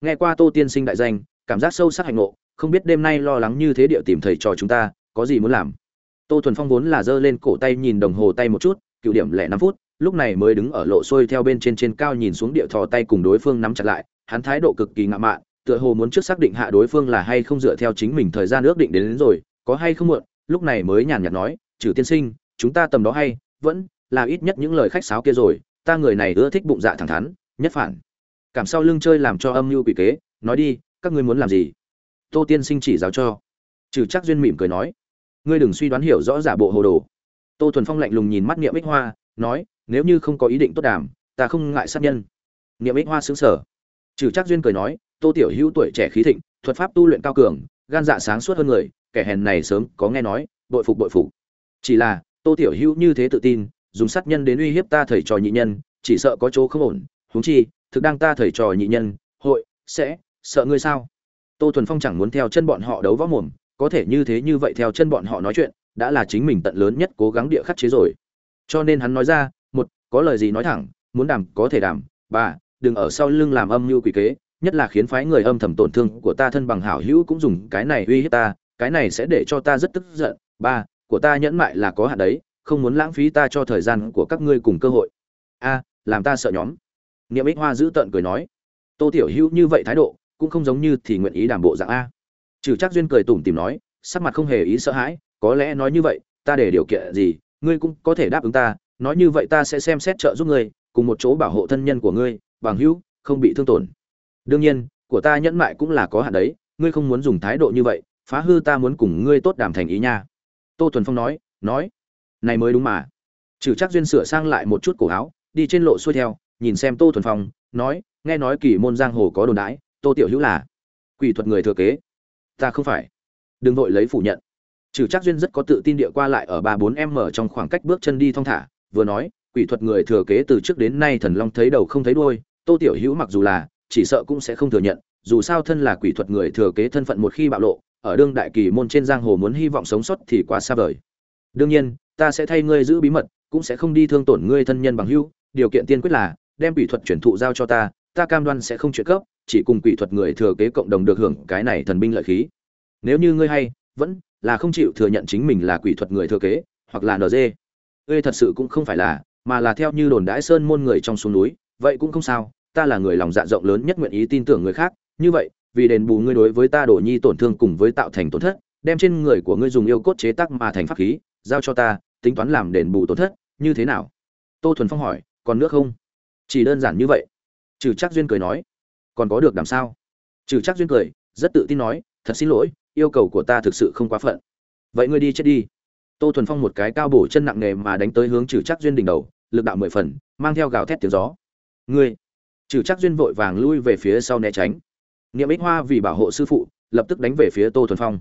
Nghe qua tô tiên sinh đại danh, cảm giác sâu sắc hạnh ngộ, không biết đêm nay lo lắng như thế địa tìm thầy trò chúng ta, có gì muốn làm. Tô thuần phong vốn là giơ lên cổ tay nhìn đồng hồ tay một chút, cựu điểm lẻ năm phút, lúc này mới đứng ở lộ xuôi theo bên trên trên cao nhìn xuống địa thò tay cùng đối phương nắm chặt lại, hắn thái độ cực kỳ ngạo mạn tựa hồ muốn trước xác định hạ đối phương là hay không dựa theo chính mình thời gian ước định đến, đến rồi có hay không muộn lúc này mới nhàn nhạt nói trừ tiên sinh chúng ta tầm đó hay vẫn là ít nhất những lời khách sáo kia rồi ta người này ưa thích bụng dạ thẳng thắn nhất phản. Cảm sau lưng chơi làm cho âm mưu quỷ kế nói đi các ngươi muốn làm gì? Tô tiên sinh chỉ giáo cho. Trừ chắc duyên mỉm cười nói ngươi đừng suy đoán hiểu rõ giả bộ hồ đồ. Tô thuần phong lạnh lùng nhìn mắt niệm ích hoa nói nếu như không có ý định tốt đàm ta không ngại sát nhân. Niệm ích hoa xứng sở trừ chắc duyên cười nói tô tiểu hữu tuổi trẻ khí thịnh, thuật pháp tu luyện cao cường, gan dạ sáng suốt hơn người, kẻ hèn này sớm có nghe nói, bội phục bội phục. Chỉ là, tô tiểu hữu như thế tự tin, dùng sát nhân đến uy hiếp ta thầy trò nhị nhân, chỉ sợ có chỗ không ổn. Huống chi, thực đang ta thầy trò nhị nhân, hội, sẽ, sợ ngươi sao? Tô thuần phong chẳng muốn theo chân bọn họ đấu võ mồm, có thể như thế như vậy theo chân bọn họ nói chuyện, đã là chính mình tận lớn nhất cố gắng địa khắc chế rồi. Cho nên hắn nói ra, một, có lời gì nói thẳng, muốn đàm có thể đàm, ba, đừng ở sau lưng làm âm mưu quỷ kế nhất là khiến phái người âm thầm tổn thương của ta thân bằng hảo hữu cũng dùng cái này uy hiếp ta, cái này sẽ để cho ta rất tức giận. Ba, của ta nhẫn mại là có hạn đấy, không muốn lãng phí ta cho thời gian của các ngươi cùng cơ hội. A, làm ta sợ nhóm. Niệm ích hoa giữ tợn cười nói. Tô tiểu hữu như vậy thái độ, cũng không giống như thì nguyện ý đảm bộ dạng a. Trừ chắc duyên cười tủm tìm nói, sắc mặt không hề ý sợ hãi, có lẽ nói như vậy, ta để điều kiện gì, ngươi cũng có thể đáp ứng ta, nói như vậy ta sẽ xem xét trợ giúp ngươi, cùng một chỗ bảo hộ thân nhân của ngươi, bằng hữu, không bị thương tổn đương nhiên, của ta nhẫn mại cũng là có hạn đấy, ngươi không muốn dùng thái độ như vậy, phá hư ta muốn cùng ngươi tốt đàm thành ý nha. Tô Thuần phong nói nói, này mới đúng mà. Trừ chắc duyên sửa sang lại một chút cổ áo, đi trên lộ xuôi theo, nhìn xem tô Thuần phong, nói, nghe nói kỳ môn giang hồ có đồn đãi, tô tiểu hữu là quỷ thuật người thừa kế. Ta không phải. Đừng vội lấy phủ nhận. Trừ chắc duyên rất có tự tin địa qua lại ở ba bốn m trong khoảng cách bước chân đi thong thả, vừa nói, quỷ thuật người thừa kế từ trước đến nay thần long thấy đầu không thấy đuôi, tô tiểu hữu mặc dù là chỉ sợ cũng sẽ không thừa nhận, dù sao thân là quỷ thuật người thừa kế thân phận một khi bạo lộ, ở đương đại kỳ môn trên giang hồ muốn hy vọng sống sót thì quá xa vời. Đương nhiên, ta sẽ thay ngươi giữ bí mật, cũng sẽ không đi thương tổn ngươi thân nhân bằng hữu, điều kiện tiên quyết là, đem quỷ thuật chuyển thụ giao cho ta ta cam đoan sẽ không chuyển cấp chỉ cùng quỷ thuật người thừa kế cộng đồng được hưởng cái này thần binh lợi khí. Nếu như ngươi hay, vẫn là không chịu thừa nhận chính mình là quỷ thuật người thừa kế, hoặc là nd ngươi thật sự cũng không phải là, mà là theo như đồn đãi sơn môn người trong xuống núi, vậy cũng không sao ta là người lòng dạ rộng lớn nhất nguyện ý tin tưởng người khác, như vậy, vì đền bù ngươi đối với ta đổ nhi tổn thương cùng với tạo thành tổn thất, đem trên người của ngươi dùng yêu cốt chế tác mà thành pháp khí, giao cho ta, tính toán làm đền bù tổn thất, như thế nào? Tô thuần phong hỏi, còn nước không? Chỉ đơn giản như vậy. Trừ chắc duyên cười nói, còn có được làm sao? Trừ chắc duyên cười, rất tự tin nói, thật xin lỗi, yêu cầu của ta thực sự không quá phận. Vậy ngươi đi chết đi. Tô thuần phong một cái cao bổ chân nặng nề mà đánh tới hướng trừ chắc duyên đỉnh đầu, lực đạo mười phần, mang theo gào thét tiếng gió. Ngươi trừ chắc duyên vội vàng lui về phía sau né tránh. Niệm ích hoa vì bảo hộ sư phụ, lập tức đánh về phía tô thuần phong.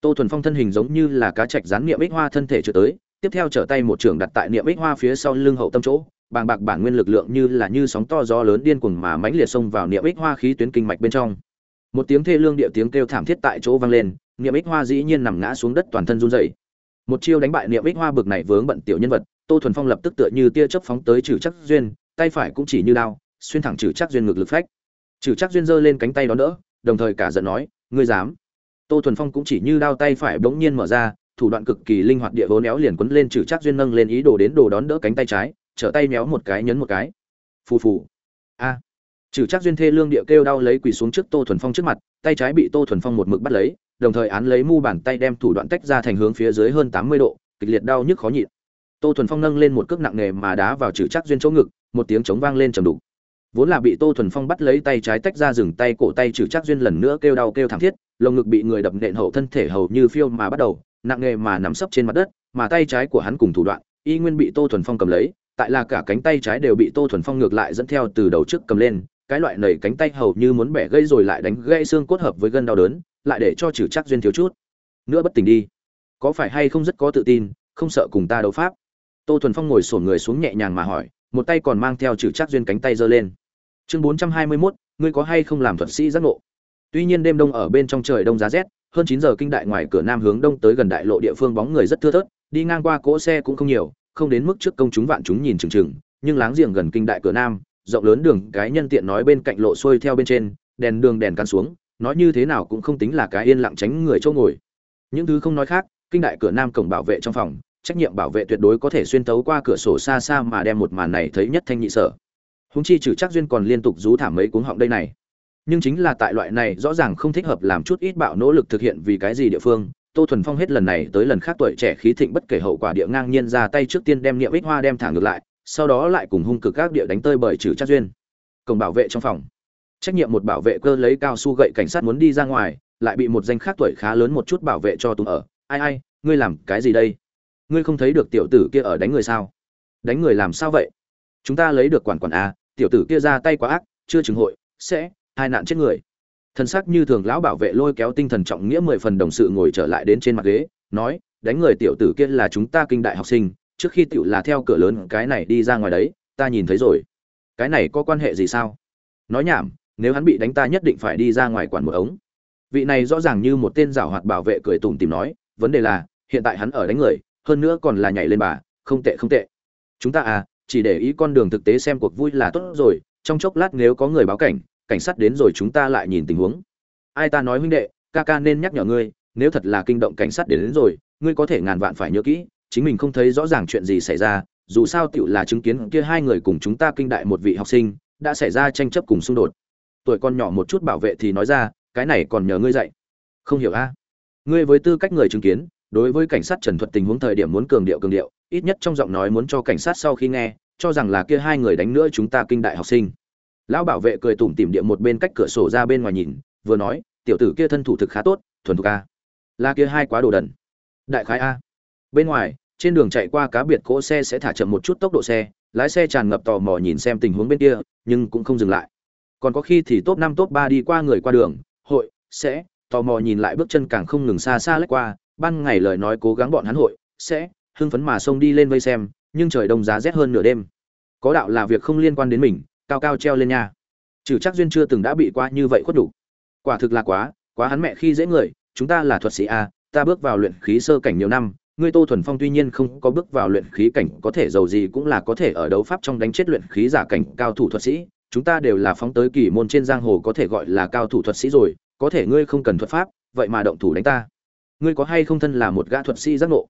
Tô thuần phong thân hình giống như là cá chạch rán niệm ích hoa thân thể chưa tới, tiếp theo trở tay một trường đặt tại niệm ích hoa phía sau lưng hậu tâm chỗ, bàng bạc bản nguyên lực lượng như là như sóng to gió lớn điên cuồng mà mãnh liệt xông vào niệm ích hoa khí tuyến kinh mạch bên trong. Một tiếng thê lương địa tiếng kêu thảm thiết tại chỗ vang lên niệm ích hoa dĩ nhiên nằm ngã xuống đất toàn thân run rẩy. Một chiêu đánh bại niệm ích hoa bực này vướng bận tiểu nhân vật, tô thuần phong lập tức tựa như tia chớp phóng tới trừ chắc duyên, tay phải cũng chỉ như đao xuyên thẳng trừ chắc duyên ngực lực phách. Trừ chắc duyên giơ lên cánh tay đó đỡ, đồng thời cả giận nói, ngươi dám? Tô thuần phong cũng chỉ như đao tay phải bỗng nhiên mở ra, thủ đoạn cực kỳ linh hoạt địa vốn éo liền quấn lên trừ chắc duyên nâng lên ý đồ đến đồ đón đỡ cánh tay trái, trở tay méo một cái nhấn một cái. Phù phù. A. Trừ chắc duyên thê lương địa kêu đau lấy quỳ xuống trước tô thuần phong trước mặt, tay trái bị tô thuần phong một mực bắt lấy, đồng thời án lấy mu bàn tay đem thủ đoạn tách ra thành hướng phía dưới hơn tám mươi độ, kịch liệt đau nhức khó nhịn. Tô thuần phong nâng lên một cước nặng nề mà đá vào trừ chắc duyên chỗ ngực, một tiếng chống vang lên trầm đục vốn là bị tô thuần phong bắt lấy tay trái tách ra dừng tay cổ tay trừ chắc duyên lần nữa kêu đau kêu thảm thiết, lồng ngực bị người đập nện hậu thân thể hầu như phiêu mà bắt đầu, nặng nề mà nằm sấp trên mặt đất, mà tay trái của hắn cùng thủ đoạn, y nguyên bị tô thuần phong cầm lấy, tại là cả cánh tay trái đều bị tô thuần phong ngược lại dẫn theo từ đầu trước cầm lên, cái loại nảy cánh tay hầu như muốn bẻ gây rồi lại đánh gây xương cốt hợp với gân đau đớn, lại để cho trừ chắc duyên thiếu chút. Nữa bất tỉnh đi. Có phải hay không rất có tự tin, không sợ cùng ta đấu pháp? Tô thuần phong ngồi sổn người xuống nhẹ nhàng mà hỏi, một tay còn mang theo trừ chắc duyên cánh tay giơ lên chương bốn trăm hai mươi 421, ngươi có hay không làm thuật sĩ giác ngộ? Tuy nhiên đêm đông ở bên trong trời đông giá rét hơn chín giờ kinh đại ngoài cửa nam hướng đông tới gần đại lộ địa phương bóng người rất thưa thớt đi ngang qua cỗ xe cũng không nhiều không đến mức trước công chúng vạn chúng nhìn chừng chừng nhưng láng giềng gần kinh đại cửa nam rộng lớn đường cái nhân tiện nói bên cạnh lộ xuôi theo bên trên đèn đường đèn cắn xuống nói như thế nào cũng không tính là cái yên lặng tránh người chỗ ngồi. Những thứ không nói khác kinh đại cửa nam cổng bảo vệ trong phòng trách nhiệm bảo vệ tuyệt đối có thể xuyên tấu qua cửa sổ xa xa mà đem một màn này thấy nhất thanh nhị sở húng chi trừ chắc duyên còn liên tục rú thảm mấy cuống họng đây này. Nhưng chính là tại loại này rõ ràng không thích hợp làm chút ít bạo nỗ lực thực hiện vì cái gì địa phương, tô thuần phong hết lần này tới lần khác tuổi trẻ khí thịnh bất kể hậu quả địa ngang nhiên ra tay trước tiên đem niệm ích hoa đem thả ngược lại, sau đó lại cùng hung cực các địa đánh tơi bởi trừ chắc duyên. Cổng bảo vệ trong phòng. Trách nhiệm một bảo vệ cơ lấy cao su gậy cảnh sát muốn đi ra ngoài, lại bị một danh khác tuổi khá lớn một chút bảo vệ cho tùng ở. Ai ai, ngươi làm cái gì đây? Ngươi không thấy được tiểu tử kia ở đánh người sao? Đánh người làm sao vậy? Chúng ta lấy được quản quản a tiểu tử kia ra tay quá ác, chưa chừng hội, sẽ hai nạn chết người. Thân sắc như thường lão bảo vệ lôi kéo tinh thần trọng nghĩa mười phần đồng sự ngồi trở lại đến trên mặt ghế, nói, đánh người tiểu tử kia là chúng ta kinh đại học sinh, trước khi tiểu là theo cửa lớn, cái này đi ra ngoài đấy, ta nhìn thấy rồi. Cái này có quan hệ gì sao? Nói nhảm, nếu hắn bị đánh ta nhất định phải đi ra ngoài quản một ống. Vị này rõ ràng như một tên giảo hoạt bảo vệ cười tủm tìm nói, vấn đề là, hiện tại hắn ở đánh người, hơn nữa còn là nhảy lên bà, không tệ không tệ. Chúng ta à chỉ để ý con đường thực tế xem cuộc vui là tốt rồi trong chốc lát nếu có người báo cảnh cảnh sát đến rồi chúng ta lại nhìn tình huống. Ai ta nói huynh đệ ca ca nên nhắc nhở ngươi nếu thật là kinh động cảnh sát đến, đến rồi ngươi có thể ngàn vạn phải nhớ kỹ chính mình không thấy rõ ràng chuyện gì xảy ra dù sao tựu là chứng kiến kia hai người cùng chúng ta kinh đại một vị học sinh đã xảy ra tranh chấp cùng xung đột. Tuổi con nhỏ một chút bảo vệ thì nói ra cái này còn nhờ ngươi dạy. Không hiểu a. Ngươi với tư cách người chứng kiến đối với cảnh sát trần thuật tình huống thời điểm muốn cường điệu cường điệu, ít nhất trong giọng nói muốn cho cảnh sát sau khi nghe, cho rằng là kia hai người đánh nữa chúng ta kinh đại học sinh. Lão bảo vệ cười tủm tỉm địa một bên cách cửa sổ ra bên ngoài nhìn, vừa nói, tiểu tử kia thân thủ thực khá tốt, thuần thục a. Là kia hai quá đồ đần. Đại khái a. Bên ngoài, trên đường chạy qua cá biệt cỗ xe sẽ thả chậm một chút tốc độ xe, lái xe tràn ngập tò mò nhìn xem tình huống bên kia, nhưng cũng không dừng lại. Còn có khi thì top năm, top ba đi qua người qua đường, hội, sẽ, tò mò nhìn lại bước chân càng không ngừng xa xa lách qua ban ngày lời nói cố gắng bọn hắn hội sẽ hưng phấn mà xông đi lên vây xem, nhưng trời đông giá rét hơn nửa đêm. Có đạo là việc không liên quan đến mình, cao cao treo lên nha. Trừ chắc duyên chưa từng đã bị qua như vậy khuất đủ. Quả thực là quá quá hắn mẹ khi dễ người, chúng ta là thuật sĩ a, ta bước vào luyện khí sơ cảnh nhiều năm, ngươi tô thuần phong tuy nhiên không có bước vào luyện khí cảnh, có thể giàu gì cũng là có thể ở đấu pháp trong đánh chết luyện khí giả cảnh cao thủ thuật sĩ, chúng ta đều là phóng tới kỳ môn trên giang hồ có thể gọi là cao thủ thuật sĩ rồi, có thể ngươi không cần thuật pháp, vậy mà động thủ đánh ta ngươi có hay không thân là một gã thuật sĩ giác ngộ?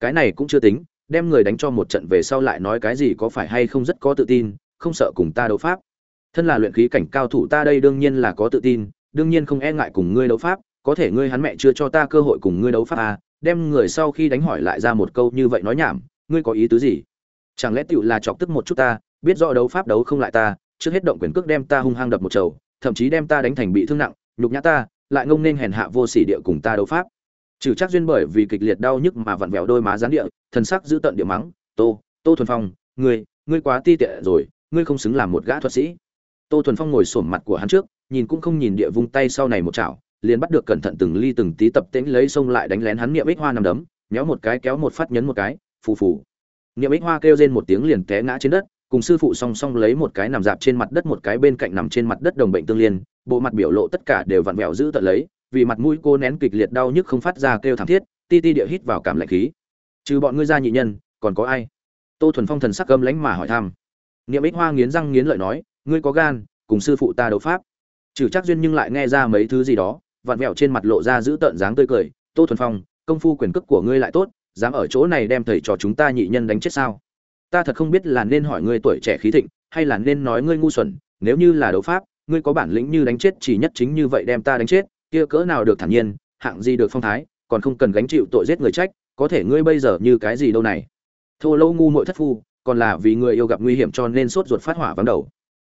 Cái này cũng chưa tính đem người đánh cho một trận về sau lại nói cái gì có phải hay không rất có tự tin không sợ cùng ta đấu pháp. Thân là luyện khí cảnh cao thủ ta đây đương nhiên là có tự tin đương nhiên không e ngại cùng ngươi đấu pháp có thể ngươi hắn mẹ chưa cho ta cơ hội cùng ngươi đấu pháp à, đem người sau khi đánh hỏi lại ra một câu như vậy nói nhảm ngươi có ý tứ gì? Chẳng lẽ tựu là chọc tức một chút ta biết rõ đấu pháp đấu không lại ta trước hết động quyền cước đem ta hung hăng đập một chầu thậm chí đem ta đánh thành bị thương nặng nhục nhã ta lại ngông nên hèn hạ vô sỉ địa cùng ta đấu pháp trừ chắc duyên bởi vì kịch liệt đau nhức mà vặn vẹo đôi má gián địa, thần sắc giữ tận địa mắng, tô tô thuần phong, ngươi ngươi quá ti tiện rồi, ngươi không xứng làm một gã thuật sĩ. Tô thuần phong ngồi sổm mặt của hắn trước, nhìn cũng không nhìn địa vung tay sau này một chảo, liền bắt được cẩn thận từng ly từng tí tập tễnh lấy xông lại đánh lén hắn niệm ích hoa nằm đấm, méo một cái kéo một phát nhấn một cái, phù phù. Niệm ích hoa kêu rên một tiếng liền té ngã trên đất, cùng sư phụ song song lấy một cái nằm dạp trên mặt đất một cái bên cạnh nằm trên mặt đất đồng bệnh tương liên, bộ mặt biểu lộ tất cả đều vặn vẹo giữ tận lấy vì mặt mũi cô nén kịch liệt đau nhức không phát ra kêu thảm thiết, ti ti địa hít vào cảm lạnh khí. Trừ bọn ngươi ra nhị nhân, còn có ai? Tô thuần phong thần sắc gâm lánh mà hỏi thăm. Niệm ích hoa nghiến răng nghiến lợi nói, ngươi có gan, cùng sư phụ ta đấu pháp. Trừ chắc duyên nhưng lại nghe ra mấy thứ gì đó, vặn vẹo trên mặt lộ ra giữ tợn dáng tươi cười. Tô thuần phong, công phu quyền cước của ngươi lại tốt, dám ở chỗ này đem thầy trò chúng ta nhị nhân đánh chết sao? Ta thật không biết là nên hỏi ngươi tuổi trẻ khí thịnh, hay là nên nói ngươi ngu xuẩn, nếu như là đấu pháp, ngươi có bản lĩnh như đánh chết chỉ nhất chính như vậy đem ta đánh chết kia cỡ nào được thản nhiên, hạng gì được phong thái, còn không cần gánh chịu tội giết người trách, có thể ngươi bây giờ như cái gì đâu này? Thô lâu ngu muội thất phu, còn là vì người yêu gặp nguy hiểm cho nên sốt ruột phát hỏa vắng đầu.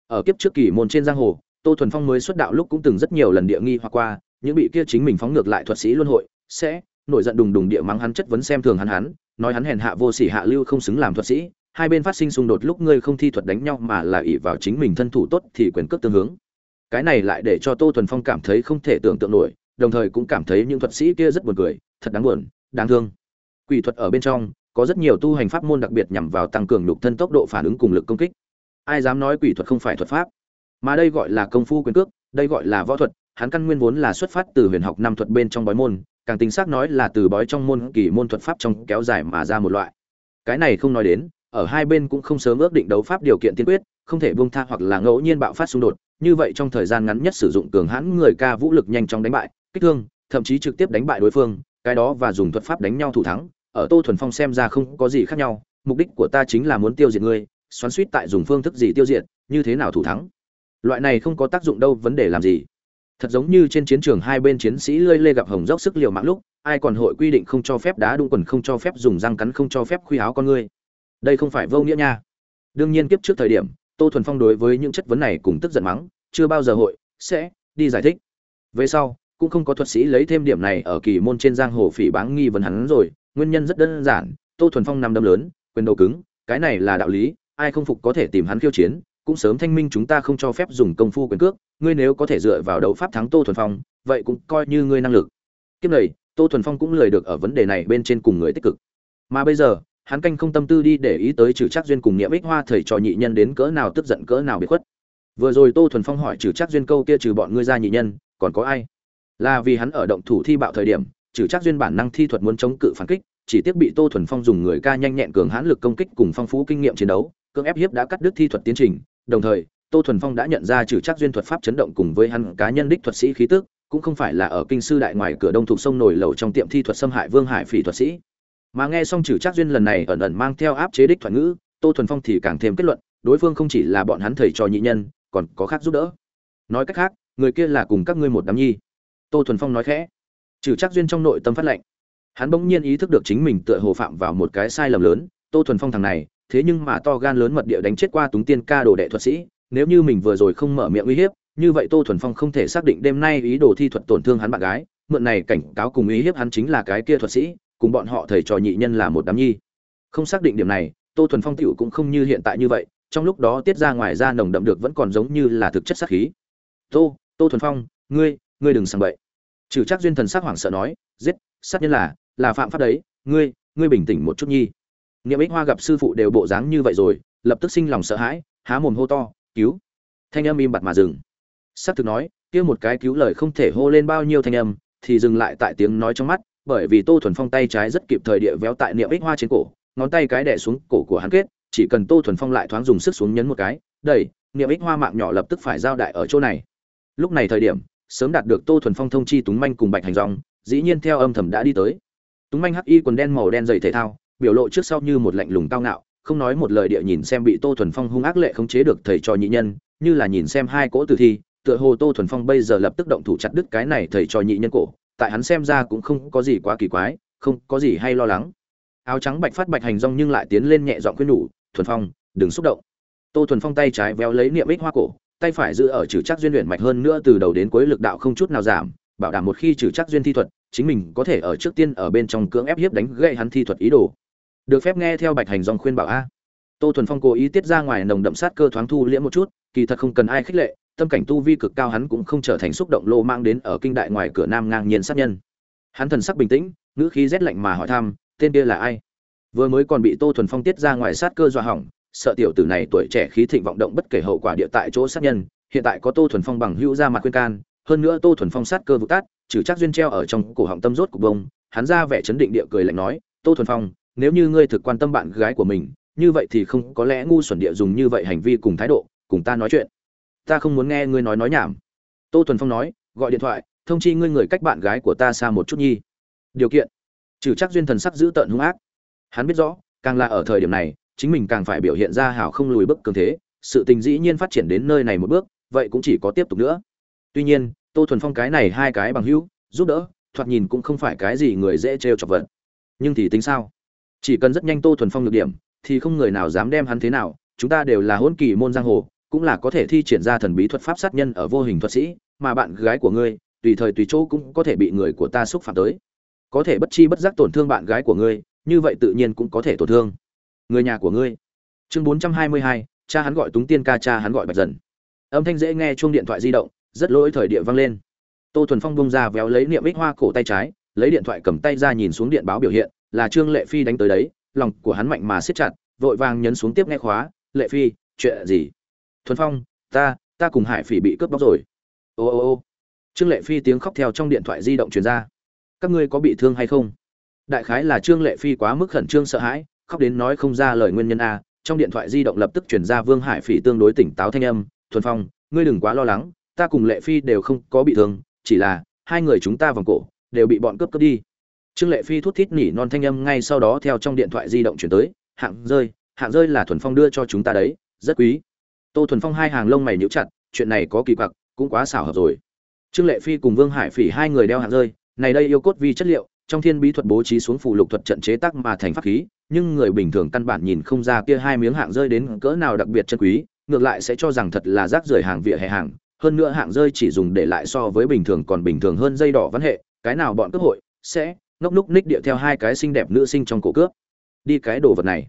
Ở kiếp trước kỳ môn trên giang hồ, tô thuần phong mới xuất đạo lúc cũng từng rất nhiều lần địa nghi hoặc qua, những bị kia chính mình phóng ngược lại thuật sĩ luân hội, sẽ nổi giận đùng đùng địa mắng hắn chất vấn xem thường hắn hắn, nói hắn hèn hạ vô sỉ hạ lưu không xứng làm thuật sĩ, hai bên phát sinh xung đột lúc ngươi không thi thuật đánh nhau mà là ỷ vào chính mình thân thủ tốt thì quyền cước tương hướng cái này lại để cho tô thuần phong cảm thấy không thể tưởng tượng nổi, đồng thời cũng cảm thấy những thuật sĩ kia rất buồn cười, thật đáng buồn, đáng thương. Quỷ thuật ở bên trong, có rất nhiều tu hành pháp môn đặc biệt nhằm vào tăng cường nhục thân tốc độ phản ứng cùng lực công kích. Ai dám nói quỷ thuật không phải thuật pháp? Mà đây gọi là công phu quyền cước, đây gọi là võ thuật, hắn căn nguyên vốn là xuất phát từ huyền học năm thuật bên trong bói môn, càng tính xác nói là từ bói trong môn kỳ môn thuật pháp trong kéo dài mà ra một loại. Cái này không nói đến, ở hai bên cũng không sớm ước định đấu pháp điều kiện tiên quyết, không thể buông tha hoặc là ngẫu nhiên bạo phát xung đột như vậy trong thời gian ngắn nhất sử dụng cường hãn người ca vũ lực nhanh chóng đánh bại, kích thương, thậm chí trực tiếp đánh bại đối phương, cái đó và dùng thuật pháp đánh nhau thủ thắng, ở tô thuần phong xem ra không có gì khác nhau, mục đích của ta chính là muốn tiêu diệt ngươi, xoắn suýt tại dùng phương thức gì tiêu diệt, như thế nào thủ thắng. Loại này không có tác dụng đâu, vấn đề làm gì? Thật giống như trên chiến trường hai bên chiến sĩ lơi lê gặp hồng dốc sức liều mạng lúc, ai còn hội quy định không cho phép đá đụng quần, không cho phép dùng răng cắn, không cho phép khuy áo con ngươi? Đây không phải vô nghĩa nha. Đương nhiên kiếp trước thời điểm tô thuần phong đối với những chất vấn này cũng tức giận mắng, chưa bao giờ hội, sẽ đi giải thích. Về sau, cũng không có thuật sĩ lấy thêm điểm này ở kỳ môn trên giang hồ phỉ báng nghi vấn hắn rồi, nguyên nhân rất đơn giản, tô thuần phong nằm đâm lớn, quyền đầu cứng, cái này là đạo lý, ai không phục có thể tìm hắn khiêu chiến, cũng sớm thanh minh chúng ta không cho phép dùng công phu quyền cước, ngươi nếu có thể dựa vào đấu pháp thắng tô thuần phong, vậy cũng coi như ngươi năng lực. Kiếp này, tô thuần phong cũng lười được ở vấn đề này bên trên cùng người tích cực. Mà bây giờ hắn canh không tâm tư đi để ý tới trừ chắc duyên cùng nghĩa bích hoa thầy trò nhị nhân đến cỡ nào tức giận cỡ nào bị khuất. Vừa rồi tô thuần phong hỏi trừ chắc duyên câu kia trừ bọn ngươi ra nhị nhân, còn có ai? Là vì hắn ở động thủ thi bạo thời điểm, trừ chắc duyên bản năng thi thuật muốn chống cự phản kích, chỉ tiếc bị tô thuần phong dùng người ca nhanh nhẹn cường hãn lực công kích cùng phong phú kinh nghiệm chiến đấu, cưỡng ép hiếp đã cắt đứt thi thuật tiến trình. Đồng thời, tô thuần phong đã nhận ra trừ chắc duyên thuật pháp chấn động cùng với hắn cá nhân đích thuật sĩ khí tức, cũng không phải là ở kinh sư đại ngoài cửa đông thuộc sông nổi lầu trong tiệm thi thuật xâm hại vương hải phỉ thuật sĩ mà nghe xong trừ Trác duyên lần này ẩn ẩn mang theo áp chế đích thoại ngữ, tô thuần phong thì càng thêm kết luận, đối phương không chỉ là bọn hắn thầy trò nhị nhân, còn có khác giúp đỡ. Nói cách khác, người kia là cùng các ngươi một đám nhi. Tô thuần phong nói khẽ. Trừ Trác duyên trong nội tâm phát lệnh. Hắn bỗng nhiên ý thức được chính mình tựa hồ phạm vào một cái sai lầm lớn, tô thuần phong thằng này, thế nhưng mà to gan lớn mật địa đánh chết qua túng tiên ca đồ đệ thuật sĩ, nếu như mình vừa rồi không mở miệng uy hiếp, như vậy tô thuần phong không thể xác định đêm nay ý đồ thi thuật tổn thương hắn bạn gái, mượn này cảnh cáo cùng uy hiếp hắn chính là cái kia thuật sĩ cùng bọn họ thầy trò nhị nhân là một đám nhi. Không xác định điểm này, tô thuần phong t cũng không như hiện tại như vậy, trong lúc đó tiết ra ngoài ra nồng đậm được vẫn còn giống như là thực chất sát khí. Tô tô thuần phong, ngươi ngươi đừng sang bậy. Trừ chắc duyên thần sắc hoảng sợ nói, giết, sát nhân là là phạm pháp đấy, ngươi ngươi bình tĩnh một chút nhi. Niệm ích hoa gặp sư phụ đều bộ dáng như vậy rồi, lập tức sinh lòng sợ hãi, há mồm hô to, cứu. Thanh âm im bặt mà dừng. S c thực nói, kia một cái cứu lời không thể hô lên bao nhiêu thanh âm, thì dừng lại tại tiếng nói trong mắt bởi vì tô thuần phong tay trái rất kịp thời địa véo tại niệm ích hoa trên cổ, ngón tay cái đẻ xuống cổ của hắn kết, chỉ cần tô thuần phong lại thoáng dùng sức xuống nhấn một cái, đẩy, niệm ích hoa mạng nhỏ lập tức phải giao đại ở chỗ này. Lúc này thời điểm, sớm đạt được tô thuần phong thông chi túng manh cùng bạch hành dòng, dĩ nhiên theo âm thầm đã đi tới. Túng manh hắc y quần đen màu đen dày thể thao, biểu lộ trước sau như một lạnh lùng cao ngạo, không nói một lời địa nhìn xem bị tô thuần phong hung ác lệ khống chế được thầy trò nhị nhân, như là nhìn xem hai cỗ tử thi, tựa hồ tô thuần phong bây giờ lập tức động thủ chặt đứt cái này thầy trò nhị nhân cổ tại hắn xem ra cũng không có gì quá kỳ quái, không có gì hay lo lắng. Áo trắng bạch phát bạch hành rong nhưng lại tiến lên nhẹ giọng khuyên nhủ, thuần phong, đừng xúc động. Tô thuần phong tay trái véo lấy niệm ích hoa cổ, tay phải giữ ở trừ chắc duyên luyện mạch hơn nữa từ đầu đến cuối lực đạo không chút nào giảm, bảo đảm một khi trừ chắc duyên thi thuật, chính mình có thể ở trước tiên ở bên trong cưỡng ép hiếp đánh gậy hắn thi thuật ý đồ. Được phép nghe theo bạch hành rong khuyên bảo a. Tô thuần phong cố ý tiết ra ngoài nồng đậm sát cơ thoáng thu liễm một chút, kỳ thật không cần ai khích lệ tâm cảnh tu vi cực cao hắn cũng không trở thành xúc động lô mang đến ở kinh đại ngoài cửa nam ngang nhiên sát nhân. Hắn thần sắc bình tĩnh, ngữ khí rét lạnh mà hỏi thăm, tên kia là ai? Vừa mới còn bị tô thuần phong tiết ra ngoài sát cơ dọa hỏng, sợ tiểu tử này tuổi trẻ khí thịnh vọng động bất kể hậu quả địa tại chỗ sát nhân, hiện tại có tô thuần phong bằng hữu ra mặt khuyên can, hơn nữa tô thuần phong sát cơ vụt tát trừ chắc duyên treo ở trong cổ họng tâm rốt của bông, hắn ra vẻ chấn định địa cười lạnh nói, tô thuần phong, nếu như ngươi thực quan tâm bạn gái của mình, như vậy thì không có lẽ ngu xuẩn địa dùng như vậy hành vi cùng thái độ, cùng ta nói chuyện ta không muốn nghe ngươi nói nói nhảm. Tô thuần phong nói, gọi điện thoại, thông chi ngươi người cách bạn gái của ta xa một chút nhi. Điều kiện. Trừ chắc duyên thần sắc giữ tợn hung ác. Hắn biết rõ, càng là ở thời điểm này, chính mình càng phải biểu hiện ra hảo không lùi bước cường thế, sự tình dĩ nhiên phát triển đến nơi này một bước, vậy cũng chỉ có tiếp tục nữa. Tuy nhiên, tô thuần phong cái này hai cái bằng hữu, giúp đỡ, thoạt nhìn cũng không phải cái gì người dễ trêu chọc vật. Nhưng thì tính sao? Chỉ cần rất nhanh tô thuần phong được điểm, thì không người nào dám đem hắn thế nào, chúng ta đều là hôn kỳ môn giang hồ cũng là có thể thi triển ra thần bí thuật pháp sát nhân ở vô hình thuật sĩ, mà bạn gái của ngươi, tùy thời tùy chỗ cũng có thể bị người của ta xúc phạm tới. Có thể bất chi bất giác tổn thương bạn gái của ngươi, như vậy tự nhiên cũng có thể tổn thương. Người nhà của ngươi. Chương bốn trăm hai mươi hai, cha hắn gọi túng tiên ca, cha hắn gọi bạch dần. Âm thanh dễ nghe chuông điện thoại di động, rất lỗi thời địa vang lên. Tô thuần phong bung ra véo lấy niệm ích hoa cổ tay trái, lấy điện thoại cầm tay ra nhìn xuống điện báo biểu hiện, là trương lệ phi đánh tới đấy, lòng của hắn mạnh mà siết chặt, vội vàng nhấn xuống tiếp nghe khóa, lệ phi, chuyện gì? Thuần phong, ta ta cùng hải phỉ bị cướp bóc rồi. Ô ô ô. Trương lệ phi tiếng khóc theo trong điện thoại di động truyền ra. Các ngươi có bị thương hay không? Đại khái là trương lệ phi quá mức khẩn trương sợ hãi, khóc đến nói không ra lời nguyên nhân a. Trong điện thoại di động lập tức truyền ra vương hải phỉ tương đối tỉnh táo thanh âm. Thuần phong, ngươi đừng quá lo lắng, ta cùng lệ phi đều không có bị thương, chỉ là hai người chúng ta vòng cổ, đều bị bọn cướp cướp đi. Trương lệ phi thút thít nỉ non thanh âm ngay sau đó theo trong điện thoại di động chuyển tới. Hạng rơi hạng rơi là thuần phong đưa cho chúng ta đấy, rất quý tô thuần phong hai hàng lông mày nhíu chặt, chuyện này có kỳ quặc, cũng quá xảo hợp rồi. Trương lệ phi cùng vương hải phỉ hai người đeo hạng rơi, này đây yêu cốt vi chất liệu, trong thiên bí thuật bố trí xuống phụ lục thuật trận chế tác mà thành pháp khí, nhưng người bình thường căn bản nhìn không ra kia hai miếng hạng rơi đến cỡ nào đặc biệt chân quý, ngược lại sẽ cho rằng thật là rác rưởi hàng vỉa hè hàng, hơn nữa hạng rơi chỉ dùng để lại so với bình thường còn bình thường hơn dây đỏ văn hệ, cái nào bọn cướp hội sẽ ngốc núc ních địa theo hai cái xinh đẹp nữ sinh trong cổ cướp. Đi cái đồ vật này.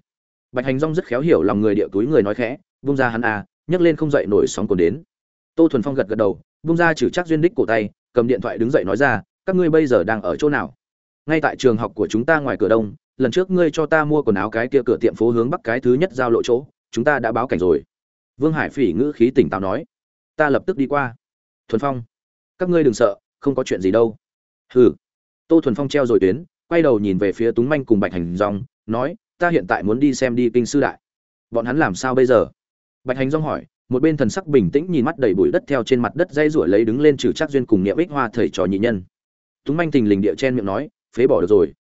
Bạch hành rong rất khéo hiểu lòng người địa túi người nói khẽ, vung ra hắn à nhấc lên không dậy nổi sóng cồn đến. Tô thuần phong gật gật đầu bung ra trừ chắc duyên đích cổ tay, cầm điện thoại đứng dậy nói ra, các ngươi bây giờ đang ở chỗ nào? Ngay tại trường học của chúng ta ngoài cửa đông, lần trước ngươi cho ta mua quần áo cái kia cửa tiệm phố hướng bắc cái thứ nhất giao lộ chỗ, chúng ta đã báo cảnh rồi. Vương hải phỉ ngữ khí tỉnh táo nói, ta lập tức đi qua. Thuần phong, các ngươi đừng sợ, không có chuyện gì đâu. Hừ. Tô thuần phong treo rồi tuyến, quay đầu nhìn về phía túng manh cùng bạch hành dòng, nói, ta hiện tại muốn đi xem đi kinh sư đại. Bọn hắn làm sao bây giờ? Bạch hành rong hỏi, một bên thần sắc bình tĩnh nhìn mắt đầy bụi đất theo trên mặt đất dây rủi lấy đứng lên trừ chắc duyên cùng niệm ích hoa thầy trò nhị nhân. Túng manh tình lình địa chen miệng nói, phế bỏ được rồi.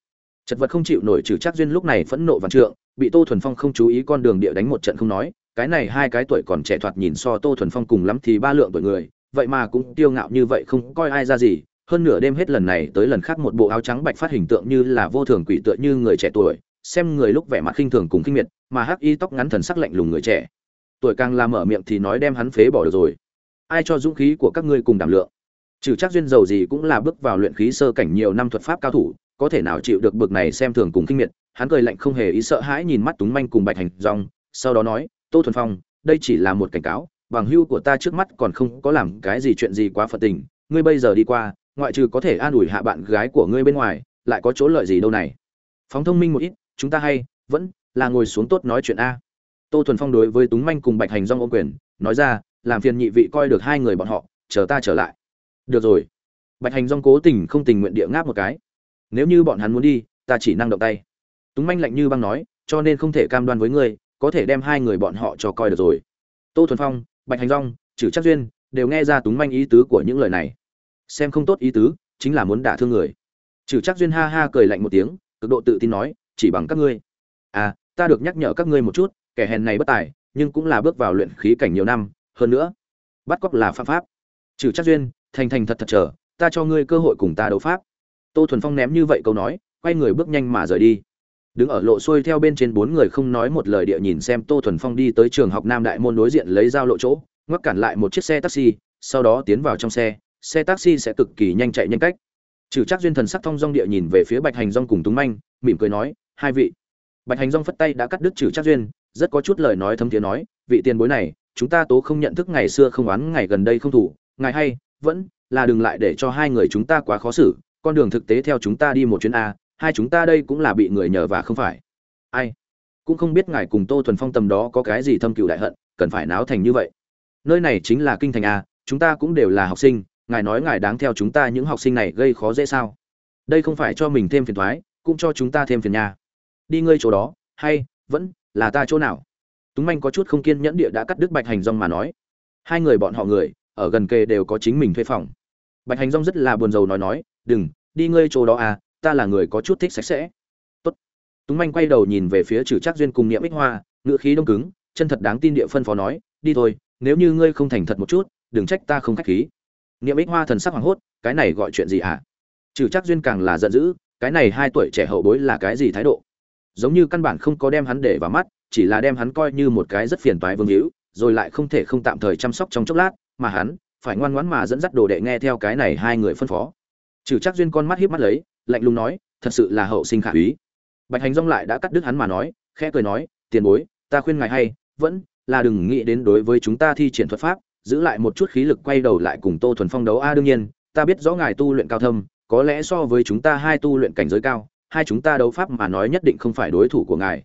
Chật vật không chịu nổi trừ chắc duyên lúc này phẫn nộ vạn trượng, bị tô thuần phong không chú ý con đường địa đánh một trận không nói, cái này hai cái tuổi còn trẻ thoạt nhìn so tô thuần phong cùng lắm thì ba lượng tuổi người, vậy mà cũng tiêu ngạo như vậy không coi ai ra gì, hơn nửa đêm hết lần này tới lần khác một bộ áo trắng bạch phát hình tượng như là vô thường quỷ tựa như người trẻ tuổi, xem người lúc vẻ mặt khinh thường cùng khinh miệt, mà hắc y tóc ngắn thần sắc lạnh lùng người trẻ tuổi càng làm mở miệng thì nói đem hắn phế bỏ được rồi. Ai cho dũng khí của các ngươi cùng đảm lượng? Trừ chắc duyên dầu gì cũng là bước vào luyện khí sơ cảnh nhiều năm thuật pháp cao thủ, có thể nào chịu được bực này xem thường cùng kinh miệt, hắn cười lạnh không hề ý sợ hãi nhìn mắt túng manh cùng bạch hành rong sau đó nói, tô thuần phong, đây chỉ là một cảnh cáo, bằng hưu của ta trước mắt còn không có làm cái gì chuyện gì quá phật tình, ngươi bây giờ đi qua, ngoại trừ có thể an ủi hạ bạn gái của ngươi bên ngoài, lại có chỗ lợi gì đâu này? Phóng thông minh một ít, chúng ta hay vẫn là ngồi xuống tốt nói chuyện a tô thuần phong đối với túng manh cùng bạch hành rong ôm quyền, nói ra, làm phiền nhị vị coi được hai người bọn họ, chờ ta trở lại. Được rồi. Bạch hành rong cố tình không tình nguyện địa ngáp một cái. Nếu như bọn hắn muốn đi, ta chỉ năng động tay. Túng manh lạnh như băng nói, cho nên không thể cam đoan với ngươi, có thể đem hai người bọn họ cho coi được rồi. Tô thuần phong, bạch hành rong Chử chắc duyên đều nghe ra túng manh ý tứ của những lời này. Xem không tốt ý tứ, chính là muốn đả thương người. Chử chắc duyên ha ha cười lạnh một tiếng, cực độ tự tin nói, chỉ bằng các ngươi. À ta được nhắc nhở các ngươi một chút kẻ hèn này bất tài, nhưng cũng là bước vào luyện khí cảnh nhiều năm, hơn nữa, bắt cóc là pháp pháp. Trừ chắc duyên, thành thành thật thật chờ, ta cho ngươi cơ hội cùng ta đấu pháp. Tô thuần phong ném như vậy câu nói, quay người bước nhanh mà rời đi. Đứng ở lộ xuôi theo bên trên bốn người không nói một lời địa nhìn xem tô thuần phong đi tới trường học nam đại môn đối diện lấy dao lộ chỗ, ngoắc cản lại một chiếc xe taxi, sau đó tiến vào trong xe xe taxi sẽ cực kỳ nhanh chạy nhanh cách. Trừ chắc duyên thần sắc thông dong địa nhìn về phía bạch hành rong cùng túng manh, mỉm cười nói, hai vị. Bạch hành rong phất tay đã cắt đứt trừ chắc duyên rất có chút lời nói thấm thiế nói, vị tiền bối này, chúng ta tố không nhận thức ngày xưa không oán ngày gần đây không thủ, ngài hay, vẫn là đừng lại để cho hai người chúng ta quá khó xử, con đường thực tế theo chúng ta đi một chuyến a, hai chúng ta đây cũng là bị người nhờ và không phải. Ai? Cũng không biết ngài cùng tô thuần phong tầm đó có cái gì thâm cựu đại hận, cần phải náo thành như vậy. Nơi này chính là kinh thành a, chúng ta cũng đều là học sinh, ngài nói ngài đáng theo chúng ta những học sinh này gây khó dễ sao? Đây không phải cho mình thêm phiền thoái, cũng cho chúng ta thêm phiền nhà đi ngơi chỗ đó, hay, vẫn là ta chỗ nào? Túng manh có chút không kiên nhẫn địa đã cắt đứt bạch hành rong mà nói. Hai người bọn họ người, ở gần kề đều có chính mình thuê phòng. Bạch hành rong rất là buồn rầu nói nói, đừng, đi ngơi chỗ đó à ta là người có chút thích sạch sẽ. Tốt. Túng manh quay đầu nhìn về phía trừ trác duyên cùng niệm ích hoa, ngữ khí đông cứng, chân thật đáng tin địa phân phó nói, đi thôi, nếu như ngươi không thành thật một chút, đừng trách ta không khách khí. Niệm ích hoa thần sắc hoảng hốt, cái này gọi chuyện gì ạ à? trừ trác duyên càng là giận dữ, cái này hai tuổi trẻ hậu bối là cái gì thái độ? Giống như căn bản không có đem hắn để vào mắt, chỉ là đem hắn coi như một cái rất phiền toái vương hữu, rồi lại không thể không tạm thời chăm sóc trong chốc lát, mà hắn phải ngoan ngoãn mà dẫn dắt đồ đệ nghe theo cái này hai người phân phó. Trừ chắc duyên con mắt hiếp mắt lấy, lạnh lùng nói, thật sự là hậu sinh khả úy. Bạch hành rong lại đã cắt đứt hắn mà nói, khẽ cười nói, tiền bối, ta khuyên ngài hay, vẫn là đừng nghĩ đến đối với chúng ta thi triển thuật pháp, giữ lại một chút khí lực quay đầu lại cùng tô thuần phong đấu a, đương nhiên, ta biết rõ ngài tu luyện cao thâm, có lẽ so với chúng ta hai tu luyện cảnh giới cao hai chúng ta đấu pháp mà nói nhất định không phải đối thủ của ngài.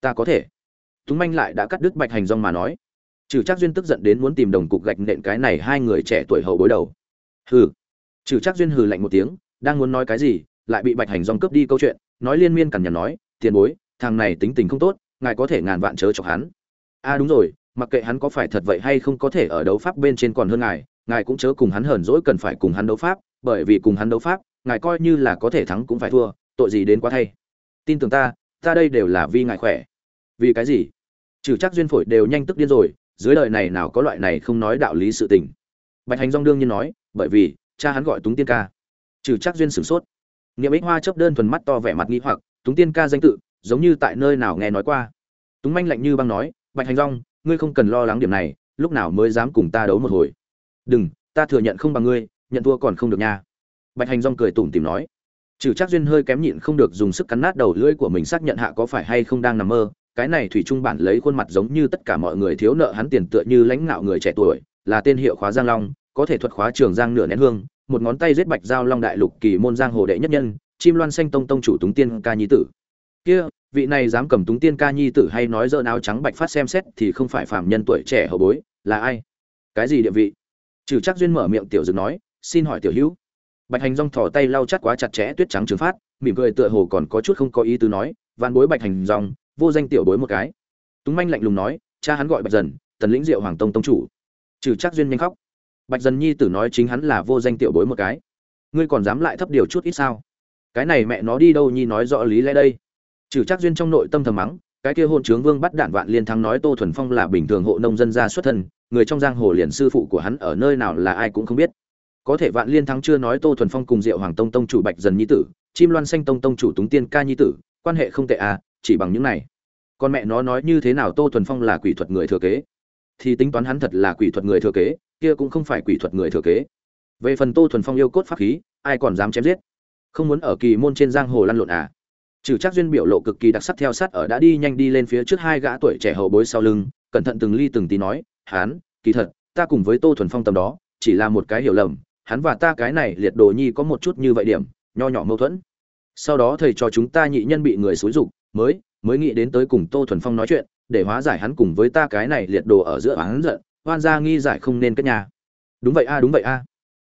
Ta có thể. Túng manh lại đã cắt đứt bạch hành rong mà nói. Trừ chắc duyên tức giận đến muốn tìm đồng cục gạch nện cái này hai người trẻ tuổi hậu bối đầu. Hừ. Trừ chắc duyên hừ lạnh một tiếng, đang muốn nói cái gì, lại bị bạch hành rong cướp đi câu chuyện, nói liên miên cằn nhằn nói, tiền bối, thằng này tính tình không tốt, ngài có thể ngàn vạn chớ chọc hắn. A à đúng rồi, mặc kệ hắn có phải thật vậy hay không có thể ở đấu pháp bên trên còn hơn ngài ngài cũng chớ cùng hắn hờn dỗi cần phải cùng hắn đấu pháp, bởi vì cùng hắn đấu pháp, ngài coi như là có thể thắng cũng phải thua tội gì đến quá thay tin tưởng ta ta đây đều là vì ngài khỏe vì cái gì trừ chắc duyên phổi đều nhanh tức điên rồi dưới đời này nào có loại này không nói đạo lý sự tình bạch hành dong đương nhiên nói bởi vì cha hắn gọi túng tiên ca trừ chắc duyên sửng sốt nghiệm Ích Hoa chớp đơn thuần mắt to vẻ mặt nghi hoặc, Túng Tiên ca danh tự, giống như tại nơi nào nghe nói qua. Túng Manh lạnh như băng nói, Bạch Hành Dung, ngươi không cần lo lắng điểm này, lúc nào mới dám cùng ta đấu một hồi. Đừng, ta thừa nhận không bằng ngươi, nhận thua còn không được nha. Bạch Hành Dung cười tủm tỉm nói. Trừ chắc Duyên hơi kém nhịn không được dùng sức cắn nát đầu lưỡi của mình xác nhận hạ có phải hay không đang nằm mơ, cái này thủy trung bản lấy khuôn mặt giống như tất cả mọi người thiếu nợ hắn tiền tựa như lãnh ngạo người trẻ tuổi là tên hiệu khóa giang long có thể thuật khóa trường giang nửa nén hương một ngón tay giết bạch giao long đại lục kỳ môn giang hồ đệ nhất nhân chim loan xanh tông tông chủ túng tiên ca nhi tử. Kia vị này dám cầm túng tiên ca nhi tử hay nói dơ áo trắng bạch phát xem xét thì không phải phạm nhân tuổi trẻ hậu bối là ai? Cái gì địa vị? Trừ chắc duyên mở miệng tiểu dực nói xin hỏi tiểu hữu bạch hành rong thò tay lau chắt quá chặt chẽ tuyết trắng trường phát, mỉm cười tựa hồ còn có chút không có ý tứ nói van bối bạch hành rong vô danh tiểu bối một cái. Túng manh lạnh lùng nói, cha hắn gọi bạch dần, tần lĩnh diệu hoàng tông tông chủ. Trừ chắc duyên nhanh khóc. Bạch dần nhi tử nói chính hắn là vô danh tiểu bối một cái. Ngươi còn dám lại thấp điều chút ít sao? Cái này mẹ nó đi đâu nhi nói rõ lý lẽ đây? Trừ chắc duyên trong nội tâm thầm mắng, cái kia hôn trướng vương bắt đạn vạn liên thắng nói tô thuần phong là bình thường hộ nông dân gia xuất thân, người trong giang hồ liền sư phụ của hắn ở nơi nào là ai cũng không biết có thể vạn liên thắng chưa nói tô thuần phong cùng diệu hoàng tông tông chủ bạch dần nhi tử, chim loan xanh tông tông chủ túng tiên ca nhi tử, quan hệ không tệ à chỉ bằng những này. Con mẹ nó nói như thế nào tô thuần phong là quỷ thuật người thừa kế? Thì tính toán hắn thật là quỷ thuật người thừa kế, kia cũng không phải quỷ thuật người thừa kế. Về phần tô thuần phong yêu cốt pháp khí, ai còn dám chém giết? Không muốn ở kỳ môn trên giang hồ lăn lộn à? Trừ chắc duyên biểu lộ cực kỳ đặc sắc theo sát ở đã đi nhanh đi lên phía trước hai gã tuổi trẻ hậu bối sau lưng, cẩn thận từng ly từng tí nói, hán, kỳ thật, ta cùng với tô thuần phong tầm đó, chỉ là một cái hiểu lầm hắn và ta cái này liệt đồ nhi có một chút như vậy điểm, nho nhỏ mâu thuẫn. Sau đó thầy cho chúng ta nhị nhân bị người xúi dục, mới mới nghĩ đến tới cùng tô thuần phong nói chuyện, để hóa giải hắn cùng với ta cái này liệt đồ ở giữa hắn giận, oan gia nghi giải không nên cất nhà. Đúng vậy a, đúng vậy a.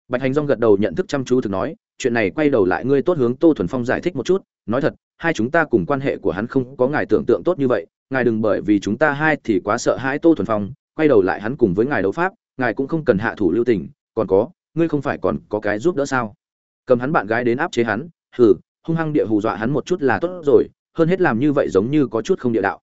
Bạch hành rong gật đầu nhận thức chăm chú thực nói, chuyện này quay đầu lại ngươi tốt hướng tô thuần phong giải thích một chút, nói thật, hai chúng ta cùng quan hệ của hắn không có ngài tưởng tượng tốt như vậy, ngài đừng bởi vì chúng ta hai thì quá sợ hãi tô thuần phong, quay đầu lại hắn cùng với ngài đấu pháp, ngài cũng không cần hạ thủ lưu tình, còn có ngươi không phải còn có cái giúp đỡ sao? Cầm hắn bạn gái đến áp chế hắn, hừ, hung hăng địa hù dọa hắn một chút là tốt rồi, hơn hết làm như vậy giống như có chút không địa đạo.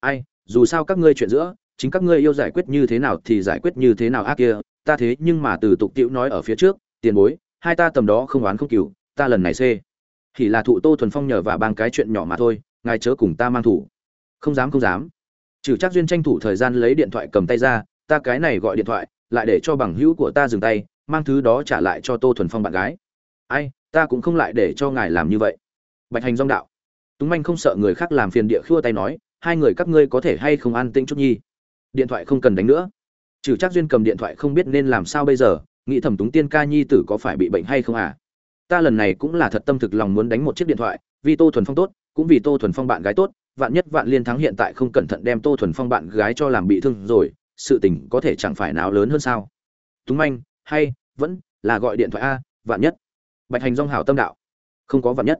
Ai, dù sao các ngươi chuyện giữa, chính các ngươi yêu giải quyết như thế nào thì giải quyết như thế nào. Ác kia, ta thế nhưng mà từ tục tiễu nói ở phía trước, tiền bối, hai ta tầm đó không oán không cừu, ta lần này c thì là thụ tô thuần phong nhờ và bang cái chuyện nhỏ mà thôi, ngài chớ cùng ta mang thủ. Không dám không dám. Trừ chắc duyên tranh thủ thời gian lấy điện thoại cầm tay ra, ta cái này gọi điện thoại, lại để cho bằng hữu của ta dừng tay mang thứ đó trả lại cho tô thuần phong bạn gái. Ai, ta cũng không lại để cho ngài làm như vậy. Bạch hành dong đạo. Túng manh không sợ người khác làm phiền địa khua tay nói, hai người các ngươi có thể hay không an tĩnh chút nhi điện thoại không cần đánh nữa. Trừ chắc duyên cầm điện thoại không biết nên làm sao bây giờ, nghĩ thẩm túng tiên ca nhi tử có phải bị bệnh hay không à? Ta lần này cũng là thật tâm thực lòng muốn đánh một chiếc điện thoại, vì tô thuần phong tốt, cũng vì tô thuần phong bạn gái tốt, vạn nhất vạn liên thắng hiện tại không cẩn thận đem tô thuần phong bạn gái cho làm bị thương rồi, sự tình có thể chẳng phải nào lớn hơn sao? Túng manh hay vẫn là gọi điện thoại a, vạn nhất. Bạch hành rong hảo tâm đạo. Không có vạn nhất.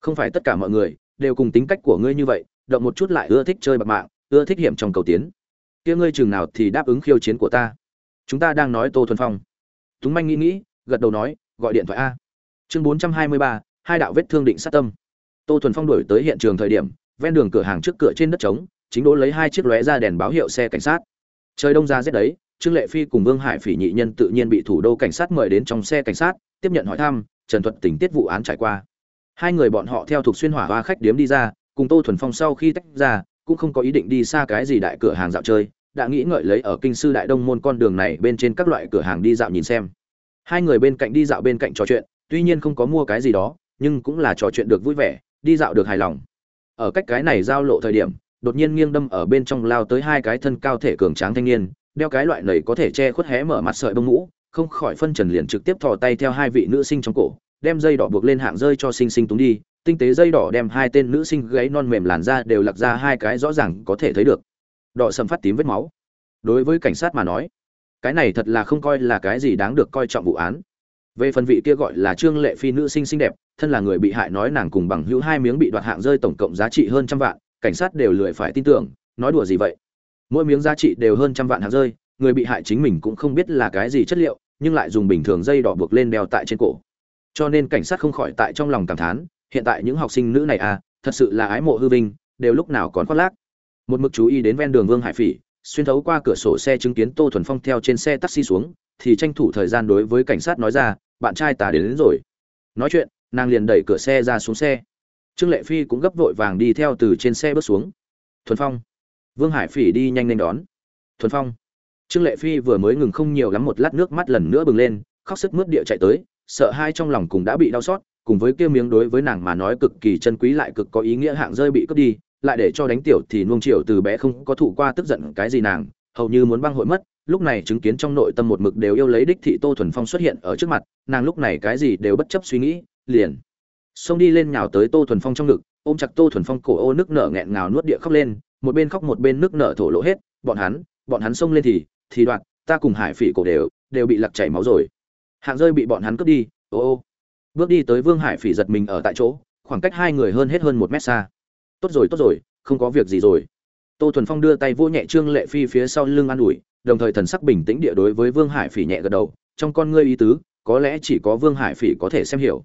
Không phải tất cả mọi người đều cùng tính cách của ngươi như vậy, động một chút lại ưa thích chơi bạc mạng, ưa thích hiểm trong cầu tiến. Kia ngươi chừng nào thì đáp ứng khiêu chiến của ta. Chúng ta đang nói tô thuần phong. Túng manh nghĩ nghĩ, gật đầu nói, gọi điện thoại a. Chương bốn trăm hai mươi ba, hai đạo vết thương định sát tâm. Tô thuần phong đổi tới hiện trường thời điểm, ven đường cửa hàng trước cửa trên đất trống, chính đỗ lấy hai chiếc lóe ra đèn báo hiệu xe cảnh sát. Trời đông ra rét đấy trương lệ phi cùng vương hải phỉ nhị nhân tự nhiên bị thủ đô cảnh sát mời đến trong xe cảnh sát, tiếp nhận hỏi thăm, trần thuật tình tiết vụ án trải qua. Hai người bọn họ theo thuộc xuyên hỏa hoa khách điếm đi ra, cùng tô thuần phong sau khi tách ra, cũng không có ý định đi xa cái gì đại cửa hàng dạo chơi, đã nghĩ ngợi lấy ở kinh sư đại đông môn con đường này bên trên các loại cửa hàng đi dạo nhìn xem. Hai người bên cạnh đi dạo bên cạnh trò chuyện, tuy nhiên không có mua cái gì đó, nhưng cũng là trò chuyện được vui vẻ, đi dạo được hài lòng. Ở cách cái này giao lộ thời điểm, đột nhiên nghiêng đâm ở bên trong lao tới hai cái thân cao thể cường tráng thanh niên đeo cái loại này có thể che khuất hé mở mặt sợi bông mũ, không khỏi phân trần liền trực tiếp thò tay theo hai vị nữ sinh trong cổ, đem dây đỏ buộc lên hạng rơi cho sinh sinh túng đi, tinh tế dây đỏ đem hai tên nữ sinh gáy non mềm làn ra đều lặc ra hai cái rõ ràng có thể thấy được. Đỏ sầm phát tím vết máu. Đối với cảnh sát mà nói, cái này thật là không coi là cái gì đáng được coi trọng vụ án. Về phần vị kia gọi là trương lệ phi nữ sinh xinh đẹp, thân là người bị hại nói nàng cùng bằng hữu hai miếng bị đoạt hạng rơi tổng cộng giá trị hơn trăm vạn, cảnh sát đều lười phải tin tưởng, nói đùa gì vậy? Mỗi miếng giá trị đều hơn trăm vạn hạt rơi người bị hại chính mình cũng không biết là cái gì chất liệu nhưng lại dùng bình thường dây đỏ buộc lên đeo tại trên cổ. Cho nên cảnh sát không khỏi tại trong lòng cảm thán hiện tại những học sinh nữ này à thật sự là ái mộ hư vinh đều lúc nào còn khoác lác. Một mực chú ý đến ven đường vương hải phỉ xuyên thấu qua cửa sổ xe chứng kiến tô thuần phong theo trên xe taxi xuống thì tranh thủ thời gian đối với cảnh sát nói ra bạn trai tà đến, đến rồi. Nói chuyện nàng liền đẩy cửa xe ra xuống xe. Trương lệ phi cũng gấp vội vàng đi theo từ trên xe bước xuống. Thuần phong vương hải phỉ đi nhanh lên đón. Thuần phong. Trương lệ phi vừa mới ngừng không nhiều lắm một lát nước mắt lần nữa bừng lên, khóc sức mướt địa chạy tới, sợ hai trong lòng cùng đã bị đau xót, cùng với kia miếng đối với nàng mà nói cực kỳ chân quý lại cực có ý nghĩa hạng rơi bị cướp đi, lại để cho đánh tiểu thì nuông chiều từ bé không có thụ qua tức giận cái gì nàng, hầu như muốn băng hội mất, lúc này chứng kiến trong nội tâm một mực đều yêu lấy đích thị tô thuần phong xuất hiện ở trước mặt, nàng lúc này cái gì đều bất chấp suy nghĩ, liền xông đi lên nhào tới tô thuần phong trong ngực ôm chặt tô thuần phong cổ ô nước nở nghẹn ngào nuốt địa khóc lên, một bên khóc một bên nước nở thổ lỗ hết, bọn hắn bọn hắn xông lên thì thì đoạn ta cùng hải phỉ cổ đều đều bị lặc chảy máu rồi. Hạng rơi bị bọn hắn cướp đi, ô ô. Bước đi tới vương hải phỉ giật mình ở tại chỗ, khoảng cách hai người hơn hết hơn một mét xa. Tốt rồi tốt rồi, không có việc gì rồi. Tô thuần phong đưa tay vô nhẹ trương lệ phi phía sau lưng an ủi, đồng thời thần sắc bình tĩnh địa đối với vương hải phỉ nhẹ gật đầu, trong con ngươi ý tứ, có lẽ chỉ có vương hải phỉ có thể xem hiểu.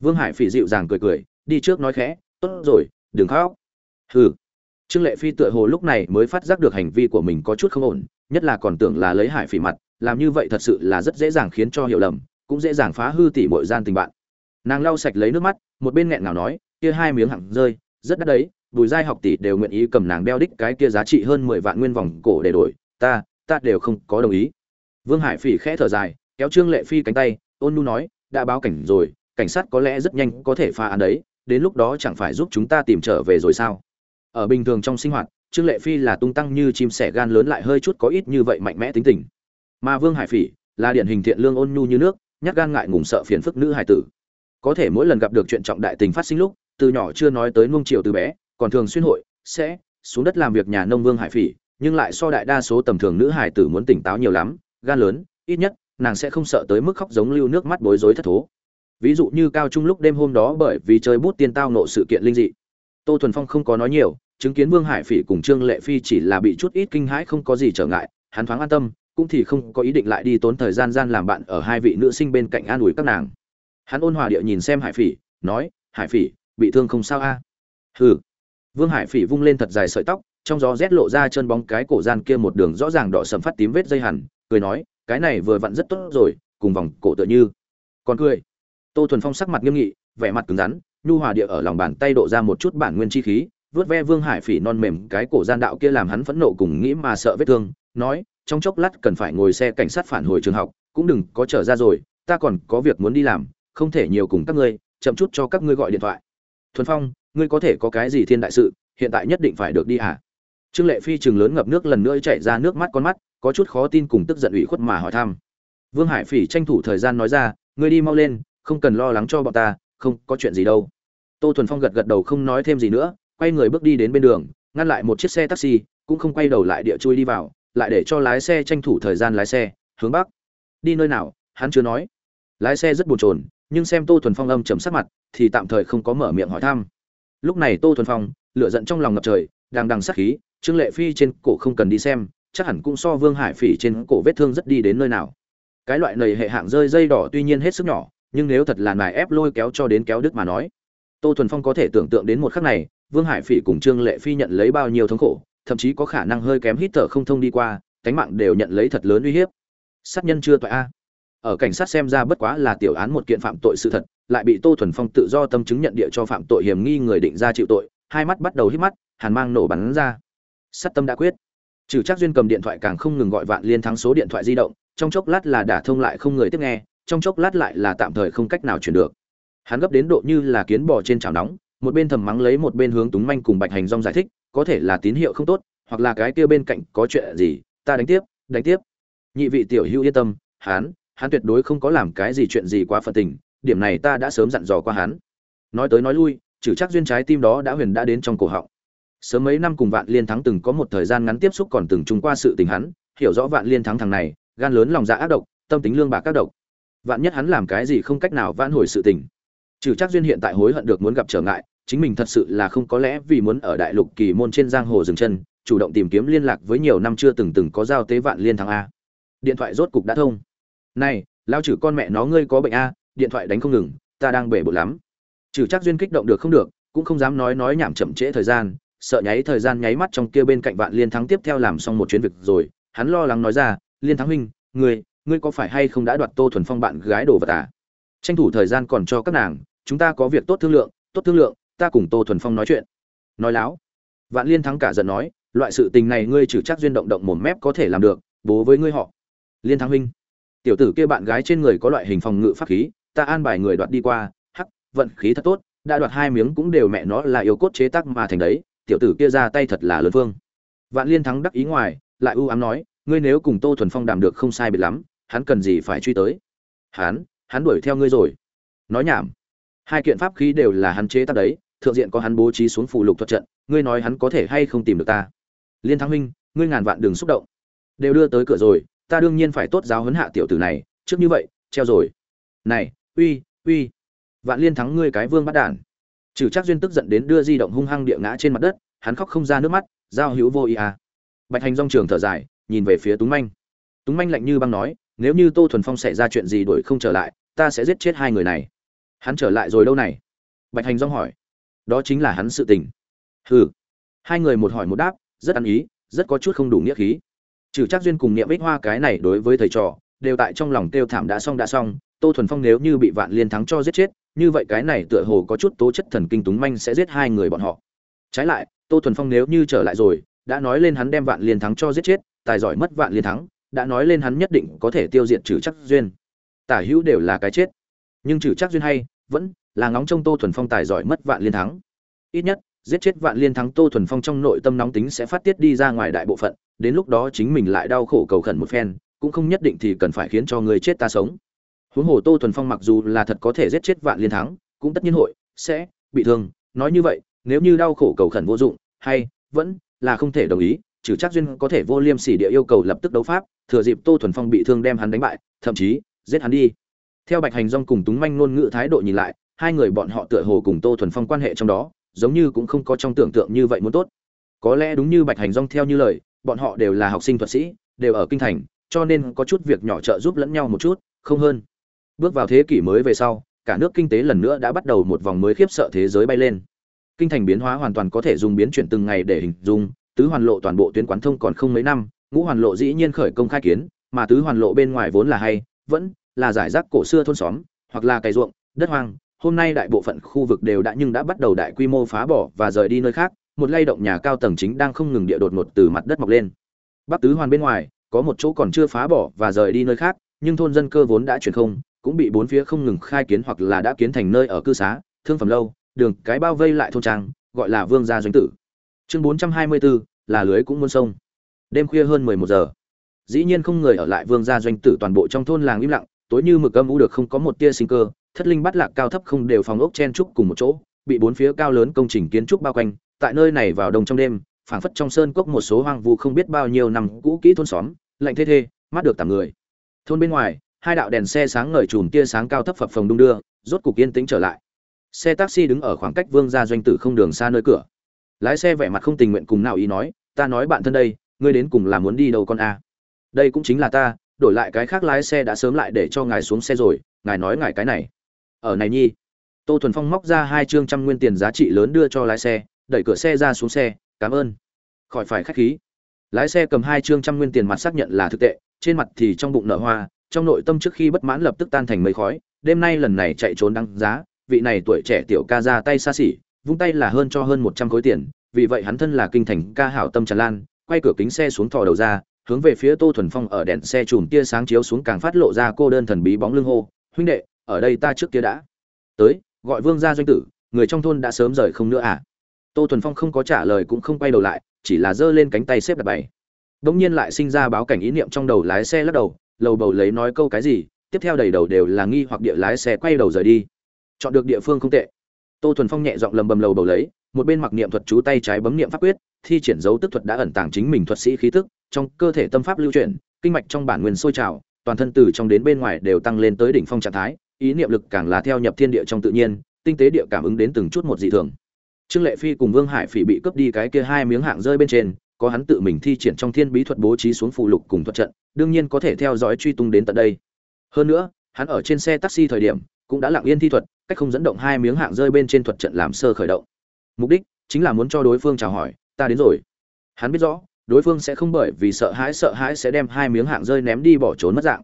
Vương hải phỉ dịu dàng cười cười, đi trước nói khẽ tốt rồi, đừng khóc. Hừ. Trương lệ phi tựa hồ lúc này mới phát giác được hành vi của mình có chút không ổn, nhất là còn tưởng là lấy hải phỉ mặt, làm như vậy thật sự là rất dễ dàng khiến cho hiểu lầm, cũng dễ dàng phá hư tỉ mọi gian tình bạn. Nàng lau sạch lấy nước mắt, một bên nghẹn ngào nói, kia hai miếng hẳn rơi, rất đắt đấy, bùi giai học tỷ đều nguyện ý cầm nàng đeo đích cái kia giá trị hơn mười vạn nguyên vòng cổ để đổi, ta ta đều không có đồng ý. Vương hải phỉ khẽ thở dài, kéo trương lệ phi cánh tay, ôn nu nói, đã báo cảnh rồi, cảnh sát có lẽ rất nhanh có thể phá án đấy đến lúc đó chẳng phải giúp chúng ta tìm trở về rồi sao? Ở bình thường trong sinh hoạt, trương lệ phi là tung tăng như chim sẻ gan lớn lại hơi chút có ít như vậy mạnh mẽ tính tình. Mà vương hải phỉ là điển hình thiện lương ôn nhu như nước, nhát gan ngại ngùng sợ phiền phức nữ hải tử. Có thể mỗi lần gặp được chuyện trọng đại tình phát sinh lúc, từ nhỏ chưa nói tới nung chiều từ bé, còn thường xuyên hội, sẽ xuống đất làm việc nhà nông vương hải phỉ, nhưng lại so đại đa số tầm thường nữ hải tử muốn tỉnh táo nhiều lắm, gan lớn, ít nhất, nàng sẽ không sợ tới mức khóc giống lưu nước mắt bối rối thất thố ví dụ như cao trung lúc đêm hôm đó bởi vì chơi bút tiên tao nộ sự kiện linh dị. Tô thuần phong không có nói nhiều, chứng kiến vương hải phỉ cùng trương lệ phi chỉ là bị chút ít kinh hãi không có gì trở ngại, hắn thoáng an tâm, cũng thì không có ý định lại đi tốn thời gian gian làm bạn ở hai vị nữ sinh bên cạnh an ủi các nàng. Hắn ôn hòa địa nhìn xem hải phỉ, nói, hải phỉ, bị thương không sao a? À? hừ. Vương hải phỉ vung lên thật dài sợi tóc, trong gió rét lộ ra chân bóng cái cổ gian kia một đường rõ ràng đỏ sầm phát tím vết dây hẳn, cười nói, cái này vừa vặn rất tốt rồi, cùng vòng cổ tựa như. Còn cười tô thuần phong sắc mặt nghiêm nghị, vẻ mặt cứng rắn, nhu hòa địa ở lòng bàn tay độ ra một chút bản nguyên chi khí, vớt ve vương hải phỉ non mềm cái cổ gian đạo kia làm hắn phẫn nộ cùng nghĩ mà sợ vết thương, nói, trong chốc lát cần phải ngồi xe cảnh sát phản hồi trường học, cũng đừng có trở ra rồi, ta còn có việc muốn đi làm, không thể nhiều cùng các ngươi, chậm chút cho các ngươi gọi điện thoại. Thuần phong, ngươi có thể có cái gì thiên đại sự, hiện tại nhất định phải được đi à? Trương lệ phi chừng lớn ngập nước lần nữa chạy ra nước mắt con mắt, có chút khó tin cùng tức giận ủy khuất mà hỏi thăm. Vương hải phỉ tranh thủ thời gian nói ra, ngươi đi mau lên không cần lo lắng cho bọn ta, không có chuyện gì đâu. Tô thuần phong gật gật đầu không nói thêm gì nữa, quay người bước đi đến bên đường, ngăn lại một chiếc xe taxi, cũng không quay đầu lại địa chui đi vào, lại để cho lái xe tranh thủ thời gian lái xe, hướng bắc. Đi nơi nào? Hắn chưa nói. Lái xe rất bồn chồn, nhưng xem tô thuần phong âm chầm sắc mặt, thì tạm thời không có mở miệng hỏi thăm. Lúc này tô thuần phong, lửa giận trong lòng ngập trời, đang đằng sắc khí, trương lệ phi trên cổ không cần đi xem, chắc hẳn cũng so vương hải phỉ trên cổ vết thương rất đi đến nơi nào. Cái loại nầy hệ hạng rơi dây đỏ tuy nhiên hết sức nhỏ nhưng nếu thật là nài ép lôi kéo cho đến kéo đứt mà nói, tô thuần phong có thể tưởng tượng đến một khắc này, vương hải phỉ cùng trương lệ phi nhận lấy bao nhiêu thống khổ, thậm chí có khả năng hơi kém hít thở không thông đi qua, cánh mạng đều nhận lấy thật lớn uy hiếp. Sát nhân chưa tội a. Ở cảnh sát xem ra bất quá là tiểu án một kiện phạm tội sự thật, lại bị tô thuần phong tự do tâm chứng nhận địa cho phạm tội hiểm nghi người định ra chịu tội, hai mắt bắt đầu hít mắt, hàn mang nổ bắn ra. Sát tâm đã quyết. Trừ chắc duyên cầm điện thoại càng không ngừng gọi vạn liên thắng số điện thoại di động, trong chốc lát là đả thông lại không người tiếp nghe trong chốc lát lại là tạm thời không cách nào chuyển được. Hắn gấp đến độ như là kiến bò trên chảo nóng, một bên thầm mắng lấy một bên hướng túng manh cùng bạch hành rong giải thích, có thể là tín hiệu không tốt, hoặc là cái kia bên cạnh có chuyện gì, ta đánh tiếp đánh tiếp. Nhị vị tiểu hữu yên tâm, hắn hắn tuyệt đối không có làm cái gì chuyện gì quá phật tình, điểm này ta đã sớm dặn dò qua hắn. Nói tới nói lui, trừ chắc duyên trái tim đó đã huyền đã đến trong cổ họng. Sớm mấy năm cùng vạn liên thắng từng có một thời gian ngắn tiếp xúc còn từng chung qua sự tình hắn, hiểu rõ vạn liên thắng thằng này, gan lớn lòng dạ ác độc, tâm tính lương bạc các độc vạn nhất hắn làm cái gì không cách nào vãn hồi sự tình. Trừ chắc duyên hiện tại hối hận được muốn gặp trở ngại, chính mình thật sự là không có lẽ vì muốn ở đại lục kỳ môn trên giang hồ dừng chân, chủ động tìm kiếm liên lạc với nhiều năm chưa từng từng có giao tế vạn liên thắng a. Điện thoại rốt cục đã thông. Này, lao trừ con mẹ nó ngươi có bệnh a, điện thoại đánh không ngừng, ta đang bể bộ lắm. Trừ chắc duyên kích động được không được, cũng không dám nói nói nhảm chậm trễ thời gian, sợ nháy thời gian nháy mắt trong kia bên cạnh vạn liên thắng tiếp theo làm xong một chuyến việc rồi, hắn lo lắng nói ra, liên thắng huynh, ngươi ngươi có phải hay không đã đoạt tô thuần phong bạn gái đồ vật à? Tranh thủ thời gian còn cho các nàng, chúng ta có việc tốt thương lượng, tốt thương lượng, ta cùng tô thuần phong nói chuyện. Nói láo. Vạn liên thắng cả giận nói, loại sự tình này ngươi trừ chắc duyên động động một mép có thể làm được, bố với ngươi họ. Liên thắng huynh. Tiểu tử kia bạn gái trên người có loại hình phòng ngự pháp khí, ta an bài người đoạt đi qua, hắc, vận khí thật tốt, đã đoạt hai miếng cũng đều mẹ nó là yêu cốt chế tác mà thành đấy, tiểu tử kia ra tay thật là lớn phương vạn liên thắng đắc ý ngoài, lại ưu ám nói, ngươi nếu cùng tô thuần phong đàm được không sai biệt lắm hắn cần gì phải truy tới? Hắn hắn đuổi theo ngươi rồi. Nói nhảm. Hai kiện pháp khí đều là hắn chế tác đấy, thượng diện có hắn bố trí xuống phù lục thuật trận, ngươi nói hắn có thể hay không tìm được ta? Liên thắng huynh ngươi ngàn vạn đừng xúc động. Đều đưa tới cửa rồi, ta đương nhiên phải tốt giáo huấn hạ tiểu tử này, trước như vậy, treo rồi. Này, uy uy. Vạn liên thắng ngươi cái vương bắt đản. Trừ chắc duyên tức giận đến đưa di động hung hăng địa ngã trên mặt đất, hắn khóc không ra nước mắt, giao hữu vô ý à. Bạch hành dong trường thở dài, nhìn về phía túng manh. Túng manh lạnh như băng nói nếu như tô thuần phong xảy ra chuyện gì đuổi không trở lại, ta sẽ giết chết hai người này. Hắn trở lại rồi đâu này? Bạch hành dong hỏi. Đó chính là hắn sự tình. Hừ. Hai người một hỏi một đáp, rất ăn ý, rất có chút không đủ nghĩa khí. Trừ chắc duyên cùng niệm ích hoa cái này đối với thầy trò, đều tại trong lòng tiêu thảm đã xong đã xong, tô thuần phong nếu như bị vạn liên thắng cho giết chết, như vậy cái này tựa hồ có chút tố chất thần kinh túng manh sẽ giết hai người bọn họ. Trái lại, tô thuần phong nếu như trở lại rồi, đã nói lên hắn đem vạn liên thắng cho giết chết, tài giỏi mất vạn liên thắng đã nói lên hắn nhất định có thể tiêu diệt trừ chắc duyên. Tả hữu đều là cái chết. Nhưng trừ chắc duyên hay, vẫn là ngóng trông tô thuần phong tài giỏi mất vạn liên thắng. Ít nhất, giết chết vạn liên thắng tô thuần phong trong nội tâm nóng tính sẽ phát tiết đi ra ngoài đại bộ phận, đến lúc đó chính mình lại đau khổ cầu khẩn một phen, cũng không nhất định thì cần phải khiến cho người chết ta sống. Huống hồ tô thuần phong mặc dù là thật có thể giết chết vạn liên thắng, cũng tất nhiên hội, sẽ bị thương. Nói như vậy, nếu như đau khổ cầu khẩn vô dụng, hay vẫn là không thể đồng ý trừ chắc duyên có thể vô liêm sỉ địa yêu cầu lập tức đấu pháp, thừa dịp tô thuần phong bị thương đem hắn đánh bại, thậm chí, giết hắn đi. Theo bạch hành dong cùng túng manh ngôn ngữ thái độ nhìn lại, hai người bọn họ tựa hồ cùng tô thuần phong quan hệ trong đó, giống như cũng không có trong tưởng tượng như vậy muốn tốt. Có lẽ đúng như bạch hành dong theo như lời, bọn họ đều là học sinh thuật sĩ, đều ở kinh thành, cho nên có chút việc nhỏ trợ giúp lẫn nhau một chút, không hơn. Bước vào thế kỷ mới về sau, cả nước kinh tế lần nữa đã bắt đầu một vòng mới khiếp sợ thế giới bay lên. Kinh thành biến hóa hoàn toàn có thể dùng biến chuyển từng ngày để hình dung tứ hoàn lộ toàn bộ tuyến quán thông còn không mấy năm, ngũ hoàn lộ dĩ nhiên khởi công khai kiến, mà tứ hoàn lộ bên ngoài vốn là hay, vẫn là giải rác cổ xưa thôn xóm, hoặc là cày ruộng, đất hoang. Hôm nay đại bộ phận khu vực đều đã nhưng đã bắt đầu đại quy mô phá bỏ và rời đi nơi khác, một lay động nhà cao tầng chính đang không ngừng địa đột ngột từ mặt đất mọc lên. Bắc tứ hoàn bên ngoài, có một chỗ còn chưa phá bỏ và rời đi nơi khác, nhưng thôn dân cơ vốn đã chuyển không, cũng bị bốn phía không ngừng khai kiến hoặc là đã kiến thành nơi ở cư xá, thương phẩm lâu, đường, cái bao vây lại thôn trang, gọi là vương gia doanh tử chương bốn trăm hai mươi bốn là lưới cũng muôn sông. Đêm khuya hơn mười một giờ. Dĩ nhiên không người ở lại vương gia doanh tử toàn bộ trong thôn làng im lặng, tối như mực âm u được không có một tia sinh cơ, thất linh bắt lạc cao thấp không đều phòng ốc chen trúc cùng một chỗ, bị bốn phía cao lớn công trình kiến trúc bao quanh, tại nơi này vào đông trong đêm, phảng phất trong sơn cốc một số hoang vu không biết bao nhiêu năm cũ kỹ thôn xóm, lạnh thê thê, mắt được tạm người. Thôn bên ngoài, hai đạo đèn xe sáng ngời chùm tia sáng cao thấp phập phồng đung đưa, rốt cục yên tĩnh trở lại. Xe taxi đứng ở khoảng cách vương gia doanh tử không đường xa nơi cửa lái xe vẻ mặt không tình nguyện cùng nào ý nói, ta nói bạn thân đây, ngươi đến cùng là muốn đi đâu con a? Đây cũng chính là ta, đổi lại cái khác lái xe đã sớm lại để cho ngài xuống xe rồi, ngài nói ngài cái này. Ở này nhi. Tô thuần phong móc ra hai chương trăm nguyên tiền giá trị lớn đưa cho lái xe, đẩy cửa xe ra xuống xe, cảm ơn. Khỏi phải khách khí. Lái xe cầm hai chương trăm nguyên tiền mặt xác nhận là thực tệ, trên mặt thì trong bụng nở hoa, trong nội tâm trước khi bất mãn lập tức tan thành mây khói, đêm nay lần này chạy trốn đăng giá, vị này tuổi trẻ tiểu ca ra tay xa xỉ vung tay là hơn cho hơn một trăm khối tiền, vì vậy hắn thân là kinh thành ca hảo tâm tràn lan, quay cửa kính xe xuống thò đầu ra, hướng về phía tô thuần phong ở đèn xe chùm tia sáng chiếu xuống càng phát lộ ra cô đơn thần bí bóng lưng hô, huynh đệ, ở đây ta trước kia đã tới, gọi vương gia doanh tử, người trong thôn đã sớm rời không nữa à? Tô thuần phong không có trả lời cũng không quay đầu lại, chỉ là giơ lên cánh tay xếp đặt bày. Đống nhiên lại sinh ra báo cảnh ý niệm trong đầu lái xe lắc đầu, lầu bầu lấy nói câu cái gì, tiếp theo đầy đầu đều là nghi hoặc địa lái xe quay đầu rời đi. Chọn được địa phương không tệ tô thuần phong nhẹ giọng lầm bầm lầu bầu lấy, một bên mặc niệm thuật chú tay trái bấm niệm pháp quyết, thi triển dấu tức thuật đã ẩn tàng chính mình thuật sĩ khí tức, trong cơ thể tâm pháp lưu chuyển, kinh mạch trong bản nguyên sôi trào, toàn thân từ trong đến bên ngoài đều tăng lên tới đỉnh phong trạng thái, ý niệm lực càng là theo nhập thiên địa trong tự nhiên, tinh tế địa cảm ứng đến từng chút một dị thường. Trương lệ phi cùng vương hải phỉ bị cướp đi cái kia hai miếng hạng rơi bên trên, có hắn tự mình thi triển trong thiên bí thuật bố trí xuống phụ lục cùng thuật trận, đương nhiên có thể theo dõi truy tung đến tận đây. Hơn nữa, hắn ở trên xe taxi thời điểm cũng đã lặng yên thi thuật, cách không dẫn động hai miếng hạng rơi bên trên thuật trận làm sơ khởi động. Mục đích chính là muốn cho đối phương chào hỏi, ta đến rồi. Hắn biết rõ, đối phương sẽ không bởi vì sợ hãi sợ hãi sẽ đem hai miếng hạng rơi ném đi bỏ trốn mất dạng.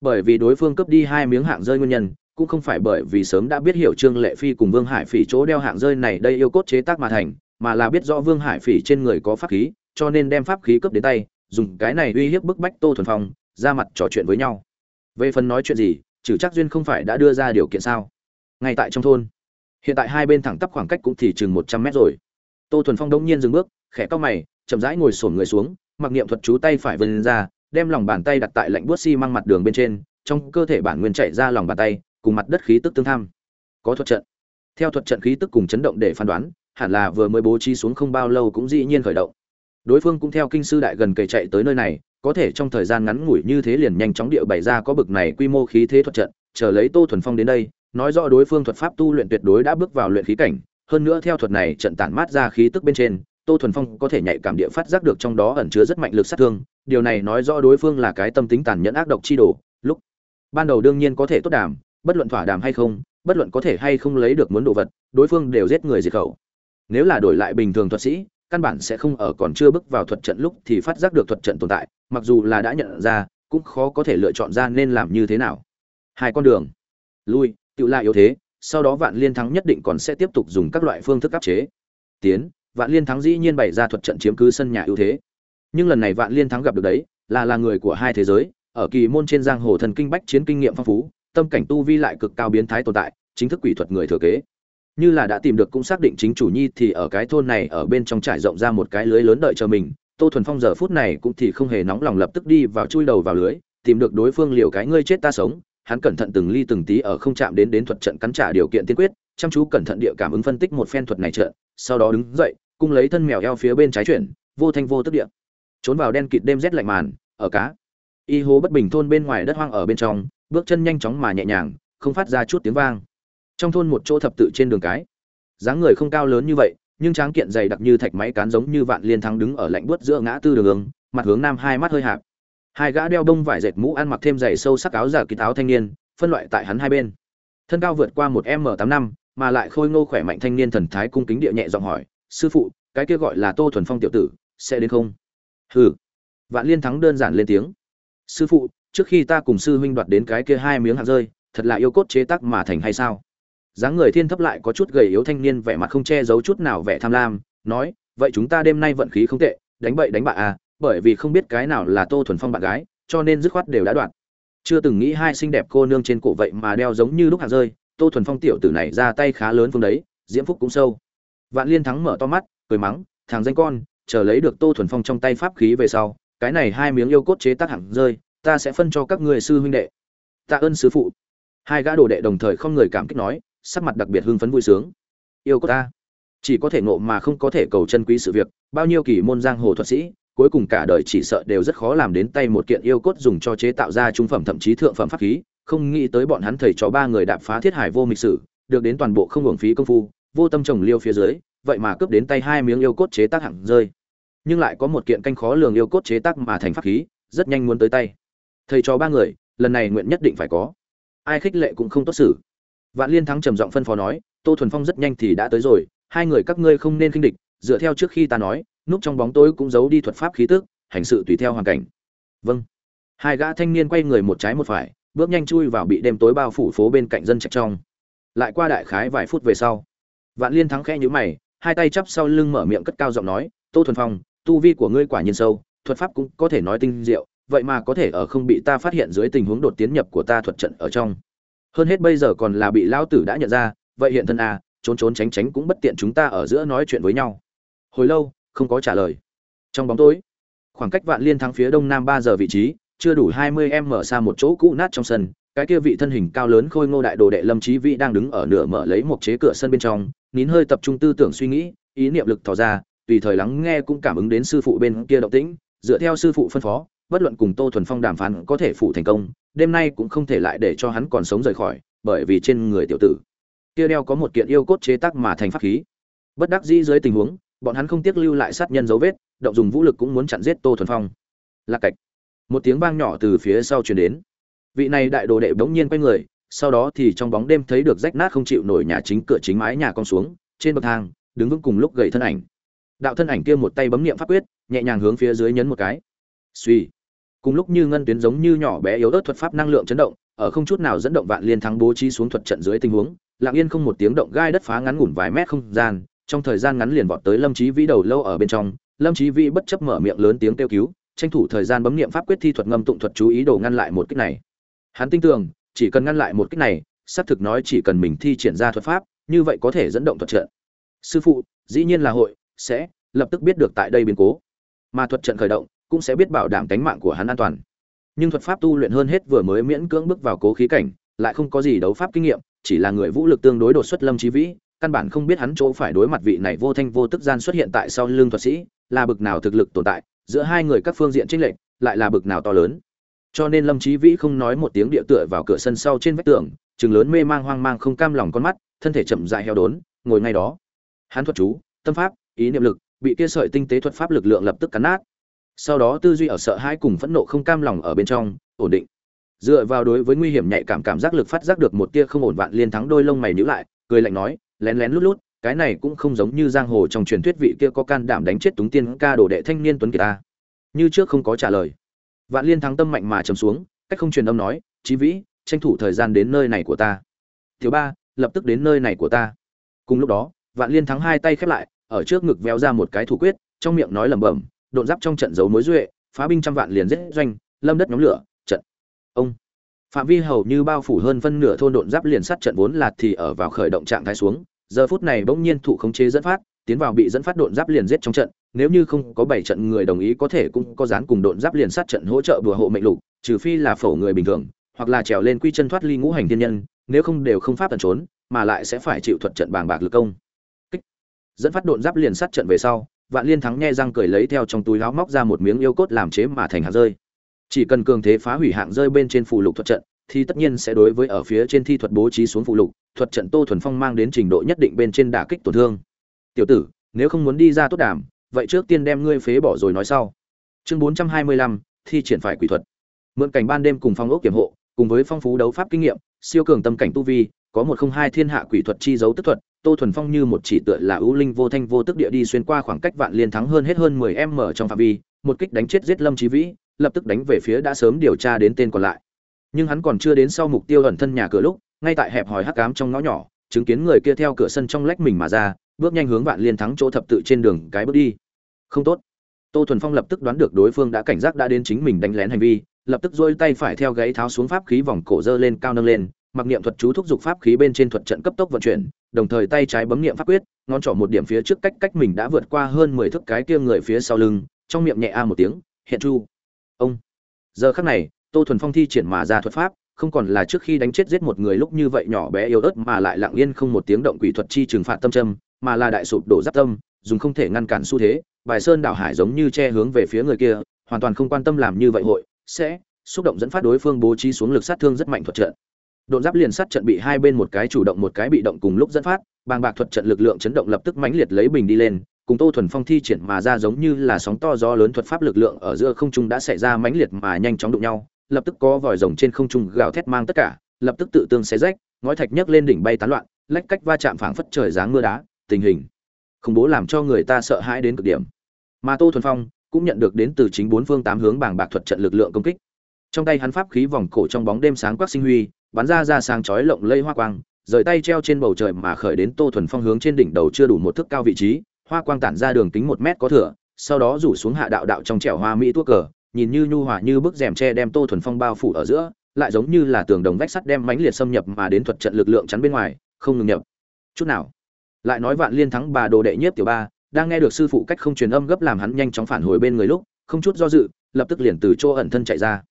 Bởi vì đối phương cướp đi hai miếng hạng rơi nguyên nhân, cũng không phải bởi vì sớm đã biết hiểu trương lệ phi cùng vương hải phỉ chỗ đeo hạng rơi này đây yêu cốt chế tác mà thành, mà là biết rõ vương hải phỉ trên người có pháp khí, cho nên đem pháp khí cướp đến tay, dùng cái này uy hiếp bức bách tô thuần phong, ra mặt trò chuyện với nhau. Về phần nói chuyện gì trừ chắc duyên không phải đã đưa ra điều kiện sao? Ngay tại trong thôn, hiện tại hai bên thẳng tắp khoảng cách cũng thì chừng một trăm mét rồi. Tô thuần phong đông nhiên dừng bước, khẽ cau mày, chậm rãi ngồi sổn người xuống, mặc niệm thuật chú tay phải vươn ra, đem lòng bàn tay đặt tại lạnh buốt xi măng mặt đường bên trên, trong cơ thể bản nguyên chạy ra lòng bàn tay, cùng mặt đất khí tức tương tham. Có thuật trận. Theo thuật trận khí tức cùng chấn động để phán đoán, hẳn là vừa mới bố trí xuống không bao lâu cũng dĩ nhiên khởi động. Đối phương cũng theo kinh sư đại gần kề chạy tới nơi này có thể trong thời gian ngắn ngủi như thế liền nhanh chóng địa bày ra có bực này quy mô khí thế thuật trận, chờ lấy tô thuần phong đến đây, nói rõ đối phương thuật pháp tu luyện tuyệt đối đã bước vào luyện khí cảnh, hơn nữa theo thuật này trận tản mát ra khí tức bên trên, tô thuần phong có thể nhạy cảm địa phát giác được trong đó ẩn chứa rất mạnh lực sát thương, điều này nói rõ đối phương là cái tâm tính tàn nhẫn ác độc chi đồ, lúc ban đầu đương nhiên có thể tốt đàm, bất luận thỏa đàm hay không, bất luận có thể hay không lấy được muốn đồ vật, đối phương đều giết người diệt khẩu. Nếu là đổi lại bình thường thuật sĩ căn bản sẽ không ở còn chưa bước vào thuật trận lúc thì phát giác được thuật trận tồn tại, mặc dù là đã nhận ra, cũng khó có thể lựa chọn ra nên làm như thế nào. Hai con đường. Lui, tự lại yếu thế, sau đó vạn liên thắng nhất định còn sẽ tiếp tục dùng các loại phương thức áp chế. Tiến, vạn liên thắng dĩ nhiên bày ra thuật trận chiếm cứ sân nhà ưu thế. Nhưng lần này vạn liên thắng gặp được đấy, là là người của hai thế giới, ở kỳ môn trên giang hồ thần kinh bách chiến kinh nghiệm phong phú, tâm cảnh tu vi lại cực cao biến thái tồn tại, chính thức quỷ thuật người thừa kế như là đã tìm được cũng xác định chính chủ nhi thì ở cái thôn này ở bên trong trải rộng ra một cái lưới lớn đợi chờ mình, tô thuần phong giờ phút này cũng thì không hề nóng lòng lập tức đi vào chui đầu vào lưới, tìm được đối phương liều cái ngươi chết ta sống. Hắn cẩn thận từng ly từng tí ở không chạm đến đến thuật trận cắn trả điều kiện tiên quyết, chăm chú cẩn thận địa cảm ứng phân tích một phen thuật này trận, sau đó đứng dậy cung lấy thân mèo eo phía bên trái chuyển, vô thanh vô tức địa. Trốn vào đen kịt đêm rét lạnh màn, ở cá. Y hố bất bình thôn bên ngoài đất hoang ở bên trong, bước chân nhanh chóng mà nhẹ nhàng, không phát ra chút tiếng vang trong thôn một chỗ thập tự trên đường cái. Dáng người không cao lớn như vậy, nhưng tráng kiện dày đặc như thạch máy cán giống như vạn liên thắng đứng ở lạnh buốt giữa ngã tư đường mặt hướng nam hai mắt hơi hạp. Hai gã đeo đông vải dệt mũ ăn mặc thêm giày sâu sắc áo giả kỳ áo thanh niên, phân loại tại hắn hai bên. Thân cao vượt qua một m tám năm, mà lại khôi ngô khỏe mạnh thanh niên thần thái cung kính địa nhẹ giọng hỏi, sư phụ, cái kia gọi là tô thuần phong tiểu tử, sẽ đến không? Hừ. Vạn liên thắng đơn giản lên tiếng, sư phụ, trước khi ta cùng sư huynh đoạt đến cái kia hai miếng hạt rơi, thật là yêu cốt chế tác mà thành hay sao? Dáng người thiên thấp lại có chút gầy yếu thanh niên vẻ mặt không che giấu chút nào vẻ tham lam, nói, vậy chúng ta đêm nay vận khí không tệ, đánh bậy đánh bạ à bởi vì không biết cái nào là tô thuần phong bạn gái, cho nên dứt khoát đều đã đoạn chưa từng nghĩ hai xinh đẹp cô nương trên cổ vậy mà đeo giống như lúc hạt rơi, tô thuần phong tiểu tử này ra tay khá lớn phương đấy, diễm phúc cũng sâu. Vạn liên thắng mở to mắt, cười mắng, thằng danh con, chờ lấy được tô thuần phong trong tay pháp khí về sau, cái này hai miếng yêu cốt chế tác hẳn rơi, ta sẽ phân cho các người sư huynh đệ. Tạ ơn sư phụ. Hai gã đồ đệ đồng thời không người cảm kích nói sắc mặt đặc biệt hưng phấn vui sướng. Yêu cốt ta. Chỉ có thể ngộ mà không có thể cầu chân quý sự việc, bao nhiêu kỳ môn giang hồ thuật sĩ, cuối cùng cả đời chỉ sợ đều rất khó làm đến tay một kiện yêu cốt dùng cho chế tạo ra trung phẩm thậm chí thượng phẩm pháp khí, không nghĩ tới bọn hắn thầy cho ba người đạp phá thiết hải vô mịch sử, được đến toàn bộ không hưởng phí công phu, vô tâm trồng liêu phía dưới, vậy mà cướp đến tay hai miếng yêu cốt chế tác hẳn rơi. Nhưng lại có một kiện canh khó lường yêu cốt chế tác mà thành pháp khí, rất nhanh muốn tới tay. Thầy cho ba người, lần này nguyện nhất định phải có. Ai khích lệ cũng không tốt xử vạn liên thắng trầm giọng phân phó nói, tô thuần phong rất nhanh thì đã tới rồi, hai người các ngươi không nên kinh địch, dựa theo trước khi ta nói, núp trong bóng tối cũng giấu đi thuật pháp khí tức, hành sự tùy theo hoàn cảnh. Vâng. Hai gã thanh niên quay người một trái một phải, bước nhanh chui vào bị đêm tối bao phủ phố bên cạnh dân trạch trong. Lại qua đại khái vài phút về sau, vạn liên thắng khẽ nhíu mày, hai tay chắp sau lưng mở miệng cất cao giọng nói, tô thuần phong, tu vi của ngươi quả nhiên sâu, thuật pháp cũng có thể nói tinh diệu, vậy mà có thể ở không bị ta phát hiện dưới tình huống đột tiến nhập của ta thuật trận ở trong hơn hết bây giờ còn là bị lão tử đã nhận ra, vậy hiện thân à trốn trốn tránh tránh cũng bất tiện chúng ta ở giữa nói chuyện với nhau. Hồi lâu, không có trả lời. Trong bóng tối, khoảng cách vạn liên thắng phía đông nam ba giờ vị trí, chưa đủ hai mươi em mở xa một chỗ cũ nát trong sân, cái kia vị thân hình cao lớn khôi ngô đại đồ đệ lâm trí vĩ đang đứng ở nửa mở lấy một chế cửa sân bên trong, nín hơi tập trung tư tưởng suy nghĩ, ý niệm lực thò ra, tùy thời lắng nghe cũng cảm ứng đến sư phụ bên kia động tĩnh, dựa theo sư phụ phân phó bất luận cùng tô thuần phong đàm phán có thể phụ thành công, đêm nay cũng không thể lại để cho hắn còn sống rời khỏi, bởi vì trên người tiểu tử kia đeo có một kiện yêu cốt chế tác mà thành pháp khí. Bất đắc dĩ dưới tình huống, bọn hắn không tiếc lưu lại sát nhân dấu vết, động dùng vũ lực cũng muốn chặn giết tô thuần phong. Lạc cạch. Một tiếng vang nhỏ từ phía sau truyền đến. Vị này đại đồ đệ bỗng nhiên quay người, sau đó thì trong bóng đêm thấy được rách nát không chịu nổi nhà chính cửa chính mái nhà con xuống, trên bậc thang, đứng vững cùng lúc gầy thân ảnh. Đạo thân ảnh kia một tay bấm niệm pháp quyết, nhẹ nhàng hướng phía dưới nhấn một cái. Suy cùng lúc như ngân tuyến giống như nhỏ bé yếu ớt thuật pháp năng lượng chấn động, ở không chút nào dẫn động vạn liên thắng bố trí xuống thuật trận dưới tình huống, lặng yên không một tiếng động gai đất phá ngắn ngủn vài mét không gian, trong thời gian ngắn liền vọt tới lâm trí vĩ đầu lâu ở bên trong, lâm trí vĩ bất chấp mở miệng lớn tiếng kêu cứu, tranh thủ thời gian bấm niệm pháp quyết thi thuật ngâm tụng thuật chú ý đồ ngăn lại một kích này. Hắn tin tưởng, chỉ cần ngăn lại một kích này, xác thực nói chỉ cần mình thi triển ra thuật pháp, như vậy có thể dẫn động thuật trận. Sư phụ, dĩ nhiên là hội, sẽ, lập tức biết được tại đây biến cố. Mà thuật trận khởi động cũng sẽ biết bảo đảm tính mạng của hắn an toàn. Nhưng thuật pháp tu luyện hơn hết vừa mới miễn cưỡng bước vào cố khí cảnh, lại không có gì đấu pháp kinh nghiệm, chỉ là người vũ lực tương đối đột xuất lâm trí vĩ, căn bản không biết hắn chỗ phải đối mặt vị này vô thanh vô tức gian xuất hiện tại sau lưng thuật sĩ, là bực nào thực lực tồn tại, giữa hai người các phương diện chênh lệch, lại là bực nào to lớn. Cho nên lâm trí vĩ không nói một tiếng địa tựa vào cửa sân sau trên vách tường, trừng lớn mê mang hoang mang không cam lòng con mắt, thân thể chậm rãi heo đốn, ngồi ngay đó. Hắn thuật chú, tâm pháp, ý niệm lực, bị kia sợi tinh tế thuật pháp lực lượng lập tức cắn nát sau đó tư duy ở sợ hãi cùng phẫn nộ không cam lòng ở bên trong, ổn định. Dựa vào đối với nguy hiểm nhạy cảm cảm giác lực phát giác được một tia không ổn vạn liên thắng đôi lông mày nhíu lại, cười lạnh nói, lén lén lút lút, cái này cũng không giống như giang hồ trong truyền thuyết vị kia có can đảm đánh chết túng tiên ca đồ đệ thanh niên tuấn kiệt ta. Như trước không có trả lời. Vạn liên thắng tâm mạnh mà trầm xuống, cách không truyền âm nói, chí vĩ, tranh thủ thời gian đến nơi này của ta. Thiếu ba, lập tức đến nơi này của ta. Cùng lúc đó, vạn liên thắng hai tay khép lại, ở trước ngực véo ra một cái thủ quyết, trong miệng nói lẩm bẩm độn giáp trong trận giấu mối duệ, phá binh trăm vạn liền giết doanh, lâm đất nhóm lửa, trận. Ông. Phạm vi hầu như bao phủ hơn phân nửa thôn độn giáp liền sát trận vốn là thì ở vào khởi động trạng thái xuống, giờ phút này bỗng nhiên thụ khống chế dẫn phát, tiến vào bị dẫn phát độn giáp liền giết trong trận, nếu như không có bảy trận người đồng ý có thể cũng có dán cùng độn giáp liền sát trận hỗ trợ đùa hộ mệnh lục, trừ phi là phổ người bình thường, hoặc là trèo lên quy chân thoát ly ngũ hành thiên nhân, nếu không đều không pháp tận trốn, mà lại sẽ phải chịu thuật trận bàng bạc lực công. Kích. dẫn phát độn giáp liền sát trận về sau vạn liên thắng nghe răng cười lấy theo trong túi áo móc ra một miếng yêu cốt làm chế mà thành hạt rơi. Chỉ cần cường thế phá hủy hạng rơi bên trên phù lục thuật trận, thì tất nhiên sẽ đối với ở phía trên thi thuật bố trí xuống phù lục, thuật trận tô thuần phong mang đến trình độ nhất định bên trên đả kích tổn thương. Tiểu tử, nếu không muốn đi ra tốt đàm vậy trước tiên đem ngươi phế bỏ rồi nói sau. Chương bốn trăm hai mươi lăm, thi triển phải quỷ thuật. Mượn cảnh ban đêm cùng phong ốc kiểm hộ, cùng với phong phú đấu pháp kinh nghiệm, siêu cường tâm cảnh tu vi, có một không hai thiên hạ quỷ thuật chi dấu tức thuật tô thuần phong như một chỉ tựa là ưu linh vô thanh vô tức địa đi xuyên qua khoảng cách vạn liên thắng hơn hết hơn mười m trong phạm vi, một kích đánh chết giết lâm trí vĩ, lập tức đánh về phía đã sớm điều tra đến tên còn lại. Nhưng hắn còn chưa đến sau mục tiêu ẩn thân nhà cửa lúc, ngay tại hẹp hòi hắc cám trong ngõ nhỏ, chứng kiến người kia theo cửa sân trong lách mình mà ra, bước nhanh hướng vạn liên thắng chỗ thập tự trên đường cái bước đi. Không tốt. Tô thuần phong lập tức đoán được đối phương đã cảnh giác đã đến chính mình đánh lén hành vi, lập tức dôi tay phải theo gáy tháo xuống pháp khí vòng cổ dơ lên cao nâng lên, mặc niệm thuật chú thúc giục pháp khí bên trên thuật trận cấp tốc vận chuyển đồng thời tay trái bấm niệm pháp quyết, ngón trỏ một điểm phía trước cách cách mình đã vượt qua hơn mười thước cái kia người phía sau lưng, trong miệng nhẹ a một tiếng, hiện chu. Ông. Giờ khắc này, tô thuần phong thi triển mà ra thuật pháp, không còn là trước khi đánh chết giết một người lúc như vậy nhỏ bé yếu ớt mà lại lặng yên không một tiếng động quỷ thuật chi trừng phạt tâm trâm mà là đại sụp đổ giáp tâm, dùng không thể ngăn cản xu thế, bài sơn đảo hải giống như che hướng về phía người kia, hoàn toàn không quan tâm làm như vậy hội, sẽ xúc động dẫn phát đối phương bố trí xuống lực sát thương rất mạnh thuật trận độn giáp liền sát trận bị hai bên một cái chủ động một cái bị động cùng lúc dẫn phát, bàng bạc thuật trận lực lượng chấn động lập tức mãnh liệt lấy bình đi lên, cùng tô thuần phong thi triển mà ra giống như là sóng to gió lớn thuật pháp lực lượng ở giữa không trung đã xảy ra mãnh liệt mà nhanh chóng đụng nhau, lập tức có vòi rồng trên không trung gào thét mang tất cả, lập tức tự tương xé rách, ngói thạch nhấc lên đỉnh bay tán loạn, lách cách va chạm phảng phất trời giáng mưa đá, tình hình khủng bố làm cho người ta sợ hãi đến cực điểm. Mà tô thuần phong cũng nhận được đến từ chính bốn phương tám hướng bàng bạc thuật trận lực lượng công kích. Trong tay hắn pháp khí vòng cổ trong bóng đêm sáng quắc sinh huy bắn ra ra sáng chói lộng lây hoa quang, rời tay treo trên bầu trời mà khởi đến tô thuần phong hướng trên đỉnh đầu chưa đủ một thước cao vị trí, hoa quang tản ra đường kính một mét có thừa, sau đó rủ xuống hạ đạo đạo trong trẻo hoa mỹ tuốc cờ, nhìn như nhu hòa như bức rèm tre đem tô thuần phong bao phủ ở giữa, lại giống như là tường đồng vách sắt đem mãnh liệt xâm nhập mà đến thuật trận lực lượng chắn bên ngoài, không ngừng nhập. Chút nào. Lại nói vạn liên thắng bà đồ đệ nhiếp tiểu ba, đang nghe được sư phụ cách không truyền âm gấp làm hắn nhanh chóng phản hồi bên người lúc, không chút do dự, lập tức liền từ chỗ ẩn thân chạy ra.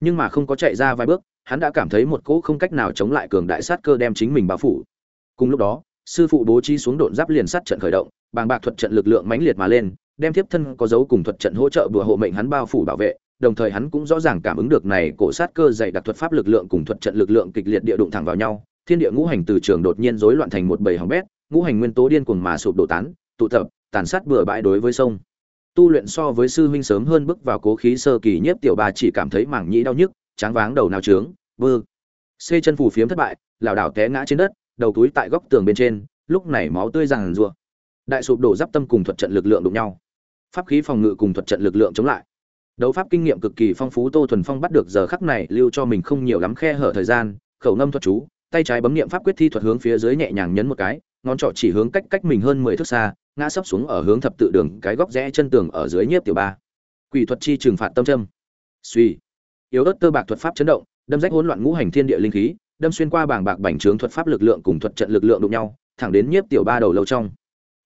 Nhưng mà không có chạy ra vài bước hắn đã cảm thấy một cỗ không cách nào chống lại cường đại sát cơ đem chính mình bao phủ. Cùng lúc đó, sư phụ bố trí xuống độn giáp liền sát trận khởi động, bàng bạc thuật trận lực lượng mãnh liệt mà lên, đem tiếp thân có dấu cùng thuật trận hỗ trợ vừa hộ mệnh hắn bao phủ bảo vệ, đồng thời hắn cũng rõ ràng cảm ứng được này cổ sát cơ dày đặc thuật pháp lực lượng cùng thuật trận lực lượng kịch liệt địa đụng thẳng vào nhau, thiên địa ngũ hành từ trường đột nhiên rối loạn thành một bầy hỏng bét, ngũ hành nguyên tố điên cuồng mà sụp đổ tán, tụ tập, tàn sát bừa bãi đối với sông. Tu luyện so với sư huynh sớm hơn bước vào cố khí sơ kỳ nhất tiểu bà chỉ cảm thấy mảng nhĩ đau nhức tráng váng đầu nào trướng vư xê chân phù phiếm thất bại, lảo đảo té ngã trên đất, đầu túi tại góc tường bên trên, lúc này máu tươi ràng rùa đại sụp đổ giáp tâm cùng thuật trận lực lượng đụng nhau. Pháp khí phòng ngự cùng thuật trận lực lượng chống lại. Đấu pháp kinh nghiệm cực kỳ phong phú tô thuần phong bắt được giờ khắc này lưu cho mình không nhiều lắm khe hở thời gian, khẩu ngâm thuật chú, tay trái bấm niệm pháp quyết thi thuật hướng phía dưới nhẹ nhàng nhấn một cái, ngón trỏ chỉ hướng cách cách mình hơn mười thước xa, ngã sấp xuống ở hướng thập tự đường, cái góc rẽ chân tường ở dưới nhiếp tiểu ba. Quỷ thuật chi trừng phạt tâm trâm suy yếu ớt tơ bạc thuật pháp chấn động, đâm rách hỗn loạn ngũ hành thiên địa linh khí, đâm xuyên qua bảng bạc bành trướng thuật pháp lực lượng cùng thuật trận lực lượng đụng nhau, thẳng đến nhiếp tiểu ba đầu lâu trong.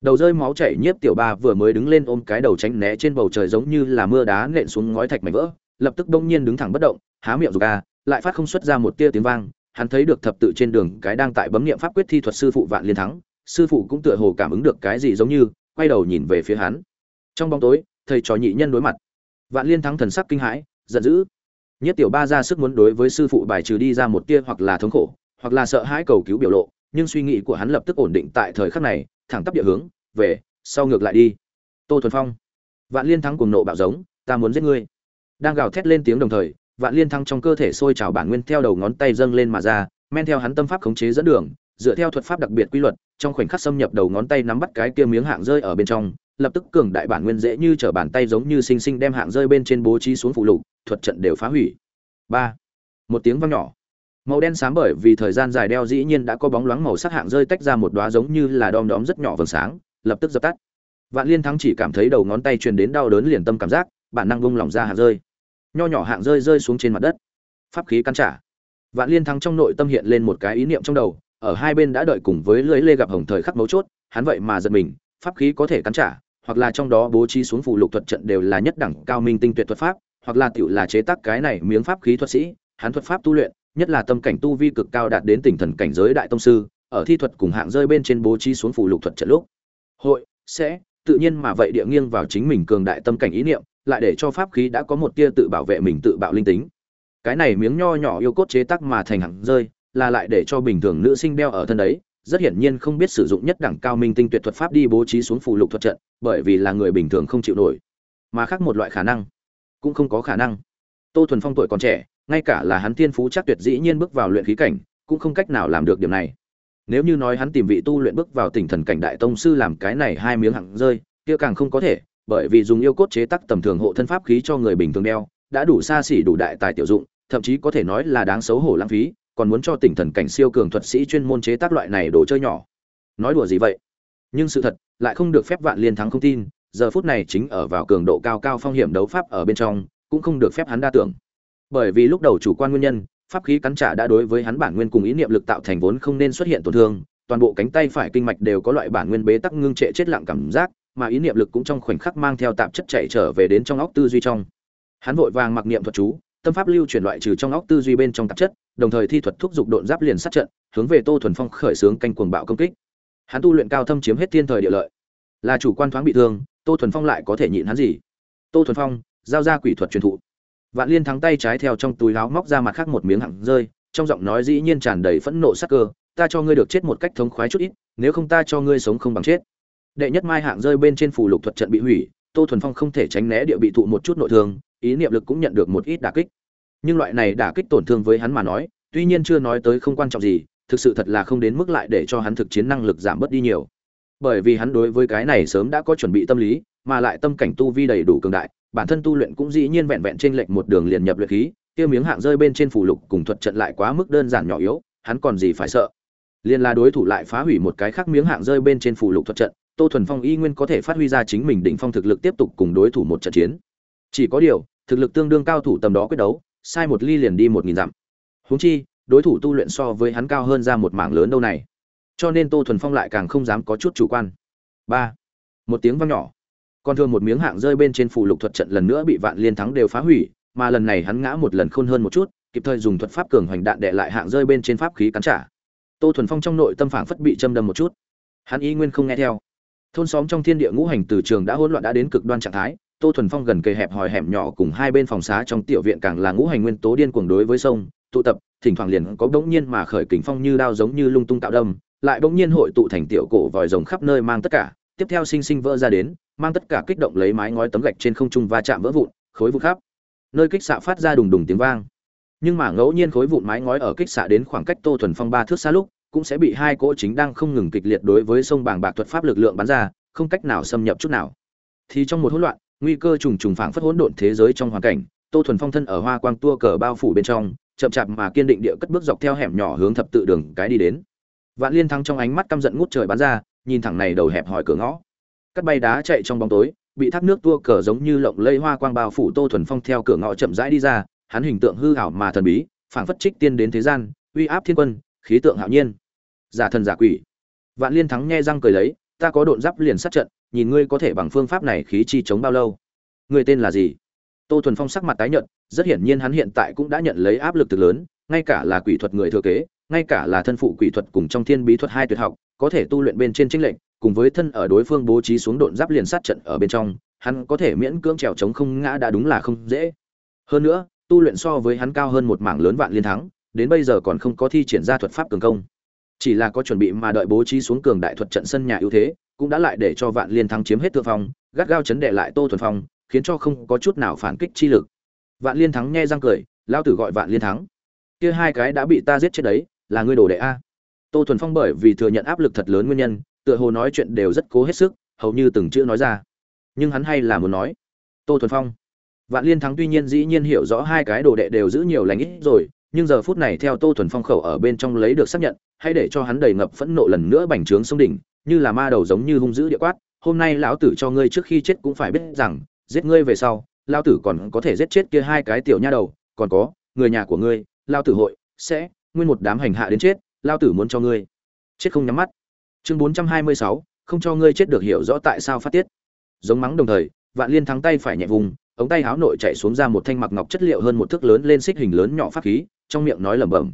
Đầu rơi máu chảy, nhiếp tiểu ba vừa mới đứng lên ôm cái đầu tránh né trên bầu trời giống như là mưa đá nện xuống ngói thạch mảnh vỡ, lập tức đông nhiên đứng thẳng bất động, há miệng rục a lại phát không xuất ra một tia tiếng vang, hắn thấy được thập tự trên đường cái đang tại bấm niệm pháp quyết thi thuật sư phụ vạn liên thắng, sư phụ cũng tựa hồ cảm ứng được cái gì giống như, quay đầu nhìn về phía hắn. Trong bóng tối, thầy trò nhị nhân đối mặt. Vạn liên thắng thần sắc kinh hãi, giận dữ nhất tiểu ba ra sức muốn đối với sư phụ bài trừ đi ra một tia hoặc là thống khổ, hoặc là sợ hãi cầu cứu biểu lộ, nhưng suy nghĩ của hắn lập tức ổn định tại thời khắc này, thẳng tắp địa hướng, về, sau ngược lại đi. Tô thuần phong, vạn liên thắng cùng nộ bạo giống, ta muốn giết ngươi. Đang gào thét lên tiếng đồng thời, vạn liên thắng trong cơ thể sôi trào bản nguyên theo đầu ngón tay dâng lên mà ra, men theo hắn tâm pháp khống chế dẫn đường, dựa theo thuật pháp đặc biệt quy luật, trong khoảnh khắc xâm nhập đầu ngón tay nắm bắt cái kia miếng hạng rơi ở bên trong, lập tức cường đại bản nguyên dễ như trở bàn tay giống như sinh sinh đem hạng rơi bên trên bố trí xuống phụ lục thuật trận đều phá hủy. Ba. Một tiếng vang nhỏ. Màu đen xám bởi vì thời gian dài đeo dĩ nhiên đã có bóng loáng màu sắc hạng rơi tách ra một đóa giống như là đom đóm rất nhỏ vầng sáng, lập tức dập tắt. Vạn liên thắng chỉ cảm thấy đầu ngón tay truyền đến đau đớn liền tâm cảm giác, bản năng bung lỏng ra hạng rơi. Nho nhỏ hạng rơi rơi xuống trên mặt đất. Pháp khí căn trả. Vạn liên thắng trong nội tâm hiện lên một cái ý niệm trong đầu, ở hai bên đã đợi cùng với lưới lê gặp hồng thời khắc mấu chốt, hắn vậy mà giật mình, pháp khí có thể cắn trả, hoặc là trong đó bố trí xuống phụ lục thuật trận đều là nhất đẳng cao minh tinh tuyệt thuật pháp hoặc là tiểu là chế tác cái này miếng pháp khí thuật sĩ, hắn thuật pháp tu luyện, nhất là tâm cảnh tu vi cực cao đạt đến tỉnh thần cảnh giới đại tông sư, ở thi thuật cùng hạng rơi bên trên bố trí xuống phụ lục thuật trận lúc. Hội, sẽ, tự nhiên mà vậy địa nghiêng vào chính mình cường đại tâm cảnh ý niệm, lại để cho pháp khí đã có một tia tự bảo vệ mình tự bạo linh tính. Cái này miếng nho nhỏ yêu cốt chế tác mà thành hạng rơi, là lại để cho bình thường nữ sinh đeo ở thân đấy, rất hiển nhiên không biết sử dụng nhất đẳng cao minh tinh tuyệt thuật pháp đi bố trí xuống phù lục thuật trận, bởi vì là người bình thường không chịu nổi. Mà khác một loại khả năng cũng không có khả năng. Tô thuần phong tuổi còn trẻ, ngay cả là hắn thiên phú chắc tuyệt dĩ nhiên bước vào luyện khí cảnh, cũng không cách nào làm được điểm này. Nếu như nói hắn tìm vị tu luyện bước vào tỉnh thần cảnh đại tông sư làm cái này hai miếng hạng rơi, kia càng không có thể, bởi vì dùng yêu cốt chế tác tầm thường hộ thân pháp khí cho người bình thường đeo, đã đủ xa xỉ đủ đại tài tiểu dụng, thậm chí có thể nói là đáng xấu hổ lãng phí, còn muốn cho tỉnh thần cảnh siêu cường thuật sĩ chuyên môn chế tác loại này đồ chơi nhỏ. Nói đùa gì vậy? Nhưng sự thật, lại không được phép vạn liên thắng không tin giờ phút này chính ở vào cường độ cao cao phong hiểm đấu pháp ở bên trong, cũng không được phép hắn đa tưởng. Bởi vì lúc đầu chủ quan nguyên nhân, pháp khí cắn trả đã đối với hắn bản nguyên cùng ý niệm lực tạo thành vốn không nên xuất hiện tổn thương, toàn bộ cánh tay phải kinh mạch đều có loại bản nguyên bế tắc ngưng trệ chết lặng cảm giác, mà ý niệm lực cũng trong khoảnh khắc mang theo tạp chất chạy trở về đến trong óc tư duy trong. Hắn vội vàng mặc niệm thuật chú, tâm pháp lưu chuyển loại trừ trong óc tư duy bên trong tạp chất, đồng thời thi thuật thúc dục độn giáp liền sát trận, hướng về tô thuần phong khởi xướng canh cuồng bạo công kích. Hắn tu luyện cao thâm chiếm hết thiên thời địa lợi. Là chủ quan thoáng bị thương tô thuần phong lại có thể nhịn hắn gì? Tô thuần phong, giao ra quỷ thuật truyền thụ. Vạn liên thắng tay trái theo trong túi láo móc ra mặt khác một miếng hẳn rơi, trong giọng nói dĩ nhiên tràn đầy phẫn nộ sắc cơ, ta cho ngươi được chết một cách thống khoái chút ít, nếu không ta cho ngươi sống không bằng chết. Đệ nhất mai hạng rơi bên trên phủ lục thuật trận bị hủy, tô thuần phong không thể tránh né địa bị thụ một chút nội thương, ý niệm lực cũng nhận được một ít đả kích. Nhưng loại này đả kích tổn thương với hắn mà nói, tuy nhiên chưa nói tới không quan trọng gì, thực sự thật là không đến mức lại để cho hắn thực chiến năng lực giảm bớt đi nhiều bởi vì hắn đối với cái này sớm đã có chuẩn bị tâm lý, mà lại tâm cảnh tu vi đầy đủ cường đại, bản thân tu luyện cũng dĩ nhiên vẹn vẹn trên lệnh một đường liền nhập luyện khí tiêu miếng hạng rơi bên trên phủ lục cùng thuật trận lại quá mức đơn giản nhỏ yếu, hắn còn gì phải sợ. Liền là đối thủ lại phá hủy một cái khác miếng hạng rơi bên trên phủ lục thuật trận, tô thuần phong y nguyên có thể phát huy ra chính mình đỉnh phong thực lực tiếp tục cùng đối thủ một trận chiến. Chỉ có điều, thực lực tương đương cao thủ tầm đó quyết đấu, sai một ly liền đi một nghìn dặm. Huống chi, đối thủ tu luyện so với hắn cao hơn ra một mảng lớn đâu này cho nên tô thuần phong lại càng không dám có chút chủ quan. Ba, một tiếng vang nhỏ. Còn thường một miếng hạng rơi bên trên phù lục thuật trận lần nữa bị vạn liên thắng đều phá hủy, mà lần này hắn ngã một lần khôn hơn một chút, kịp thời dùng thuật pháp cường hoành đạn đệ lại hạng rơi bên trên pháp khí cắn trả. Tô thuần phong trong nội tâm phảng phất bị châm đâm một chút. Hắn y nguyên không nghe theo. Thôn xóm trong thiên địa ngũ hành từ trường đã hỗn loạn đã đến cực đoan trạng thái, tô thuần phong gần kề hẹp hòi hẻm nhỏ cùng hai bên phòng xá trong tiểu viện càng là ngũ hành nguyên tố điên cuồng đối với sông, tụ tập, thỉnh thoảng liền có bỗng nhiên mà khởi kình phong như đao giống như lung tung tạo đâm lại bỗng nhiên hội tụ thành tiểu cổ vòi rồng khắp nơi mang tất cả, tiếp theo sinh sinh vỡ ra đến, mang tất cả kích động lấy mái ngói tấm gạch trên không trung va chạm vỡ vụn, khối vụn khắp. Nơi kích xạ phát ra đùng đùng tiếng vang. Nhưng mà ngẫu nhiên khối vụn mái ngói ở kích xạ đến khoảng cách tô thuần phong ba thước xa lúc, cũng sẽ bị hai cỗ chính đang không ngừng kịch liệt đối với sông bàng bạc thuật pháp lực lượng bắn ra, không cách nào xâm nhập chút nào. Thì trong một hỗn loạn, nguy cơ trùng trùng phảng phất hỗn độn thế giới trong hoàn cảnh, tô thuần phong thân ở hoa quang tua cờ bao phủ bên trong, chậm chạp mà kiên định địa cất bước dọc theo hẻm nhỏ hướng thập tự đường cái đi đến vạn liên thắng trong ánh mắt căm giận ngút trời bắn ra, nhìn thẳng này đầu hẹp hỏi cửa ngõ. Cắt bay đá chạy trong bóng tối, bị thác nước tua cờ giống như lộng lây hoa quang bao phủ tô thuần phong theo cửa ngõ chậm rãi đi ra, hắn hình tượng hư ảo mà thần bí, phảng phất trích tiên đến thế gian, uy áp thiên quân, khí tượng hạo nhiên. Giả thần giả quỷ. Vạn liên thắng nghe răng cười lấy, ta có độn giáp liền sát trận, nhìn ngươi có thể bằng phương pháp này khí chi chống bao lâu? Ngươi tên là gì? Tô thuần phong sắc mặt tái nhợt, rất hiển nhiên hắn hiện tại cũng đã nhận lấy áp lực từ lớn, ngay cả là quỷ thuật người thừa kế ngay cả là thân phụ quỷ thuật cùng trong thiên bí thuật hai tuyệt học, có thể tu luyện bên trên chính lệnh cùng với thân ở đối phương bố trí xuống độn giáp liền sát trận ở bên trong, hắn có thể miễn cưỡng trèo chống không ngã đã đúng là không dễ. Hơn nữa, tu luyện so với hắn cao hơn một mảng lớn vạn liên thắng, đến bây giờ còn không có thi triển ra thuật pháp cường công. Chỉ là có chuẩn bị mà đợi bố trí xuống cường đại thuật trận sân nhà ưu thế, cũng đã lại để cho vạn liên thắng chiếm hết thượng phong, gắt gao chấn đè lại tô thuần phong, khiến cho không có chút nào phản kích chi lực. Vạn liên thắng nghe răng cười, lao tử gọi vạn liên thắng. Kia hai cái đã bị ta giết chết đấy là ngươi đồ đệ a. Tô thuần phong bởi vì thừa nhận áp lực thật lớn nguyên nhân, tựa hồ nói chuyện đều rất cố hết sức, hầu như từng chữ nói ra. Nhưng hắn hay là muốn nói. Tô thuần phong. Vạn liên thắng tuy nhiên dĩ nhiên hiểu rõ hai cái đồ đệ đều giữ nhiều lành ít rồi, nhưng giờ phút này theo tô thuần phong khẩu ở bên trong lấy được xác nhận, hãy để cho hắn đầy ngập phẫn nộ lần nữa bành trướng sông đỉnh, như là ma đầu giống như hung dữ địa quát, hôm nay lão tử cho ngươi trước khi chết cũng phải biết rằng, giết ngươi về sau, lão tử còn có thể giết chết kia hai cái tiểu nha đầu, còn có, người nhà của ngươi, lão tử hội sẽ nguyên một đám hành hạ đến chết lão tử muốn cho ngươi. Chết không nhắm mắt. Chương bốn trăm hai mươi sáu, không cho ngươi chết được hiểu rõ tại sao phát tiết. Giống mắng đồng thời, vạn liên thắng tay phải nhẹ vùng, ống tay áo nội chạy xuống ra một thanh mặc ngọc chất liệu hơn một thước lớn lên xích hình lớn nhỏ pháp khí, trong miệng nói lẩm bẩm.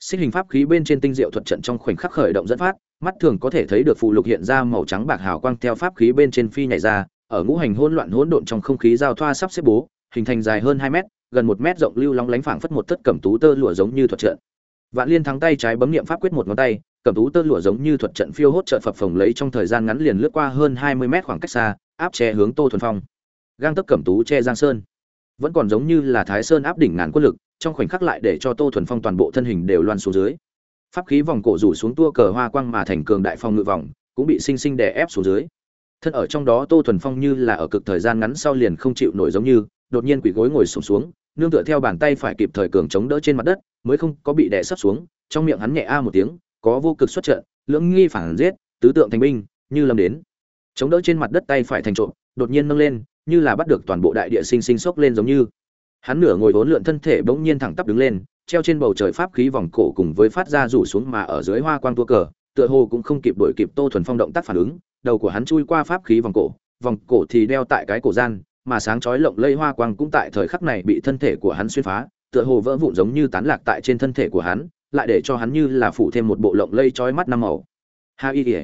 Xích hình pháp khí bên trên tinh diệu thuật trận trong khoảnh khắc khởi động dẫn phát, mắt thường có thể thấy được phụ lục hiện ra màu trắng bạc hào quang theo pháp khí bên trên phi nhảy ra, ở ngũ hành hỗn loạn hỗn độn trong không khí giao thoa sắp xếp bố, hình thành dài hơn hai mét, gần một mét rộng lưu lóng lánh phảng phất một tấc cẩm tú tơ lụa giống như thuật trận vạn liên thắng tay trái bấm niệm pháp quyết một ngón tay cẩm tú tơ lụa giống như thuật trận phiêu hốt chợt phập phồng lấy trong thời gian ngắn liền lướt qua hơn hai mươi mét khoảng cách xa áp che hướng tô thuần phong. Gang tấc cẩm tú che giang sơn. Vẫn còn giống như là thái sơn áp đỉnh ngàn quân lực trong khoảnh khắc lại để cho tô thuần phong toàn bộ thân hình đều loan xuống dưới. Pháp khí vòng cổ rủ xuống tua cờ hoa quang mà thành cường đại phong ngự vòng cũng bị sinh sinh đè ép xuống dưới. Thân ở trong đó tô thuần phong như là ở cực thời gian ngắn sau liền không chịu nổi giống như đột nhiên quỳ gối ngồi sụp xuống, xuống nương tựa theo bàn tay phải kịp thời cường chống đỡ trên mặt đất, mới không có bị đè sấp xuống, trong miệng hắn nhẹ a một tiếng, có vô cực xuất trận, lưỡng nghi phản giết, tứ tượng thành binh, như lâm đến. Chống đỡ trên mặt đất tay phải thành trộm, đột nhiên nâng lên, như là bắt được toàn bộ đại địa sinh sinh sốc lên giống như. Hắn nửa ngồi vốn lượn thân thể bỗng nhiên thẳng tắp đứng lên, treo trên bầu trời pháp khí vòng cổ cùng với phát ra rủ xuống mà ở dưới hoa quang tua cờ, tựa hồ cũng không kịp đổi kịp tô thuần phong động tác phản ứng, đầu của hắn chui qua pháp khí vòng cổ vòng cổ thì đeo tại cái cổ gian mà sáng chói lộng lây hoa quang cũng tại thời khắc này bị thân thể của hắn xuyên phá, tựa hồ vỡ vụn giống như tán lạc tại trên thân thể của hắn, lại để cho hắn như là phủ thêm một bộ lộng lây chói mắt năm màu. Ha y y.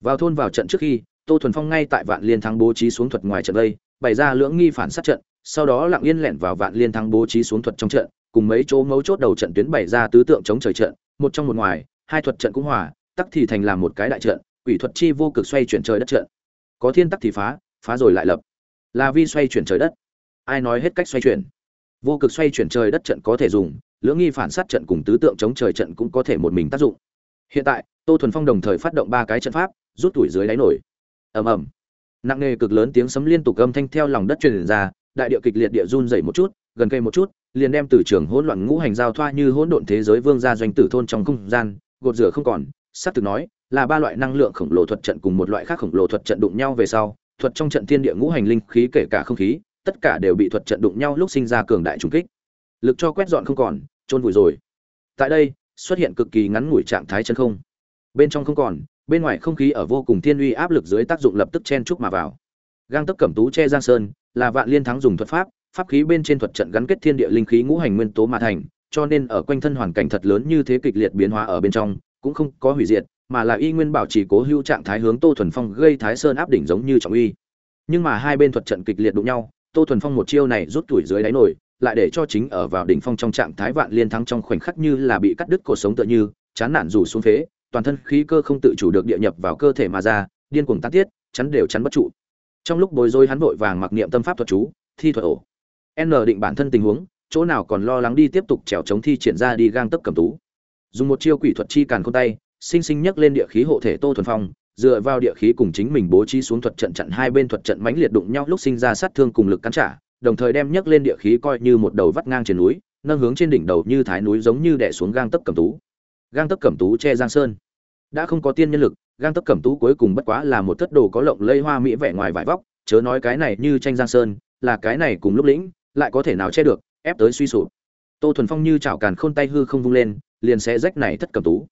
vào thôn vào trận trước khi, tô thuần phong ngay tại vạn liên thắng bố trí xuống thuật ngoài trận đây, bày ra lưỡng nghi phản sát trận, sau đó lặng yên lẻn vào vạn liên thắng bố trí xuống thuật trong trận, cùng mấy chỗ mấu chốt đầu trận tuyến bày ra tứ tượng chống trời trận, một trong một ngoài, hai thuật trận cũng hòa, tắc thì thành làm một cái đại trận, quỷ thuật chi vô cực xoay chuyển trời đất trận. Có thiên tắc thì phá phá rồi lại lập là vi xoay chuyển trời đất. Ai nói hết cách xoay chuyển? Vô cực xoay chuyển trời đất trận có thể dùng, lưỡng nghi phản sát trận cùng tứ tượng chống trời trận cũng có thể một mình tác dụng. Hiện tại, tô thuần phong đồng thời phát động ba cái trận pháp, rút tuổi dưới đáy nổi. Ầm ầm. Nặng nề cực lớn tiếng sấm liên tục âm thanh theo lòng đất truyền ra, đại địa kịch liệt địa run dày một chút, gần cây một chút, liền đem từ trường hỗn loạn ngũ hành giao thoa như hỗn độn thế giới vương gia doanh tử thôn trong không gian, gột rửa không còn. Sắp từ nói, là ba loại năng lượng khổng lồ thuật trận cùng một loại khác khổng lồ thuật trận đụng nhau về sau thuật trong trận thiên địa ngũ hành linh khí kể cả không khí, tất cả đều bị thuật trận đụng nhau lúc sinh ra cường đại trùng kích. Lực cho quét dọn không còn trôn vùi rồi. Tại đây, xuất hiện cực kỳ ngắn ngủi trạng thái chân không. Bên trong không còn, bên ngoài không khí ở vô cùng thiên uy áp lực dưới tác dụng lập tức chen chúc mà vào. Gang tấc cẩm tú che giang sơn, là vạn liên thắng dùng thuật pháp pháp khí bên trên thuật trận gắn kết thiên địa linh khí ngũ hành nguyên tố mà thành, cho nên ở quanh thân hoàn cảnh thật lớn như thế kịch liệt biến hóa ở bên trong, cũng không có hủy diệt mà là y nguyên bảo trì cố hữu trạng thái hướng tô thuần phong gây thái sơn áp đỉnh giống như trọng uy. Nhưng mà hai bên thuật trận kịch liệt đụng nhau, tô thuần phong một chiêu này rút tuổi dưới đáy nổi, lại để cho chính ở vào đỉnh phong trong trạng thái vạn liên thắng trong khoảnh khắc như là bị cắt đứt cuộc sống tựa như, chán nản rủ xuống phế, toàn thân khí cơ không tự chủ được địa nhập vào cơ thể mà ra, điên cuồng tác tiết, chắn đều chắn bất trụ. Trong lúc bối rối hắn vội vàng mặc niệm tâm pháp thuật chú, thi thuật ổ. N định bản thân tình huống, chỗ nào còn lo lắng đi tiếp tục trèo chống thi triển ra đi gang tấp cầm tú. Dùng một chiêu quỷ thuật chi càn khôn tay sinh sinh nhấc lên địa khí hộ thể tô thuần phong, dựa vào địa khí cùng chính mình bố trí xuống thuật trận chặn hai bên thuật trận mãnh liệt đụng nhau lúc sinh ra sát thương cùng lực cắn trả, đồng thời đem nhấc lên địa khí coi như một đầu vắt ngang trên núi, nâng hướng trên đỉnh đầu như thái núi giống như đè xuống gang tấp cầm tú. Gang tấp cẩm tú che giang sơn. Đã không có tiên nhân lực, gang tấp cẩm tú cuối cùng bất quá là một thất đồ có lộng lây hoa mỹ vẻ ngoài vải vóc, chớ nói cái này như tranh giang sơn, là cái này cùng lúc lĩnh, lại có thể nào che được, ép tới suy sụp. Tô thuần phong như chảo càn khôn tay hư không vung lên, liền sẽ rách này thất cẩm tú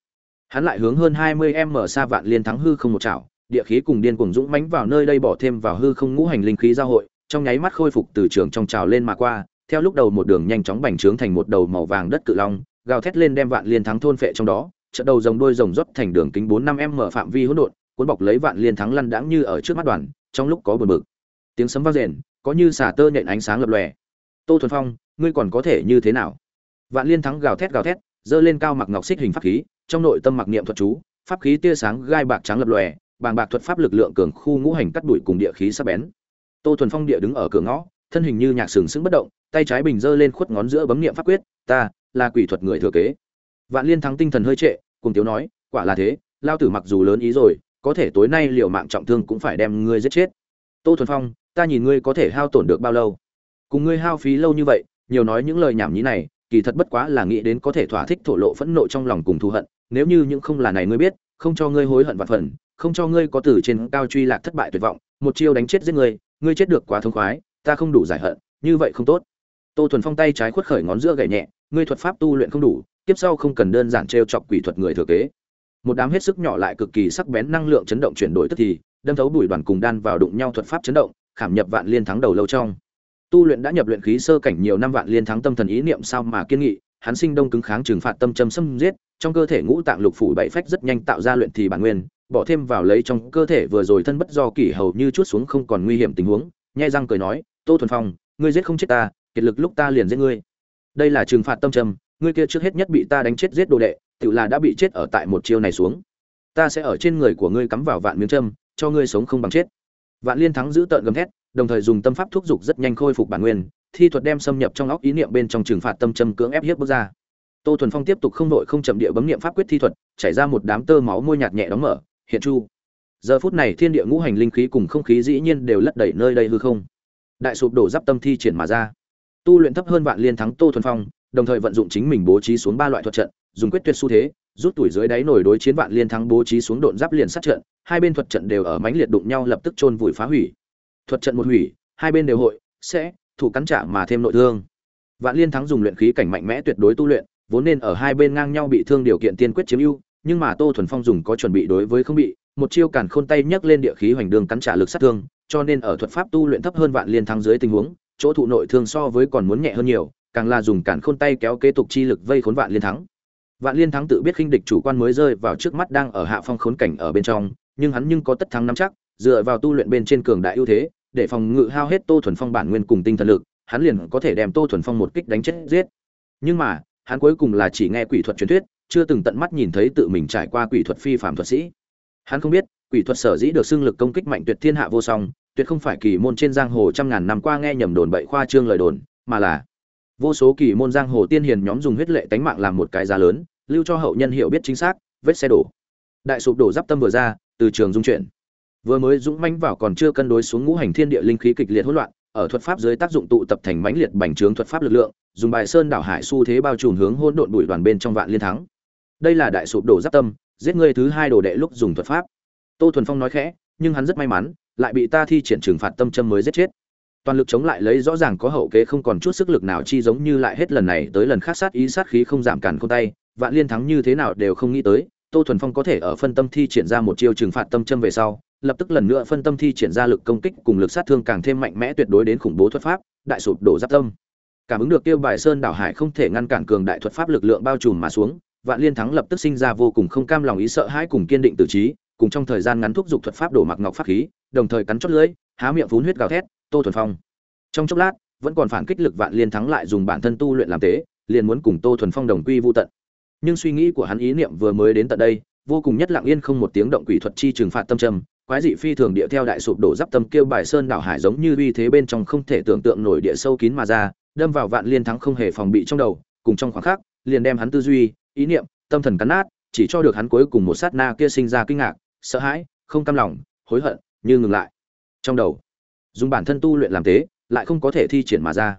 hắn lại hướng hơn hai mươi em mở xa vạn liên thắng hư không một chảo địa khí cùng điên cuồng dũng mãnh vào nơi đây bỏ thêm vào hư không ngũ hành linh khí giao hội, trong nháy mắt khôi phục từ trường trong trào lên mà qua, theo lúc đầu một đường nhanh chóng bành trướng thành một đầu màu vàng đất cự long, gào thét lên đem vạn liên thắng thôn phệ trong đó, trận đầu rồng đôi rồng rót thành đường kính 4 5 m phạm vi hỗn độn, cuốn bọc lấy vạn liên thắng lăn đãng như ở trước mắt đoàn, trong lúc có buồn bực. Tiếng sấm vang rền, có như xả tơ nện ánh sáng lập lòe. Tô Thuần Phong, ngươi còn có thể như thế nào? Vạn liên thắng gào thét gào thét, giơ lên cao mặc ngọc xích hình pháp khí, trong nội tâm mặc niệm thuật chú, pháp khí tia sáng gai bạc trắng lập lòe, bàng bạc thuật pháp lực lượng cường khu ngũ hành cắt đuổi cùng địa khí sắc bén. Tô Thuần Phong địa đứng ở cửa ngõ, thân hình như nhạc sừng sững bất động, tay trái bình giơ lên khuất ngón giữa bấm niệm pháp quyết, ta là quỷ thuật người thừa kế. Vạn Liên thắng tinh thần hơi trệ, cùng tiếu nói, quả là thế, lao tử mặc dù lớn ý rồi, có thể tối nay liều mạng trọng thương cũng phải đem ngươi giết chết. Tô Thuần Phong, ta nhìn ngươi có thể hao tổn được bao lâu? Cùng ngươi hao phí lâu như vậy, nhiều nói những lời nhảm nhí này, kỳ thật bất quá là nghĩ đến có thể thỏa thích thổ lộ phẫn nộ trong lòng cùng thù hận, nếu như những không là này ngươi biết, không cho ngươi hối hận và phần, không cho ngươi có từ trên cao truy lạc thất bại tuyệt vọng, một chiêu đánh chết giết ngươi, ngươi chết được quá thông khoái, ta không đủ giải hận, như vậy không tốt. Tô Thuần Phong tay trái khuất khởi ngón giữa gảy nhẹ, ngươi thuật pháp tu luyện không đủ, tiếp sau không cần đơn giản trêu chọc quỷ thuật người thừa kế. Một đám hết sức nhỏ lại cực kỳ sắc bén năng lượng chấn động chuyển đổi tức thì, đâm thấu bụi đoàn cùng đan vào đụng nhau thuật pháp chấn động, khảm nhập vạn liên thắng đầu lâu trong. Tu luyện đã nhập luyện khí sơ cảnh nhiều năm vạn liên thắng tâm thần ý niệm sao mà kiên nghị, hắn sinh đông cứng kháng trừng phạt tâm châm xâm giết, trong cơ thể ngũ tạng lục phủ bảy phách rất nhanh tạo ra luyện thì bản nguyên, bỏ thêm vào lấy trong cơ thể vừa rồi thân bất do kỷ hầu như chút xuống không còn nguy hiểm tình huống, nhai răng cười nói, "Tô Thuần Phong, ngươi giết không chết ta, kiệt lực lúc ta liền giết ngươi. Đây là trừng phạt tâm trầm, ngươi kia trước hết nhất bị ta đánh chết giết đồ đệ, tự là đã bị chết ở tại một chiêu này xuống. Ta sẽ ở trên người của ngươi cắm vào vạn miếng châm, cho ngươi sống không bằng chết." Vạn Liên thắng giữ tợn gầm thét, đồng thời dùng tâm pháp thúc dục rất nhanh khôi phục bản nguyên, thi thuật đem xâm nhập trong óc ý niệm bên trong trừng phạt tâm châm cưỡng ép hiếp bước ra. Tô Thuần Phong tiếp tục không đội không chậm địa bấm niệm pháp quyết thi thuật, chảy ra một đám tơ máu môi nhạt nhẹ đóng mở, hiện chu. Giờ phút này thiên địa ngũ hành linh khí cùng không khí dĩ nhiên đều lất đẩy nơi đây hư không. Đại sụp đổ giáp tâm thi triển mà ra. Tu luyện thấp hơn vạn liên thắng Tô Thuần Phong, đồng thời vận dụng chính mình bố trí xuống ba loại thuật trận, dùng quyết tuyệt xu thế, rút tuổi dưới đáy nổi đối chiến vạn liên thắng bố trí xuống độn giáp liền sát trận, hai bên thuật trận đều ở mãnh liệt đụng nhau lập tức chôn vùi phá hủy. Thuật trận một hủy, hai bên đều hội sẽ thủ cắn trả mà thêm nội thương. Vạn Liên thắng dùng luyện khí cảnh mạnh mẽ tuyệt đối tu luyện, vốn nên ở hai bên ngang nhau bị thương điều kiện tiên quyết chiếm ưu, nhưng mà Tô Thuần Phong dùng có chuẩn bị đối với không bị, một chiêu cản khôn tay nhấc lên địa khí hoành đường cắn trả lực sát thương, cho nên ở thuật pháp tu luyện thấp hơn Vạn Liên thắng dưới tình huống, chỗ thụ nội thương so với còn muốn nhẹ hơn nhiều, càng là dùng cản khôn tay kéo kế tục chi lực vây khốn Vạn Liên thắng. Vạn Liên thắng tự biết khinh địch chủ quan mới rơi vào trước mắt đang ở hạ phong khốn cảnh ở bên trong, nhưng hắn nhưng có tất thắng nắm chắc, dựa vào tu luyện bên trên cường đại ưu thế, để phòng ngự hao hết Tô Thuần Phong bản nguyên cùng tinh thần lực, hắn liền có thể đem Tô Thuần Phong một kích đánh chết giết. Nhưng mà, hắn cuối cùng là chỉ nghe quỷ thuật truyền thuyết, chưa từng tận mắt nhìn thấy tự mình trải qua quỷ thuật phi phàm thuật sĩ. Hắn không biết, quỷ thuật sở dĩ được xưng lực công kích mạnh tuyệt thiên hạ vô song, tuyệt không phải kỳ môn trên giang hồ trăm ngàn năm qua nghe nhầm đồn bậy khoa trương lời đồn, mà là vô số kỳ môn giang hồ tiên hiền nhóm dùng huyết lệ tánh mạng làm một cái giá lớn, lưu cho hậu nhân hiểu biết chính xác, vết xe đổ. Đại sụp đổ giáp tâm vừa ra, từ trường dung chuyển. Vừa mới dũng mãnh vào còn chưa cân đối xuống ngũ hành thiên địa linh khí kịch liệt hỗn loạn, ở thuật pháp dưới tác dụng tụ tập thành mãnh liệt bành trướng thuật pháp lực lượng, dùng bài sơn đảo hải xu thế bao trùm hướng hỗn độn bụi đoàn bên trong vạn liên thắng. Đây là đại sụp đổ giáp tâm, giết ngươi thứ hai đồ đệ lúc dùng thuật pháp. Tô Thuần Phong nói khẽ, nhưng hắn rất may mắn, lại bị ta thi triển trừng phạt tâm châm mới giết chết. Toàn lực chống lại lấy rõ ràng có hậu kế không còn chút sức lực nào chi giống như lại hết lần này tới lần khác sát ý sát khí không giảm cản không tay, vạn liên thắng như thế nào đều không nghĩ tới, Tô Thuần Phong có thể ở phân tâm thi triển ra một chiêu trừng phạt tâm châm về sau, lập tức lần nữa phân tâm thi triển ra lực công kích cùng lực sát thương càng thêm mạnh mẽ tuyệt đối đến khủng bố thuật pháp, đại sụp đổ giáp tâm. Cảm ứng được tiêu bài sơn đảo hải không thể ngăn cản cường đại thuật pháp lực lượng bao trùm mà xuống, Vạn Liên thắng lập tức sinh ra vô cùng không cam lòng ý sợ hãi cùng kiên định tự trí, cùng trong thời gian ngắn thúc dục thuật pháp đổ mặc ngọc pháp khí, đồng thời cắn chót lưỡi, há miệng phun huyết gào thét, Tô Thuần Phong. Trong chốc lát, vẫn còn phản kích lực Vạn Liên thắng lại dùng bản thân tu luyện làm tế, liền muốn cùng Tô Thuần Phong đồng quy vu tận. Nhưng suy nghĩ của hắn ý niệm vừa mới đến tận đây, vô cùng nhất lặng yên không một tiếng động quỷ thuật chi trừng phạt tâm trầm, quái dị phi thường địa theo đại sụp đổ giáp tâm kêu bài sơn đảo hải giống như uy thế bên trong không thể tưởng tượng nổi địa sâu kín mà ra, đâm vào vạn liên thắng không hề phòng bị trong đầu, cùng trong khoảng khắc, liền đem hắn tư duy, ý niệm, tâm thần cắn nát, chỉ cho được hắn cuối cùng một sát na kia sinh ra kinh ngạc, sợ hãi, không cam lòng, hối hận, như ngừng lại. Trong đầu, dùng bản thân tu luyện làm thế, lại không có thể thi triển mà ra.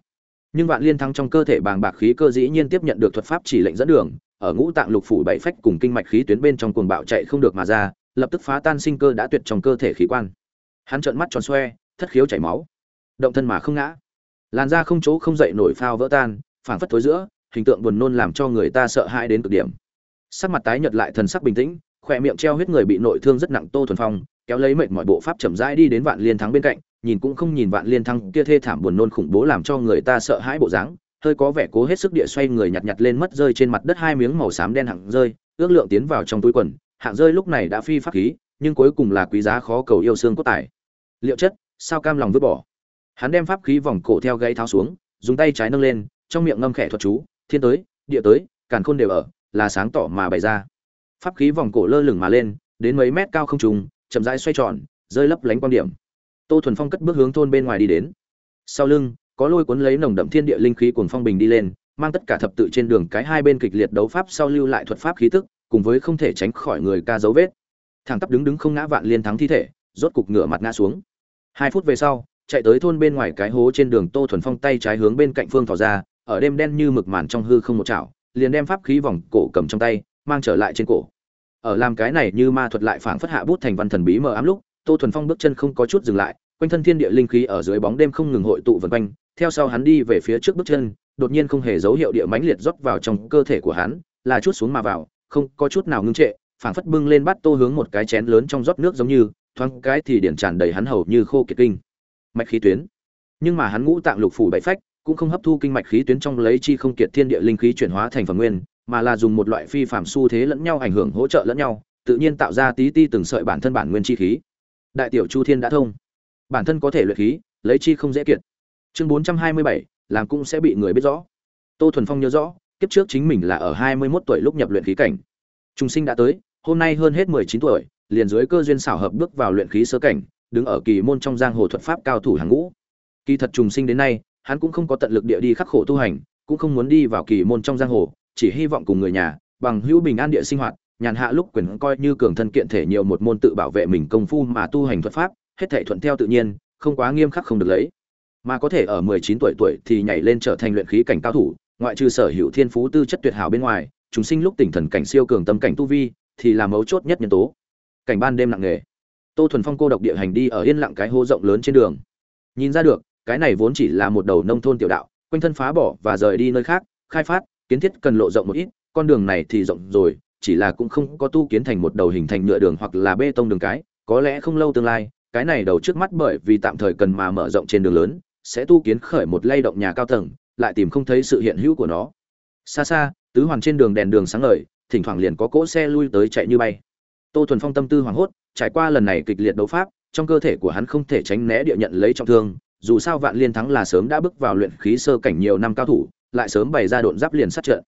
Nhưng vạn liên thắng trong cơ thể bàng bạc khí cơ dĩ nhiên tiếp nhận được thuật pháp chỉ lệnh dẫn đường, ở ngũ tạng lục phủ bảy phách cùng kinh mạch khí tuyến bên trong cuồng bạo chạy không được mà ra, lập tức phá tan sinh cơ đã tuyệt trong cơ thể khí quan hắn trợn mắt tròn xoe, thất khiếu chảy máu. Động thân mà không ngã. Làn da không chỗ không dậy nổi phao vỡ tan, phảng phất thối giữa, hình tượng buồn nôn làm cho người ta sợ hãi đến cực điểm. Sắc mặt tái nhợt lại thần sắc bình tĩnh, khỏe miệng treo huyết người bị nội thương rất nặng tô thuần phong, kéo lấy mệnh mọi bộ pháp chậm rãi đi đến vạn liên thắng bên cạnh, nhìn cũng không nhìn vạn liên thắng kia thê thảm buồn nôn khủng bố làm cho người ta sợ hãi bộ dáng, hơi có vẻ cố hết sức địa xoay người nhặt nhặt lên mất rơi trên mặt đất hai miếng màu xám đen hằng rơi, ước lượng tiến vào trong túi quần hạng rơi lúc này đã phi pháp khí, nhưng cuối cùng là quý giá khó cầu yêu xương cốt tài. Liệu chất, sao cam lòng vứt bỏ? Hắn đem pháp khí vòng cổ theo gãy tháo xuống, dùng tay trái nâng lên, trong miệng ngâm khẽ thuật chú, thiên tới, địa tới, càn khôn đều ở, là sáng tỏ mà bày ra. Pháp khí vòng cổ lơ lửng mà lên, đến mấy mét cao không trùng, chậm rãi xoay tròn, rơi lấp lánh quan điểm. Tô thuần phong cất bước hướng thôn bên ngoài đi đến. Sau lưng, có lôi cuốn lấy nồng đậm thiên địa linh khí cuồng phong bình đi lên, mang tất cả thập tự trên đường cái hai bên kịch liệt đấu pháp sau lưu lại thuật pháp khí tức cùng với không thể tránh khỏi người ca dấu vết. Thẳng tắp đứng đứng không ngã vạn liên thắng thi thể, rốt cục ngửa mặt ngã xuống. Hai phút về sau, chạy tới thôn bên ngoài cái hố trên đường tô thuần phong tay trái hướng bên cạnh phương thỏ ra, ở đêm đen như mực màn trong hư không một chảo, liền đem pháp khí vòng cổ cầm trong tay, mang trở lại trên cổ. Ở làm cái này như ma thuật lại phảng phất hạ bút thành văn thần bí mờ ám lúc, tô thuần phong bước chân không có chút dừng lại, quanh thân thiên địa linh khí ở dưới bóng đêm không ngừng hội tụ vần quanh, theo sau hắn đi về phía trước bước chân, đột nhiên không hề dấu hiệu địa mãnh liệt rót vào trong cơ thể của hắn, là chút xuống mà vào không có chút nào ngưng trệ, phảng phất bưng lên bát tô hướng một cái chén lớn trong rót nước giống như, thoáng cái thì điển tràn đầy hắn hầu như khô kiệt kinh. Mạch khí tuyến. Nhưng mà hắn ngũ tạng lục phủ bảy phách, cũng không hấp thu kinh mạch khí tuyến trong lấy chi không kiệt thiên địa linh khí chuyển hóa thành phẩm nguyên, mà là dùng một loại phi phạm xu thế lẫn nhau ảnh hưởng hỗ trợ lẫn nhau, tự nhiên tạo ra tí ti từng sợi bản thân bản nguyên chi khí. Đại tiểu chu thiên đã thông. Bản thân có thể luyện khí, lấy chi không dễ kiệt. Chương bốn trăm hai mươi bảy, làm cũng sẽ bị người biết rõ. Tô thuần phong nhớ rõ kiếp trước chính mình là ở hai mươi 21 tuổi lúc nhập luyện khí cảnh. Trung sinh đã tới, hôm nay hơn hết mười chín tuổi, liền dưới cơ duyên xảo hợp bước vào luyện khí sơ cảnh, đứng ở kỳ môn trong giang hồ thuật pháp cao thủ hàng ngũ. Kỳ thật trùng sinh đến nay, hắn cũng không có tận lực địa đi khắc khổ tu hành, cũng không muốn đi vào kỳ môn trong giang hồ, chỉ hy vọng cùng người nhà, bằng hữu bình an địa sinh hoạt, nhàn hạ lúc quyền coi như cường thân kiện thể nhiều một môn tự bảo vệ mình công phu mà tu hành thuật pháp, hết thảy thuận theo tự nhiên, không quá nghiêm khắc không được lấy. Mà có thể ở 19 tuổi tuổi thì nhảy lên trở thành luyện khí cảnh cao thủ ngoại trừ sở hữu thiên phú tư chất tuyệt hảo bên ngoài, chúng sinh lúc tỉnh thần cảnh siêu cường tâm cảnh tu vi, thì là mấu chốt nhất nhân tố. Cảnh ban đêm nặng nghề tô thuần phong cô độc địa hành đi ở yên lặng cái hố rộng lớn trên đường. Nhìn ra được, cái này vốn chỉ là một đầu nông thôn tiểu đạo, quanh thân phá bỏ và rời đi nơi khác, khai phát, kiến thiết cần lộ rộng một ít, con đường này thì rộng rồi, chỉ là cũng không có tu kiến thành một đầu hình thành nhựa đường hoặc là bê tông đường cái, có lẽ không lâu tương lai, cái này đầu trước mắt bởi vì tạm thời cần mà mở rộng trên đường lớn, sẽ tu kiến khởi một lay động nhà cao tầng lại tìm không thấy sự hiện hữu của nó. Xa xa, tứ hoàn trên đường đèn đường sáng ngời, thỉnh thoảng liền có cỗ xe lui tới chạy như bay. Tô thuần phong tâm tư hoảng hốt, trải qua lần này kịch liệt đấu pháp, trong cơ thể của hắn không thể tránh né địa nhận lấy trọng thương, dù sao vạn liên thắng là sớm đã bước vào luyện khí sơ cảnh nhiều năm cao thủ, lại sớm bày ra độn giáp liền sát trận.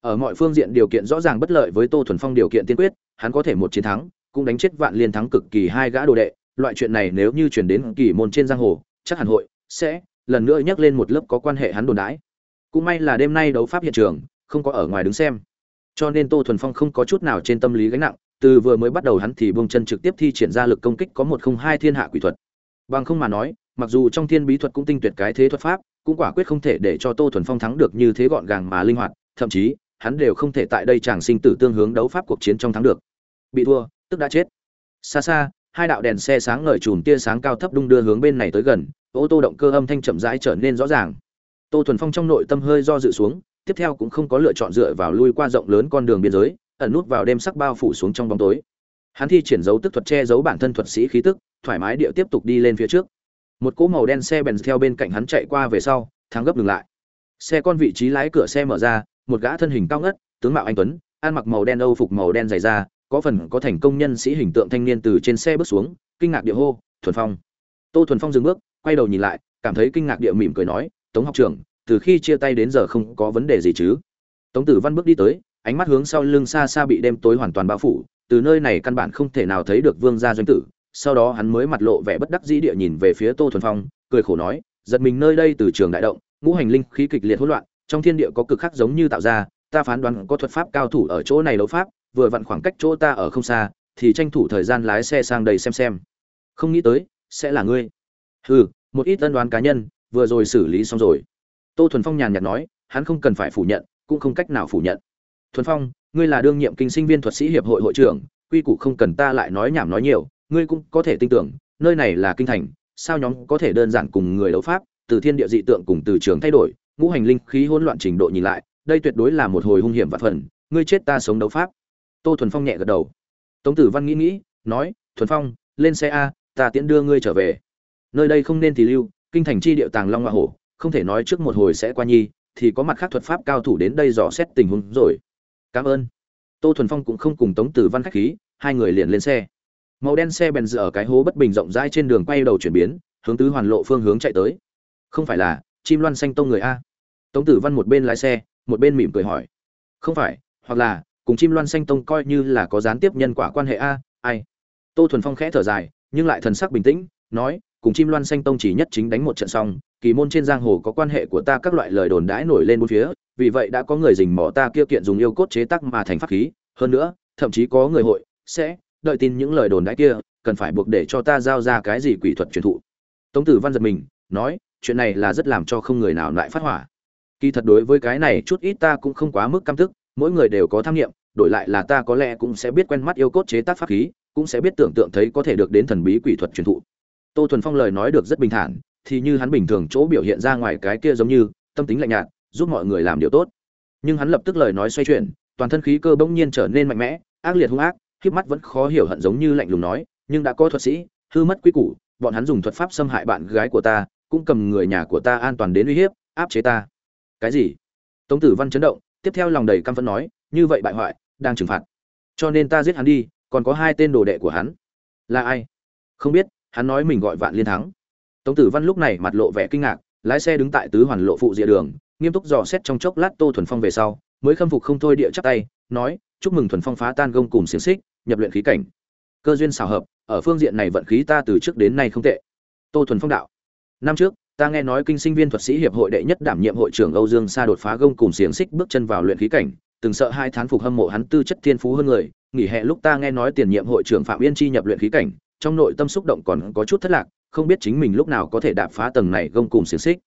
Ở mọi phương diện điều kiện rõ ràng bất lợi với tô thuần phong điều kiện tiên quyết, hắn có thể một chiến thắng, cũng đánh chết vạn liên thắng cực kỳ hai gã đồ đệ. Loại chuyện này nếu như chuyển đến kỳ môn trên giang hồ, chắc hẳn hội sẽ lần nữa nhắc lên một lớp có quan hệ hắn đồn đãi. Cũng may là đêm nay đấu pháp hiện trường, không có ở ngoài đứng xem. Cho nên tô thuần phong không có chút nào trên tâm lý gánh nặng, từ vừa mới bắt đầu hắn thì buông chân trực tiếp thi triển ra lực công kích có một không hai thiên hạ quỷ thuật. Bằng không mà nói, mặc dù trong thiên bí thuật cũng tinh tuyệt cái thế thuật pháp, cũng quả quyết không thể để cho tô thuần phong thắng được như thế gọn gàng mà linh hoạt, thậm chí, hắn đều không thể tại đây chàng sinh tử tương hướng đấu pháp cuộc chiến trong thắng được. Bị thua, tức đã chết. Xa xa, hai đạo đèn xe sáng ngời chùm tia sáng cao thấp đung đưa hướng bên này tới gần ô tô động cơ âm thanh chậm rãi trở nên rõ ràng. Tô thuần phong trong nội tâm hơi do dự xuống, tiếp theo cũng không có lựa chọn dựa vào lui qua rộng lớn con đường biên giới, ẩn nút vào đêm sắc bao phủ xuống trong bóng tối. Hắn thi triển dấu tức thuật che giấu bản thân thuật sĩ khí tức, thoải mái địa tiếp tục đi lên phía trước. Một cỗ màu đen xe bèn theo bên cạnh hắn chạy qua về sau, thắng gấp ngừng lại. Xe con vị trí lái cửa xe mở ra, một gã thân hình cao ngất, tướng mạo anh tuấn, ăn mặc màu đen âu phục màu đen dày da, có phần có thành công nhân sĩ hình tượng thanh niên từ trên xe bước xuống, kinh ngạc địa hô, thuần phong. Tô thuần phong dừng bước quay đầu nhìn lại, cảm thấy kinh ngạc địa mỉm cười nói, tống học trưởng, từ khi chia tay đến giờ không có vấn đề gì chứ? Tống tử văn bước đi tới, ánh mắt hướng sau lưng xa xa bị đêm tối hoàn toàn bao phủ, từ nơi này căn bản không thể nào thấy được vương gia doanh tử. Sau đó hắn mới mặt lộ vẻ bất đắc dĩ địa nhìn về phía tô thuần phong, cười khổ nói, giật mình nơi đây từ trường đại động, ngũ hành linh khí kịch liệt hỗn loạn, trong thiên địa có cực khắc giống như tạo ra, ta phán đoán có thuật pháp cao thủ ở chỗ này đấu pháp, vừa vặn khoảng cách chỗ ta ở không xa, thì tranh thủ thời gian lái xe sang đây xem xem. Không nghĩ tới, sẽ là ngươi. Hừ một ít tân đoán cá nhân, vừa rồi xử lý xong rồi. Tô thuần phong nhàn nhạt nói, hắn không cần phải phủ nhận, cũng không cách nào phủ nhận. Thuần phong, ngươi là đương nhiệm kinh sinh viên thuật sĩ hiệp hội hội trưởng, quy củ không cần ta lại nói nhảm nói nhiều, ngươi cũng có thể tin tưởng, nơi này là kinh thành, sao nhóm có thể đơn giản cùng người đấu pháp, từ thiên địa dị tượng cùng từ trường thay đổi, ngũ hành linh khí hỗn loạn trình độ nhìn lại, đây tuyệt đối là một hồi hung hiểm và phần, ngươi chết ta sống đấu pháp. Tô thuần phong nhẹ gật đầu. Tống tử văn nghĩ nghĩ, nói, thuần phong, lên xe a, ta tiễn đưa ngươi trở về nơi đây không nên thì lưu, kinh thành chi địa tàng long hoa hổ, không thể nói trước một hồi sẽ qua nhi, thì có mặt khác thuật pháp cao thủ đến đây dò xét tình huống rồi. Cảm ơn. Tô thuần phong cũng không cùng tống tử văn khách khí, hai người liền lên xe. Màu đen xe bèn dựa ở cái hố bất bình rộng rãi trên đường quay đầu chuyển biến, hướng tứ hoàn lộ phương hướng chạy tới. Không phải là, chim loan xanh tông người a. Tống tử văn một bên lái xe, một bên mỉm cười hỏi. Không phải, hoặc là, cùng chim loan xanh tông coi như là có gián tiếp nhân quả quan hệ a, ai? Tô thuần phong khẽ thở dài, nhưng lại thần sắc bình tĩnh, nói cùng chim loan xanh tông chỉ nhất chính đánh một trận xong, kỳ môn trên giang hồ có quan hệ của ta các loại lời đồn đãi nổi lên bốn phía, vì vậy đã có người dình mỏ ta kia kiện dùng yêu cốt chế tác mà thành pháp khí, hơn nữa, thậm chí có người hội sẽ đợi tin những lời đồn đãi kia, cần phải buộc để cho ta giao ra cái gì quỷ thuật truyền thụ. Tống tử văn giật mình, nói, chuyện này là rất làm cho không người nào lại phát hỏa. Kỳ thật đối với cái này chút ít ta cũng không quá mức căm tức mỗi người đều có tham nghiệm, đổi lại là ta có lẽ cũng sẽ biết quen mắt yêu cốt chế tác pháp khí, cũng sẽ biết tưởng tượng thấy có thể được đến thần bí quỷ thuật truyền thụ tô thuần phong lời nói được rất bình thản, thì như hắn bình thường chỗ biểu hiện ra ngoài cái kia giống như, tâm tính lạnh nhạt, giúp mọi người làm điều tốt. Nhưng hắn lập tức lời nói xoay chuyển, toàn thân khí cơ bỗng nhiên trở nên mạnh mẽ, ác liệt hung ác, khiếp mắt vẫn khó hiểu hận giống như lạnh lùng nói, nhưng đã có thuật sĩ, hư mất quy củ, bọn hắn dùng thuật pháp xâm hại bạn gái của ta, cũng cầm người nhà của ta an toàn đến uy hiếp, áp chế ta. Cái gì? Tống tử văn chấn động, tiếp theo lòng đầy căm phẫn nói, như vậy bại hoại, đang trừng phạt. Cho nên ta giết hắn đi, còn có hai tên đồ đệ của hắn. Là ai? Không biết hắn nói mình gọi vạn liên thắng. Tống tử văn lúc này mặt lộ vẻ kinh ngạc, lái xe đứng tại tứ hoàn lộ phụ rìa đường, nghiêm túc dò xét trong chốc lát tô thuần phong về sau, mới khâm phục không thôi địa chắp tay, nói, chúc mừng thuần phong phá tan gông cùng xiềng xích, nhập luyện khí cảnh. Cơ duyên xào hợp, ở phương diện này vận khí ta từ trước đến nay không tệ. Tô thuần phong đạo, năm trước, ta nghe nói kinh sinh viên thuật sĩ hiệp hội đệ nhất đảm nhiệm hội trưởng âu dương sa đột phá gông cùng xiềng xích bước chân vào luyện khí cảnh, từng sợ hai thán phục hâm mộ hắn tư chất thiên phú hơn người, nghỉ hè lúc ta nghe nói tiền nhiệm hội trưởng phạm yên chi nhập luyện khí cảnh trong nội tâm xúc động còn có chút thất lạc, không biết chính mình lúc nào có thể đạp phá tầng này gông cùng xiềng xích.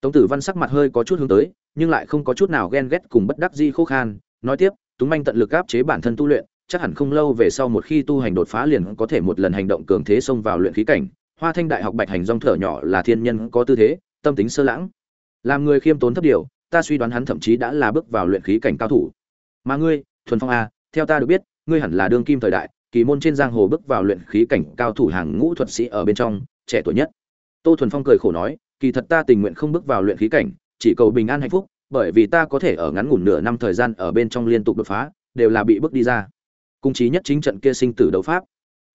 Tống tử văn sắc mặt hơi có chút hướng tới, nhưng lại không có chút nào ghen ghét cùng bất đắc di khô khan, nói tiếp, túng manh tận lực áp chế bản thân tu luyện, chắc hẳn không lâu về sau một khi tu hành đột phá liền có thể một lần hành động cường thế xông vào luyện khí cảnh. Hoa thanh đại học bạch hành dong thở nhỏ là thiên nhân có tư thế, tâm tính sơ lãng. Làm người khiêm tốn thấp điều, ta suy đoán hắn thậm chí đã là bước vào luyện khí cảnh cao thủ. Mà ngươi, thuần phong a theo ta được biết, ngươi hẳn là đương kim thời đại kỳ môn trên giang hồ bước vào luyện khí cảnh cao thủ hàng ngũ thuật sĩ ở bên trong, trẻ tuổi nhất. Tô thuần phong cười khổ nói, kỳ thật ta tình nguyện không bước vào luyện khí cảnh, chỉ cầu bình an hạnh phúc, bởi vì ta có thể ở ngắn ngủn nửa năm thời gian ở bên trong liên tục đột phá, đều là bị bước đi ra. Cung trí nhất chính trận kia sinh tử đấu pháp.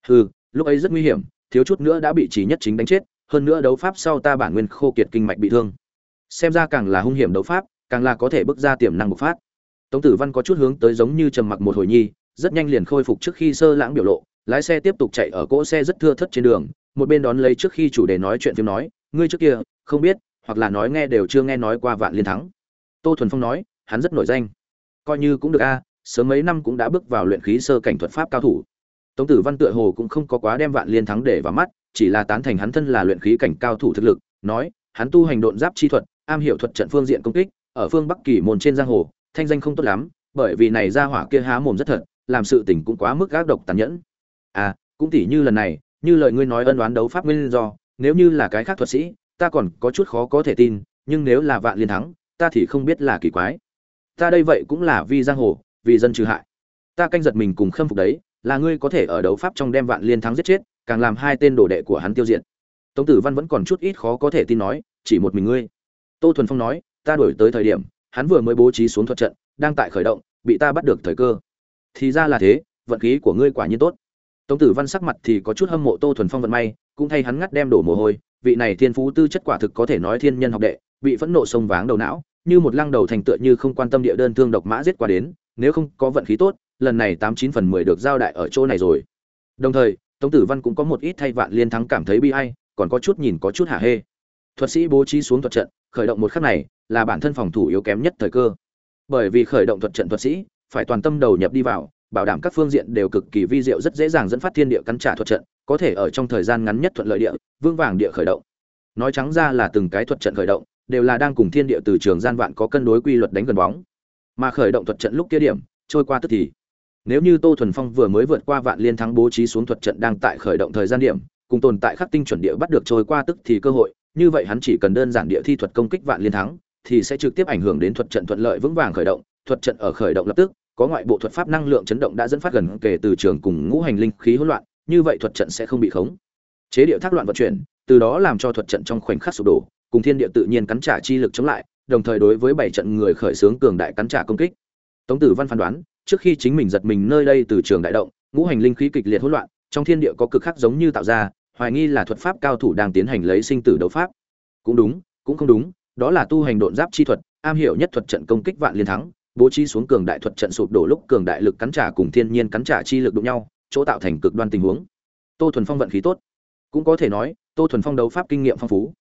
Hừ, lúc ấy rất nguy hiểm, thiếu chút nữa đã bị trí nhất chính đánh chết, hơn nữa đấu pháp sau ta bản nguyên khô kiệt kinh mạch bị thương. Xem ra càng là hung hiểm đấu pháp, càng là có thể bước ra tiềm năng bộc phát. Tống tử văn có chút hướng tới giống như trầm mặc một hồi nhi rất nhanh liền khôi phục trước khi sơ lãng biểu lộ, lái xe tiếp tục chạy ở cỗ xe rất thưa thất trên đường, một bên đón lấy trước khi chủ đề nói chuyện phim nói, ngươi trước kia, không biết, hoặc là nói nghe đều chưa nghe nói qua vạn liên thắng. Tô thuần phong nói, hắn rất nổi danh. Coi như cũng được a, sớm mấy năm cũng đã bước vào luyện khí sơ cảnh thuật pháp cao thủ. Tống tử văn tựa hồ cũng không có quá đem vạn liên thắng để vào mắt, chỉ là tán thành hắn thân là luyện khí cảnh cao thủ thực lực, nói, hắn tu hành độn giáp chi thuật, am hiểu thuật trận phương diện công kích, ở phương bắc kỳ môn trên giang hồ, thanh danh không tốt lắm, bởi vì này ra hỏa kia há mồm rất thật làm sự tình cũng quá mức gác độc tàn nhẫn. À cũng tỉ như lần này, như lời ngươi nói ân đoán đấu pháp nguyên do, nếu như là cái khác thuật sĩ, ta còn có chút khó có thể tin, nhưng nếu là vạn liên thắng, ta thì không biết là kỳ quái. Ta đây vậy cũng là vì giang hồ, vì dân trừ hại. Ta canh giật mình cùng khâm phục đấy, là ngươi có thể ở đấu pháp trong đem vạn liên thắng giết chết, càng làm hai tên đồ đệ của hắn tiêu diệt. Tống tử văn vẫn còn chút ít khó có thể tin nói, chỉ một mình ngươi. Tô thuần phong nói, ta đổi tới thời điểm, hắn vừa mới bố trí xuống thuật trận, đang tại khởi động, bị ta bắt được thời cơ thì ra là thế, vận khí của ngươi quả nhiên tốt. Tống tử văn sắc mặt thì có chút hâm mộ tô thuần phong vận may, cũng thay hắn ngắt đem đổ mồ hôi, vị này thiên phú tư chất quả thực có thể nói thiên nhân học đệ, bị phẫn nộ sông váng đầu não, như một lăng đầu thành tựa như không quan tâm địa đơn thương độc mã giết qua đến, nếu không có vận khí tốt, lần này tám chín phần mười được giao đại ở chỗ này rồi. Đồng thời, tống tử văn cũng có một ít thay vạn liên thắng cảm thấy bi ai, còn có chút nhìn có chút hả hê. Thuật sĩ bố trí xuống thuật trận, khởi động một khắc này, là bản thân phòng thủ yếu kém nhất thời cơ. Bởi vì khởi động thuật trận thuật sĩ phải toàn tâm đầu nhập đi vào, bảo đảm các phương diện đều cực kỳ vi diệu, rất dễ dàng dẫn phát thiên địa cắn trả thuật trận, có thể ở trong thời gian ngắn nhất thuận lợi địa, vương vàng địa khởi động. Nói trắng ra là từng cái thuật trận khởi động, đều là đang cùng thiên địa từ trường gian vạn có cân đối quy luật đánh gần bóng. Mà khởi động thuật trận lúc kia điểm, trôi qua tức thì. Nếu như tô thuần phong vừa mới vượt qua vạn liên thắng bố trí xuống thuật trận đang tại khởi động thời gian điểm, cùng tồn tại khắc tinh chuẩn địa bắt được trôi qua tức thì cơ hội, như vậy hắn chỉ cần đơn giản địa thi thuật công kích vạn liên thắng, thì sẽ trực tiếp ảnh hưởng đến thuật trận thuận lợi vững vàng khởi động, thuật trận ở khởi động lập tức có ngoại bộ thuật pháp năng lượng chấn động đã dẫn phát gần kể từ trường cùng ngũ hành linh khí hỗn loạn, như vậy thuật trận sẽ không bị khống. Chế điệu thác loạn vận chuyển, từ đó làm cho thuật trận trong khoảnh khắc sụp đổ, cùng thiên địa tự nhiên cắn trả chi lực chống lại, đồng thời đối với bảy trận người khởi xướng cường đại cắn trả công kích. Tống tử văn phán đoán, trước khi chính mình giật mình nơi đây từ trường đại động, ngũ hành linh khí kịch liệt hỗn loạn, trong thiên địa có cực khắc giống như tạo ra, hoài nghi là thuật pháp cao thủ đang tiến hành lấy sinh tử đấu pháp. Cũng đúng, cũng không đúng, đó là tu hành độn giáp chi thuật, am hiểu nhất thuật trận công kích vạn liên thắng bố trí xuống cường đại thuật trận sụp đổ lúc cường đại lực cắn trả cùng thiên nhiên cắn trả chi lực đụng nhau, chỗ tạo thành cực đoan tình huống. Tô thuần phong vận khí tốt. Cũng có thể nói, tô thuần phong đấu pháp kinh nghiệm phong phú.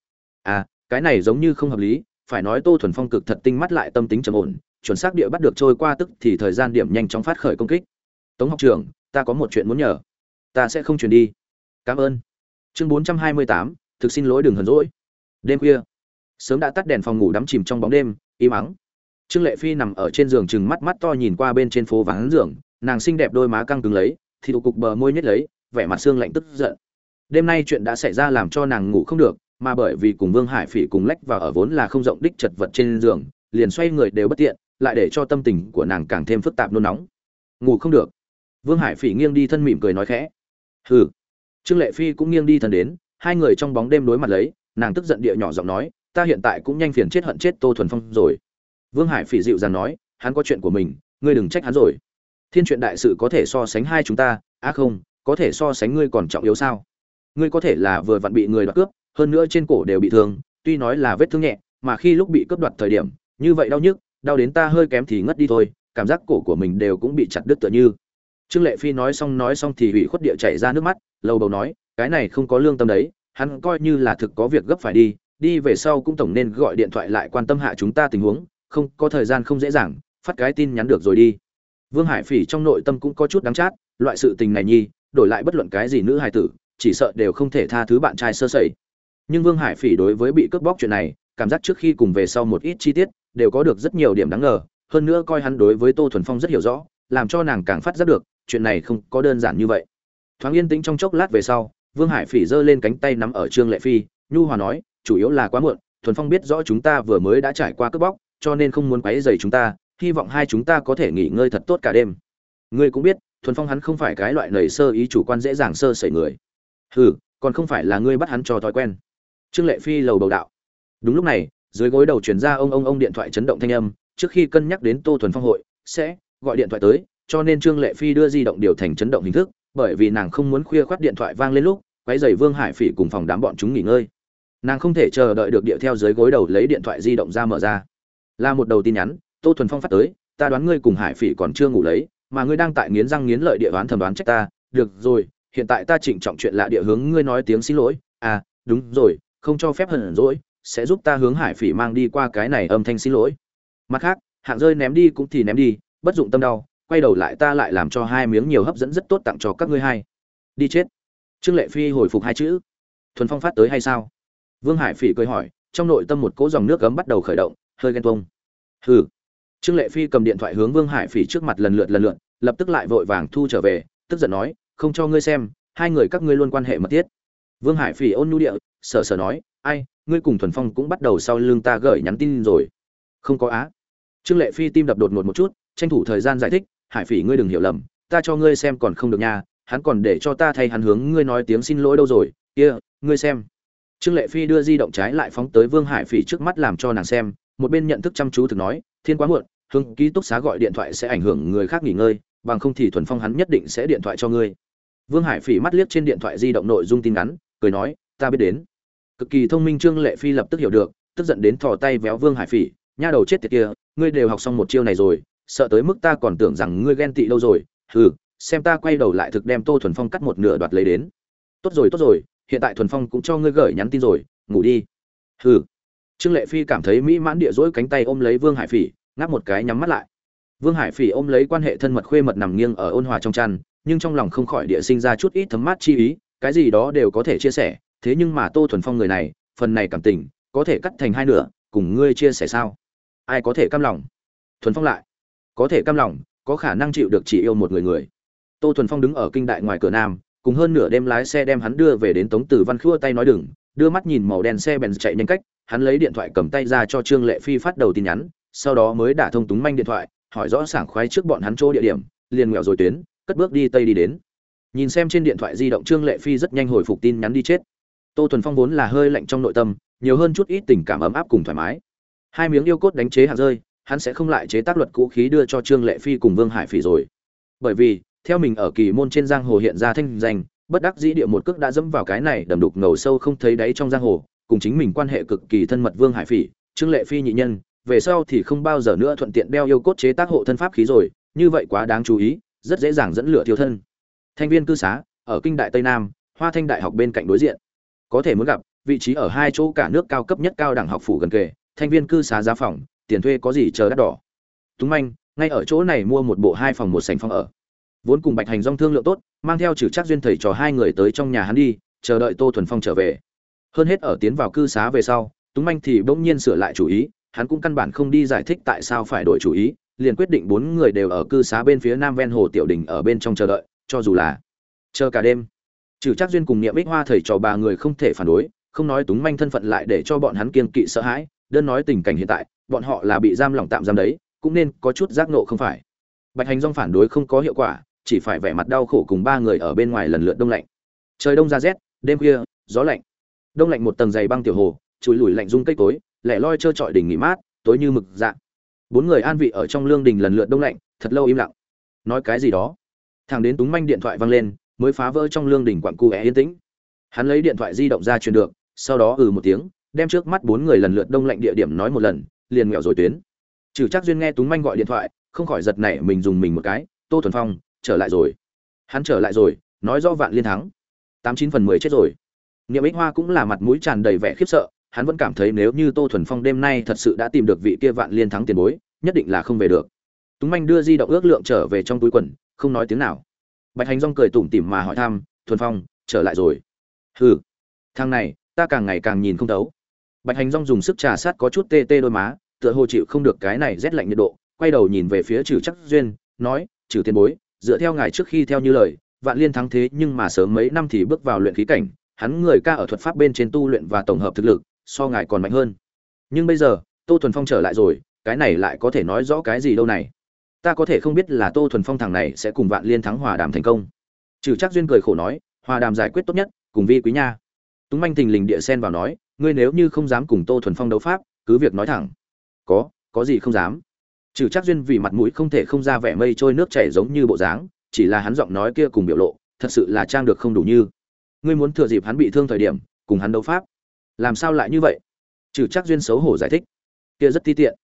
À cái này giống như không hợp lý, phải nói tô thuần phong cực thật tinh mắt lại tâm tính trầm ổn, chuẩn xác địa bắt được trôi qua tức thì thời gian điểm nhanh chóng phát khởi công kích. Tống học trưởng, ta có một chuyện muốn nhờ. Ta sẽ không chuyển đi. Cảm ơn. Chương bốn trăm hai mươi tám, thực xin lỗi đừng hờn rỗi đêm khuya, sớm đã tắt đèn phòng ngủ đắm chìm trong bóng đêm, im ắng trương lệ phi nằm ở trên giường chừng mắt mắt to nhìn qua bên trên phố vắng giường, nàng xinh đẹp đôi má căng cứng lấy, thì tụ cục bờ môi nhét lấy, vẻ mặt xương lạnh tức giận. Đêm nay chuyện đã xảy ra làm cho nàng ngủ không được, mà bởi vì cùng vương hải phỉ cùng lách vào ở vốn là không rộng đích chật vật trên giường, liền xoay người đều bất tiện, lại để cho tâm tình của nàng càng thêm phức tạp nôn nóng. Ngủ không được. Vương hải phỉ nghiêng đi thân mỉm cười nói khẽ. Hừ. Trương lệ phi cũng nghiêng đi thân đến, hai người trong bóng đêm đối mặt lấy, nàng tức giận địa nhỏ giọng nói, ta hiện tại cũng nhanh phiền chết hận chết tô thuần phong rồi vương hải phỉ dịu dàng nói, hắn có chuyện của mình, ngươi đừng trách hắn rồi. Thiên chuyện đại sự có thể so sánh hai chúng ta, á không, có thể so sánh ngươi còn trọng yếu sao? Ngươi có thể là vừa vặn bị người đoạt cướp, hơn nữa trên cổ đều bị thương, tuy nói là vết thương nhẹ, mà khi lúc bị cướp đoạt thời điểm, như vậy đau nhức, đau đến ta hơi kém thì ngất đi thôi, cảm giác cổ của mình đều cũng bị chặt đứt tựa như. Trương lệ phi nói xong nói xong thì ủy khuất địa chảy ra nước mắt, lầu bầu nói, cái này không có lương tâm đấy, hắn coi như là thực có việc gấp phải đi đi về sau cũng tổng nên gọi điện thoại lại quan tâm hạ chúng ta tình huống không có thời gian không dễ dàng, phát cái tin nhắn được rồi đi. Vương hải phỉ trong nội tâm cũng có chút đáng chát, loại sự tình này nhi, đổi lại bất luận cái gì nữ hài tử, chỉ sợ đều không thể tha thứ bạn trai sơ sẩy. Nhưng vương hải phỉ đối với bị cướp bóc chuyện này, cảm giác trước khi cùng về sau một ít chi tiết, đều có được rất nhiều điểm đáng ngờ, hơn nữa coi hắn đối với tô thuần phong rất hiểu rõ, làm cho nàng càng phát giác được, chuyện này không có đơn giản như vậy. Thoáng yên tĩnh trong chốc lát về sau, vương hải phỉ giơ lên cánh tay nắm ở trương lệ phi, nhu hòa nói, chủ yếu là quá muộn, thuần phong biết rõ chúng ta vừa mới đã trải qua cướp bóc cho nên không muốn quấy rầy chúng ta, hy vọng hai chúng ta có thể nghỉ ngơi thật tốt cả đêm. Ngươi cũng biết, thuần phong hắn không phải cái loại nảy sơ ý chủ quan dễ dàng sơ sẩy người. Hừ, còn không phải là ngươi bắt hắn cho thói quen. Trương lệ phi lầu bầu đạo. Đúng lúc này, dưới gối đầu truyền ra ông ông ông điện thoại chấn động thanh âm, trước khi cân nhắc đến tô thuần phong hội, sẽ gọi điện thoại tới, cho nên trương lệ phi đưa di động điều thành chấn động hình thức, bởi vì nàng không muốn khuya khoát điện thoại vang lên lúc, quấy rầy vương hải phỉ cùng phòng đám bọn chúng nghỉ ngơi. Nàng không thể chờ đợi được điệu theo dưới gối đầu lấy điện thoại di động ra mở ra là một đầu tin nhắn, tô thuần phong phát tới, ta đoán ngươi cùng hải phỉ còn chưa ngủ lấy, mà ngươi đang tại nghiến răng nghiến lợi địa đoán thẩm đoán trách ta. Được rồi, hiện tại ta chỉnh trọng chuyện lạ địa hướng ngươi nói tiếng xin lỗi. À đúng rồi, không cho phép hận rỗi sẽ giúp ta hướng hải phỉ mang đi qua cái này âm thanh xin lỗi. Mặt khác, hạng rơi ném đi cũng thì ném đi, bất dụng tâm đau, quay đầu lại ta lại làm cho hai miếng nhiều hấp dẫn rất tốt tặng cho các ngươi hai. Đi chết. Trương lệ phi hồi phục hai chữ. Thuần phong phát tới hay sao? Vương hải phỉ cười hỏi, trong nội tâm một cỗ dòng nước cấm bắt đầu khởi động hơi ghen tuông. Hừ. Trương lệ phi cầm điện thoại hướng vương hải phỉ trước mặt lần lượt lần lượt lập tức lại vội vàng thu trở về tức giận nói không cho ngươi xem hai người các ngươi luôn quan hệ mật thiết. Vương hải phỉ ôn nhu địa sở sở nói ai ngươi cùng thuần phong cũng bắt đầu sau lưng ta gửi nhắn tin rồi. Không có á. Trương lệ phi tim đập đột ngột một chút tranh thủ thời gian giải thích hải phỉ ngươi đừng hiểu lầm ta cho ngươi xem còn không được nha hắn còn để cho ta thay hắn hướng ngươi nói tiếng xin lỗi đâu rồi kia、yeah, ngươi xem. Trương lệ phi đưa di động trái lại phóng tới vương hải phỉ trước mắt làm cho nàng xem một bên nhận thức chăm chú thực nói, thiên quá muộn hưng ký túc xá gọi điện thoại sẽ ảnh hưởng người khác nghỉ ngơi, bằng không thì thuần phong hắn nhất định sẽ điện thoại cho ngươi. Vương hải phỉ mắt liếc trên điện thoại di động nội dung tin ngắn, cười nói, ta biết đến. Cực kỳ thông minh trương lệ phi lập tức hiểu được, tức giận đến thò tay véo vương hải phỉ, nha đầu chết tiệt kia, ngươi đều học xong một chiêu này rồi, sợ tới mức ta còn tưởng rằng ngươi ghen tị lâu rồi, hừ, xem ta quay đầu lại thực đem tô thuần phong cắt một nửa đoạt lấy đến. Tốt rồi tốt rồi, hiện tại thuần phong cũng cho ngươi gửi nhắn tin rồi, ngủ đi. Hừ trương lệ phi cảm thấy mỹ mãn địa dỗi cánh tay ôm lấy vương hải phỉ, ngáp một cái nhắm mắt lại. Vương hải phỉ ôm lấy quan hệ thân mật khuê mật nằm nghiêng ở ôn hòa trong chăn, nhưng trong lòng không khỏi địa sinh ra chút ít thấm mát chi ý, cái gì đó đều có thể chia sẻ, thế nhưng mà tô thuần phong người này, phần này cảm tình, có thể cắt thành hai nửa, cùng ngươi chia sẻ sao? Ai có thể cam lòng? Thuần phong lại. Có thể cam lòng, có khả năng chịu được chỉ yêu một người người. Tô thuần phong đứng ở kinh đại ngoài cửa nam, cùng hơn nửa đêm lái xe đem hắn đưa về đến tống tử văn khua tay nói đừng, đưa mắt nhìn màu đen xe bèn chạy nhanh cách hắn lấy điện thoại cầm tay ra cho trương lệ phi phát đầu tin nhắn, sau đó mới đả thông túng manh điện thoại, hỏi rõ sảng khoái trước bọn hắn chỗ địa điểm, liền nghèo rồi tuyến, cất bước đi tây đi đến. Nhìn xem trên điện thoại di động trương lệ phi rất nhanh hồi phục tin nhắn đi chết. Tô thuần phong vốn là hơi lạnh trong nội tâm, nhiều hơn chút ít tình cảm ấm áp cùng thoải mái. Hai miếng yêu cốt đánh chế hạt rơi, hắn sẽ không lại chế tác luật cũ khí đưa cho trương lệ phi cùng vương hải phỉ rồi. Bởi vì, theo mình ở kỳ môn trên giang hồ hiện ra thanh danh, bất đắc dĩ địa một cước đã dẫm vào cái này đầm đục ngầu sâu không thấy đáy trong giang hồ cùng chính mình quan hệ cực kỳ thân mật vương hải phỉ, trương lệ phi nhị nhân, về sau thì không bao giờ nữa thuận tiện đeo yêu cốt chế tác hộ thân pháp khí rồi, như vậy quá đáng chú ý, rất dễ dàng dẫn lửa thiêu thân. Thanh viên cư xá, ở kinh đại tây nam, hoa thanh đại học bên cạnh đối diện. Có thể muốn gặp, vị trí ở hai chỗ cả nước cao cấp nhất cao đẳng học phủ gần kề, thanh viên cư xá giá phòng, tiền thuê có gì chờ đắt đỏ. Túng manh, ngay ở chỗ này mua một bộ hai phòng một sảnh phòng ở. Vốn cùng bạch hành Dung thương lượng tốt, mang theo trừ chắc duyên thầy trò hai người tới trong nhà hắn đi, chờ đợi tô thuần phong trở về hơn hết ở tiến vào cư xá về sau, túng manh thì bỗng nhiên sửa lại chủ ý, hắn cũng căn bản không đi giải thích tại sao phải đổi chủ ý, liền quyết định bốn người đều ở cư xá bên phía nam ven hồ tiểu đình ở bên trong chờ đợi, cho dù là chờ cả đêm. Trừ chắc duyên cùng niệm ích hoa thầy trò ba người không thể phản đối, không nói túng manh thân phận lại để cho bọn hắn kiên kỵ sợ hãi, đơn nói tình cảnh hiện tại, bọn họ là bị giam lỏng tạm giam đấy, cũng nên có chút giác nộ không phải. Bạch hành dong phản đối không có hiệu quả, chỉ phải vẻ mặt đau khổ cùng ba người ở bên ngoài lần lượt đông lạnh. Trời đông ra rét, đêm khuya, gió lạnh đông lạnh một tầng dày băng tiểu hồ, chùi lùi lạnh rung cây cối, lẻ loi trơ trọi đỉnh nghỉ mát, tối như mực dạng bốn người an vị ở trong lương đình lần lượt đông lạnh, thật lâu im lặng. Nói cái gì đó? Thằng đến túng manh điện thoại văng lên, mới phá vỡ trong lương đình quặn cu é yên tĩnh. Hắn lấy điện thoại di động ra truyền được, sau đó ừ một tiếng, đem trước mắt bốn người lần lượt đông lạnh địa điểm nói một lần, liền nghèo rồi tuyến. Trừ chắc duyên nghe túng manh gọi điện thoại, không khỏi giật nảy mình dùng mình một cái, tô thuần phong, trở lại rồi. Hắn trở lại rồi, nói do vạn liên thắng. Tám chín phần mười chết rồi niệm ích hoa cũng là mặt mũi tràn đầy vẻ khiếp sợ, hắn vẫn cảm thấy nếu như tô thuần phong đêm nay thật sự đã tìm được vị kia vạn liên thắng tiền bối, nhất định là không về được. Túng manh đưa di động ước lượng trở về trong túi quần, không nói tiếng nào. Bạch hành rong cười tủm tỉm mà hỏi thăm, thuần phong, trở lại rồi? Hừ. Thằng này, ta càng ngày càng nhìn không thấu. Bạch hành rong dùng sức trà sát có chút tê tê đôi má, tựa hồ chịu không được cái này rét lạnh nhiệt độ, quay đầu nhìn về phía trừ chắc duyên, nói trừ tiền bối, dựa theo ngài trước khi theo như lời, vạn liên thắng thế nhưng mà sớm mấy năm thì bước vào luyện khí cảnh hắn người ca ở thuật pháp bên trên tu luyện và tổng hợp thực lực, so ngài còn mạnh hơn. Nhưng bây giờ, tô thuần phong trở lại rồi, cái này lại có thể nói rõ cái gì đâu này? Ta có thể không biết là tô thuần phong thằng này sẽ cùng vạn liên thắng hòa đàm thành công. Trừ chắc duyên cười khổ nói, hòa đàm giải quyết tốt nhất, cùng vi quý nha. Túng manh thình lình địa sen vào nói, ngươi nếu như không dám cùng tô thuần phong đấu pháp, cứ việc nói thẳng. Có có gì không dám? Trừ chắc duyên vì mặt mũi không thể không ra vẻ mây trôi nước chảy giống như bộ dáng, chỉ là hắn giọng nói kia cùng biểu lộ, thật sự là trang được không đủ như ngươi muốn thừa dịp hắn bị thương thời điểm, cùng hắn đấu pháp. Làm sao lại như vậy? Trừ chắc duyên xấu hổ giải thích. Kia rất ti tiện.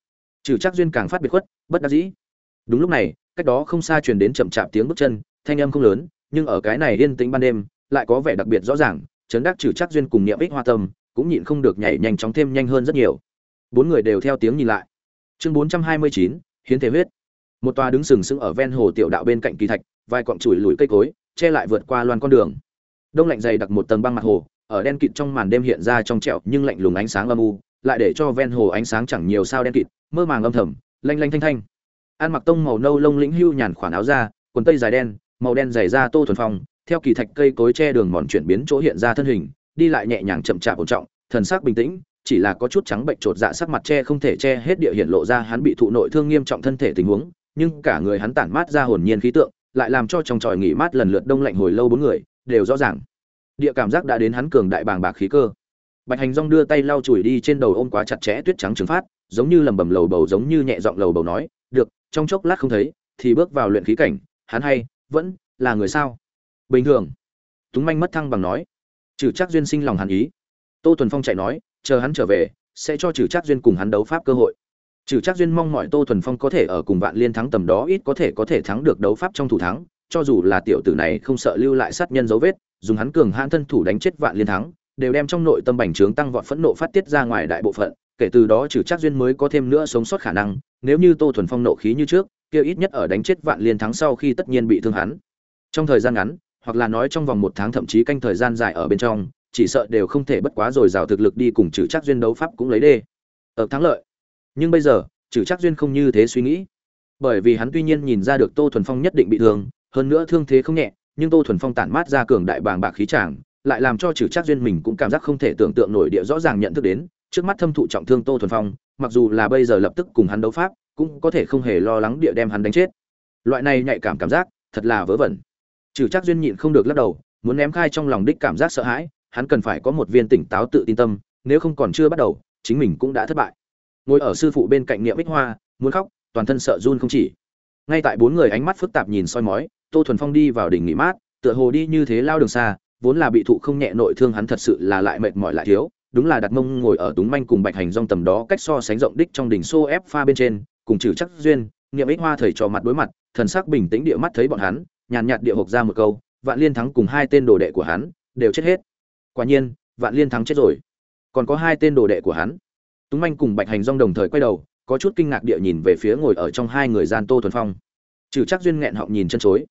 Trừ chắc duyên càng phát biệt khuất, bất đắc dĩ. Đúng lúc này, cách đó không xa truyền đến chậm chạp tiếng bước chân, thanh âm không lớn, nhưng ở cái này yên tĩnh ban đêm, lại có vẻ đặc biệt rõ ràng, chấn đắc trừ chắc duyên cùng niệm ích hoa tâm, cũng nhịn không được nhảy nhanh chóng thêm nhanh hơn rất nhiều. Bốn người đều theo tiếng nhìn lại. Chương bốn trăm hai mươi chín, hiến thể huyết. Một tòa đứng sừng sững ở ven hồ tiểu đạo bên cạnh kỳ thạch, vài cọng chùi lùi cây cối, che lại vượt qua loan con đường đông lạnh dày đặc một tầng băng mặt hồ, ở đen kịt trong màn đêm hiện ra trong trẹo nhưng lạnh lùng ánh sáng âm u, lại để cho ven hồ ánh sáng chẳng nhiều sao đen kịt, mơ màng âm thầm, lanh lanh thanh thanh. An mặc tông màu nâu lông lĩnh hưu nhàn khoản áo da, quần tây dài đen, màu đen dày da tô thuần phong, theo kỳ thạch cây cối che đường mòn chuyển biến chỗ hiện ra thân hình, đi lại nhẹ nhàng chậm chạp ổn trọng, thần sắc bình tĩnh, chỉ là có chút trắng bệnh trột dạ sắc mặt che không thể che hết địa hiện lộ ra hắn bị thụ nội thương nghiêm trọng thân thể tình huống, nhưng cả người hắn tản mát ra hồn nhiên khí tượng, lại làm cho trong tròi nghỉ mát lần lượt đông lạnh hồi lâu bốn người đều rõ ràng. Địa cảm giác đã đến hắn cường đại bàng bạc khí cơ. Bạch hành rong đưa tay lau chùi đi trên đầu ôm quá chặt chẽ tuyết trắng trừng phát, giống như lầm bầm lầu bầu, giống như nhẹ giọng lầu bầu nói, được, trong chốc lát không thấy, thì bước vào luyện khí cảnh, hắn hay, vẫn là người sao? Bình thường. Túng manh mất thăng bằng nói. Trừ chắc duyên sinh lòng hàn ý. Tô thuần phong chạy nói, chờ hắn trở về, sẽ cho trừ chắc duyên cùng hắn đấu pháp cơ hội. Trừ chắc duyên mong mọi tô thuần phong có thể ở cùng vạn liên thắng tầm đó ít có thể có thể thắng được đấu pháp trong thủ thắng cho dù là tiểu tử này không sợ lưu lại sát nhân dấu vết, dùng hắn cường hãn thân thủ đánh chết vạn liên thắng, đều đem trong nội tâm bành trướng tăng vọt phẫn nộ phát tiết ra ngoài đại bộ phận, kể từ đó trừ chắc duyên mới có thêm nữa sống sót khả năng, nếu như tô thuần phong nộ khí như trước, kia ít nhất ở đánh chết vạn liên thắng sau khi tất nhiên bị thương hắn. Trong thời gian ngắn, hoặc là nói trong vòng một tháng thậm chí canh thời gian dài ở bên trong, chỉ sợ đều không thể bất quá rồi rào thực lực đi cùng trừ chắc duyên đấu pháp cũng lấy đê. Ở thắng lợi. Nhưng bây giờ, trừ chắc duyên không như thế suy nghĩ. Bởi vì hắn tuy nhiên nhìn ra được tô thuần phong nhất định bị thương hơn nữa thương thế không nhẹ, nhưng tô thuần phong tản mát ra cường đại bàng bạc khí tràng, lại làm cho trừ chắc duyên mình cũng cảm giác không thể tưởng tượng nổi địa rõ ràng nhận thức đến, trước mắt thâm thụ trọng thương tô thuần phong, mặc dù là bây giờ lập tức cùng hắn đấu pháp, cũng có thể không hề lo lắng địa đem hắn đánh chết. Loại này nhạy cảm cảm giác, thật là vớ vẩn. Trừ chắc duyên nhịn không được lắc đầu, muốn ném khai trong lòng đích cảm giác sợ hãi, hắn cần phải có một viên tỉnh táo tự tin tâm, nếu không còn chưa bắt đầu, chính mình cũng đã thất bại. Ngồi ở sư phụ bên cạnh niệm bích hoa, muốn khóc, toàn thân sợ run không chỉ. Ngay tại bốn người ánh mắt phức tạp nhìn soi mói tô thuần phong đi vào đỉnh nghỉ mát, tựa hồ đi như thế lao đường xa, vốn là bị thụ không nhẹ nội thương hắn thật sự là lại mệt mỏi lại thiếu, đúng là đặt mông ngồi ở túng manh cùng bạch hành rong tầm đó cách so sánh rộng đích trong đỉnh xô ép pha bên trên, cùng trừ chắc duyên niệm ích hoa thầy trò mặt đối mặt, thần sắc bình tĩnh địa mắt thấy bọn hắn, nhàn nhạt địa hộp ra một câu, vạn liên thắng cùng hai tên đồ đệ của hắn đều chết hết. Quả nhiên, vạn liên thắng chết rồi. Còn có hai tên đồ đệ của hắn. Túng manh cùng bạch hành rong đồng thời quay đầu, có chút kinh ngạc địa nhìn về phía ngồi ở trong hai người gian tô thuần phong. Trừ chắc duyên nghẹn họng nhìn chân chối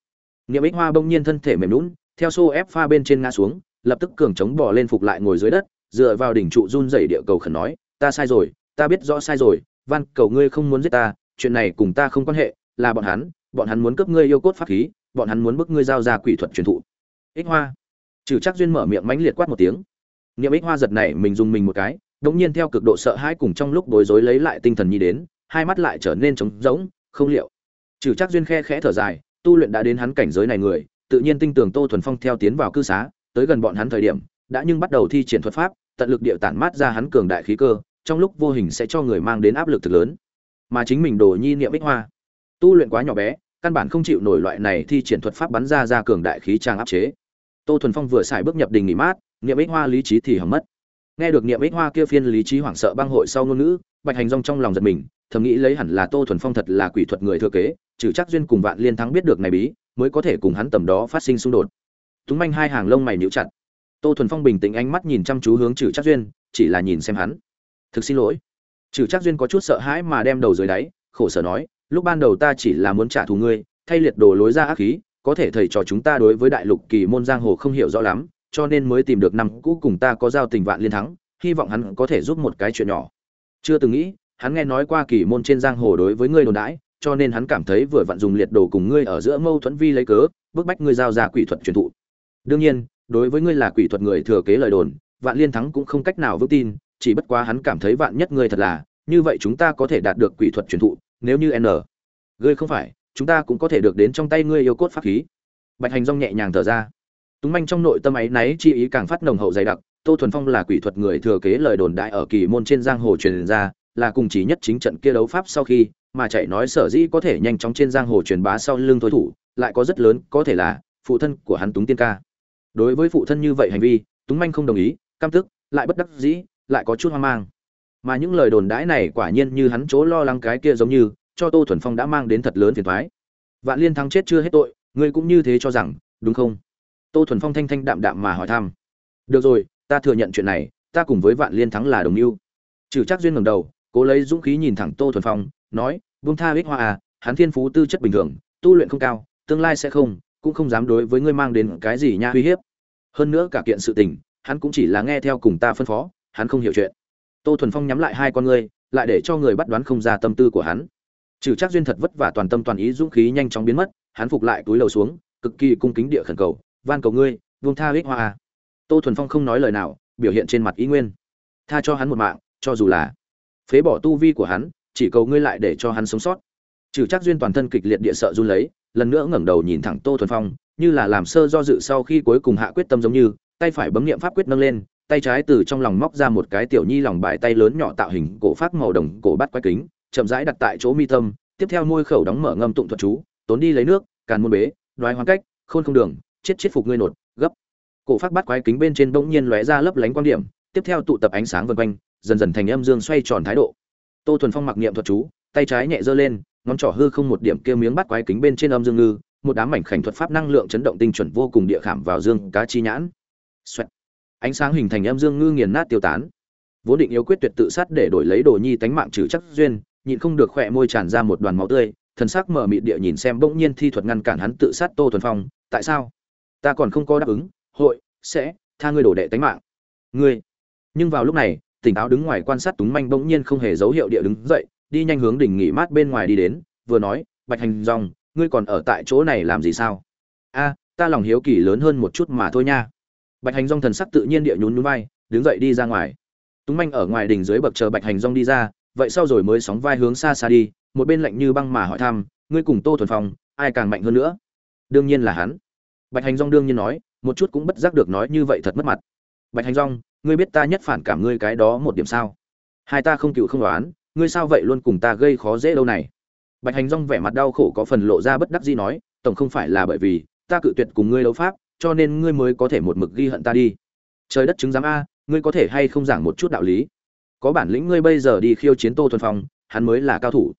niệm ích hoa bỗng nhiên thân thể mềm lún theo xô ép pha bên trên ngã xuống, lập tức cường chống bỏ lên phục lại ngồi dưới đất, dựa vào đỉnh trụ run rẩy địa cầu khẩn nói, ta sai rồi, ta biết rõ sai rồi van cầu ngươi không muốn giết ta, chuyện này cùng ta không quan hệ, là bọn hắn bọn hắn muốn cướp ngươi yêu cốt pháp khí, bọn hắn muốn bức ngươi giao ra quỷ thuật truyền thụ. Ích hoa. Trừ chắc duyên mở miệng mãnh liệt quát một tiếng. Niệm ích hoa giật này mình dùng mình một cái, đống nhiên theo cực độ sợ hãi cùng trong lúc bối rối lấy lại tinh thần nhi đến, hai mắt lại trở nên trống rỗng, không liệu. Trừ chắc duyên khe khẽ thở dài tu luyện đã đến hắn cảnh giới này người, tự nhiên tinh tường tô thuần phong theo tiến vào cư xá, tới gần bọn hắn thời điểm, đã nhưng bắt đầu thi triển thuật pháp, tận lực địa tản mát ra hắn cường đại khí cơ, trong lúc vô hình sẽ cho người mang đến áp lực thực lớn. Mà chính mình đồ nhi niệm ích hoa, tu luyện quá nhỏ bé, căn bản không chịu nổi loại này thi triển thuật pháp bắn ra ra cường đại khí trang áp chế. Tô thuần phong vừa xài bước nhập đình nghỉ mát, niệm ích hoa lý trí thì hỏng mất. Nghe được niệm ích hoa kia phiên lý trí hoảng sợ băng hội sau ngôn ngữ, bạch hành rong trong lòng giật mình thầm nghĩ lấy hẳn là tô thuần phong thật là quỷ thuật người thừa kế, trừ chắc duyên cùng vạn liên thắng biết được này bí, mới có thể cùng hắn tầm đó phát sinh xung đột. Túng manh hai hàng lông mày níu chặt. Tô thuần phong bình tĩnh ánh mắt nhìn chăm chú hướng trừ chắc duyên, chỉ là nhìn xem hắn. Thực xin lỗi. Trừ chắc duyên có chút sợ hãi mà đem đầu dưới đáy, khổ sở nói, lúc ban đầu ta chỉ là muốn trả thù ngươi, thay liệt đồ lối ra ác khí, có thể thầy trò chúng ta đối với đại lục kỳ môn giang hồ không hiểu rõ lắm, cho nên mới tìm được năm cũ cùng ta có giao tình vạn liên thắng, hy vọng hắn có thể giúp một cái chuyện nhỏ. Chưa từng nghĩ hắn nghe nói qua kỳ môn trên giang hồ đối với ngươi đồn đãi, cho nên hắn cảm thấy vừa vặn dùng liệt đồ cùng ngươi ở giữa mâu thuẫn vi lấy cớ, bức bách ngươi giao ra quỷ thuật truyền thụ. Đương nhiên, đối với ngươi là quỷ thuật người thừa kế lời đồn, vạn liên thắng cũng không cách nào vững tin, chỉ bất quá hắn cảm thấy vạn nhất ngươi thật là, như vậy chúng ta có thể đạt được quỷ thuật truyền thụ, nếu như n. Ngươi không phải, chúng ta cũng có thể được đến trong tay ngươi yêu cốt pháp khí. Bạch hành rong nhẹ nhàng thở ra. Túng manh trong nội tâm ấy náy chi ý càng phát nồng hậu dày đặc, tô thuần phong là quỷ thuật người thừa kế lời đồn đại ở kỳ môn trên giang hồ truyền ra là cùng chỉ nhất chính trận kia đấu pháp sau khi mà chạy nói sở dĩ có thể nhanh chóng trên giang hồ truyền bá sau lưng tối thủ, lại có rất lớn, có thể là phụ thân của hắn túng tiên ca. Đối với phụ thân như vậy hành vi, túng manh không đồng ý căm tức, lại bất đắc dĩ, lại có chút hoang mang. Mà những lời đồn đãi này quả nhiên như hắn chỗ lo lắng cái kia giống như, cho tô thuần phong đã mang đến thật lớn phiền thoái vạn liên thắng chết chưa hết tội, ngươi cũng như thế cho rằng, đúng không? Tô thuần phong thanh thanh đạm đạm mà hỏi thăm. Được rồi, ta thừa nhận chuyện này, ta cùng với vạn liên thắng là đồng mưu. Trừ chắc duyên ngầm đầu cố lấy dũng khí nhìn thẳng tô thuần phong, nói, vương tha ích hoa à hắn thiên phú tư chất bình thường, tu luyện không cao, tương lai sẽ không, cũng không dám đối với ngươi mang đến cái gì nha uy hiếp. Hơn nữa cả kiện sự tình, hắn cũng chỉ là nghe theo cùng ta phân phó, hắn không hiểu chuyện. Tô thuần phong nhắm lại hai con ngươi, lại để cho người bắt đoán không ra tâm tư của hắn. Trừ chắc duyên thật vất vả toàn tâm toàn ý dũng khí nhanh chóng biến mất, hắn phục lại túi lầu xuống, cực kỳ cung kính địa khẩn cầu, van cầu ngươi, vương tha ích hoa à. Tô thuần phong không nói lời nào, biểu hiện trên mặt ý nguyên. Tha cho hắn một mạng, cho dù là phế bỏ tu vi của hắn, chỉ cầu ngươi lại để cho hắn sống sót. Trừ chắc duyên toàn thân kịch liệt địa sợ run lấy, lần nữa ngẩng đầu nhìn thẳng tô thuần phong, như là làm sơ do dự sau khi cuối cùng hạ quyết tâm giống như, tay phải bấm nghiệm pháp quyết nâng lên, tay trái từ trong lòng móc ra một cái tiểu nhi lòng bài tay lớn nhỏ tạo hình cổ phát màu đồng cổ bắt quái kính, chậm rãi đặt tại chỗ mi tâm, tiếp theo môi khẩu đóng mở ngâm tụng thuật chú, tốn đi lấy nước, càn môn bế, đoái hoang cách, khôn không đường, chết chết phục ngươi nột, gấp. Cổ phát bắt quái kính bên trên bỗng nhiên lóe ra lấp lánh quan điểm, tiếp theo tụ tập ánh sáng vân quanh dần dần thành âm dương xoay tròn thái độ. Tô thuần phong mặc niệm thuật chú, tay trái nhẹ giơ lên, ngón trỏ hư không một điểm kia miếng bắt quái kính bên trên âm dương ngư, một đám mảnh khảnh thuật pháp năng lượng chấn động tinh chuẩn vô cùng địa khảm vào dương cá chi nhãn. Xoẹt. ánh sáng hình thành âm dương ngư nghiền nát tiêu tán. Vốn định yếu quyết tuyệt tự sát để đổi lấy đồ nhi tánh mạng trừ chắc duyên, nhịn không được khỏe môi tràn ra một đoàn máu tươi, thần sắc mở mịt địa nhìn xem bỗng nhiên thi thuật ngăn cản hắn tự sát tô thuần phong, tại sao? Ta còn không có đáp ứng, hội sẽ tha ngươi đổ đệ tánh mạng. Ngươi? Nhưng vào lúc này tỉnh táo đứng ngoài quan sát túng manh bỗng nhiên không hề dấu hiệu địa đứng dậy, đi nhanh hướng đỉnh nghỉ mát bên ngoài đi đến, vừa nói, bạch hành dòng, ngươi còn ở tại chỗ này làm gì sao? A, ta lòng hiếu kỳ lớn hơn một chút mà thôi nha. Bạch hành dòng thần sắc tự nhiên địa nhún nhún vai, đứng dậy đi ra ngoài. Túng manh ở ngoài đỉnh dưới bậc chờ bạch hành dòng đi ra, vậy sau rồi mới sóng vai hướng xa xa đi, một bên lạnh như băng mà hỏi thăm, ngươi cùng tô thuần phong, ai càng mạnh hơn nữa? Đương nhiên là hắn. Bạch hành rong đương nhiên nói, một chút cũng bất giác được nói như vậy thật mất mặt. Bạch hành rong ngươi biết ta nhất phản cảm ngươi cái đó một điểm sao? Hai ta không cựu không đoán, ngươi sao vậy luôn cùng ta gây khó dễ đâu này? Bạch hành rong vẻ mặt đau khổ có phần lộ ra bất đắc dĩ nói, tổng không phải là bởi vì, ta cự tuyệt cùng ngươi đấu pháp, cho nên ngươi mới có thể một mực ghi hận ta đi. Trời đất chứng giám a, ngươi có thể hay không giảng một chút đạo lý? Có bản lĩnh ngươi bây giờ đi khiêu chiến tô thuần phong, hắn mới là cao thủ.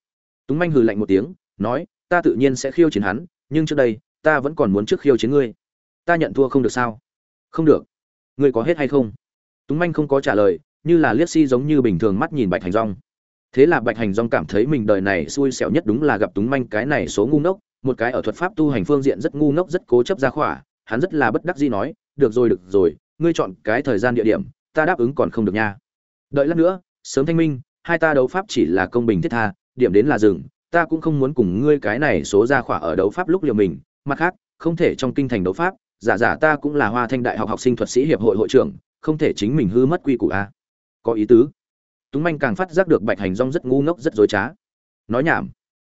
Túng manh hừ lạnh một tiếng, nói, ta tự nhiên sẽ khiêu chiến hắn, nhưng trước đây, ta vẫn còn muốn trước khiêu chiến ngươi. Ta nhận thua không được sao? Không được. Ngươi có hết hay không? Túng manh không có trả lời như là liếc si giống như bình thường mắt nhìn bạch hành rong thế là bạch hành rong cảm thấy mình đời này xui xẻo nhất đúng là gặp túng manh cái này số ngu ngốc một cái ở thuật pháp tu hành phương diện rất ngu ngốc rất cố chấp ra khỏa hắn rất là bất đắc dĩ nói được rồi được rồi ngươi chọn cái thời gian địa điểm ta đáp ứng còn không được nha. Đợi lát nữa sớm thanh minh hai ta đấu pháp chỉ là công bình thiết tha điểm đến là rừng, ta cũng không muốn cùng ngươi cái này số ra khỏa ở đấu pháp lúc liều mình mặt khác không thể trong kinh thành đấu pháp giả giả ta cũng là hoa thanh đại học học sinh thuật sĩ hiệp hội hội trưởng không thể chính mình hư mất quy củ a có ý tứ. Túng manh càng phát giác được bạch hành rong rất ngu ngốc, rất dối trá. Nói nhảm.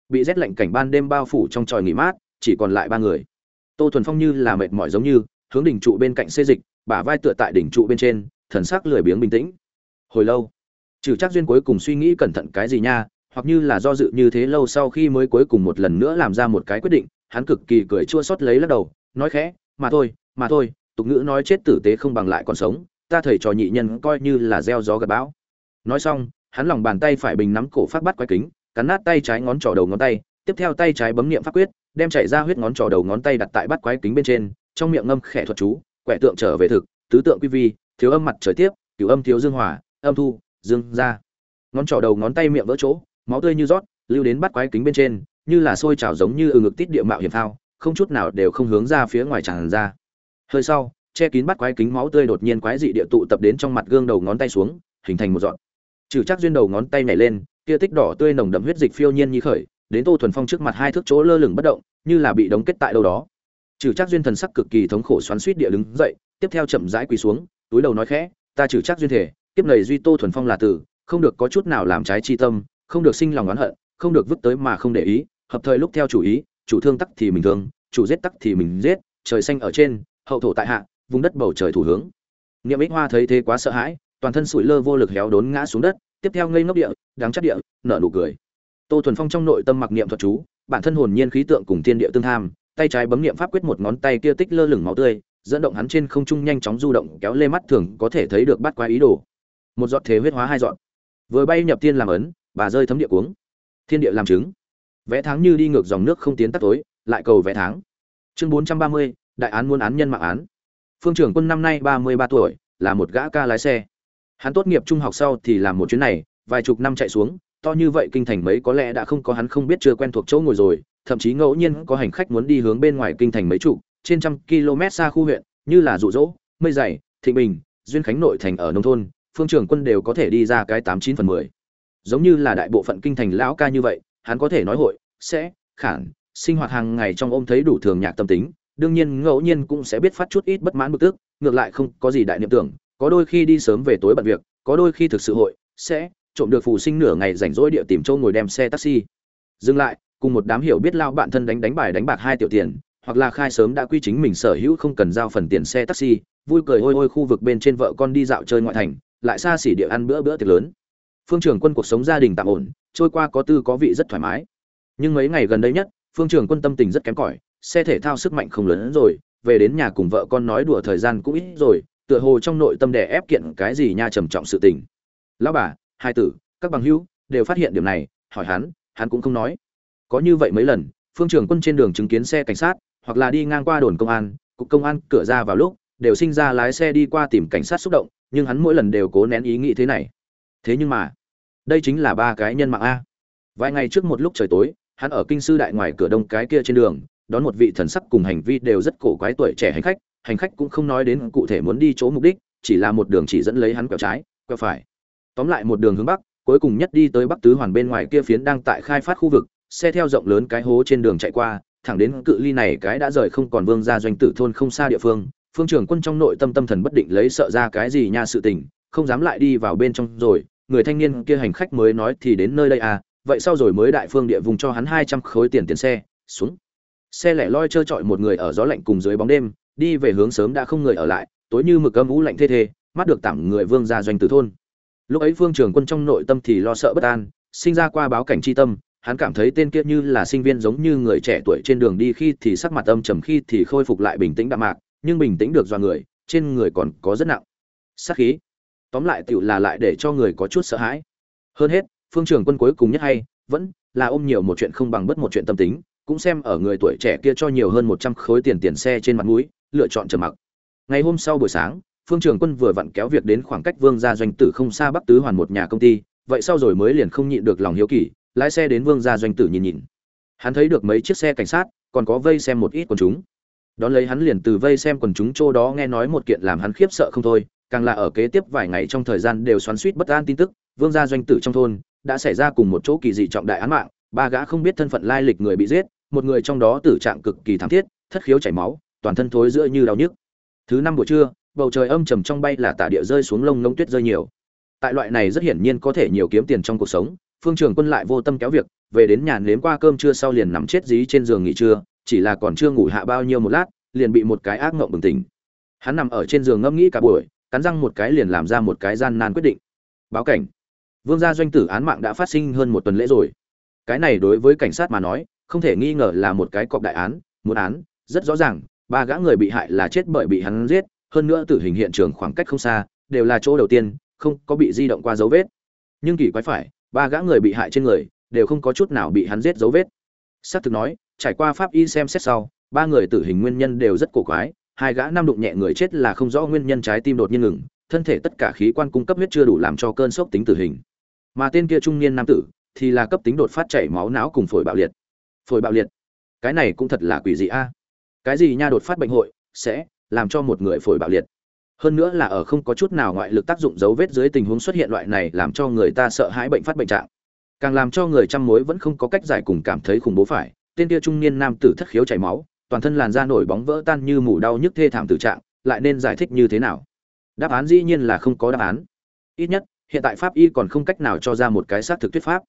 Bị rét lạnh cảnh ban đêm bao phủ trong tròi nghỉ mát, chỉ còn lại ba người. Tô thuần phong như là mệt mỏi giống như, hướng đỉnh trụ bên cạnh xê dịch, bả vai tựa tại đỉnh trụ bên trên, thần sắc lười biếng bình tĩnh. Hồi lâu, trừ chắc duyên cuối cùng suy nghĩ cẩn thận cái gì nha, hoặc như là do dự như thế lâu sau khi mới cuối cùng một lần nữa làm ra một cái quyết định, hắn cực kỳ cười chua xót lấy lắc đầu, nói khẽ, mà thôi mà thôi, tục ngữ nói chết tử tế không bằng lại còn sống ta thầy trò nhị nhân coi như là gieo gió gặt bão. Nói xong, hắn lòng bàn tay phải bình nắm cổ phát bắt quái kính, cắn nát tay trái ngón trỏ đầu ngón tay, tiếp theo tay trái bấm niệm pháp quyết, đem chảy ra huyết ngón trỏ đầu ngón tay đặt tại bắt quái kính bên trên, trong miệng ngâm khẽ thuật chú, quẻ tượng trở về thực, tứ tượng quy vi, thiếu âm mặt trời tiếp, cửu âm thiếu dương hòa, âm thu, dương ra ngón trỏ đầu ngón tay miệng vỡ chỗ, máu tươi như rót, lưu đến bắt quái kính bên trên, như là sôi trào giống như ừ ngực tít địa mạo hiểm thao không chút nào đều không hướng ra phía ngoài tràn ra. Hơi sau che kín bắt quái kính máu tươi đột nhiên quái dị địa tụ tập đến trong mặt gương đầu ngón tay xuống, hình thành một dọn trừ chắc duyên đầu ngón tay nhảy lên, kia tích đỏ tươi nồng đậm huyết dịch phiêu nhiên như khởi, đến tô thuần phong trước mặt hai thước chỗ lơ lửng bất động, như là bị đóng kết tại đâu đó. Trừ chắc duyên thần sắc cực kỳ thống khổ xoắn suýt địa đứng dậy, tiếp theo chậm rãi quỳ xuống, túi đầu nói khẽ, ta trừ chắc duyên thể tiếp này duy tô thuần phong là tử, không được có chút nào làm trái chi tâm, không được sinh lòng oán hận, không được vứt tới mà không để ý, hợp thời lúc theo chủ ý, chủ thương tắc thì mình thương, chủ giết tắc thì mình giết, trời xanh ở trên, hậu thổ tại hạ vùng đất bầu trời thủ hướng. Niệm ích hoa thấy thế quá sợ hãi, toàn thân sủi lơ vô lực héo đốn ngã xuống đất, tiếp theo ngây ngốc địa, đáng chắc địa, nở nụ cười. Tô thuần phong trong nội tâm mặc niệm thuật chú, bản thân hồn nhiên khí tượng cùng thiên địa tương tham, tay trái bấm niệm pháp quyết một ngón tay kia tích lơ lửng máu tươi, dẫn động hắn trên không trung nhanh chóng du động, kéo lê mắt thường có thể thấy được bắt quái ý đồ. Một giọt thế huyết hóa hai giọt. Vừa bay nhập tiên làm ấn, bà rơi thấm địa cuống. Thiên địa làm chứng. Vẽ tháng như đi ngược dòng nước không tiến tắt tối, lại cầu vẽ tháng. Chương bốn trăm ba mươi, đại án muốn án nhân mạng án phương trưởng quân năm nay ba mươi ba tuổi là một gã ca lái xe. Hắn tốt nghiệp trung học sau thì làm một chuyến này vài chục năm chạy xuống to như vậy kinh thành mấy có lẽ đã không có hắn không biết chưa quen thuộc chỗ ngồi rồi thậm chí ngẫu nhiên có hành khách muốn đi hướng bên ngoài kinh thành mấy trụ trên trăm km xa khu huyện như là dụ dỗ, mây dày thịnh bình duyên khánh nội thành ở nông thôn phương trưởng quân đều có thể đi ra cái tám chín phần mười. Giống như là đại bộ phận kinh thành lão ca như vậy hắn có thể nói hội sẽ khản sinh hoạt hàng ngày trong ôm thấy đủ thường nhạc tâm tính đương nhiên ngẫu nhiên cũng sẽ biết phát chút ít bất mãn bực tức, ngược lại không có gì đại niệm tưởng, có đôi khi đi sớm về tối bận việc, có đôi khi thực sự hội, sẽ trộm được phù sinh nửa ngày rảnh rỗi địa tìm chỗ ngồi đem xe taxi. Dừng lại, cùng một đám hiểu biết lao bạn thân đánh đánh bài đánh bạc hai tiểu tiền, hoặc là khai sớm đã quy chính mình sở hữu không cần giao phần tiền xe taxi, vui cười hôi hôi khu vực bên trên vợ con đi dạo chơi ngoại thành, lại xa xỉ địa ăn bữa bữa tiệc lớn. Phương trưởng quân cuộc sống gia đình tạm ổn, trôi qua có tư có vị rất thoải mái. Nhưng mấy ngày gần đây nhất, phương trưởng quân tâm tình rất kém cỏi xe thể thao sức mạnh không lớn hơn rồi, về đến nhà cùng vợ con nói đùa thời gian cũng ít rồi, tựa hồ trong nội tâm đè ép kiện cái gì nha trầm trọng sự tình. Lão bà, hai tử, các bằng hữu đều phát hiện điểm này, hỏi hắn hắn cũng không nói. Có như vậy mấy lần, phương trưởng quân trên đường chứng kiến xe cảnh sát, hoặc là đi ngang qua đồn công an, cục công an cửa ra vào lúc, đều sinh ra lái xe đi qua tìm cảnh sát xúc động, nhưng hắn mỗi lần đều cố nén ý nghĩ thế này. Thế nhưng mà, đây chính là ba cái nhân mạng a. Vài ngày trước một lúc trời tối, hắn ở kinh sư đại ngoài cửa đông cái kia trên đường đón một vị thần sắc cùng hành vi đều rất cổ quái tuổi trẻ hành khách hành khách cũng không nói đến cụ thể muốn đi chỗ mục đích, chỉ là một đường chỉ dẫn lấy hắn quẹo trái, quẹo phải. Tóm lại một đường hướng bắc, cuối cùng nhất đi tới bắc tứ hoàn bên ngoài kia phiến đang tại khai phát khu vực, xe theo rộng lớn cái hố trên đường chạy qua, thẳng đến cự ly này cái đã rời không còn vương ra doanh tử thôn không xa địa phương phương trưởng quân trong nội tâm tâm thần bất định lấy sợ ra cái gì nha sự tình, không dám lại đi vào bên trong rồi, người thanh niên kia hành khách mới nói thì đến nơi đây à vậy sau rồi mới đại phương địa vùng cho hắn hai trăm khối tiền tiền xe, xuống xe lẻ loi trơ trọi một người ở gió lạnh cùng dưới bóng đêm, đi về hướng sớm đã không người ở lại, tối như mực âm ú lạnh thê thê, mắt được tặng người vương ra doanh tử thôn. Lúc ấy phương trường quân trong nội tâm thì lo sợ bất an, sinh ra qua báo cảnh tri tâm, hắn cảm thấy tên kia như là sinh viên giống như người trẻ tuổi trên đường đi khi thì sắc mặt âm trầm khi thì khôi phục lại bình tĩnh đạm mạc, nhưng bình tĩnh được do người, trên người còn có rất nặng. Sát khí. Tóm lại tựu là lại để cho người có chút sợ hãi. Hơn hết, phương trường quân cuối cùng nhất hay, vẫn là ôm nhiều một chuyện không bằng bất một chuyện tâm tính cũng xem ở người tuổi trẻ kia cho nhiều hơn một trăm khối tiền tiền xe trên mặt mũi, lựa chọn trầm mặc. Ngày hôm sau buổi sáng, phương trường quân vừa vặn kéo việc đến khoảng cách vương gia doanh tử không xa bắc tứ hoàn một nhà công ty, vậy sau rồi mới liền không nhịn được lòng hiếu kỳ, lái xe đến vương gia doanh tử nhìn nhìn. Hắn thấy được mấy chiếc xe cảnh sát, còn có vây xem một ít quần chúng. Đón lấy hắn liền từ vây xem quần chúng chỗ đó nghe nói một kiện làm hắn khiếp sợ không thôi, càng là ở kế tiếp vài ngày trong thời gian đều xoắn xuýt bất an tin tức, vương gia doanh tử trong thôn, đã xảy ra cùng một chỗ kỳ dị trọng đại án mạng, ba gã không biết thân phận lai lịch người bị giết một người trong đó tử trạng cực kỳ thảm thiết, thất khiếu chảy máu, toàn thân thối giữa như đau nhức. Thứ năm buổi trưa, bầu trời âm trầm trong bay là tả địa rơi xuống lông lông tuyết rơi nhiều. Tại loại này rất hiển nhiên có thể nhiều kiếm tiền trong cuộc sống, phương trường quân lại vô tâm kéo việc, về đến nhà nếm qua cơm trưa sau liền nằm chết dí trên giường nghỉ trưa, chỉ là còn chưa ngủ hạ bao nhiêu một lát, liền bị một cái ác ngộng bừng tỉnh. Hắn nằm ở trên giường ngẫm nghĩ cả buổi, cắn răng một cái liền làm ra một cái gian nan quyết định. Báo cảnh. Vương gia doanh tử án mạng đã phát sinh hơn một tuần lễ rồi. Cái này đối với cảnh sát mà nói không thể nghi ngờ là một cái cọc đại án muốn án, rất rõ ràng, ba gã người bị hại là chết bởi bị hắn giết, hơn nữa tử hình hiện trường khoảng cách không xa, đều là chỗ đầu tiên, không có bị di động qua dấu vết. Nhưng kỳ quái phải, ba gã người bị hại trên người, đều không có chút nào bị hắn giết dấu vết. Xác thực nói, trải qua pháp y xem xét sau, ba người tử hình nguyên nhân đều rất cổ quái, hai gã năm đụng nhẹ người chết là không rõ nguyên nhân trái tim đột nhiên ngừng, thân thể tất cả khí quan cung cấp huyết chưa đủ làm cho cơn sốc tính tử hình. Mà tên kia trung niên nam tử thì là cấp tính đột phát chảy máu não cùng phổi bạo liệt phổi bạo liệt. Cái này cũng thật là quỷ dị a. Cái gì nha đột phát bệnh hội sẽ làm cho một người phổi bạo liệt. Hơn nữa là ở không có chút nào ngoại lực tác dụng dấu vết dưới tình huống xuất hiện loại này làm cho người ta sợ hãi bệnh phát bệnh trạng. Càng làm cho người chăm mối vẫn không có cách giải cùng cảm thấy khủng bố phải, tên kia trung niên nam tử thất khiếu chảy máu, toàn thân làn da nổi bóng vỡ tan như mủ đau nhức thê thảm tử trạng, lại nên giải thích như thế nào? Đáp án dĩ nhiên là không có đáp án. Ít nhất, hiện tại pháp y còn không cách nào cho ra một cái xác thực thuyết pháp.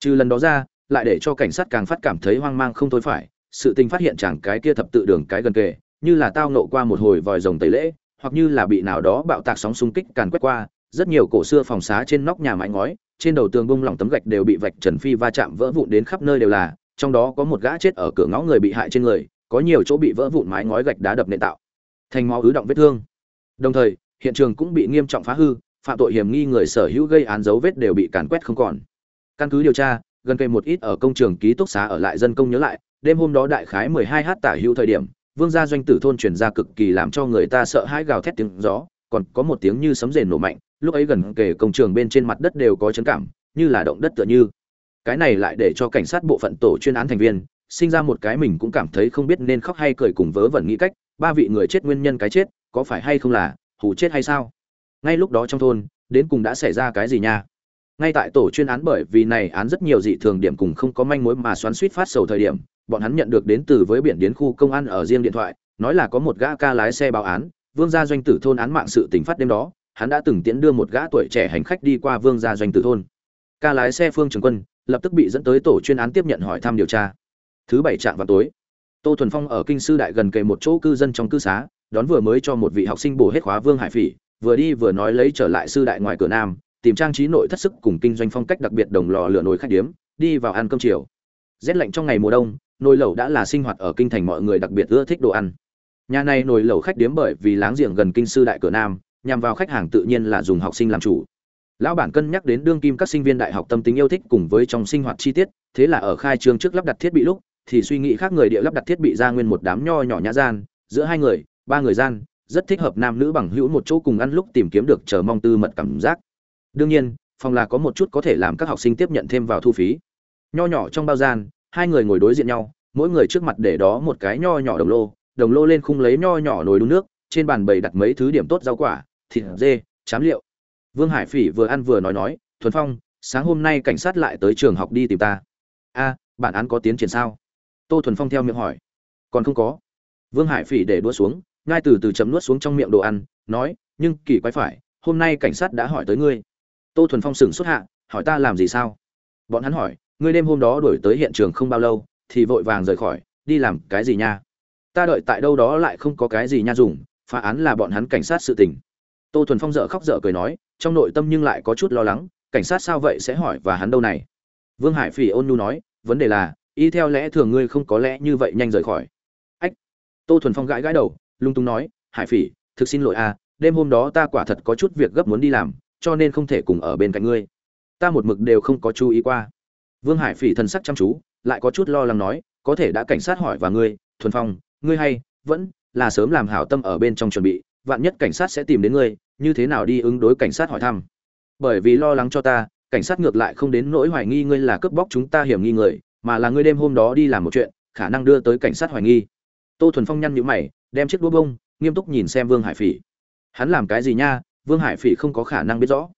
Trừ lần đó ra lại để cho cảnh sát càng phát cảm thấy hoang mang không thôi phải, sự tình phát hiện chẳng cái kia thập tự đường cái gần kề, như là tao nộ qua một hồi vòi rồng tẩy lễ, hoặc như là bị nào đó bạo tạc sóng xung kích càn quét qua, rất nhiều cổ xưa phòng xá trên nóc nhà mái ngói, trên đầu tường bung lỏng tấm gạch đều bị vạch trần phi va chạm vỡ vụn đến khắp nơi đều là, trong đó có một gã chết ở cửa ngõ người bị hại trên người, có nhiều chỗ bị vỡ vụn mái ngói gạch đá đập nện tạo. Thành máu ứ động vết thương. Đồng thời, hiện trường cũng bị nghiêm trọng phá hư, phạm tội hiểm nghi người sở hữu gây án dấu vết đều bị càn quét không còn. Căn cứ điều tra gần kề một ít ở công trường ký túc xá ở lại dân công nhớ lại, đêm hôm đó đại khái 12 h tả hữu thời điểm, vương gia doanh tử thôn truyền ra cực kỳ làm cho người ta sợ hãi gào thét tiếng gió, còn có một tiếng như sấm rền nổ mạnh, lúc ấy gần kề công trường bên trên mặt đất đều có chấn cảm, như là động đất tựa như. Cái này lại để cho cảnh sát bộ phận tổ chuyên án thành viên, sinh ra một cái mình cũng cảm thấy không biết nên khóc hay cười cùng vớ vẩn nghĩ cách, ba vị người chết nguyên nhân cái chết, có phải hay không là hù chết hay sao? Ngay lúc đó trong thôn, đến cùng đã xảy ra cái gì nha? Ngay tại tổ chuyên án bởi vì này án rất nhiều dị thường điểm cùng không có manh mối mà xoắn suýt phát sầu thời điểm, bọn hắn nhận được đến từ với biển đến khu công an ở riêng điện thoại, nói là có một gã ca lái xe báo án, vương gia doanh tử thôn án mạng sự tình phát đêm đó, hắn đã từng tiễn đưa một gã tuổi trẻ hành khách đi qua vương gia doanh tử thôn. Ca lái xe phương trường quân, lập tức bị dẫn tới tổ chuyên án tiếp nhận hỏi thăm điều tra. Thứ bảy trạng vào tối, tô thuần phong ở kinh sư đại gần kề một chỗ cư dân trong cư xá, đón vừa mới cho một vị học sinh bổ hết khóa vương hải phỉ, vừa đi vừa nói lấy trở lại sư đại ngoài cửa nam tìm trang trí nội thất sức cùng kinh doanh phong cách đặc biệt đồng lò lửa nồi khách điếm, đi vào ăn cơm chiều. Rét lạnh trong ngày mùa đông, nồi lẩu đã là sinh hoạt ở kinh thành mọi người đặc biệt ưa thích đồ ăn. Nhà này nồi lẩu khách điếm bởi vì láng giềng gần kinh sư đại cửa nam, nhằm vào khách hàng tự nhiên là dùng học sinh làm chủ. Lão bản cân nhắc đến đương kim các sinh viên đại học tâm tính yêu thích cùng với trong sinh hoạt chi tiết, thế là ở khai trương trước lắp đặt thiết bị lúc, thì suy nghĩ khác người địa lắp đặt thiết bị ra nguyên một đám nho nhỏ nhã gian, giữa hai người, ba người gian, rất thích hợp nam nữ bằng hữu một chỗ cùng ăn lúc tìm kiếm được chờ mong tư mật cảm giác đương nhiên, phòng là có một chút có thể làm các học sinh tiếp nhận thêm vào thu phí. Nho nhỏ trong bao gian, hai người ngồi đối diện nhau, mỗi người trước mặt để đó một cái nho nhỏ đồng lô đồng lô lên khung lấy nho nhỏ nồi đun nước, trên bàn bày đặt mấy thứ điểm tốt rau quả, thịt, dê, chám liệu. Vương hải phỉ vừa ăn vừa nói nói, thuần phong, sáng hôm nay cảnh sát lại tới trường học đi tìm ta. A, bản án có tiến triển sao? Tô thuần phong theo miệng hỏi. Còn không có. Vương hải phỉ để đua xuống, ngay từ từ chấm nuốt xuống trong miệng đồ ăn, nói, nhưng kỳ quái phải, hôm nay cảnh sát đã hỏi tới ngươi tô thuần phong sửng xuất hạ, hỏi ta làm gì sao? Bọn hắn hỏi, ngươi đêm hôm đó đổi tới hiện trường không bao lâu, thì vội vàng rời khỏi, đi làm cái gì nha? Ta đợi tại đâu đó lại không có cái gì nha dùng, phá án là bọn hắn cảnh sát sự tình. Tô thuần phong dở khóc dở cười nói, trong nội tâm nhưng lại có chút lo lắng, cảnh sát sao vậy sẽ hỏi và hắn đâu này? Vương hải phỉ ôn nhu nói, vấn đề là, y theo lẽ thường ngươi không có lẽ như vậy nhanh rời khỏi. Ách! Tô thuần phong gãi gãi đầu, lung tung nói, hải phỉ, thực xin lỗi a đêm hôm đó ta quả thật có chút việc gấp muốn đi làm cho nên không thể cùng ở bên cạnh ngươi. Ta một mực đều không có chú ý qua. Vương hải phỉ thần sắc chăm chú, lại có chút lo lắng nói, có thể đã cảnh sát hỏi và ngươi, thuần phong, ngươi hay, vẫn là sớm làm hảo tâm ở bên trong chuẩn bị, vạn nhất cảnh sát sẽ tìm đến ngươi, như thế nào đi ứng đối cảnh sát hỏi thăm. Bởi vì lo lắng cho ta, cảnh sát ngược lại không đến nỗi hoài nghi ngươi là cướp bóc chúng ta hiểm nghi người, mà là ngươi đêm hôm đó đi làm một chuyện, khả năng đưa tới cảnh sát hoài nghi. Tô thuần phong nhăn nhữ mày, đem chiếc đũa bông, nghiêm túc nhìn xem vương hải phỉ. Hắn làm cái gì nha? Vương hải phỉ không có khả năng biết rõ.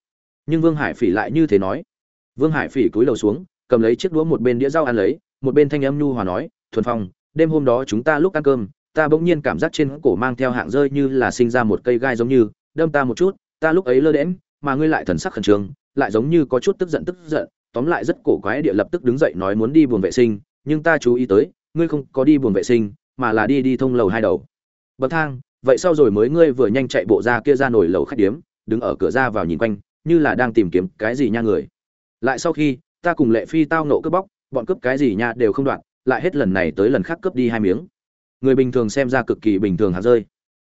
Nhưng vương hải phỉ lại như thế nói. Vương hải phỉ cúi đầu xuống, cầm lấy chiếc đũa một bên đĩa rau ăn lấy, một bên thanh âm nhu hòa nói, thuần phong, đêm hôm đó chúng ta lúc ăn cơm, ta bỗng nhiên cảm giác trên cổ mang theo hạng rơi như là sinh ra một cây gai giống như, đâm ta một chút, ta lúc ấy lơ đễm mà ngươi lại thần sắc khẩn trương, lại giống như có chút tức giận tức giận, tóm lại rất cổ quái địa lập tức đứng dậy nói muốn đi buồng vệ sinh, nhưng ta chú ý tới, ngươi không có đi buồng vệ sinh, mà là đi đi thông lầu hai đầu. Bậc thang vậy sau rồi mới ngươi vừa nhanh chạy bộ ra kia ra nổi lầu khách điếm, đứng ở cửa ra vào nhìn quanh, như là đang tìm kiếm cái gì nha người. Lại sau khi, ta cùng lệ phi tao nộ cướp bóc, bọn cướp cái gì nha đều không đoạn, lại hết lần này tới lần khác cướp đi hai miếng. Người bình thường xem ra cực kỳ bình thường hạng rơi.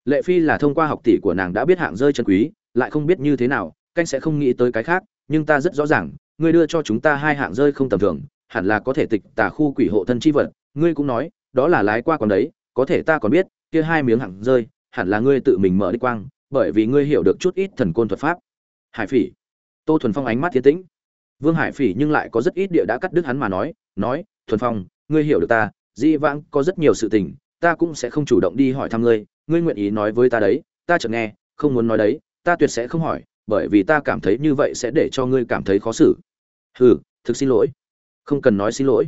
Lệ phi là thông qua học tỷ của nàng đã biết hạng rơi chân quý, lại không biết như thế nào, canh sẽ không nghĩ tới cái khác, nhưng ta rất rõ ràng, ngươi đưa cho chúng ta hai hạng rơi không tầm thường, hẳn là có thể tịch tà khu quỷ hộ thân chi vật, ngươi cũng nói, đó là lái qua còn đấy, có thể ta còn biết, kia hai miếng hạng rơi hẳn là ngươi tự mình mở đi quang, bởi vì ngươi hiểu được chút ít thần côn thuật pháp. Hải phỉ. Tô thuần phong ánh mắt thiên tĩnh. Vương hải phỉ nhưng lại có rất ít địa đã cắt đứt hắn mà nói nói, thuần phong, ngươi hiểu được ta, di vãng có rất nhiều sự tình, ta cũng sẽ không chủ động đi hỏi thăm ngươi ngươi nguyện ý nói với ta đấy, ta chợt nghe, không muốn nói đấy, ta tuyệt sẽ không hỏi, bởi vì ta cảm thấy như vậy sẽ để cho ngươi cảm thấy khó xử. Hừ, thực xin lỗi. Không cần nói xin lỗi.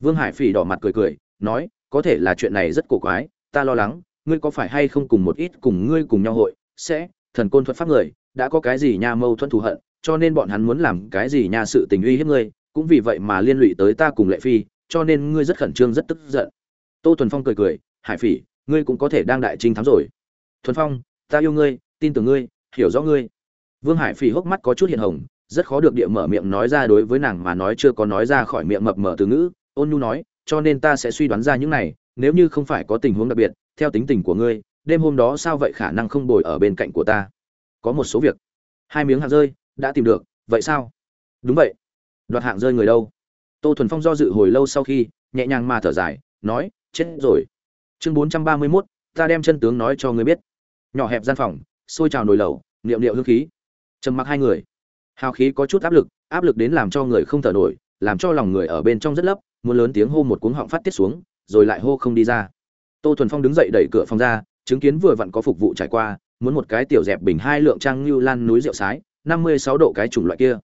Vương hải phỉ đỏ mặt cười cười, nói, có thể là chuyện này rất cổ quái, ta lo lắng ngươi có phải hay không cùng một ít cùng ngươi cùng nhau hội? Sẽ, thần côn thuật pháp người, đã có cái gì nha mâu thuẫn thù hận, cho nên bọn hắn muốn làm cái gì nha sự tình uy hiếp ngươi, cũng vì vậy mà liên lụy tới ta cùng lệ phi, cho nên ngươi rất khẩn trương, rất tức giận. Tô thuần phong cười cười, hải phỉ, ngươi cũng có thể đang đại trinh thắng rồi. Thuần phong, ta yêu ngươi, tin tưởng ngươi, hiểu rõ ngươi. Vương hải phỉ hốc mắt có chút hiện hồng, rất khó được địa mở miệng nói ra đối với nàng mà nói chưa có nói ra khỏi miệng mập mờ từ ngữ. Ôn nhu nói, cho nên ta sẽ suy đoán ra những này, nếu như không phải có tình huống đặc biệt theo tính tình của ngươi, đêm hôm đó sao vậy khả năng không bồi ở bên cạnh của ta? Có một số việc. Hai miếng hạt rơi, đã tìm được, vậy sao? Đúng vậy. Đoạt hạng rơi người đâu? Tô thuần phong do dự hồi lâu sau khi, nhẹ nhàng mà thở dài, nói, chết rồi. Chương bốn trăm ba mươi mốt, ta đem chân tướng nói cho ngươi biết. Nhỏ hẹp gian phòng xôi trào nồi lẩu niệm niệm hương khí. Trầm mặc hai người. Hào khí có chút áp lực áp lực đến làm cho người không thở nổi, làm cho lòng người ở bên trong rất lấp, muốn lớn tiếng hô một cuống họng phát tiết xuống, rồi lại hô không đi ra tô thuần phong đứng dậy đẩy cửa phòng ra, chứng kiến vừa vặn có phục vụ trải qua, muốn một cái tiểu dẹp bình hai lượng trang như lan núi rượu sái, năm mươi sáu độ cái chủng loại kia.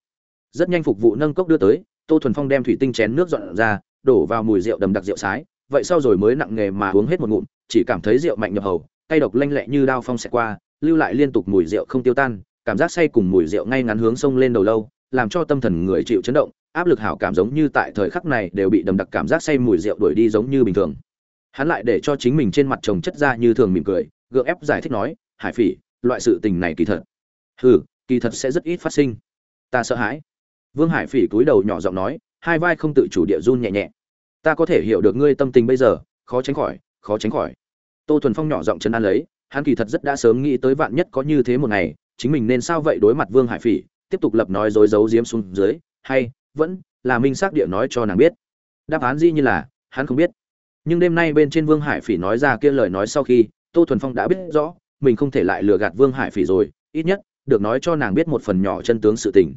Rất nhanh phục vụ nâng cốc đưa tới, tô thuần phong đem thủy tinh chén nước dọn ra, đổ vào mùi rượu đầm đặc rượu sái, vậy sau rồi mới nặng nghề mà uống hết một ngụm, chỉ cảm thấy rượu mạnh nhập hầu, cay độc lanh lẹ như đao phong xẹt qua, lưu lại liên tục mùi rượu không tiêu tan, cảm giác say cùng mùi rượu ngay ngắn hướng sông lên đầu lâu, làm cho tâm thần người chịu chấn động, áp lực hảo cảm giống như tại thời khắc này đều bị đầm đặc cảm giác say mùi rượu đuổi đi giống như bình thường hắn lại để cho chính mình trên mặt chồng chất ra như thường mỉm cười, gượng ép giải thích nói, hải phỉ, loại sự tình này kỳ thật, hừ, kỳ thật sẽ rất ít phát sinh. Ta sợ hãi. Vương hải phỉ cúi đầu nhỏ giọng nói, hai vai không tự chủ địa run nhẹ nhẹ. Ta có thể hiểu được ngươi tâm tình bây giờ, khó tránh khỏi, khó tránh khỏi. Tô thuần phong nhỏ giọng chân an lấy, hắn kỳ thật rất đã sớm nghĩ tới vạn nhất có như thế một ngày, chính mình nên sao vậy đối mặt vương hải phỉ, tiếp tục lập nói dối giấu diếm xuống dưới, hay vẫn là minh xác địa nói cho nàng biết. Đáp án gì như là, hắn không biết nhưng đêm nay bên trên vương hải phỉ nói ra kia lời nói sau khi, tô thuần phong đã biết rõ, mình không thể lại lừa gạt vương hải phỉ rồi, ít nhất, được nói cho nàng biết một phần nhỏ chân tướng sự tình.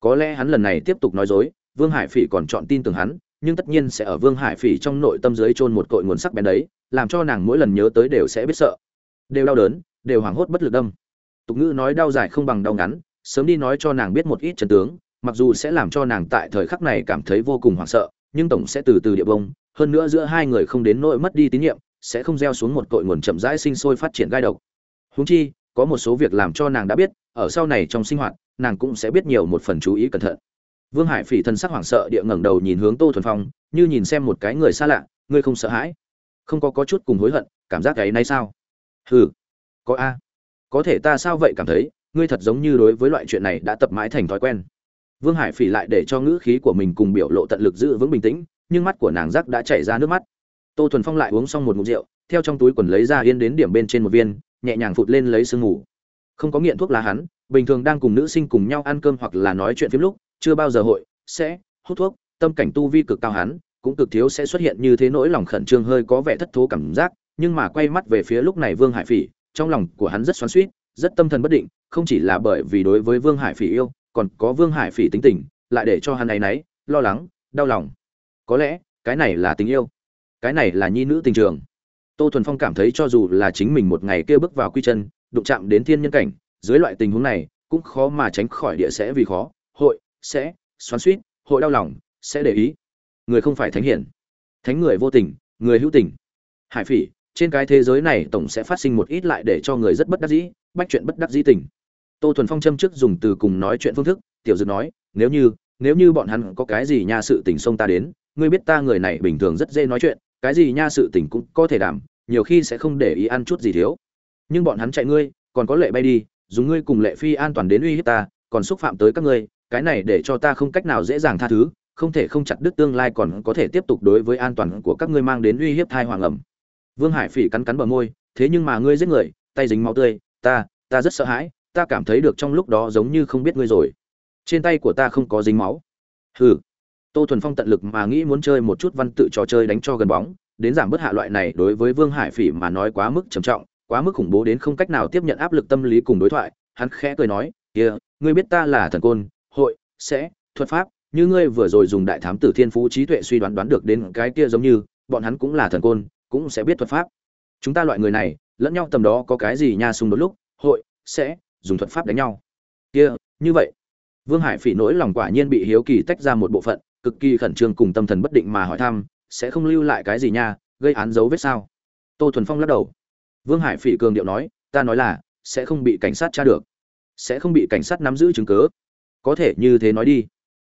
Có lẽ hắn lần này tiếp tục nói dối, vương hải phỉ còn chọn tin tưởng hắn, nhưng tất nhiên sẽ ở vương hải phỉ trong nội tâm dưới chôn một cội nguồn sắc bén đấy, làm cho nàng mỗi lần nhớ tới đều sẽ biết sợ. Đều đau đớn, đều hoảng hốt bất lực đâm. Tục ngữ nói đau dài không bằng đau ngắn, sớm đi nói cho nàng biết một ít chân tướng, mặc dù sẽ làm cho nàng tại thời khắc này cảm thấy vô cùng hoảng sợ, nhưng tổng sẽ từ từ địa bông hơn nữa giữa hai người không đến nỗi mất đi tín nhiệm, sẽ không gieo xuống một cội nguồn chậm rãi sinh sôi phát triển gai độc. Húng chi, có một số việc làm cho nàng đã biết, ở sau này trong sinh hoạt, nàng cũng sẽ biết nhiều một phần chú ý cẩn thận. Vương hải phỉ thân sắc hoảng sợ địa ngẩng đầu nhìn hướng tô thuần phong, như nhìn xem một cái người xa lạ, ngươi không sợ hãi? Không có có chút cùng hối hận, cảm giác cái này sao? Hừ, có a. Có thể ta sao vậy cảm thấy, ngươi thật giống như đối với loại chuyện này đã tập mãi thành thói quen. Vương hải phỉ lại để cho ngữ khí của mình cùng biểu lộ tận lực giữ vững bình tĩnh nhưng mắt của nàng rắc đã chảy ra nước mắt. Tô thuần phong lại uống xong một ngụm rượu, theo trong túi quần lấy ra yên đến điểm bên trên một viên, nhẹ nhàng phụt lên lấy sương ngủ không có nghiện thuốc lá hắn, bình thường đang cùng nữ sinh cùng nhau ăn cơm hoặc là nói chuyện phim lúc, chưa bao giờ hội, sẽ hút thuốc, tâm cảnh tu vi cực cao hắn, cũng cực thiếu sẽ xuất hiện như thế nỗi lòng khẩn trương hơi có vẻ thất thố cảm giác, nhưng mà quay mắt về phía lúc này vương hải phỉ, trong lòng của hắn rất xoắn xuýt, rất tâm thần bất định, không chỉ là bởi vì đối với vương hải phỉ yêu, còn có vương hải phỉ tính tình, lại để cho hắn ấy nấy lo lắng, đau lòng có lẽ, cái này là tình yêu. Cái này là nhi nữ tình trường. Tô thuần phong cảm thấy cho dù là chính mình một ngày kia bước vào quy chân, đụng chạm đến thiên nhân cảnh, dưới loại tình huống này, cũng khó mà tránh khỏi địa sẽ vì khó, hội, sẽ, xoắn suýt hội đau lòng, sẽ để ý. Người không phải thánh hiển. Thánh người vô tình, người hữu tình. Hải phỉ, trên cái thế giới này tổng sẽ phát sinh một ít lại để cho người rất bất đắc dĩ, bách chuyện bất đắc dĩ tình. Tô thuần phong châm trước dùng từ cùng nói chuyện phương thức, tiểu dược nói, nếu như nếu như bọn hắn có cái gì nha sự tình xông ta đến ngươi biết ta người này bình thường rất dễ nói chuyện, cái gì nha sự tình cũng có thể đảm, nhiều khi sẽ không để ý ăn chút gì thiếu. Nhưng bọn hắn chạy ngươi, còn có lệ bay đi, dùng ngươi cùng lệ phi an toàn đến uy hiếp ta, còn xúc phạm tới các ngươi, cái này để cho ta không cách nào dễ dàng tha thứ, không thể không chặt đứt tương lai còn có thể tiếp tục đối với an toàn của các ngươi mang đến uy hiếp thai hoàng ẩm. Vương hải phỉ cắn cắn bờ môi, thế nhưng mà ngươi giết người, tay dính máu tươi, ta ta rất sợ hãi, ta cảm thấy được trong lúc đó giống như không biết ngươi rồi. Trên tay của ta không có dính máu. Hừ tô thuần phong tận lực mà nghĩ muốn chơi một chút văn tự trò chơi đánh cho gần bóng, đến giảm bớt hạ loại này đối với vương hải phỉ mà nói quá mức trầm trọng, quá mức khủng bố đến không cách nào tiếp nhận áp lực tâm lý cùng đối thoại. Hắn khẽ cười nói, kia, ngươi biết ta là thần côn, hội, sẽ, thuật pháp, như ngươi vừa rồi dùng đại thám tử thiên phú trí tuệ suy đoán đoán được đến cái kia giống như, bọn hắn cũng là thần côn, cũng sẽ biết thuật pháp. Chúng ta loại người này, lẫn nhau tầm đó có cái gì nha xung đột lúc, hội, sẽ, dùng thuật pháp đánh nhau. Kia, như vậy. Vương hải phỉ nỗi lòng quả nhiên bị hiếu kỳ tách ra một bộ phận cực kỳ khẩn trương cùng tâm thần bất định mà hỏi thăm, sẽ không lưu lại cái gì nha, gây án dấu vết sao? Tô thuần phong lắc đầu. Vương hải phỉ cường điệu nói, ta nói là, sẽ không bị cảnh sát tra được. Sẽ không bị cảnh sát nắm giữ chứng cớ có thể như thế nói đi.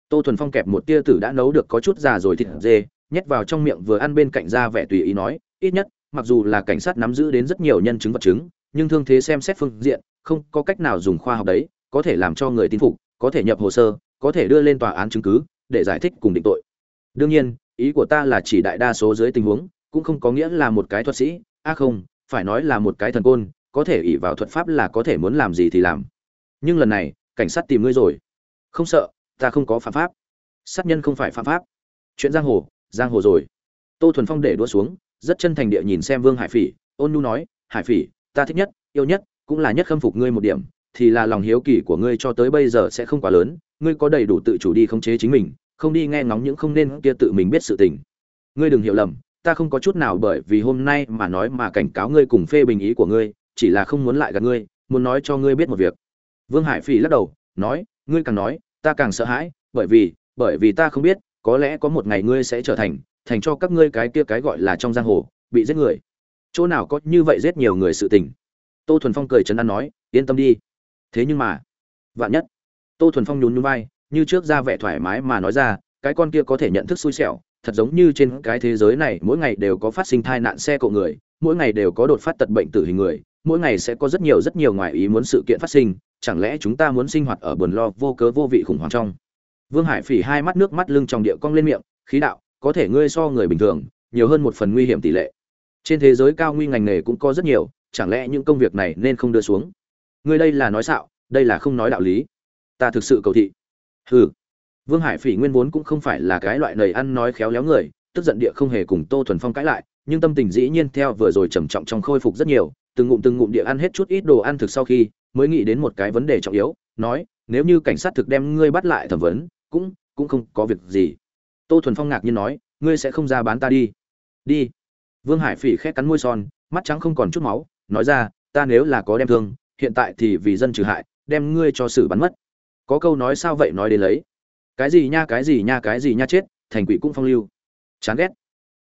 Tô thuần phong kẹp một tia tử đã nấu được có chút già rồi thịt dê, nhét vào trong miệng vừa ăn bên cạnh ra vẻ tùy ý nói, ít nhất, mặc dù là cảnh sát nắm giữ đến rất nhiều nhân chứng vật chứng, nhưng thương thế xem xét phương diện, không có cách nào dùng khoa học đấy, có thể làm cho người tin phục, có thể nhập hồ sơ, có thể đưa lên tòa án chứng cứ để giải thích cùng định tội. Đương nhiên, ý của ta là chỉ đại đa số dưới tình huống, cũng không có nghĩa là một cái thuật sĩ. A không, phải nói là một cái thần côn, có thể ỷ vào thuật pháp là có thể muốn làm gì thì làm. Nhưng lần này, cảnh sát tìm ngươi rồi. Không sợ, ta không có phạm pháp. Sát nhân không phải phạm pháp. Chuyện giang hồ giang hồ rồi. Tô thuần phong để đua xuống, rất chân thành địa nhìn xem vương hải phỉ. Ôn nhu nói, hải phỉ, ta thích nhất, yêu nhất, cũng là nhất khâm phục ngươi một điểm thì là lòng hiếu kỳ của ngươi cho tới bây giờ sẽ không quá lớn, ngươi có đầy đủ tự chủ đi khống chế chính mình, không đi nghe ngóng những không nên kia tự mình biết sự tình. Ngươi đừng hiểu lầm, ta không có chút nào bởi vì hôm nay mà nói mà cảnh cáo ngươi cùng phê bình ý của ngươi, chỉ là không muốn lại gần ngươi, muốn nói cho ngươi biết một việc. Vương hải phỉ lắc đầu, nói, ngươi càng nói, ta càng sợ hãi, bởi vì bởi vì ta không biết, có lẽ có một ngày ngươi sẽ trở thành thành cho các ngươi cái kia cái gọi là trong giang hồ, bị giết người. Chỗ nào có như vậy giết nhiều người sự tình? Tô thuần phong cười chấn an nói, yên tâm đi thế nhưng mà, vạn nhất, tô thuần phong nhún nhún vai, như trước ra vẻ thoải mái mà nói ra, cái con kia có thể nhận thức xui xẻo, thật giống như trên cái thế giới này mỗi ngày đều có phát sinh tai nạn xe cộ người, mỗi ngày đều có đột phát tật bệnh tử hình người, mỗi ngày sẽ có rất nhiều rất nhiều ngoài ý muốn sự kiện phát sinh, chẳng lẽ chúng ta muốn sinh hoạt ở buồn lo, vô cớ, vô vị khủng hoảng trong? Vương hải phỉ hai mắt nước mắt lưng trong địa cong lên miệng, khí đạo, có thể ngươi so người bình thường, nhiều hơn một phần nguy hiểm tỷ lệ. Trên thế giới cao nguy ngành nghề cũng có rất nhiều, chẳng lẽ những công việc này nên không đưa xuống? Ngươi đây là nói xạo, đây là không nói đạo lý. Ta thực sự cầu thị. Hừ. Vương hải phỉ nguyên vốn cũng không phải là cái loại nầy ăn nói khéo léo người, tức giận địa không hề cùng tô thuần phong cãi lại, nhưng tâm tình dĩ nhiên theo vừa rồi trầm trọng trong khôi phục rất nhiều, từng ngụm từng ngụm địa ăn hết chút ít đồ ăn thực sau khi, mới nghĩ đến một cái vấn đề trọng yếu, nói, nếu như cảnh sát thực đem ngươi bắt lại thẩm vấn, cũng cũng không có việc gì. Tô thuần phong ngạc nhiên nói, ngươi sẽ không ra bán ta đi. Đi. Vương hải phỉ khét cắn môi son, mắt trắng không còn chút máu, nói ra, ta nếu là có đem thương hiện tại thì vì dân trừ hại, đem ngươi cho xử bắn mất. Có câu nói sao vậy nói đến lấy? Cái gì nha, cái gì nha, cái gì nha chết, thành quỷ cũng phong lưu. Chán ghét.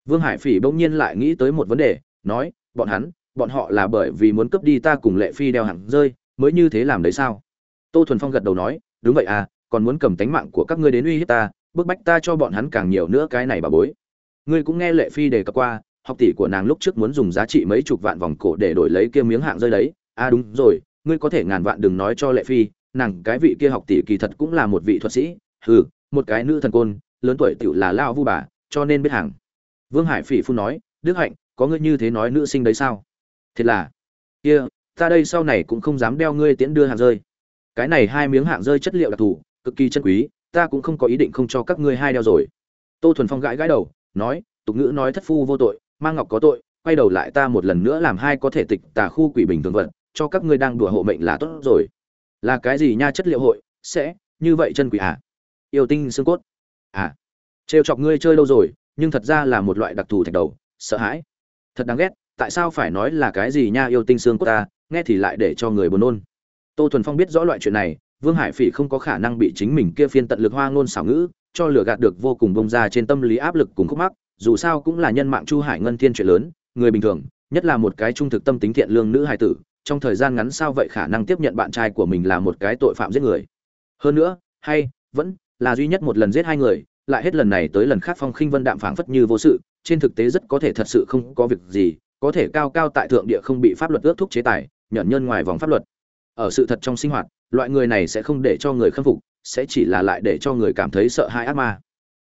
Vương hải phỉ bỗng nhiên lại nghĩ tới một vấn đề, nói, bọn hắn, bọn họ là bởi vì muốn cướp đi ta cùng lệ phi đeo hẳn rơi, mới như thế làm đấy sao? Tô thuần phong gật đầu nói, đúng vậy à còn muốn cầm tánh mạng của các ngươi đến uy hiếp ta, bức bách ta cho bọn hắn càng nhiều nữa cái này bà bối. Ngươi cũng nghe lệ phi đề cập qua, học tỷ của nàng lúc trước muốn dùng giá trị mấy chục vạn vòng cổ để đổi lấy kia miếng hạng rơi đấy. À đúng rồi ngươi có thể ngàn vạn đừng nói cho lệ phi, nàng cái vị kia học tỷ kỳ thật cũng là một vị thuật sĩ, hừ, một cái nữ thần côn, lớn tuổi tiểu là lao vu bà, cho nên biết hàng. Vương hải phỉ phu nói, đức hạnh, có ngươi như thế nói nữ sinh đấy sao? Thiệt là. Kia, ta đây sau này cũng không dám đeo ngươi tiễn đưa hạng rơi. Cái này hai miếng hạng rơi chất liệu đặc thù, cực kỳ chân quý, ta cũng không có ý định không cho các ngươi hai đeo rồi. Tô thuần phong gãi gãi đầu, nói, tục ngữ nói thất phu vô tội mang ngọc có tội, quay đầu lại ta một lần nữa làm hai có thể tịch tà khu quỷ bình thường vận cho các ngươi đang đùa hộ mệnh là tốt rồi. Là cái gì nha chất liệu hội? Sẽ, như vậy chân quỷ à? Yêu tinh xương cốt. À. Trêu chọc ngươi chơi lâu rồi, nhưng thật ra là một loại đặc thù thạch đầu, sợ hãi. Thật đáng ghét, tại sao phải nói là cái gì nha yêu tinh xương cốt ta? Nghe thì lại để cho người buồn nôn. Tô thuần phong biết rõ loại chuyện này, vương hải phỉ không có khả năng bị chính mình kia phiên tận lực hoa ngôn xảo ngữ, cho lừa gạt được vô cùng bông ra trên tâm lý áp lực cùng khúc mắc, dù sao cũng là nhân mạng chu hải ngân thiên chuyện lớn, người bình thường, nhất là một cái trung thực tâm tính thiện lương nữ hài tử trong thời gian ngắn sao vậy khả năng tiếp nhận bạn trai của mình là một cái tội phạm giết người? Hơn nữa, hay, vẫn là duy nhất một lần giết hai người, lại hết lần này tới lần khác phong khinh vân đạm phảng phất như vô sự, trên thực tế rất có thể thật sự không có việc gì, có thể cao cao tại thượng địa không bị pháp luật ước thúc chế tài nhận nhân ngoài vòng pháp luật. Ở sự thật trong sinh hoạt, loại người này sẽ không để cho người khâm phục, sẽ chỉ là lại để cho người cảm thấy sợ hãi ác ma.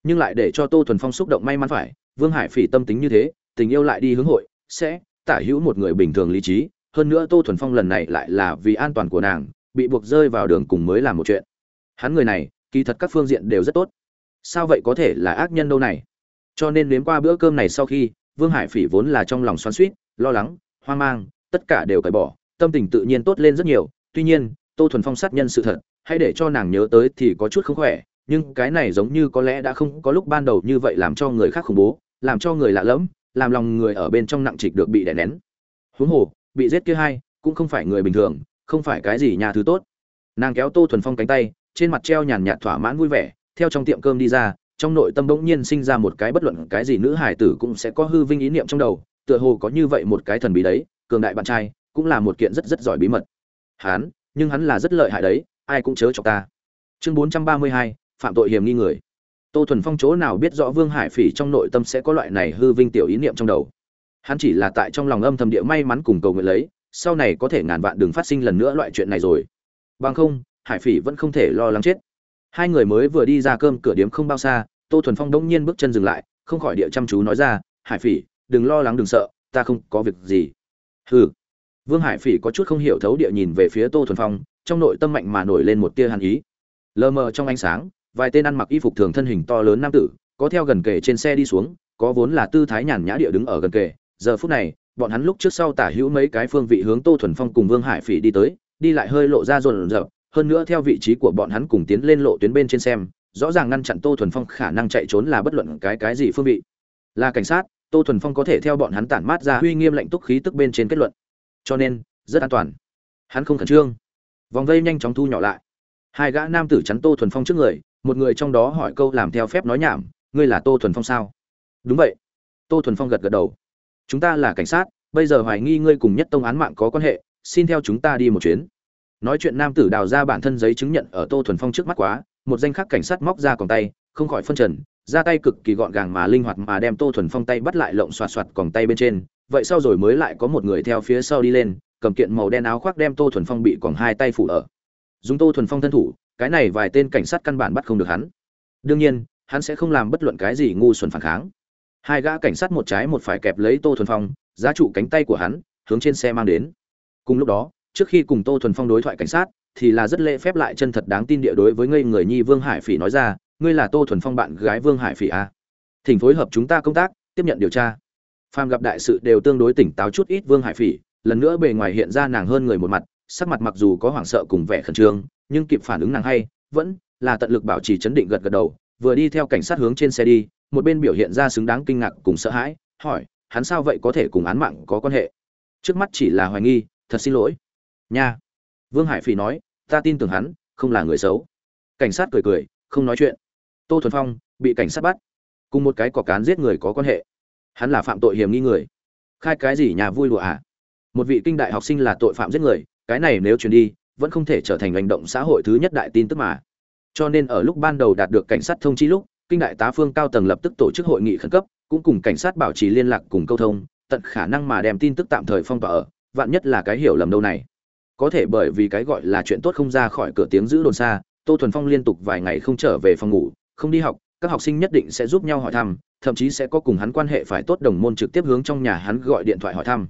Nhưng lại để cho tô thuần phong xúc động may mắn phải, vương hải phỉ tâm tính như thế, tình yêu lại đi hướng hội, sẽ tả hữu một người bình thường lý trí hơn nữa tô thuần phong lần này lại là vì an toàn của nàng, bị buộc rơi vào đường cùng mới làm một chuyện. Hắn người này, kỳ thật các phương diện đều rất tốt. Sao vậy có thể là ác nhân đâu này? Cho nên nếm qua bữa cơm này sau khi, vương hải phỉ vốn là trong lòng xoắn suýt lo lắng, hoang mang, tất cả đều cởi bỏ, tâm tình tự nhiên tốt lên rất nhiều. Tuy nhiên, tô thuần phong sát nhân sự thật, hãy để cho nàng nhớ tới thì có chút không khỏe, nhưng cái này giống như có lẽ đã không có lúc ban đầu như vậy làm cho người khác khủng bố, làm cho người lạ lẫm, làm lòng người ở bên trong nặng trịch được bị đè nén. Huống hồ bị giết kia hai, cũng không phải người bình thường, không phải cái gì nhà thứ tốt. Nàng kéo tô thuần phong cánh tay, trên mặt treo nhàn nhạt thỏa mãn vui vẻ, theo trong tiệm cơm đi ra, trong nội tâm bỗng nhiên sinh ra một cái bất luận cái gì nữ hải tử cũng sẽ có hư vinh ý niệm trong đầu, tựa hồ có như vậy một cái thần bí đấy, cường đại bạn trai, cũng là một kiện rất rất giỏi bí mật. Hắn nhưng hắn là rất lợi hại đấy, ai cũng chớ chọc ta. Chương bốn trăm ba mươi hai, phạm tội hiểm nghi người. Tô thuần phong chỗ nào biết rõ vương hải phỉ trong nội tâm sẽ có loại này hư vinh tiểu ý niệm trong đầu? Hắn chỉ là tại trong lòng âm thầm địa may mắn cùng cầu nguyện lấy, sau này có thể ngàn vạn đừng phát sinh lần nữa loại chuyện này rồi. Bằng không, hải phỉ vẫn không thể lo lắng chết. Hai người mới vừa đi ra cơm cửa điếm không bao xa, tô thuần phong đông nhiên bước chân dừng lại, không khỏi địa chăm chú nói ra, hải phỉ, đừng lo lắng đừng sợ, ta không có việc gì. Hừ. Vương hải phỉ có chút không hiểu thấu địa nhìn về phía tô thuần phong, trong nội tâm mạnh mà nổi lên một tia hàn ý. Lờ mờ trong ánh sáng, vài tên ăn mặc y phục thường thân hình to lớn nam tử, có theo gần kề trên xe đi xuống, có vốn là tư thái nhàn nhã địa đứng ở gần kề giờ phút này, bọn hắn lúc trước sau tả hữu mấy cái phương vị hướng tô thuần phong cùng vương hải phỉ đi tới, đi lại hơi lộ ra rồn rợp, hơn nữa theo vị trí của bọn hắn cùng tiến lên lộ tuyến bên trên xem, rõ ràng ngăn chặn tô thuần phong khả năng chạy trốn là bất luận cái cái gì phương vị. Là cảnh sát, tô thuần phong có thể theo bọn hắn tản mát ra uy nghiêm lệnh túc khí tức bên trên kết luận. Cho nên, rất an toàn. Hắn không khẩn trương. Vòng vây nhanh chóng thu nhỏ lại. Hai gã nam tử chắn tô thuần phong trước người, một người trong đó hỏi câu làm theo phép nói nhảm, ngươi là tô thuần phong sao? Đúng vậy. Tô thuần phong gật gật đầu chúng ta là cảnh sát, bây giờ hoài nghi ngươi cùng nhất tông án mạng có quan hệ, xin theo chúng ta đi một chuyến. Nói chuyện nam tử đào ra bản thân giấy chứng nhận ở tô thuần phong trước mắt quá, một danh khắc cảnh sát móc ra còng tay, không khỏi phân trần, ra tay cực kỳ gọn gàng mà linh hoạt mà đem tô thuần phong tay bắt lại lộng xoạt xoạt còng tay bên trên. Vậy sau rồi mới lại có một người theo phía sau đi lên, cầm kiện màu đen áo khoác đem tô thuần phong bị còn hai tay phủ ở. Dùng tô thuần phong thân thủ, cái này vài tên cảnh sát căn bản bắt không được hắn. Đương nhiên, hắn sẽ không làm bất luận cái gì ngu xuẩn phản kháng hai gã cảnh sát một trái một phải kẹp lấy tô thuần phong, giá trụ cánh tay của hắn, hướng trên xe mang đến cùng lúc đó, trước khi cùng tô thuần phong đối thoại cảnh sát, thì là rất lễ phép lại chân thật đáng tin địa đối với ngây người nhi vương hải phỉ nói ra, ngươi là tô thuần phong bạn gái vương hải phỉ à? thỉnh phối hợp chúng ta công tác, tiếp nhận điều tra phàm gặp đại sự đều tương đối tỉnh táo chút ít vương hải phỉ, lần nữa bề ngoài hiện ra nàng hơn người một mặt, sắc mặt mặc dù có hoảng sợ cùng vẻ khẩn trương, nhưng kịp phản ứng nàng hay, vẫn là tận lực bảo trì chấn định gật gật đầu, vừa đi theo cảnh sát hướng trên xe đi một bên biểu hiện ra xứng đáng kinh ngạc cùng sợ hãi, hỏi, hắn sao vậy có thể cùng án mạng có quan hệ? Trước mắt chỉ là hoài nghi, thật xin lỗi. Nha. Vương hải phỉ nói, ta tin tưởng hắn, không là người xấu. Cảnh sát cười cười, không nói chuyện. Tô thuần phong bị cảnh sát bắt. Cùng một cái cỏ cán giết người có quan hệ. Hắn là phạm tội hiểm nghi người. Khai cái gì nhà vui lụa à? Một vị kinh đại học sinh là tội phạm giết người, cái này nếu truyền đi, vẫn không thể trở thành hành động xã hội thứ nhất đại tin tức mà. Cho nên ở lúc ban đầu đạt được cảnh sát thông chi lúc kinh đại tá phương cao tầng lập tức tổ chức hội nghị khẩn cấp, cũng cùng cảnh sát bảo trì liên lạc cùng câu thông, tận khả năng mà đem tin tức tạm thời phong tỏa ở, vạn nhất là cái hiểu lầm đâu này. Có thể bởi vì cái gọi là chuyện tốt không ra khỏi cửa tiếng giữ đồn xa, tô thuần phong liên tục vài ngày không trở về phòng ngủ, không đi học, các học sinh nhất định sẽ giúp nhau hỏi thăm, thậm chí sẽ có cùng hắn quan hệ phải tốt đồng môn trực tiếp hướng trong nhà hắn gọi điện thoại hỏi thăm.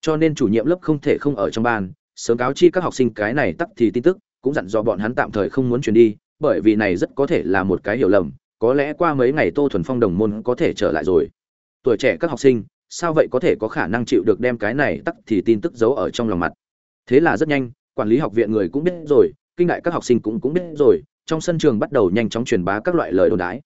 Cho nên chủ nhiệm lớp không thể không ở trong ban, sớm cáo chi các học sinh cái này tắt thì tin tức, cũng dặn dò bọn hắn tạm thời không muốn chuyển đi, bởi vì này rất có thể là một cái hiểu lầm có lẽ qua mấy ngày tô thuần phong đồng môn có thể trở lại rồi. Tuổi trẻ các học sinh, sao vậy có thể có khả năng chịu được đem cái này tắc thì tin tức giấu ở trong lòng mặt? Thế là rất nhanh, quản lý học viện người cũng biết rồi, kinh đại các học sinh cũng cũng biết rồi, trong sân trường bắt đầu nhanh chóng truyền bá các loại lời đồn đái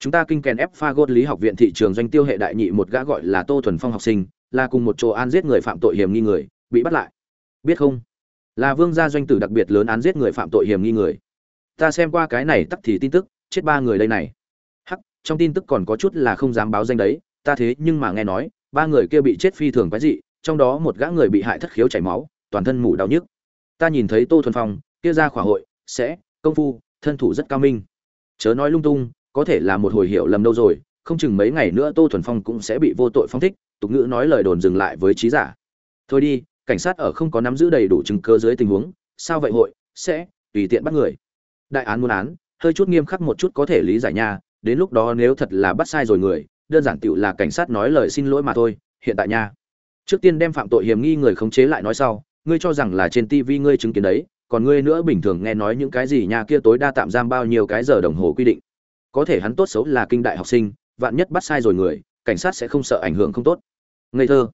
chúng ta kinh kèn ép pha gốt lý học viện thị trường doanh tiêu hệ đại nhị một gã gọi là tô thuần phong học sinh, là cùng một chỗ an giết người phạm tội hiểm nghi người, bị bắt lại. Biết không? Là vương gia doanh tử đặc biệt lớn án giết người phạm tội hiểm nghi người. Ta xem qua cái này tắc thì tin tức, chết ba người đây này trong tin tức còn có chút là không dám báo danh đấy, ta thế nhưng mà nghe nói, ba người kia bị chết phi thường quái dị, trong đó một gã người bị hại thất khiếu chảy máu, toàn thân mủ đau nhức. Ta nhìn thấy tô thuần phong, kia ra khỏa hội, sẽ, công phu, thân thủ rất cao minh. Chớ nói lung tung, có thể là một hồi hiểu lầm đâu rồi, không chừng mấy ngày nữa tô thuần phong cũng sẽ bị vô tội phong thích, tục ngữ nói lời đồn dừng lại với trí giả. Thôi đi, cảnh sát ở không có nắm giữ đầy đủ chứng cứ dưới tình huống, sao vậy hội, sẽ, tùy tiện bắt người. Đại án muốn án, hơi chút nghiêm khắc một chút có thể lý giải nha đến lúc đó nếu thật là bắt sai rồi người, đơn giản tựu là cảnh sát nói lời xin lỗi mà thôi, hiện tại nha. Trước tiên đem phạm tội hiểm nghi người khống chế lại nói sau, ngươi cho rằng là trên tivi ngươi chứng kiến đấy, còn ngươi nữa bình thường nghe nói những cái gì nha, kia tối đa tạm giam bao nhiêu cái giờ đồng hồ quy định. Có thể hắn tốt xấu là kinh đại học sinh, vạn nhất bắt sai rồi người, cảnh sát sẽ không sợ ảnh hưởng không tốt. Ngây thơ.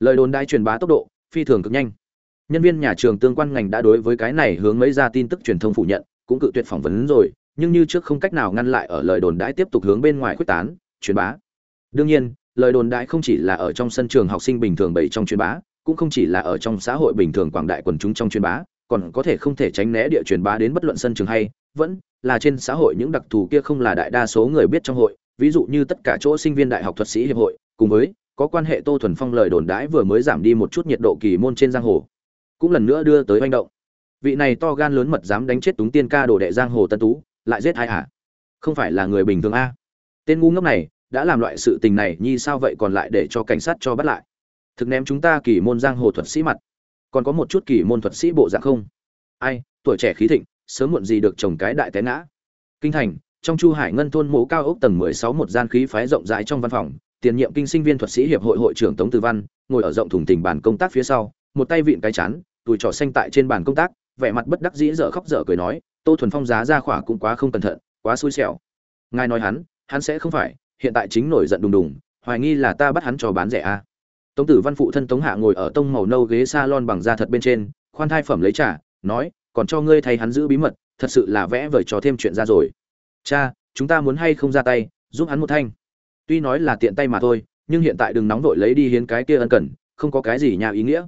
Lời đồn đại truyền bá tốc độ, phi thường cực nhanh. Nhân viên nhà trường tương quan ngành đã đối với cái này hướng mấy ra tin tức truyền thông phủ nhận, cũng cự tuyệt phỏng vấn rồi nhưng như trước không cách nào ngăn lại ở lời đồn đãi tiếp tục hướng bên ngoài khuếch tán, truyền bá. Đương nhiên, lời đồn đại không chỉ là ở trong sân trường học sinh bình thường bày trong truyền bá, cũng không chỉ là ở trong xã hội bình thường quảng đại quần chúng trong truyền bá, còn có thể không thể tránh né địa truyền bá đến bất luận sân trường hay, vẫn là trên xã hội những đặc thù kia không là đại đa số người biết trong hội, ví dụ như tất cả chỗ sinh viên đại học thuật sĩ hiệp hội, cùng với có quan hệ tô thuần phong lời đồn đãi vừa mới giảm đi một chút nhiệt độ kỳ môn trên giang hồ, cũng lần nữa đưa tới manh động. Vị này to gan lớn mật dám đánh chết túng tiên ca đồ đệ giang hồ tân tú lại giết ai hả? Không phải là người bình thường a? Tên ngu ngốc này, đã làm loại sự tình này, nhi sao vậy còn lại để cho cảnh sát cho bắt lại? Thực ném chúng ta kỳ môn giang hồ thuật sĩ mặt. Còn có một chút kỳ môn thuật sĩ bộ dạng không? Ai, tuổi trẻ khí thịnh, sớm muộn gì được trồng cái đại té ngã. Kinh thành, trong chu hải ngân thôn mố cao ốc tầng mười sáu một gian khí phái rộng rãi trong văn phòng, tiền nhiệm kinh sinh viên thuật sĩ hiệp hội hội trưởng tống tư văn, ngồi ở rộng thùng tình bàn công tác phía sau, một tay vịn cái chán tùi trò xanh tại trên bàn công tác, vẻ mặt bất đắc dĩ dở khóc dở cười nói tô thuần phong giá ra khỏa cũng quá không cẩn thận, quá xui xẻo. Ngài nói hắn hắn sẽ không phải, hiện tại chính nổi giận đùng đùng, hoài nghi là ta bắt hắn cho bán rẻ a à. tống tử văn phụ thân tống hạ ngồi ở tông màu nâu ghế salon bằng da thật bên trên, khoan thai phẩm lấy trả nói, còn cho ngươi thay hắn giữ bí mật, thật sự là vẽ vời cho thêm chuyện ra rồi. Cha, chúng ta muốn hay không ra tay, giúp hắn một thanh? Tuy nói là tiện tay mà thôi, nhưng hiện tại đừng nóng vội lấy đi hiến cái kia ân cần, không có cái gì nhà ý nghĩa.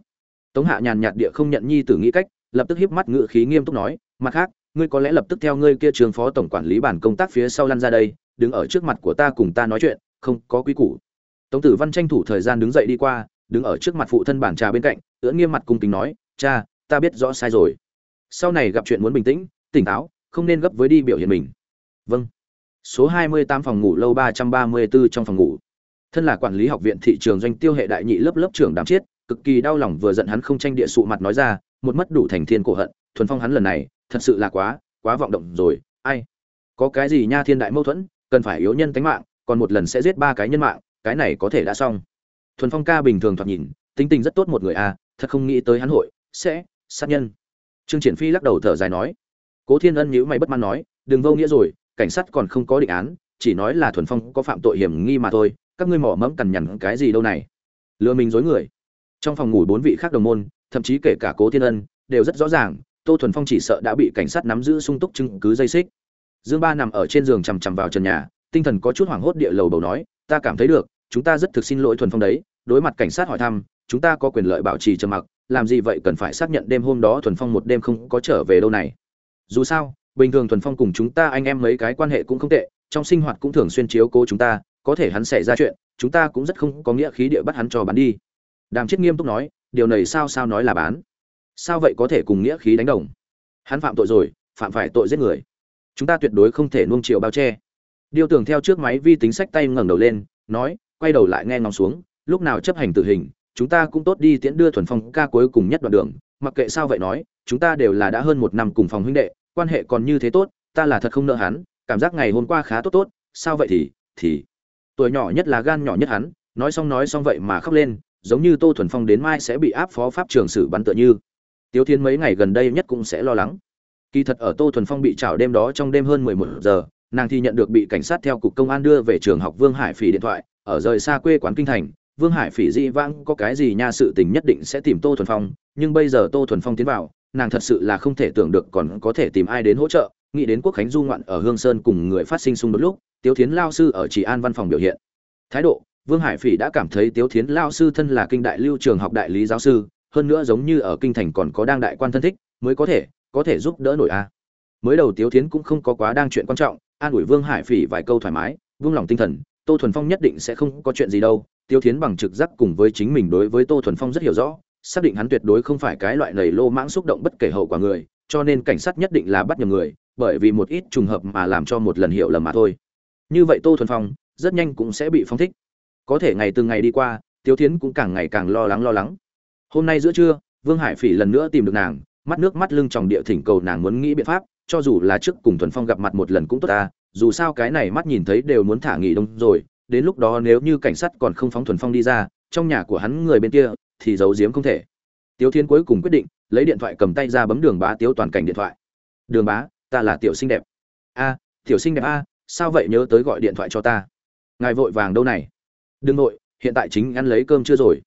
Tống hạ nhàn nhạt địa không nhận nhi tử nghĩ cách, lập tức hiếp mắt ngự khí nghiêm túc nói, mặt khác ngươi có lẽ lập tức theo ngươi kia trường phó tổng quản lý bản công tác phía sau lăn ra đây, đứng ở trước mặt của ta cùng ta nói chuyện, không có quý củ. Tống tử văn tranh thủ thời gian đứng dậy đi qua, đứng ở trước mặt phụ thân bản trà bên cạnh, ưỡn nghiêm mặt cung kính nói, cha, ta biết rõ sai rồi. Sau này gặp chuyện muốn bình tĩnh, tỉnh táo, không nên gấp với đi biểu hiện mình. Vâng. Số 28 phòng ngủ, lâu 334 trong phòng ngủ. Thân là quản lý học viện thị trường doanh tiêu hệ đại nhị lớp lớp trưởng đám chiết, cực kỳ đau lòng vừa giận hắn không tranh địa sụ mặt nói ra, một mất đủ thành thiên cổ hận, thuần phong hắn lần này thật sự là quá quá vọng động rồi ai? Có cái gì nha thiên đại mâu thuẫn cần phải yếu nhân tánh mạng còn một lần sẽ giết ba cái nhân mạng cái này có thể đã xong. Thuần phong ca bình thường thoạt nhìn tính tình rất tốt một người a à, thật không nghĩ tới hắn hội sẽ sát nhân. Trương triển phi lắc đầu thở dài nói. Cố thiên ân nhíu mày bất mãn nói đừng vô nghĩa rồi cảnh sát còn không có định án chỉ nói là thuần phong có phạm tội hiểm nghi mà thôi các ngươi mỏ mẫm cằn nhằn cái gì đâu này? Lừa mình dối người. Trong phòng ngủ bốn vị khác đồng môn thậm chí kể cả cố thiên ân đều rất rõ ràng tô thuần phong chỉ sợ đã bị cảnh sát nắm giữ sung túc chứng cứ dây xích. Dương ba nằm ở trên giường chằm chằm vào trần nhà, tinh thần có chút hoảng hốt địa lầu bầu nói, ta cảm thấy được, chúng ta rất thực xin lỗi thuần phong đấy, đối mặt cảnh sát hỏi thăm, chúng ta có quyền lợi bảo trì trầm mặc, làm gì vậy cần phải xác nhận đêm hôm đó thuần phong một đêm không có trở về đâu này. Dù sao, bình thường thuần phong cùng chúng ta anh em mấy cái quan hệ cũng không tệ, trong sinh hoạt cũng thường xuyên chiếu cố chúng ta, có thể hắn xảy ra chuyện, chúng ta cũng rất không có nghĩa khí địa bắt hắn cho bán đi. Đàm chết nghiêm túc nói, điều này sao sao nói là bán? Sao vậy có thể cùng nghĩa khí đánh đồng? Hắn phạm tội rồi, phạm phải tội giết người. Chúng ta tuyệt đối không thể nuông chiều bao che. Điêu tưởng theo trước máy vi tính sách tay ngẩng đầu lên, nói, quay đầu lại nghe ngóng xuống, lúc nào chấp hành tử hình, chúng ta cũng tốt đi tiễn đưa thuần phong ca cuối cùng nhất đoạn đường. Mặc kệ sao vậy nói, chúng ta đều là đã hơn một năm cùng phòng huynh đệ, quan hệ còn như thế tốt, ta là thật không nợ hắn, cảm giác ngày hôm qua khá tốt tốt, sao vậy thì thì. Tuổi nhỏ nhất là gan nhỏ nhất hắn, nói xong nói xong vậy mà khóc lên, giống như tô thuần phong đến mai sẽ bị áp phó pháp trường xử bắn tựa như tiếu thiên mấy ngày gần đây nhất cũng sẽ lo lắng. Kỳ thật ở tô thuần phong bị trảo đêm đó trong đêm hơn mười một giờ, nàng thì nhận được bị cảnh sát theo cục công an đưa về trường học vương hải phỉ điện thoại, ở rời xa quê quán kinh thành. Vương hải phỉ dị vãng có cái gì nha sự tình nhất định sẽ tìm tô thuần phong, nhưng bây giờ tô thuần phong tiến vào, nàng thật sự là không thể tưởng được còn có thể tìm ai đến hỗ trợ. Nghĩ đến quốc khánh du ngoạn ở hương sơn cùng người phát sinh xung đột lúc, tiếu thiến lao sư ở chỉ an văn phòng biểu hiện. Thái độ, vương hải phỉ đã cảm thấy tiếu thiến lao sư thân là kinh đại lưu trường học đại lý giáo sư hơn nữa giống như ở kinh thành còn có đang đại quan thân thích, mới có thể có thể giúp đỡ nổi a. Mới đầu tiếu thiến cũng không có quá đang chuyện quan trọng, an ủi vương hải phỉ vài câu thoải mái, vung lòng tinh thần, tô thuần phong nhất định sẽ không có chuyện gì đâu, tiếu thiến bằng trực giác cùng với chính mình đối với tô thuần phong rất hiểu rõ, xác định hắn tuyệt đối không phải cái loại lầy lô mãng xúc động bất kể hậu quả người, cho nên cảnh sát nhất định là bắt nhầm người, bởi vì một ít trùng hợp mà làm cho một lần hiểu lầm mà thôi. Như vậy tô thuần phong rất nhanh cũng sẽ bị phong thích. Có thể ngày từng ngày đi qua, tiếu thiến cũng càng ngày càng lo lắng lo lắng hôm nay giữa trưa vương hải phỉ lần nữa tìm được nàng mắt nước mắt lưng tròng địa thỉnh cầu nàng muốn nghĩ biện pháp cho dù là trước cùng thuần phong gặp mặt một lần cũng tốt ta dù sao cái này mắt nhìn thấy đều muốn thả nghỉ đông rồi đến lúc đó nếu như cảnh sát còn không phóng thuần phong đi ra trong nhà của hắn người bên kia thì giấu giếm không thể. Tiếu thiên cuối cùng quyết định lấy điện thoại cầm tay ra bấm đường bá tiếu toàn cảnh điện thoại. Đường bá ta là tiểu xinh đẹp. A tiểu xinh đẹp a sao vậy nhớ tới gọi điện thoại cho ta? Ngài vội vàng đâu này? Đừng vội, hiện tại chính ăn lấy cơm chưa rồi.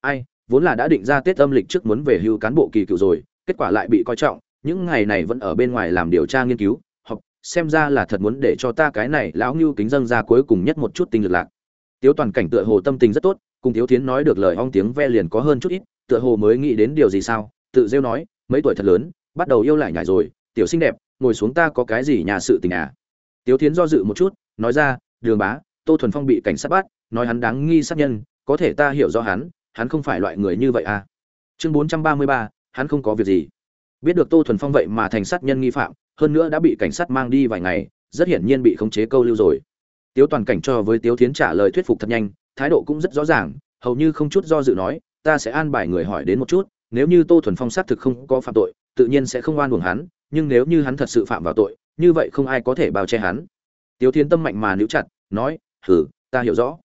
Ai vốn là đã định ra tết âm lịch trước muốn về hưu cán bộ kỳ cựu rồi, kết quả lại bị coi trọng, những ngày này vẫn ở bên ngoài làm điều tra nghiên cứu, học, xem ra là thật muốn để cho ta cái này lão ngưu kính dâng ra cuối cùng nhất một chút tinh lực lạc. Tiếu toàn cảnh tựa hồ tâm tình rất tốt, cùng thiếu thiến nói được lời ong tiếng ve liền có hơn chút ít, tựa hồ mới nghĩ đến điều gì sao, tự rêu nói, mấy tuổi thật lớn, bắt đầu yêu lại nhảy rồi, tiểu xinh đẹp, ngồi xuống ta có cái gì nhà sự tình à? Tiếu thiến do dự một chút, nói ra, đường bá, tô thuần phong bị cảnh sát bắt, nói hắn đáng nghi sát nhân, có thể ta hiểu rõ hắn hắn không phải loại người như vậy à. Chương bốn trăm ba mươi ba, hắn không có việc gì. Biết được tô thuần phong vậy mà thành sát nhân nghi phạm, hơn nữa đã bị cảnh sát mang đi vài ngày, rất hiển nhiên bị khống chế câu lưu rồi. Tiếu toàn cảnh cho với tiếu thiến trả lời thuyết phục thật nhanh, thái độ cũng rất rõ ràng, hầu như không chút do dự nói, ta sẽ an bài người hỏi đến một chút, nếu như tô thuần phong xác thực không có phạm tội, tự nhiên sẽ không oan uổng hắn, nhưng nếu như hắn thật sự phạm vào tội, như vậy không ai có thể bao che hắn. Tiếu thiến tâm mạnh mà níu chặt, nói hử ta hiểu rõ.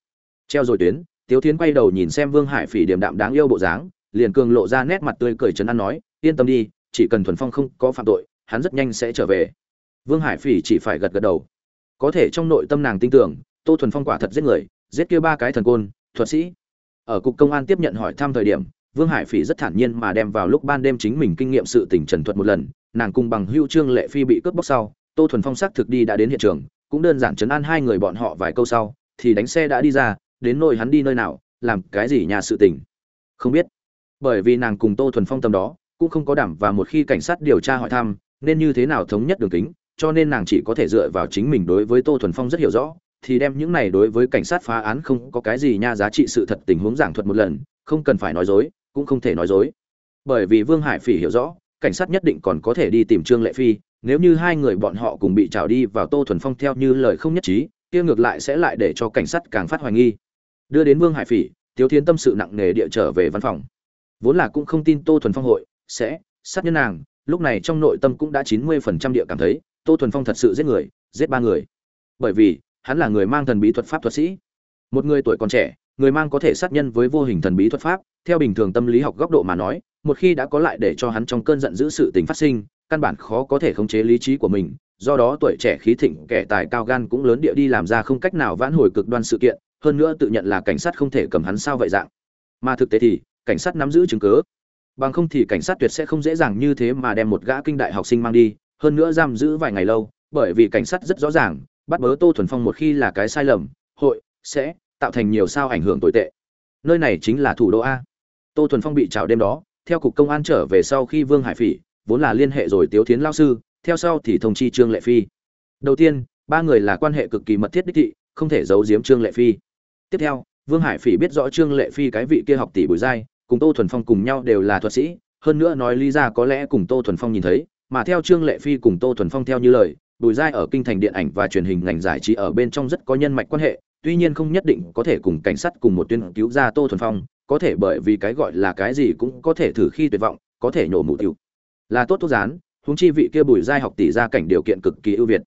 Treo rồi tuyến tiếu thiến quay đầu nhìn xem vương hải phỉ điềm đạm đáng yêu bộ dáng, liền cường lộ ra nét mặt tươi cười chấn an nói, yên tâm đi, chỉ cần thuần phong không có phạm tội, hắn rất nhanh sẽ trở về. Vương hải phỉ chỉ phải gật gật đầu. Có thể trong nội tâm nàng tin tưởng, tô thuần phong quả thật giết người, giết kia ba cái thần côn, thuật sĩ. Ở cục công an tiếp nhận hỏi thăm thời điểm, vương hải phỉ rất thản nhiên mà đem vào lúc ban đêm chính mình kinh nghiệm sự tình trần thuật một lần, nàng cùng bằng hưu trương lệ phi bị cướp bóc sau, tô thuần phong xác thực đi đã đến hiện trường, cũng đơn giản chấn an hai người bọn họ vài câu sau, thì đánh xe đã đi ra đến nơi hắn đi nơi nào, làm cái gì nhà sự tình. Không biết. Bởi vì nàng cùng tô thuần phong tầm đó, cũng không có đảm và một khi cảnh sát điều tra hỏi thăm, nên như thế nào thống nhất đường kính, cho nên nàng chỉ có thể dựa vào chính mình đối với tô thuần phong rất hiểu rõ, thì đem những này đối với cảnh sát phá án không có cái gì nha giá trị sự thật tình huống giảng thuật một lần, không cần phải nói dối, cũng không thể nói dối. Bởi vì vương hải phỉ hiểu rõ, cảnh sát nhất định còn có thể đi tìm trương lệ phi, nếu như hai người bọn họ cùng bị trào đi vào tô thuần phong theo như lời không nhất trí, kia ngược lại sẽ lại để cho cảnh sát càng phát hoài nghi đưa đến vương hải phỉ, tiếu thiến tâm sự nặng nề địa trở về văn phòng. Vốn là cũng không tin tô thuần phong hội sẽ sát nhân nàng, lúc này trong nội tâm cũng đã chín mươi phần trăm địa cảm thấy, tô thuần phong thật sự giết người, giết ba người. Bởi vì, hắn là người mang thần bí thuật pháp thuật sĩ. Một người tuổi còn trẻ, người mang có thể sát nhân với vô hình thần bí thuật pháp, theo bình thường tâm lý học góc độ mà nói, một khi đã có lại để cho hắn trong cơn giận giữ sự tình phát sinh, căn bản khó có thể khống chế lý trí của mình, do đó tuổi trẻ khí thịnh, kẻ tài cao gan cũng lớn địa đi làm ra không cách nào vãn hồi cực đoan sự kiện hơn nữa tự nhận là cảnh sát không thể cầm hắn sao vậy dạng. Mà thực tế thì, cảnh sát nắm giữ chứng cứ. Bằng không thì cảnh sát tuyệt sẽ không dễ dàng như thế mà đem một gã kinh đại học sinh mang đi, hơn nữa giam giữ vài ngày lâu, bởi vì cảnh sát rất rõ ràng, bắt bớ tô thuần phong một khi là cái sai lầm, hội sẽ tạo thành nhiều sao ảnh hưởng tồi tệ. Nơi này chính là thủ đô a. Tô thuần phong bị trào đêm đó, theo cục công an trở về sau khi vương hải phỉ, vốn là liên hệ rồi tiếu thiến lao sư, theo sau thì thông chi trương lệ phi. Đầu tiên, ba người là quan hệ cực kỳ mật thiết đích thị, không thể giấu giếm trương lệ phi tiếp theo, vương hải phỉ biết rõ trương lệ phi cái vị kia học tỷ bùi giai cùng tô thuần phong cùng nhau đều là thuật sĩ, hơn nữa nói lý ra có lẽ cùng tô thuần phong nhìn thấy, mà theo trương lệ phi cùng tô thuần phong theo như lời, bùi giai ở kinh thành điện ảnh và truyền hình ngành giải trí ở bên trong rất có nhân mạch quan hệ, tuy nhiên không nhất định có thể cùng cảnh sát cùng một tuyên cứu ra tô thuần phong, có thể bởi vì cái gọi là cái gì cũng có thể thử khi tuyệt vọng, có thể nhổ mụ tiêu là tốt thuốc gián, huống chi vị kia bùi giai học tỷ gia cảnh điều kiện cực kỳ ưu việt.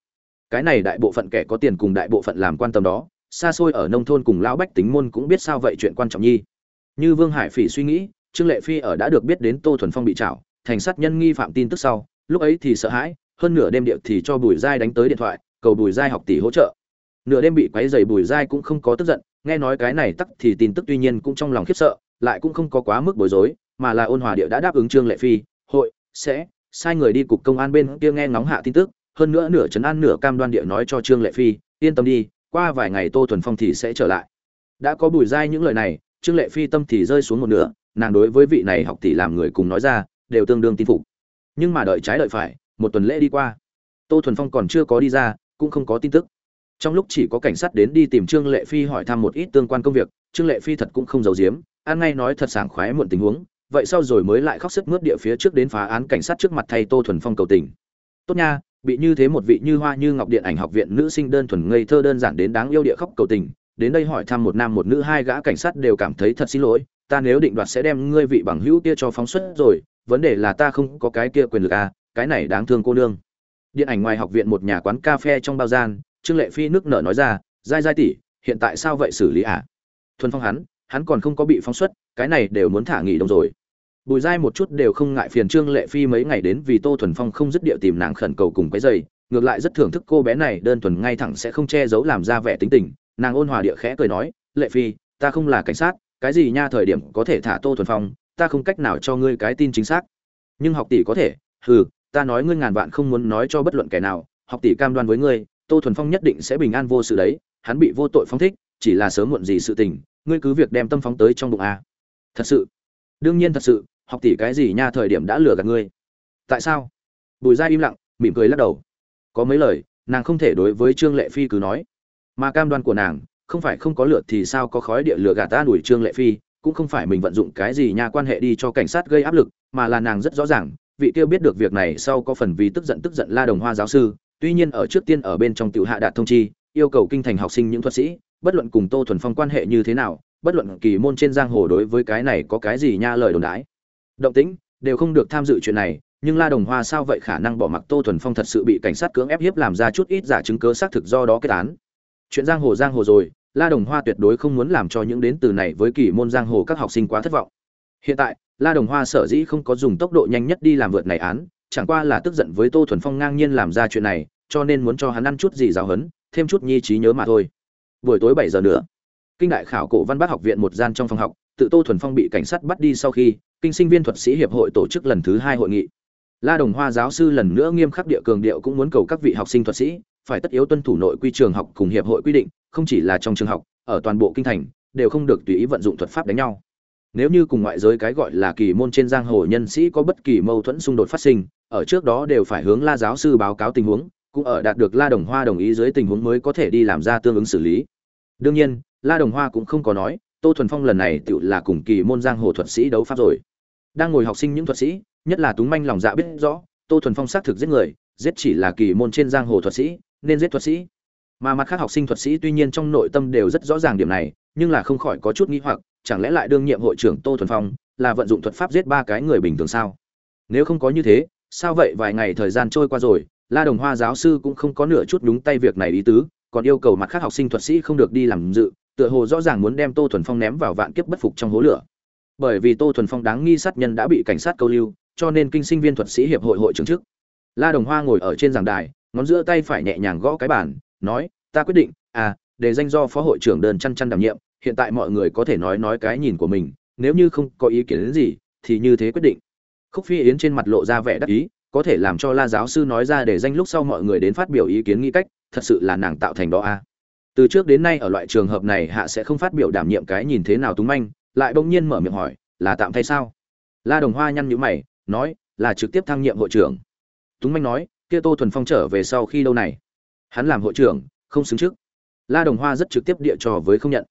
Cái này đại bộ phận kẻ có tiền cùng đại bộ phận làm quan tâm đó xa xôi ở nông thôn cùng lão bách tính môn cũng biết sao vậy chuyện quan trọng nhi. Như vương hải phỉ suy nghĩ, trương lệ phi ở đã được biết đến tô thuần phong bị chảo thành sát nhân nghi phạm tin tức sau, lúc ấy thì sợ hãi, hơn nửa đêm điệu thì cho bùi giai đánh tới điện thoại, cầu bùi giai học tỷ hỗ trợ. Nửa đêm bị quấy dày bùi giai cũng không có tức giận, nghe nói cái này tắc thì tin tức tuy nhiên cũng trong lòng khiếp sợ, lại cũng không có quá mức bối rối, mà là ôn hòa địa đã đáp ứng trương lệ phi, hội, sẽ, sai người đi cục công an bên kia nghe ngóng hạ tin tức, hơn nữa nửa chấn an nửa cam đoan địa nói cho trương lệ phi, yên tâm đi qua vài ngày tô thuần phong thì sẽ trở lại. Đã có bùi dai những lời này, trương lệ phi tâm thì rơi xuống một nửa, nàng đối với vị này học tỷ làm người cùng nói ra, đều tương đương tin phục. Nhưng mà đợi trái đợi phải, một tuần lễ đi qua. Tô thuần phong còn chưa có đi ra, cũng không có tin tức. Trong lúc chỉ có cảnh sát đến đi tìm trương lệ phi hỏi thăm một ít tương quan công việc, trương lệ phi thật cũng không giấu giếm an ngay nói thật sảng khoái muộn tình huống, vậy sau rồi mới lại khóc sức mướt địa phía trước đến phá án cảnh sát trước mặt thay tô thuần phong cầu tình. Tốt nha bị như thế một vị như hoa như ngọc điện ảnh học viện nữ sinh đơn thuần ngây thơ đơn giản đến đáng yêu địa khóc cầu tình, đến đây hỏi thăm một nam một nữ hai gã cảnh sát đều cảm thấy thật xin lỗi, ta nếu định đoạt sẽ đem ngươi vị bằng hữu kia cho phóng xuất rồi, vấn đề là ta không có cái kia quyền lực à cái này đáng thương cô nương. Điện ảnh ngoài học viện một nhà quán cà phê trong bao gian, trương lệ phi nước nở nói ra giai dai tỷ, hiện tại sao vậy xử lý à? Thuần phong hắn hắn còn không có bị phóng xuất, cái này đều muốn thả nghỉ đông rồi bùi giai một chút đều không ngại phiền trương lệ phi mấy ngày đến vì tô thuần phong không dứt địa tìm nàng khẩn cầu cùng cái giày ngược lại rất thưởng thức cô bé này đơn thuần ngay thẳng sẽ không che giấu làm ra vẻ tính tình. Nàng ôn hòa địa khẽ cười nói, lệ phi, ta không là cảnh sát, cái gì nha thời điểm có thể thả tô thuần phong, ta không cách nào cho ngươi cái tin chính xác. Nhưng học tỷ có thể, hừ, ta nói ngươi ngàn vạn không muốn nói cho bất luận kẻ nào, học tỷ cam đoan với ngươi, tô thuần phong nhất định sẽ bình an vô sự đấy, hắn bị vô tội phóng thích, chỉ là sớm muộn gì sự tình, ngươi cứ việc đem tâm phóng tới trong bụng a. Thật sự? Đương nhiên thật sự học tỷ cái gì nha thời điểm đã lừa gạt ngươi. Tại sao? Bùi gia im lặng, mỉm cười lắc đầu. Có mấy lời, nàng không thể đối với trương lệ phi cứ nói. Mà cam đoan của nàng, không phải không có lượt thì sao có khói địa lửa gạt ta đuổi trương lệ phi, cũng không phải mình vận dụng cái gì nha quan hệ đi cho cảnh sát gây áp lực, mà là nàng rất rõ ràng, vị kia biết được việc này sau có phần vì tức giận tức giận la đồng hoa giáo sư, tuy nhiên ở trước tiên ở bên trong tiểu hạ đạt thông chi, yêu cầu kinh thành học sinh những thuật sĩ, bất luận cùng tô thuần phong quan hệ như thế nào, bất luận kỳ môn trên giang hồ đối với cái này có cái gì nha lời đồn đái động tĩnh, đều không được tham dự chuyện này, nhưng la đồng hoa sao vậy khả năng bỏ mặc tô thuần phong thật sự bị cảnh sát cưỡng ép hiếp làm ra chút ít giả chứng cớ xác thực do đó kết án? Chuyện giang hồ giang hồ rồi, la đồng hoa tuyệt đối không muốn làm cho những đến từ này với kỳ môn giang hồ các học sinh quá thất vọng. Hiện tại, la đồng hoa sở dĩ không có dùng tốc độ nhanh nhất đi làm vượt này án, chẳng qua là tức giận với tô thuần phong ngang nhiên làm ra chuyện này, cho nên muốn cho hắn ăn chút gì giáo hấn thêm chút nhi trí nhớ mà thôi. Buổi tối bảy giờ nữa, kinh đại khảo cổ văn bác học viện một gian trong phòng học, tự tô thuần phong bị cảnh sát bắt đi sau khi kinh sinh viên thuật sĩ hiệp hội tổ chức lần thứ hai hội nghị. La đồng hoa giáo sư lần nữa nghiêm khắc địa cường điệu cũng muốn cầu các vị học sinh thuật sĩ phải tất yếu tuân thủ nội quy trường học cùng hiệp hội quy định, không chỉ là trong trường học, ở toàn bộ kinh thành, đều không được tùy ý vận dụng thuật pháp đánh nhau. Nếu như cùng ngoại giới cái gọi là kỳ môn trên giang hồ nhân sĩ có bất kỳ mâu thuẫn xung đột phát sinh, ở trước đó đều phải hướng la giáo sư báo cáo tình huống, cũng ở đạt được la đồng hoa đồng ý dưới tình huống mới có thể đi làm ra tương ứng xử lý. Đương nhiên, la đồng hoa cũng không có nói, tô thuần phong lần này tự là cùng kỳ môn giang hồ thuật sĩ đấu pháp rồi đang ngồi học sinh những thuật sĩ, nhất là túng manh lòng dạ biết rõ, tô thuần phong xác thực giết người, giết chỉ là kỳ môn trên giang hồ thuật sĩ, nên giết thuật sĩ. Mà mặt khác học sinh thuật sĩ tuy nhiên trong nội tâm đều rất rõ ràng điểm này, nhưng là không khỏi có chút nghĩ hoặc, chẳng lẽ lại đương nhiệm hội trưởng tô thuần phong là vận dụng thuật pháp giết ba cái người bình thường sao? Nếu không có như thế, sao vậy vài ngày thời gian trôi qua rồi, la đồng hoa giáo sư cũng không có nửa chút đúng tay việc này ý tứ, còn yêu cầu mặt khác học sinh thuật sĩ không được đi làm dự, tựa hồ rõ ràng muốn đem tô thuần phong ném vào vạn kiếp bất phục trong hố lửa bởi vì tô thuần phong đáng nghi sát nhân đã bị cảnh sát câu lưu, cho nên kinh sinh viên thuật sĩ hiệp hội hội trưởng trước la đồng hoa ngồi ở trên giảng đài, ngón giữa tay phải nhẹ nhàng gõ cái bàn, nói, ta quyết định à để danh do phó hội trưởng đơn chăn chăn đảm nhiệm, hiện tại mọi người có thể nói nói cái nhìn của mình, nếu như không có ý kiến đến gì, thì như thế quyết định khúc phi yến trên mặt lộ ra vẻ đắc ý, có thể làm cho la giáo sư nói ra để danh lúc sau mọi người đến phát biểu ý kiến nghĩ cách, thật sự là nàng tạo thành đó a à. từ trước đến nay ở loại trường hợp này hạ sẽ không phát biểu đảm nhiệm cái nhìn thế nào túng manh lại bỗng nhiên mở miệng hỏi, là tạm thay sao? La đồng hoa nhăn nhữ mày, nói, là trực tiếp thăng nhiệm hội trưởng. Túng manh nói, kia tô thuần phong trở về sau khi đâu này? Hắn làm hội trưởng, không xứng trước la đồng hoa rất trực tiếp địa trò với không nhận.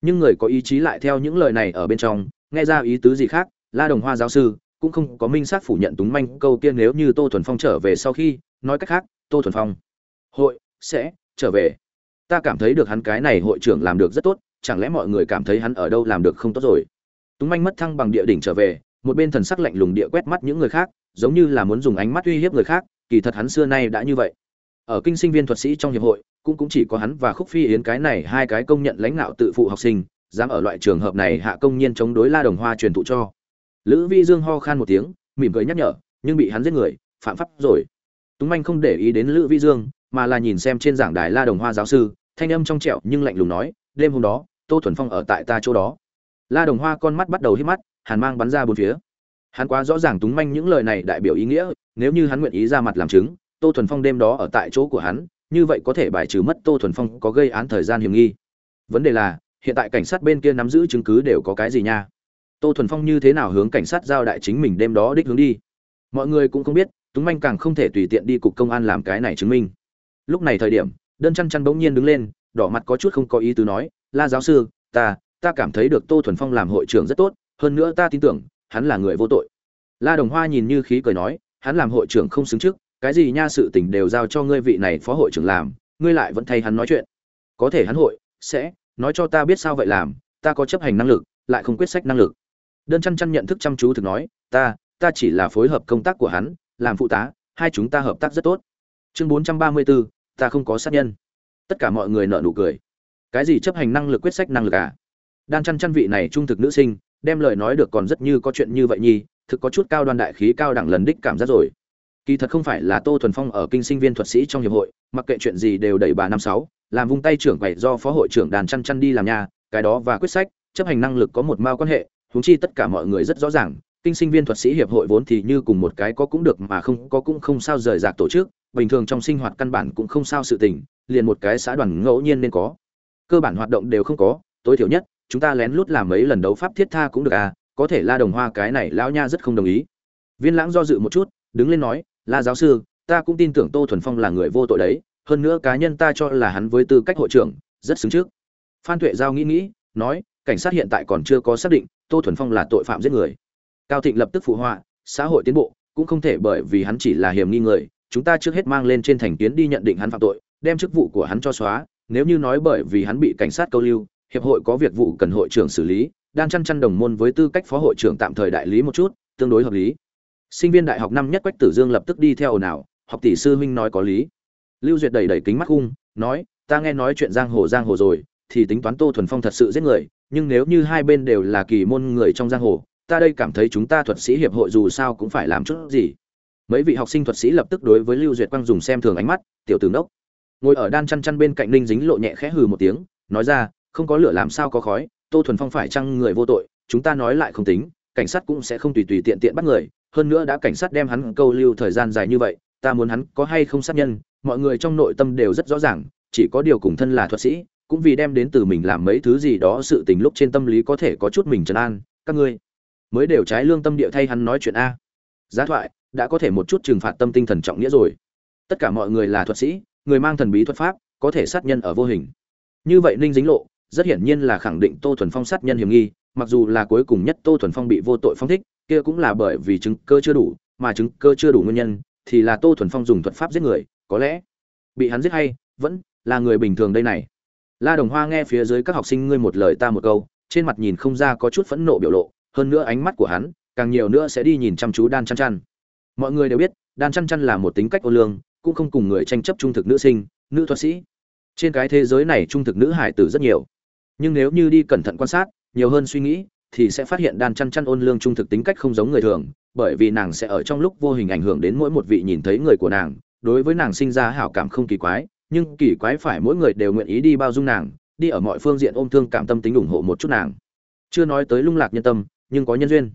Nhưng người có ý chí lại theo những lời này ở bên trong, nghe ra ý tứ gì khác, la đồng hoa giáo sư cũng không có minh xác phủ nhận túng manh câu kia nếu như tô thuần phong trở về sau khi, nói cách khác, tô thuần phong hội sẽ trở về. Ta cảm thấy được hắn cái này hội trưởng làm được rất tốt chẳng lẽ mọi người cảm thấy hắn ở đâu làm được không tốt rồi? Túng manh mất thăng bằng địa đỉnh trở về, một bên thần sắc lạnh lùng địa quét mắt những người khác, giống như là muốn dùng ánh mắt uy hiếp người khác, kỳ thật hắn xưa nay đã như vậy. Ở kinh sinh viên thuật sĩ trong hiệp hội, cũng cũng chỉ có hắn và khúc phi yến cái này hai cái công nhận lãnh đạo tự phụ học sinh, dám ở loại trường hợp này hạ công nhiên chống đối la đồng hoa truyền thụ cho. Lữ vi dương ho khan một tiếng, mỉm cười nhắc nhở, nhưng bị hắn giết người, phạm pháp rồi. Túng manh không để ý đến lữ vi dương, mà là nhìn xem trên giảng đài la đồng hoa giáo sư, thanh âm trong trẹo nhưng lạnh lùng nói, đêm hôm đó tô thuần phong ở tại ta chỗ đó. La đồng hoa con mắt bắt đầu hít mắt, hàn mang bắn ra bốn phía. Hắn quá rõ ràng túng manh những lời này đại biểu ý nghĩa, nếu như hắn nguyện ý ra mặt làm chứng, tô thuần phong đêm đó ở tại chỗ của hắn, như vậy có thể bài trừ mất tô thuần phong có gây án thời gian hiểm nghi. Vấn đề là, hiện tại cảnh sát bên kia nắm giữ chứng cứ đều có cái gì nha? Tô thuần phong như thế nào hướng cảnh sát giao đại chính mình đêm đó đích hướng đi? Mọi người cũng không biết, túng manh càng không thể tùy tiện đi cục công an làm cái này chứng minh. Lúc này thời điểm, đơn chăn chăn bỗng nhiên đứng lên, đỏ mặt có chút không có ý tứ nói la giáo sư, ta ta cảm thấy được tô thuần phong làm hội trưởng rất tốt, hơn nữa ta tin tưởng, hắn là người vô tội. La đồng hoa nhìn như khí cười nói, hắn làm hội trưởng không xứng trước, cái gì nha sự tình đều giao cho ngươi vị này phó hội trưởng làm, ngươi lại vẫn thay hắn nói chuyện. Có thể hắn hội, sẽ, nói cho ta biết sao vậy làm, ta có chấp hành năng lực, lại không quyết sách năng lực. Đơn chăn chăn nhận thức chăm chú thực nói, ta ta chỉ là phối hợp công tác của hắn, làm phụ tá, hai chúng ta hợp tác rất tốt. Chương bốn trăm ba mươi bốn, ta không có sát nhân. Tất cả mọi người nợ nụ cười cái gì chấp hành năng lực quyết sách năng lực à? Đan chăn chăn vị này trung thực nữ sinh, đem lời nói được còn rất như có chuyện như vậy nhi thực có chút cao đoan đại khí cao đẳng lần đích cảm giác rồi. Kỳ thật không phải là tô thuần phong ở kinh sinh viên thuật sĩ trong hiệp hội, mặc kệ chuyện gì đều đẩy bà năm sáu, làm vung tay trưởng quậy do phó hội trưởng đàn chăn chăn đi làm nhà, cái đó và quyết sách, chấp hành năng lực có một mao quan hệ, huống chi tất cả mọi người rất rõ ràng, kinh sinh viên thuật sĩ hiệp hội vốn thì như cùng một cái có cũng được mà không có cũng không sao rời rạc tổ chức, bình thường trong sinh hoạt căn bản cũng không sao sự tình, liền một cái xã đoàn ngẫu nhiên nên có cơ bản hoạt động đều không có, tối thiểu nhất, chúng ta lén lút làm mấy lần đấu pháp thiết tha cũng được à có thể la đồng hoa cái này lão nha rất không đồng ý. Viên lãng do dự một chút, đứng lên nói, la giáo sư, ta cũng tin tưởng tô thuần phong là người vô tội đấy, hơn nữa cá nhân ta cho là hắn với tư cách hội trưởng, rất xứng trước. Phan tuệ giao nghĩ nghĩ, nói, cảnh sát hiện tại còn chưa có xác định tô thuần phong là tội phạm giết người. Cao thịnh lập tức phụ họa, xã hội tiến bộ cũng không thể bởi vì hắn chỉ là hiểm nghi người, chúng ta trước hết mang lên trên thành kiến đi nhận định hắn phạm tội, đem chức vụ của hắn cho xóa nếu như nói bởi vì hắn bị cảnh sát câu lưu hiệp hội có việc vụ cần hội trưởng xử lý đang chăn chăn đồng môn với tư cách phó hội trưởng tạm thời đại lý một chút tương đối hợp lý. Sinh viên đại học năm nhất quách tử dương lập tức đi theo ồn ào học tỷ sư huynh nói có lý. Lưu duyệt đẩy đẩy kính mắt hung, nói ta nghe nói chuyện giang hồ giang hồ rồi thì tính toán tô thuần phong thật sự giết người nhưng nếu như hai bên đều là kỳ môn người trong giang hồ ta đây cảm thấy chúng ta thuật sĩ hiệp hội dù sao cũng phải làm chút gì. Mấy vị học sinh thuật sĩ lập tức đối với lưu duyệt quang dùng xem thường ánh mắt tiểu tử đốc ngồi ở đan chăn chăn bên cạnh ninh dính lộ nhẹ khẽ hừ một tiếng, nói ra, không có lửa làm sao có khói, tô thuần phong phải chăng người vô tội, chúng ta nói lại không tính, cảnh sát cũng sẽ không tùy tùy tiện tiện bắt người, hơn nữa đã cảnh sát đem hắn câu lưu thời gian dài như vậy, ta muốn hắn có hay không sát nhân, mọi người trong nội tâm đều rất rõ ràng, chỉ có điều cùng thân là thuật sĩ, cũng vì đem đến từ mình làm mấy thứ gì đó sự tình lúc trên tâm lý có thể có chút mình trấn an, các ngươi mới đều trái lương tâm địa thay hắn nói chuyện a. Giá thoại, đã có thể một chút trừng phạt tâm tinh thần trọng nghĩa rồi. Tất cả mọi người là thuật sĩ người mang thần bí thuật pháp, có thể sát nhân ở vô hình. Như vậy ninh dính lộ, rất hiển nhiên là khẳng định tô thuần phong sát nhân hiểm nghi, mặc dù là cuối cùng nhất tô thuần phong bị vô tội phong thích, kia cũng là bởi vì chứng cơ chưa đủ, mà chứng cơ chưa đủ nguyên nhân, thì là tô thuần phong dùng thuật pháp giết người, có lẽ bị hắn giết hay, vẫn là người bình thường đây này. La đồng hoa nghe phía dưới các học sinh ngươi một lời ta một câu, trên mặt nhìn không ra có chút phẫn nộ biểu lộ, hơn nữa ánh mắt của hắn, càng nhiều nữa sẽ đi nhìn chăm chú đan chăn chăn. Mọi người đều biết, đan chăn chăn là một tính cách ô lương cũng không cùng người tranh chấp trung thực nữ sinh, nữ thuật sĩ. Trên cái thế giới này trung thực nữ hải tử rất nhiều. Nhưng nếu như đi cẩn thận quan sát, nhiều hơn suy nghĩ, thì sẽ phát hiện đan chăn chăn ôn lương trung thực tính cách không giống người thường, bởi vì nàng sẽ ở trong lúc vô hình ảnh hưởng đến mỗi một vị nhìn thấy người của nàng. Đối với nàng sinh ra hảo cảm không kỳ quái, nhưng kỳ quái phải mỗi người đều nguyện ý đi bao dung nàng, đi ở mọi phương diện ôm thương cảm tâm tính ủng hộ một chút nàng. Chưa nói tới lung lạc nhân tâm, nhưng có nhân duyên.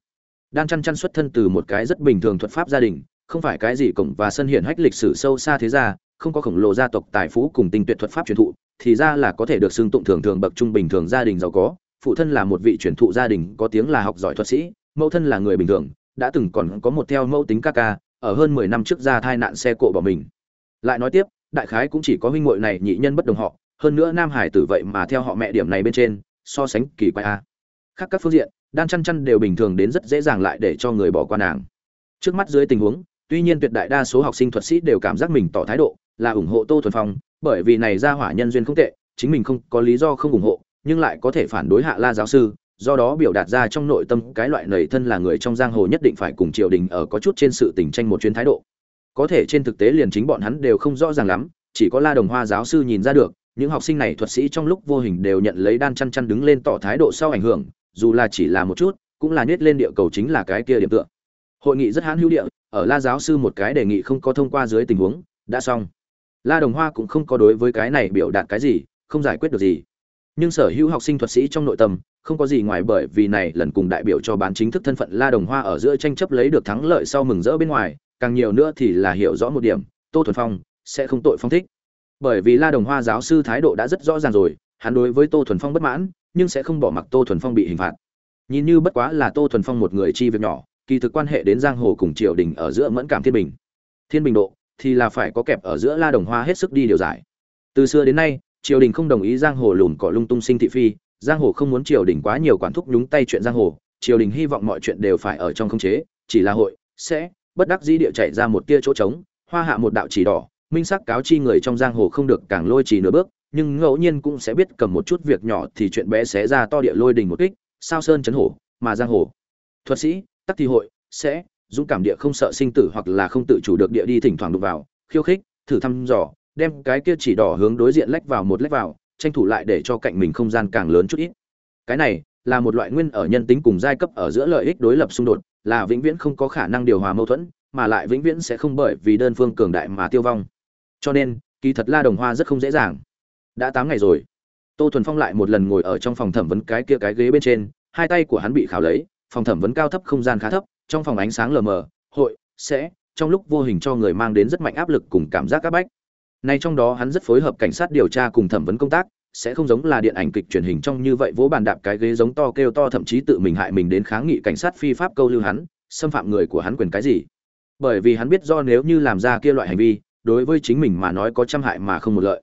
Đan chăn chăn xuất thân từ một cái rất bình thường thuật pháp gia đình không phải cái gì cổng và sân hiển hách lịch sử sâu xa thế gia, không có khổng lồ gia tộc tài phú cùng tinh tuyệt thuật pháp truyền thụ, thì ra là có thể được xưng tụng thường thường bậc trung bình thường gia đình giàu có. Phụ thân là một vị truyền thụ gia đình, có tiếng là học giỏi thuật sĩ, mẫu thân là người bình thường, đã từng còn có một theo mẫu tính ca ca, ở hơn mười năm trước ra thai nạn xe cộ bỏ mình. Lại nói tiếp, đại khái cũng chỉ có huynh muội này nhị nhân bất đồng họ, hơn nữa nam hải tử vậy mà theo họ mẹ điểm này bên trên, so sánh kỳ quái a. Khác các phương diện, đan chăn chăn đều bình thường đến rất dễ dàng lại để cho người bỏ qua nàng. Trước mắt dưới tình huống tuy nhiên tuyệt đại đa số học sinh thuật sĩ đều cảm giác mình tỏ thái độ là ủng hộ tô thuần phong, bởi vì này ra hỏa nhân duyên không tệ, chính mình không có lý do không ủng hộ, nhưng lại có thể phản đối hạ la giáo sư, do đó biểu đạt ra trong nội tâm cái loại nầy thân là người trong giang hồ nhất định phải cùng triều đình ở có chút trên sự tình tranh một chuyến thái độ. Có thể trên thực tế liền chính bọn hắn đều không rõ ràng lắm, chỉ có la đồng hoa giáo sư nhìn ra được, những học sinh này thuật sĩ trong lúc vô hình đều nhận lấy đan chăn chăn đứng lên tỏ thái độ sau ảnh hưởng, dù là chỉ là một chút, cũng là nết lên địa cầu chính là cái kia điểm tựa. Hội nghị rất hãn hữu địa ở la giáo sư một cái đề nghị không có thông qua dưới tình huống, đã xong. La đồng hoa cũng không có đối với cái này biểu đạt cái gì, không giải quyết được gì. Nhưng sở hữu học sinh thuật sĩ trong nội tâm, không có gì ngoài bởi vì này lần cùng đại biểu cho bán chính thức thân phận la đồng hoa ở giữa tranh chấp lấy được thắng lợi sau mừng rỡ bên ngoài, càng nhiều nữa thì là hiểu rõ một điểm, tô thuần phong sẽ không tội phong thích. Bởi vì la đồng hoa giáo sư thái độ đã rất rõ ràng rồi, hắn đối với tô thuần phong bất mãn, nhưng sẽ không bỏ mặc tô thuần phong bị hình phạt. Nhìn như bất quá là tô thuần phong một người chi việc nhỏ kỳ thực quan hệ đến giang hồ cùng triều đình ở giữa mẫn cảm thiên bình. Thiên bình độ thì là phải có kẹp ở giữa la đồng hoa hết sức đi điều giải. Từ xưa đến nay, triều đình không đồng ý giang hồ lùn cỏ lung tung sinh thị phi, giang hồ không muốn triều đình quá nhiều quản thúc nhúng tay chuyện giang hồ, triều đình hy vọng mọi chuyện đều phải ở trong khống chế, chỉ là hội, sẽ, bất đắc dĩ địa chạy ra một tia chỗ trống, hoa hạ một đạo chỉ đỏ, minh sắc cáo chi người trong giang hồ không được càng lôi trì nửa bước, nhưng ngẫu nhiên cũng sẽ biết cầm một chút việc nhỏ thì chuyện bé xé ra to địa lôi đình một kích, sao sơn chấn hổ, mà giang hồ. Thuật sĩ tắc thi hội, sẽ dũng cảm địa không sợ sinh tử hoặc là không tự chủ được địa đi thỉnh thoảng đụng vào, khiêu khích, thử thăm dò, đem cái kia chỉ đỏ hướng đối diện lách vào một lách vào, tranh thủ lại để cho cạnh mình không gian càng lớn chút ít. Cái này là một loại nguyên ở nhân tính cùng giai cấp ở giữa lợi ích đối lập xung đột, là vĩnh viễn không có khả năng điều hòa mâu thuẫn, mà lại vĩnh viễn sẽ không bởi vì đơn phương cường đại mà tiêu vong. Cho nên, kỳ thật la đồng hoa rất không dễ dàng. Đã tám ngày rồi, tô thuần phong lại một lần ngồi ở trong phòng thẩm vấn cái kia cái ghế bên trên, hai tay của hắn bị khảo lấy phòng thẩm vấn cao thấp không gian khá thấp, trong phòng ánh sáng lờ mờ, hội, sẽ, trong lúc vô hình cho người mang đến rất mạnh áp lực cùng cảm giác áp bách. Nay trong đó hắn rất phối hợp cảnh sát điều tra cùng thẩm vấn công tác, sẽ không giống là điện ảnh kịch truyền hình trong như vậy vỗ bàn đạp cái ghế giống to kêu to thậm chí tự mình hại mình đến kháng nghị cảnh sát phi pháp câu lưu hắn, xâm phạm người của hắn quyền cái gì. Bởi vì hắn biết do nếu như làm ra kia loại hành vi, đối với chính mình mà nói có trăm hại mà không một lợi.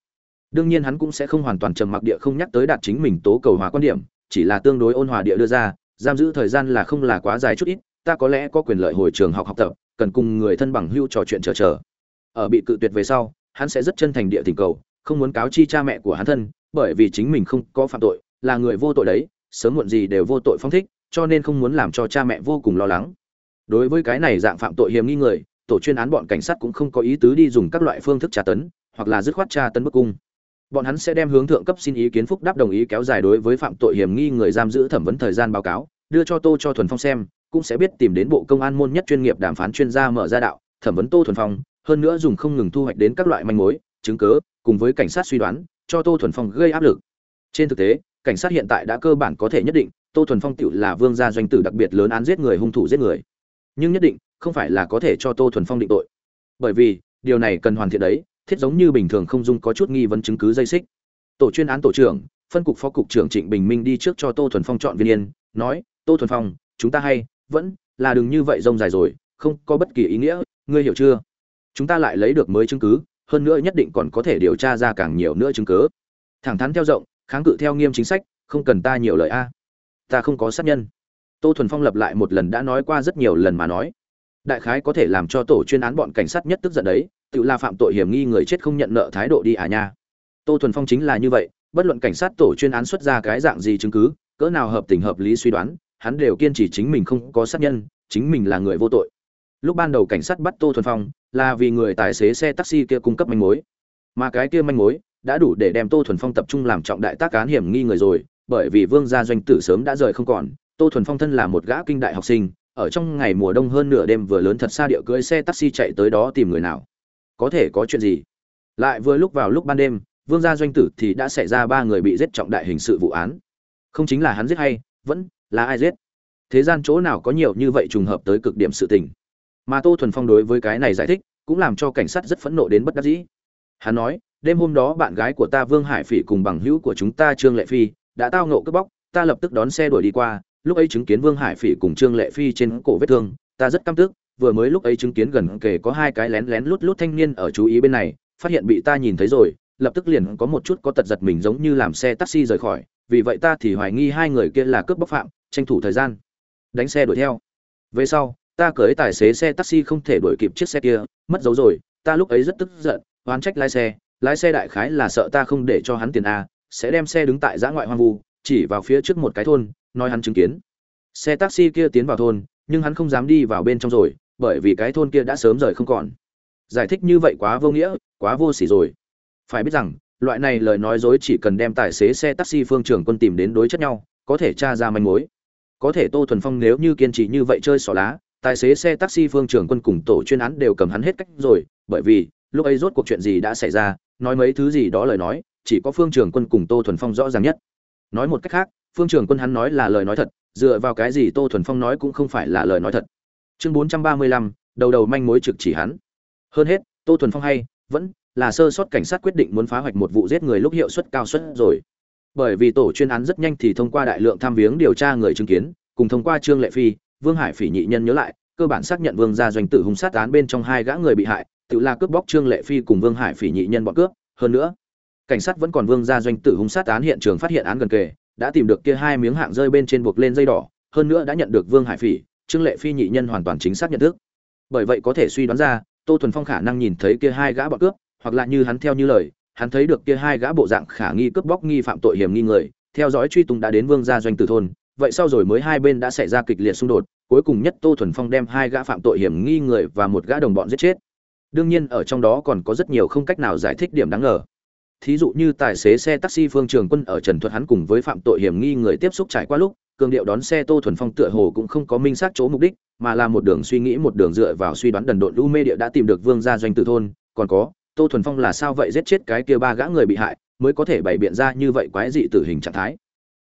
Đương nhiên hắn cũng sẽ không hoàn toàn trầm mặc địa không nhắc tới đạt chính mình tố cầu hòa quan điểm, chỉ là tương đối ôn hòa địa đưa ra giam giữ thời gian là không là quá dài chút ít, ta có lẽ có quyền lợi hồi trường học học tập, cần cùng người thân bằng hưu trò chuyện chờ chờ. Ở bị cự tuyệt về sau, hắn sẽ rất chân thành địa tình cầu, không muốn cáo chi cha mẹ của hắn thân, bởi vì chính mình không có phạm tội, là người vô tội đấy, sớm muộn gì đều vô tội phong thích, cho nên không muốn làm cho cha mẹ vô cùng lo lắng. Đối với cái này dạng phạm tội hiểm nghi người, tổ chuyên án bọn cảnh sát cũng không có ý tứ đi dùng các loại phương thức tra tấn, hoặc là dứt khoát tra tấn bức cung bọn hắn sẽ đem hướng thượng cấp xin ý kiến phúc đáp đồng ý kéo dài đối với phạm tội hiểm nghi người giam giữ thẩm vấn thời gian báo cáo, đưa cho tô cho thuần phong xem, cũng sẽ biết tìm đến bộ công an môn nhất chuyên nghiệp đàm phán chuyên gia mở ra đạo, thẩm vấn tô thuần phong, hơn nữa dùng không ngừng thu hoạch đến các loại manh mối, chứng cớ cùng với cảnh sát suy đoán, cho tô thuần phong gây áp lực. Trên thực tế, cảnh sát hiện tại đã cơ bản có thể nhất định, tô thuần phong tựu là vương gia doanh tử đặc biệt lớn án giết người hung thủ giết người. Nhưng nhất định, không phải là có thể cho tô thuần phong định tội. Bởi vì, điều này cần hoàn thiện đấy thiết giống như bình thường không dung có chút nghi vấn chứng cứ dây xích. Tổ chuyên án tổ trưởng, phân cục phó cục trưởng trịnh bình minh đi trước cho tô thuần phong chọn viên yên, nói, tô thuần phong, chúng ta hay, vẫn là đừng như vậy rông dài rồi, không có bất kỳ ý nghĩa, ngươi hiểu chưa? Chúng ta lại lấy được mới chứng cứ, hơn nữa nhất định còn có thể điều tra ra càng nhiều nữa chứng cứ. Thẳng thắn theo rộng, kháng cự theo nghiêm chính sách, không cần ta nhiều lời a, ta không có sát nhân. Tô thuần phong lập lại một lần đã nói qua rất nhiều lần mà nói. Đại khái có thể làm cho tổ chuyên án bọn cảnh sát nhất tức giận đấy tự là phạm tội hiểm nghi người chết không nhận nợ thái độ đi à nha. Tô thuần phong chính là như vậy, bất luận cảnh sát tổ chuyên án xuất ra cái dạng gì chứng cứ, cỡ nào hợp tình hợp lý suy đoán, hắn đều kiên trì chính mình không có sát nhân, chính mình là người vô tội. Lúc ban đầu cảnh sát bắt tô thuần phong là vì người tài xế xe taxi kia cung cấp manh mối. Mà cái kia manh mối đã đủ để đem tô thuần phong tập trung làm trọng đại tác án hiểm nghi người rồi, bởi vì vương gia doanh tử sớm đã rời không còn, tô thuần phong thân là một gã kinh đại học sinh, ở trong ngày mùa đông hơn nửa đêm vừa lớn thật xa địa cưỡi xe taxi chạy tới đó tìm người nào có thể có chuyện gì? Lại vừa lúc vào lúc ban đêm, vương gia doanh tử thì đã xảy ra ba người bị giết trọng đại hình sự vụ án. Không chính là hắn giết hay, vẫn là ai giết? Thế gian chỗ nào có nhiều như vậy trùng hợp tới cực điểm sự tình? Mà tô thuần phong đối với cái này giải thích, cũng làm cho cảnh sát rất phẫn nộ đến bất đắc dĩ. Hắn nói, đêm hôm đó bạn gái của ta vương hải phỉ cùng bằng hữu của chúng ta trương lệ phi đã tao nộ cướp bóc, ta lập tức đón xe đuổi đi qua, lúc ấy chứng kiến vương hải phỉ cùng trương lệ phi trên cổ vết thương, ta rất căm tức vừa mới lúc ấy chứng kiến gần kề có hai cái lén lén lút lút thanh niên ở chú ý bên này, phát hiện bị ta nhìn thấy rồi, lập tức liền có một chút có tật giật mình giống như làm xe taxi rời khỏi, vì vậy ta thì hoài nghi hai người kia là cướp bóc phạm, tranh thủ thời gian đánh xe đuổi theo. Về sau, ta cưới tài xế xe taxi không thể đuổi kịp chiếc xe kia, mất dấu rồi, ta lúc ấy rất tức giận, oán trách lái xe lái xe đại khái là sợ ta không để cho hắn tiền a, sẽ đem xe đứng tại giã ngoại hoang vu, chỉ vào phía trước một cái thôn, nói hắn chứng kiến. Xe taxi kia tiến vào thôn, nhưng hắn không dám đi vào bên trong rồi bởi vì cái thôn kia đã sớm rời không còn. Giải thích như vậy quá vô nghĩa, quá vô sỉ rồi. Phải biết rằng, loại này lời nói dối chỉ cần đem tài xế xe taxi phương trưởng quân tìm đến đối chất nhau, có thể tra ra manh mối. Có thể tô thuần phong nếu như kiên trì như vậy chơi xỏ lá, tài xế xe taxi phương trưởng quân cùng tổ chuyên án đều cầm hắn hết cách rồi, bởi vì, lúc ấy rốt cuộc chuyện gì đã xảy ra, nói mấy thứ gì đó lời nói, chỉ có phương trưởng quân cùng tô thuần phong rõ ràng nhất. Nói một cách khác, phương trưởng quân hắn nói là lời nói thật, dựa vào cái gì tô thuần phong nói cũng không phải là lời nói thật chương bốn trăm ba mươi lăm, đầu đầu manh mối trực chỉ hắn. Hơn hết, tô thuần phong hay, vẫn là sơ sót cảnh sát quyết định muốn phá hoạch một vụ giết người lúc hiệu suất cao suất rồi. Bởi vì tổ chuyên án rất nhanh thì thông qua đại lượng tham viếng điều tra người chứng kiến, cùng thông qua trương lệ phi, vương hải phỉ nhị nhân nhớ lại, cơ bản xác nhận vương gia doanh tử hung sát án bên trong hai gã người bị hại, tự là cướp bóc trương lệ phi cùng vương hải phỉ nhị nhân bọn cướp. Hơn nữa, cảnh sát vẫn còn vương gia doanh tử hung sát án hiện trường phát hiện án gần kề, đã tìm được kia hai miếng hạng rơi bên trên buộc lên dây đỏ, hơn nữa đã nhận được vương hải phỉ trương lệ phi nhị nhân hoàn toàn chính xác nhận thức. Bởi vậy có thể suy đoán ra, tô thuần phong khả năng nhìn thấy kia hai gã bọn cướp, hoặc là như hắn theo như lời, hắn thấy được kia hai gã bộ dạng khả nghi cướp bóc nghi phạm tội hiểm nghi người, theo dõi truy tung đã đến vương gia doanh tử thôn, vậy sau rồi mới hai bên đã xảy ra kịch liệt xung đột, cuối cùng nhất tô thuần phong đem hai gã phạm tội hiểm nghi người và một gã đồng bọn giết chết. Đương nhiên, ở trong đó còn có rất nhiều không cách nào giải thích điểm đáng ngờ. Thí dụ như tài xế xe taxi phương trường quân ở trần thuật hắn cùng với phạm tội hiểm nghi người tiếp xúc trải qua lúc cường điệu đón xe tô thuần phong tựa hồ cũng không có minh xác chỗ mục đích, mà là một đường suy nghĩ, một đường dựa vào suy đoán đần độn lũ mê địa đã tìm được vương gia doanh tử thôn còn có, tô thuần phong là sao vậy giết chết cái kia ba gã người bị hại, mới có thể bày biện ra như vậy quái dị tử hình trạng thái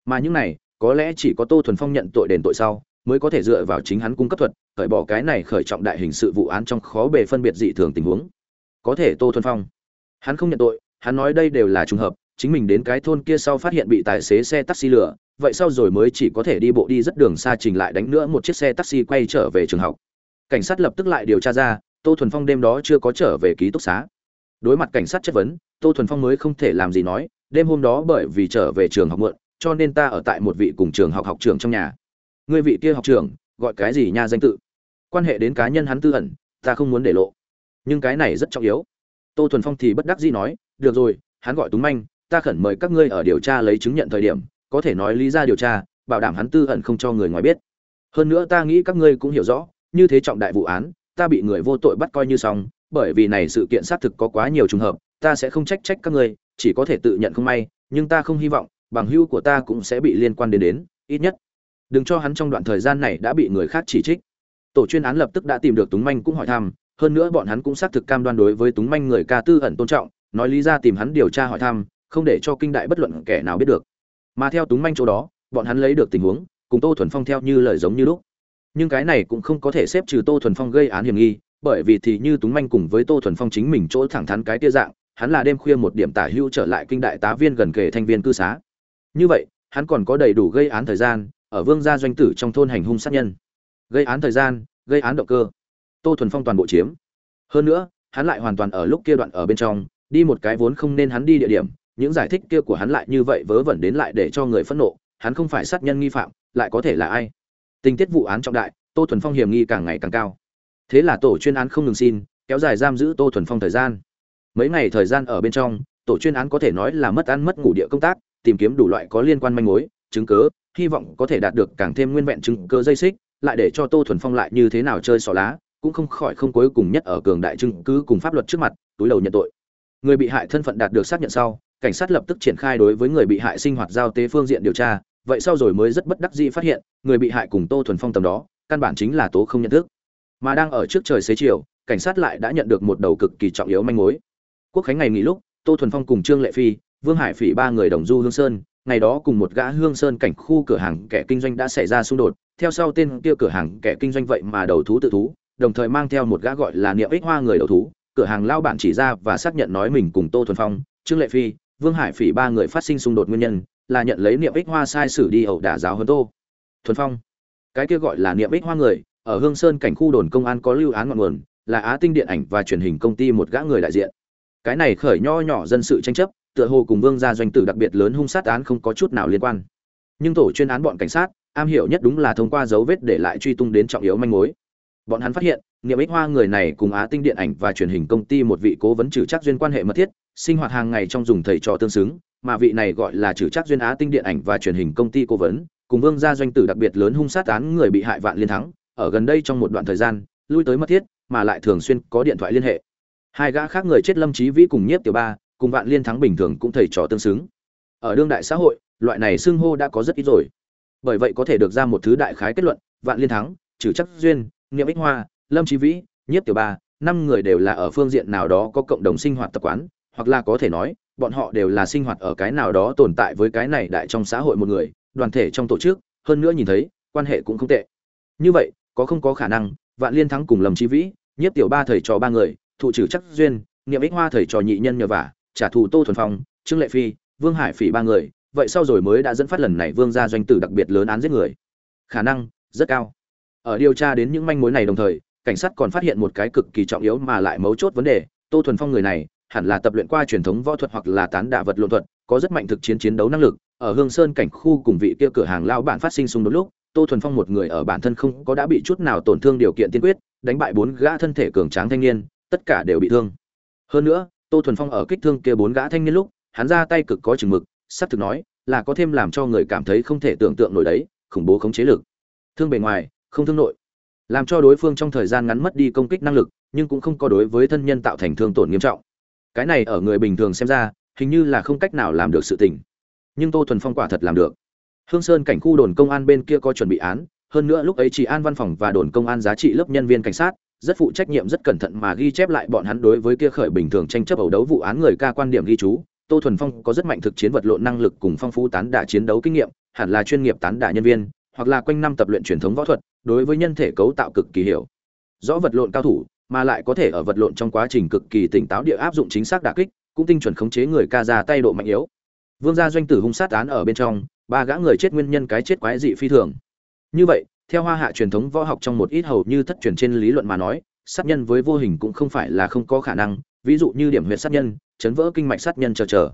mà những này, có lẽ chỉ có tô thuần phong nhận tội đền tội sau, mới có thể dựa vào chính hắn cung cấp thuật khởi bỏ cái này khởi trọng đại hình sự vụ án trong khó bề phân biệt dị thường tình huống có thể tô thuần phong, hắn không nhận tội, hắn nói đây đều là trùng hợp, chính mình đến cái thôn kia sau phát hiện bị tài xế xe taxi lửa vậy sau rồi mới chỉ có thể đi bộ đi rất đường xa trình lại đánh nữa một chiếc xe taxi quay trở về trường học. Cảnh sát lập tức lại điều tra ra, tô thuần phong đêm đó chưa có trở về ký túc xá. Đối mặt cảnh sát chất vấn, tô thuần phong mới không thể làm gì nói, đêm hôm đó bởi vì trở về trường học muộn, cho nên ta ở tại một vị cùng trường học học trường trong nhà. Người vị kia học trường gọi cái gì nha danh tự? Quan hệ đến cá nhân hắn tư ẩn, ta không muốn để lộ. Nhưng cái này rất trọng yếu. Tô thuần phong thì bất đắc dĩ nói, được rồi, hắn gọi túng manh, ta khẩn mời các ngươi ở điều tra lấy chứng nhận thời điểm có thể nói lý ra điều tra, bảo đảm hắn tư ẩn không cho người ngoài biết. Hơn nữa ta nghĩ các ngươi cũng hiểu rõ, như thế trọng đại vụ án, ta bị người vô tội bắt coi như xong, bởi vì này sự kiện xác thực có quá nhiều trùng hợp, ta sẽ không trách trách các ngươi, chỉ có thể tự nhận không may, nhưng ta không hy vọng, bằng hữu của ta cũng sẽ bị liên quan đến đến, ít nhất. Đừng cho hắn trong đoạn thời gian này đã bị người khác chỉ trích. Tổ chuyên án lập tức đã tìm được túng manh cũng hỏi thăm, hơn nữa bọn hắn cũng xác thực cam đoan đối với túng manh người ca tư ẩn tôn trọng, nói lý ra tìm hắn điều tra hỏi thăm, không để cho kinh đại bất luận kẻ nào biết được mà theo túng manh chỗ đó, bọn hắn lấy được tình huống, cùng tô thuần phong theo như lời giống như lúc. Nhưng cái này cũng không có thể xếp trừ tô thuần phong gây án hiểm nghi, bởi vì thì như túng manh cùng với tô thuần phong chính mình chỗ thẳng thắn cái tia dạng, hắn là đêm khuya một điểm tả hưu trở lại kinh đại tá viên gần kề thanh viên cư xá. Như vậy, hắn còn có đầy đủ gây án thời gian ở vương gia doanh tử trong thôn hành hung sát nhân. Gây án thời gian, gây án động cơ. Tô thuần phong toàn bộ chiếm. Hơn nữa, hắn lại hoàn toàn ở lúc kia đoạn ở bên trong, đi một cái vốn không nên hắn đi địa điểm những giải thích kia của hắn lại như vậy vớ vẩn đến lại để cho người phẫn nộ, hắn không phải sát nhân nghi phạm, lại có thể là ai? Tình tiết vụ án trọng đại, tô thuần phong hiểm nghi càng ngày càng cao. Thế là tổ chuyên án không ngừng xin, kéo dài giam giữ tô thuần phong thời gian. Mấy ngày thời gian ở bên trong, tổ chuyên án có thể nói là mất ăn mất ngủ địa công tác, tìm kiếm đủ loại có liên quan manh mối, chứng cớ hy vọng có thể đạt được càng thêm nguyên vẹn chứng cớ dây xích, lại để cho tô thuần phong lại như thế nào chơi xỏ lá, cũng không khỏi không cuối cùng nhất ở cường đại chứng cứ cùng pháp luật trước mặt, túi đầu nhận tội. Người bị hại thân phận đạt được xác nhận sau cảnh sát lập tức triển khai đối với người bị hại sinh hoạt giao tế phương diện điều tra, vậy sau rồi mới rất bất đắc dĩ phát hiện, người bị hại cùng tô thuần phong tầm đó, căn bản chính là tố không nhận thức. Mà đang ở trước trời xế chiều, cảnh sát lại đã nhận được một đầu cực kỳ trọng yếu manh mối. Quốc khánh ngày nghỉ lúc, tô thuần phong cùng trương lệ phi, vương hải phỉ ba người đồng du hương sơn, ngày đó cùng một gã hương sơn cảnh khu cửa hàng kẻ kinh doanh đã xảy ra xung đột. Theo sau tên kia cửa hàng kẻ kinh doanh vậy mà đầu thú tự thú, đồng thời mang theo một gã gọi là niệm ích hoa người đầu thú. Cửa hàng lao bản chỉ ra và xác nhận nói mình cùng tô thuần phong, trương lệ phi vương hải phỉ ba người phát sinh xung đột nguyên nhân là nhận lấy niệm ích hoa sai sử đi ẩu đả giáo hơn tô. Thuần phong, cái kia gọi là niệm ích hoa người, ở hương sơn cảnh khu đồn công an có lưu án ngọn nguồn, là á tinh điện ảnh và truyền hình công ty một gã người đại diện. Cái này khởi nho nhỏ dân sự tranh chấp, tựa hồ cùng vương gia doanh tử đặc biệt lớn hung sát án không có chút nào liên quan. Nhưng tổ chuyên án bọn cảnh sát, am hiểu nhất đúng là thông qua dấu vết để lại truy tung đến trọng yếu manh mối. Bọn hắn phát hiện, niệm ích hoa người này cùng á tinh điện ảnh và truyền hình công ty một vị cố vấn trừ chắc duyên quan hệ mật thiết sinh hoạt hàng ngày trong dùng thầy trò tương xứng, mà vị này gọi là trừ chắc duyên á tinh điện ảnh và truyền hình công ty cố vấn, cùng vương gia doanh tử đặc biệt lớn hung sát án người bị hại vạn liên thắng, ở gần đây trong một đoạn thời gian, lui tới mất thiết, mà lại thường xuyên có điện thoại liên hệ. Hai gã khác người chết lâm trí vĩ cùng nhiếp tiểu ba, cùng vạn liên thắng bình thường cũng thầy trò tương xứng. Ở đương đại xã hội, loại này xưng hô đã có rất ít rồi. Bởi vậy có thể được ra một thứ đại khái kết luận, vạn liên thắng, trừ chắc duyên, niệm ích hoa, lâm trí vĩ, nhiếp tiểu ba, năm người đều là ở phương diện nào đó có cộng đồng sinh hoạt tập quán hoặc là có thể nói, bọn họ đều là sinh hoạt ở cái nào đó tồn tại với cái này đại trong xã hội một người, đoàn thể trong tổ chức, hơn nữa nhìn thấy, quan hệ cũng không tệ. Như vậy, có không có khả năng, vạn liên thắng cùng lầm chi vĩ, nhiếp tiểu ba thầy trò ba người, thụ trừ chắc duyên, niệm ích hoa thầy trò nhị nhân nhờ vả, trả thù tô thuần phong, trương lệ phi, vương hải phỉ ba người, vậy sau rồi mới đã dẫn phát lần này vương gia doanh tử đặc biệt lớn án giết người. Khả năng, rất cao. Ở điều tra đến những manh mối này đồng thời, cảnh sát còn phát hiện một cái cực kỳ trọng yếu mà lại mấu chốt vấn đề, tô thuần phong người này hẳn là tập luyện qua truyền thống võ thuật hoặc là tán đả vật lộn thuật, có rất mạnh thực chiến chiến đấu năng lực. Ở hương sơn cảnh khu cùng vị kia cửa hàng lao bản phát sinh xung đột lúc, tô thuần phong một người ở bản thân không có đã bị chút nào tổn thương điều kiện tiên quyết, đánh bại bốn gã thân thể cường tráng thanh niên, tất cả đều bị thương. Hơn nữa, tô thuần phong ở kích thương kia bốn gã thanh niên lúc, hắn ra tay cực có chừng mực, sắp thực nói là có thêm làm cho người cảm thấy không thể tưởng tượng nổi đấy, khủng bố khống chế lực. Thương bề ngoài, không thương nội. Làm cho đối phương trong thời gian ngắn mất đi công kích năng lực, nhưng cũng không có đối với thân nhân tạo thành thương tổn nghiêm trọng cái này ở người bình thường xem ra, hình như là không cách nào làm được sự tình. Nhưng tô thuần phong quả thật làm được. Hương sơn cảnh khu đồn công an bên kia có chuẩn bị án, hơn nữa lúc ấy chỉ an văn phòng và đồn công an giá trị lớp nhân viên cảnh sát, rất phụ trách nhiệm rất cẩn thận mà ghi chép lại bọn hắn đối với kia khởi bình thường tranh chấp ẩu đấu vụ án người ca quan điểm ghi chú. Tô thuần phong có rất mạnh thực chiến vật lộn năng lực cùng phong phú tán đả chiến đấu kinh nghiệm, hẳn là chuyên nghiệp tán đả nhân viên, hoặc là quanh năm tập luyện truyền thống võ thuật, đối với nhân thể cấu tạo cực kỳ hiểu. Rõ vật lộn cao thủ mà lại có thể ở vật lộn trong quá trình cực kỳ tỉnh táo địa áp dụng chính xác đả kích, cũng tinh chuẩn khống chế người ca ra tay độ mạnh yếu. Vương gia doanh tử hung sát án ở bên trong, ba gã người chết nguyên nhân cái chết quái dị phi thường. Như vậy, theo hoa hạ truyền thống võ học trong một ít hầu như thất truyền trên lý luận mà nói, sát nhân với vô hình cũng không phải là không có khả năng, ví dụ như điểm huyệt sát nhân, chấn vỡ kinh mạch sát nhân chờ chờ.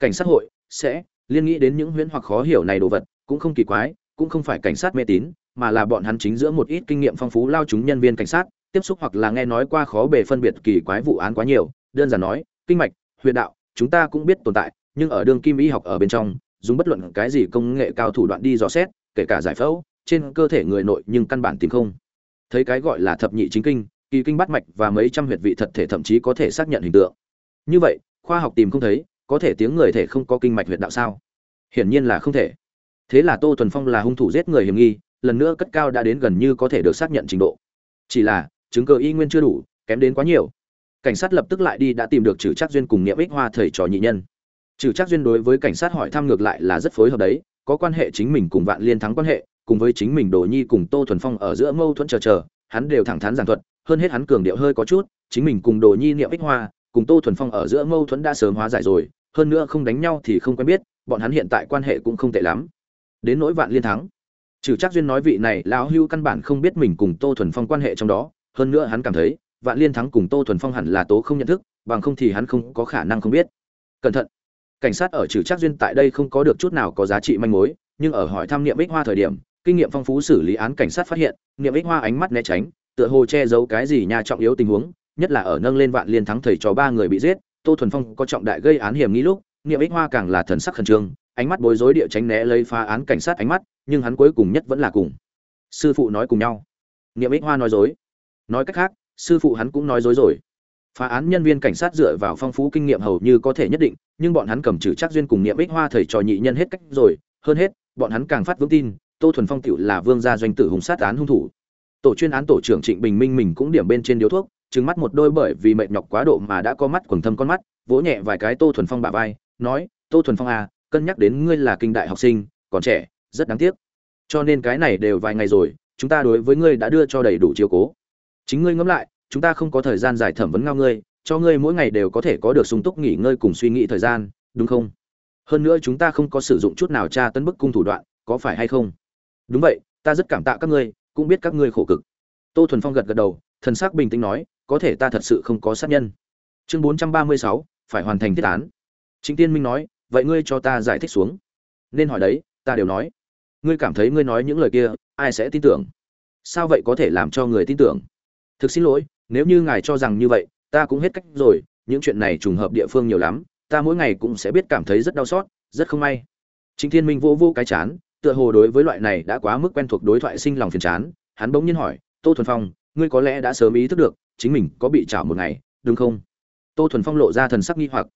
Cảnh sát hội sẽ liên nghĩ đến những huyễn hoặc khó hiểu này đồ vật, cũng không kỳ quái, cũng không phải cảnh sát mê tín, mà là bọn hắn chính giữa một ít kinh nghiệm phong phú lao chúng nhân viên cảnh sát tiếp xúc hoặc là nghe nói qua khó bề phân biệt kỳ quái vụ án quá nhiều, đơn giản nói, kinh mạch, huyệt đạo, chúng ta cũng biết tồn tại, nhưng ở đường kim y học ở bên trong, dùng bất luận cái gì công nghệ cao thủ đoạn đi dò xét, kể cả giải phẫu, trên cơ thể người nội nhưng căn bản tìm không. Thấy cái gọi là thập nhị chính kinh, kỳ kinh bắt mạch và mấy trăm huyệt vị thật thể thậm chí có thể xác nhận hình tượng. Như vậy, khoa học tìm không thấy, có thể tiếng người thể không có kinh mạch huyệt đạo sao? Hiển nhiên là không thể. Thế là tô thuần phong là hung thủ giết người hiểm nghi, lần nữa cất cao đã đến gần như có thể được xác nhận trình độ. Chỉ là chứng cơ y nguyên chưa đủ, kém đến quá nhiều. Cảnh sát lập tức lại đi đã tìm được trừ Trác duyên cùng nghĩa ích hoa thầy trò nhị nhân. Trừ Trác duyên đối với cảnh sát hỏi thăm ngược lại là rất phối hợp đấy, có quan hệ chính mình cùng vạn liên thắng quan hệ, cùng với chính mình đồ nhi cùng tô thuần phong ở giữa mâu thuẫn chờ chờ, hắn đều thẳng thắn giảng thuật, hơn hết hắn cường điệu hơi có chút, chính mình cùng đồ nhi, niệm ích hoa, cùng tô thuần phong ở giữa mâu thuẫn đã sớm hóa giải rồi, hơn nữa không đánh nhau thì không quen biết, bọn hắn hiện tại quan hệ cũng không tệ lắm. Đến nỗi vạn liên thắng trừ chắc duyên nói vị này lão hưu căn bản không biết mình cùng tô thuần phong quan hệ trong đó hơn nữa hắn cảm thấy, vạn liên thắng cùng tô thuần phong hẳn là tố không nhận thức, bằng không thì hắn không có khả năng không biết. Cẩn thận. Cảnh sát ở trừ trác duyên tại đây không có được chút nào có giá trị manh mối, nhưng ở hỏi thăm niệm ích hoa thời điểm, kinh nghiệm phong phú xử lý án cảnh sát phát hiện, niệm ích hoa ánh mắt né tránh, tựa hồ che giấu cái gì nha trọng yếu tình huống, nhất là ở nâng lên vạn liên thắng thầy cho ba người bị giết, tô thuần phong có trọng đại gây án hiểm nghĩ lúc, niệm ích hoa càng là thần sắc khẩn trương, ánh mắt bối rối địa tránh né lấy phá án cảnh sát ánh mắt, nhưng hắn cuối cùng nhất vẫn là cùng sư phụ nói cùng nhau. Niệm ích hoa nói dối nói cách khác, sư phụ hắn cũng nói dối rồi. Phá án nhân viên cảnh sát dựa vào phong phú kinh nghiệm hầu như có thể nhất định, nhưng bọn hắn cầm trừ chắc duyên cùng niệm ích hoa thầy trò nhị nhân hết cách rồi. Hơn hết, bọn hắn càng phát vững tin, tô thuần phong cựu là vương gia doanh tử hùng sát án hung thủ. Tổ chuyên án tổ trưởng trịnh bình minh mình cũng điểm bên trên điếu thuốc, trừng mắt một đôi bởi vì mệt nhọc quá độ mà đã có mắt quần thâm con mắt, vỗ nhẹ vài cái tô thuần phong bả vai, nói, tô thuần phong à cân nhắc đến ngươi là kinh đại học sinh, còn trẻ, rất đáng tiếc. Cho nên cái này đều vài ngày rồi, chúng ta đối với ngươi đã đưa cho đầy đủ chiều cố chính ngươi ngẫm lại, chúng ta không có thời gian giải thẩm vấn ngao ngươi, cho ngươi mỗi ngày đều có thể có được sung túc nghỉ ngơi cùng suy nghĩ thời gian, đúng không? Hơn nữa chúng ta không có sử dụng chút nào tra tấn bức cung thủ đoạn, có phải hay không? Đúng vậy, ta rất cảm tạ các ngươi, cũng biết các ngươi khổ cực. Tô thuần phong gật gật đầu, thần sắc bình tĩnh nói, có thể ta thật sự không có sát nhân. Chương bốn trăm ba mươi sáu, phải hoàn thành thiết án. Chính tiên minh nói, vậy ngươi cho ta giải thích xuống. Nên hỏi đấy, ta đều nói. Ngươi cảm thấy ngươi nói những lời kia, ai sẽ tin tưởng? Sao vậy có thể làm cho người tin tưởng? Thực xin lỗi, nếu như ngài cho rằng như vậy, ta cũng hết cách rồi, những chuyện này trùng hợp địa phương nhiều lắm, ta mỗi ngày cũng sẽ biết cảm thấy rất đau xót, rất không may. Chính thiên minh vô vô cái chán, tựa hồ đối với loại này đã quá mức quen thuộc đối thoại sinh lòng phiền chán, hắn bỗng nhiên hỏi, tô thuần phong, ngươi có lẽ đã sớm ý thức được, chính mình có bị trảo một ngày, đúng không? Tô thuần phong lộ ra thần sắc nghi hoặc.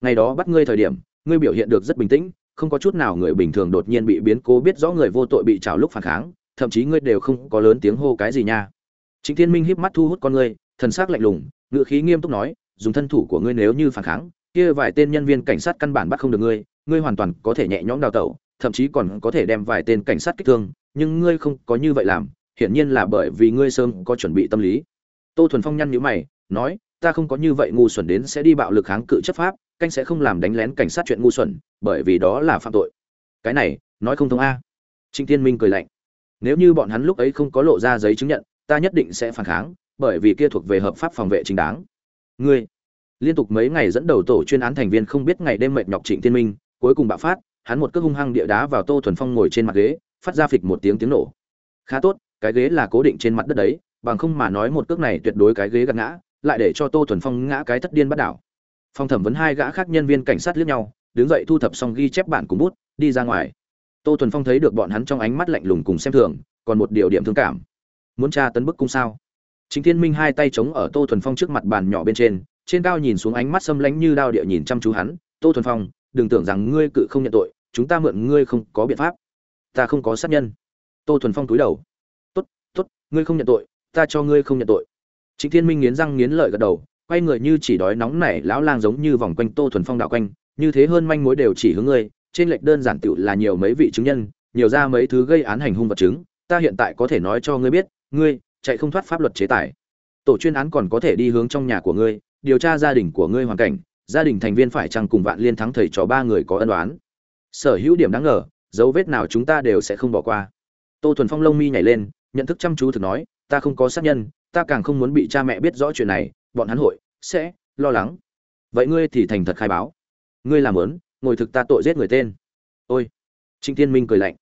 Ngày đó bắt ngươi thời điểm, ngươi biểu hiện được rất bình tĩnh, không có chút nào người bình thường đột nhiên bị biến cố biết rõ người vô tội bị chảo lúc phản kháng, thậm chí ngươi đều không có lớn tiếng hô cái gì nha. Trịnh Thiên Minh híp mắt thu hút con ngươi, thần sắc lạnh lùng, ngữ khí nghiêm túc nói, dùng thân thủ của ngươi nếu như phản kháng, kia vài tên nhân viên cảnh sát căn bản bắt không được ngươi, ngươi hoàn toàn có thể nhẹ nhõm đào tẩu, thậm chí còn có thể đem vài tên cảnh sát kích thương, nhưng ngươi không có như vậy làm, hiển nhiên là bởi vì ngươi sớm có chuẩn bị tâm lý. Tô Thuần Phong nhăn nhíu mày, nói, ta không có như vậy ngu xuẩn đến sẽ đi bạo lực kháng cự chấp pháp, canh sẽ không làm đánh lén cảnh sát chuyện ngu xuẩn, bởi vì đó là phạm tội. Cái này, nói không thông a. Trịnh Thiên Minh cười lạnh. Nếu như bọn hắn lúc ấy không có lộ ra giấy chứng nhận, ta nhất định sẽ phản kháng, bởi vì kia thuộc về hợp pháp phòng vệ chính đáng. Ngươi, liên tục mấy ngày dẫn đầu tổ chuyên án thành viên không biết ngày đêm mệt nhọc Trịnh Thiên Minh, cuối cùng bạo phát, hắn một cước hung hăng địa đá vào Tô Thuần Phong ngồi trên mặt ghế, phát ra phịch một tiếng tiếng nổ. Khá tốt, cái ghế là cố định trên mặt đất đấy, bằng không mà nói một cước này tuyệt đối cái ghế gật ngã, lại để cho Tô Thuần Phong ngã cái thất điên bắt đảo. Phong thẩm vấn hai gã khác nhân viên cảnh sát liếc nhau, đứng dậy thu thập xong ghi chép bản cùng bút, đi ra ngoài. Tô Thuần Phong thấy được bọn hắn trong ánh mắt lạnh lùng cùng xem thường, còn một điều điểm thương cảm. Muốn tra tấn bức cung sao? Chính Thiên Minh hai tay chống ở Tô Thuần Phong trước mặt bàn nhỏ bên trên, trên cao nhìn xuống ánh mắt xâm lãnh như đao địa nhìn chăm chú hắn, "Tô Thuần Phong, đừng tưởng rằng ngươi cự không nhận tội, chúng ta mượn ngươi không có biện pháp. Ta không có sát nhân." Tô Thuần Phong cúi đầu. "Tốt, tốt, ngươi không nhận tội, ta cho ngươi không nhận tội." chính Thiên Minh nghiến răng nghiến lợi gật đầu, quay người như chỉ đói nóng nảy lão lang giống như vòng quanh Tô Thuần Phong đạo quanh, như thế hơn manh mối đều chỉ hướng ngươi, trên lệch đơn giản tựu là nhiều mấy vị chứng nhân, nhiều ra mấy thứ gây án hành hung vật chứng, ta hiện tại có thể nói cho ngươi biết, ngươi, chạy không thoát pháp luật chế tài. Tổ chuyên án còn có thể đi hướng trong nhà của ngươi, điều tra gia đình của ngươi hoàn cảnh, gia đình thành viên phải chăng cùng vạn liên thắng thầy trò ba người có ân đoán sở hữu điểm đáng ngờ, dấu vết nào chúng ta đều sẽ không bỏ qua. Tô thuần phong lông mi nhảy lên, nhận thức chăm chú thực nói, ta không có sát nhân, ta càng không muốn bị cha mẹ biết rõ chuyện này, bọn hắn hội sẽ lo lắng. Vậy ngươi thì thành thật khai báo. Ngươi làm lớn ngồi thực ta tội giết người tên. Ôi, trịnh thiên minh cười lạnh.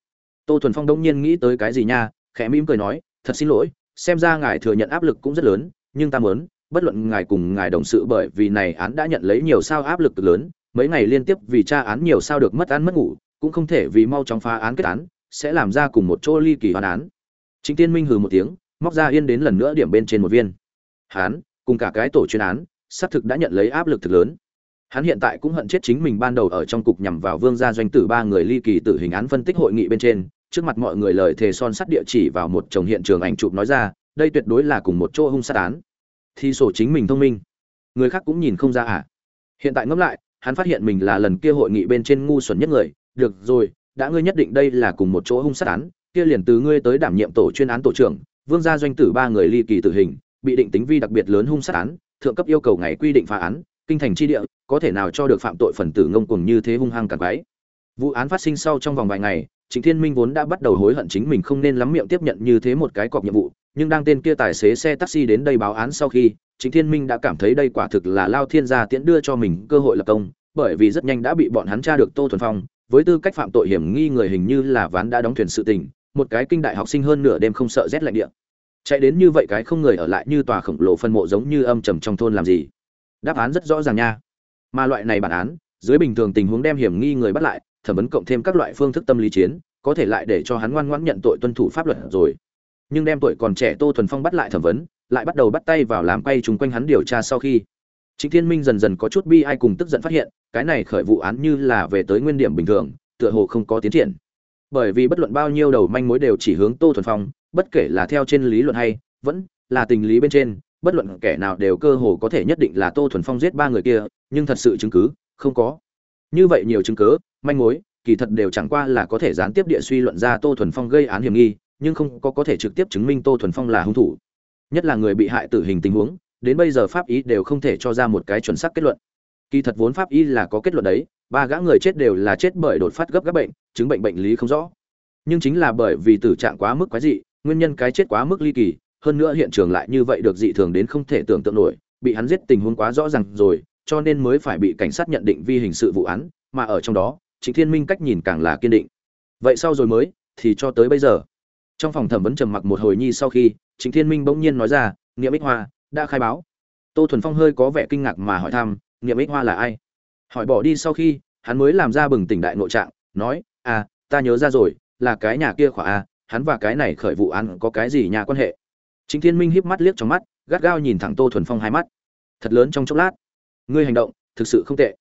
Tô thuần phong đông nhiên nghĩ tới cái gì nha, khẽ mỉm cười nói thật xin lỗi, xem ra ngài thừa nhận áp lực cũng rất lớn, nhưng ta muốn, bất luận ngài cùng ngài đồng sự bởi vì này án đã nhận lấy nhiều sao áp lực lớn, mấy ngày liên tiếp vì tra án nhiều sao được mất ăn mất ngủ, cũng không thể vì mau chóng phá án kết án, sẽ làm ra cùng một chỗ ly kỳ hoàn án. Chính tiên minh hừ một tiếng, móc ra yên đến lần nữa điểm bên trên một viên. Hán, cùng cả cái tổ chuyên án, xác thực đã nhận lấy áp lực thực lớn. Hắn hiện tại cũng hận chết chính mình ban đầu ở trong cục nhằm vào vương gia doanh tử ba người ly kỳ tử hình án phân tích hội nghị bên trên trước mặt mọi người lời thề son sắt địa chỉ vào một chồng hiện trường ảnh chụp nói ra, đây tuyệt đối là cùng một chỗ hung sát án. Thì sổ chính mình thông minh. Người khác cũng nhìn không ra à? Hiện tại ngẫm lại, hắn phát hiện mình là lần kia hội nghị bên trên ngu xuẩn nhất người. Được rồi, đã ngươi nhất định đây là cùng một chỗ hung sát án, kia liền từ ngươi tới đảm nhiệm tổ chuyên án tổ trưởng, vương gia doanh tử ba người ly kỳ tử hình, bị định tính vi đặc biệt lớn hung sát án, thượng cấp yêu cầu ngày quy định phá án, kinh thành chi địa, có thể nào cho được phạm tội phần tử ngông cuồng như thế hung hăng càng quái. Vụ án phát sinh sau trong vòng vài ngày Trịnh Thiên Minh vốn đã bắt đầu hối hận chính mình không nên lắm miệng tiếp nhận như thế một cái cọc nhiệm vụ, nhưng đang tên kia tài xế xe taxi đến đây báo án sau khi, Trịnh Thiên Minh đã cảm thấy đây quả thực là lao thiên gia tiễn đưa cho mình cơ hội lập công, bởi vì rất nhanh đã bị bọn hắn tra được Tô Thuần Phong, với tư cách phạm tội hiểm nghi người hình như là ván đã đóng thuyền sự tình, một cái kinh đại học sinh hơn nửa đêm không sợ rét lạnh địa. Chạy đến như vậy cái không người ở lại như tòa khổng lồ phân mộ giống như âm trầm trong thôn làm gì? Đáp án rất rõ ràng nha. Mà loại này bản án, dưới bình thường tình huống đem hiểm nghi người bắt lại, thẩm vấn cộng thêm các loại phương thức tâm lý chiến, có thể lại để cho hắn ngoan ngoãn nhận tội tuân thủ pháp luật rồi. Nhưng đem tuổi còn trẻ Tô Thuần Phong bắt lại thẩm vấn, lại bắt đầu bắt tay vào làm quay chung quanh hắn điều tra sau khi. chính Thiên Minh dần dần có chút bi ai cùng tức giận phát hiện, cái này khởi vụ án như là về tới nguyên điểm bình thường, tựa hồ không có tiến triển. Bởi vì bất luận bao nhiêu đầu manh mối đều chỉ hướng Tô Thuần Phong, bất kể là theo trên lý luận hay, vẫn là tình lý bên trên, bất luận kẻ nào đều cơ hồ có thể nhất định là Tô Thuần Phong giết ba người kia, nhưng thật sự chứng cứ không có. Như vậy nhiều chứng cứ, manh mối, kỳ thật đều chẳng qua là có thể gián tiếp địa suy luận ra Tô Thuần Phong gây án hiểm nghi, nhưng không có có thể trực tiếp chứng minh Tô Thuần Phong là hung thủ. Nhất là người bị hại tử hình tình huống, đến bây giờ pháp y đều không thể cho ra một cái chuẩn xác kết luận. Kỳ thật vốn pháp y là có kết luận đấy, ba gã người chết đều là chết bởi đột phát gấp gáp bệnh, chứng bệnh bệnh lý không rõ. Nhưng chính là bởi vì tử trạng quá mức quái dị, nguyên nhân cái chết quá mức ly kỳ, hơn nữa hiện trường lại như vậy được dị thường đến không thể tưởng tượng nổi, bị hắn giết tình huống quá rõ ràng rồi, cho nên mới phải bị cảnh sát nhận định vi hình sự vụ án, mà ở trong đó, Trịnh Thiên Minh cách nhìn càng là kiên định. Vậy sau rồi mới, thì cho tới bây giờ. Trong phòng thẩm vấn trầm mặc một hồi nhi sau khi, Trịnh Thiên Minh bỗng nhiên nói ra, Niệm Ích Hoa đã khai báo. Tô Thuần Phong hơi có vẻ kinh ngạc mà hỏi thăm, Niệm Ích Hoa là ai? hỏi bỏ đi sau khi hắn mới làm ra bừng tỉnh đại nội trạng nói à ta nhớ ra rồi là cái nhà kia khỏa a hắn và cái này khởi vụ án có cái gì nhà quan hệ chính thiên minh híp mắt liếc trong mắt gắt gao nhìn thẳng tô thuần phong hai mắt thật lớn trong chốc lát ngươi hành động thực sự không tệ.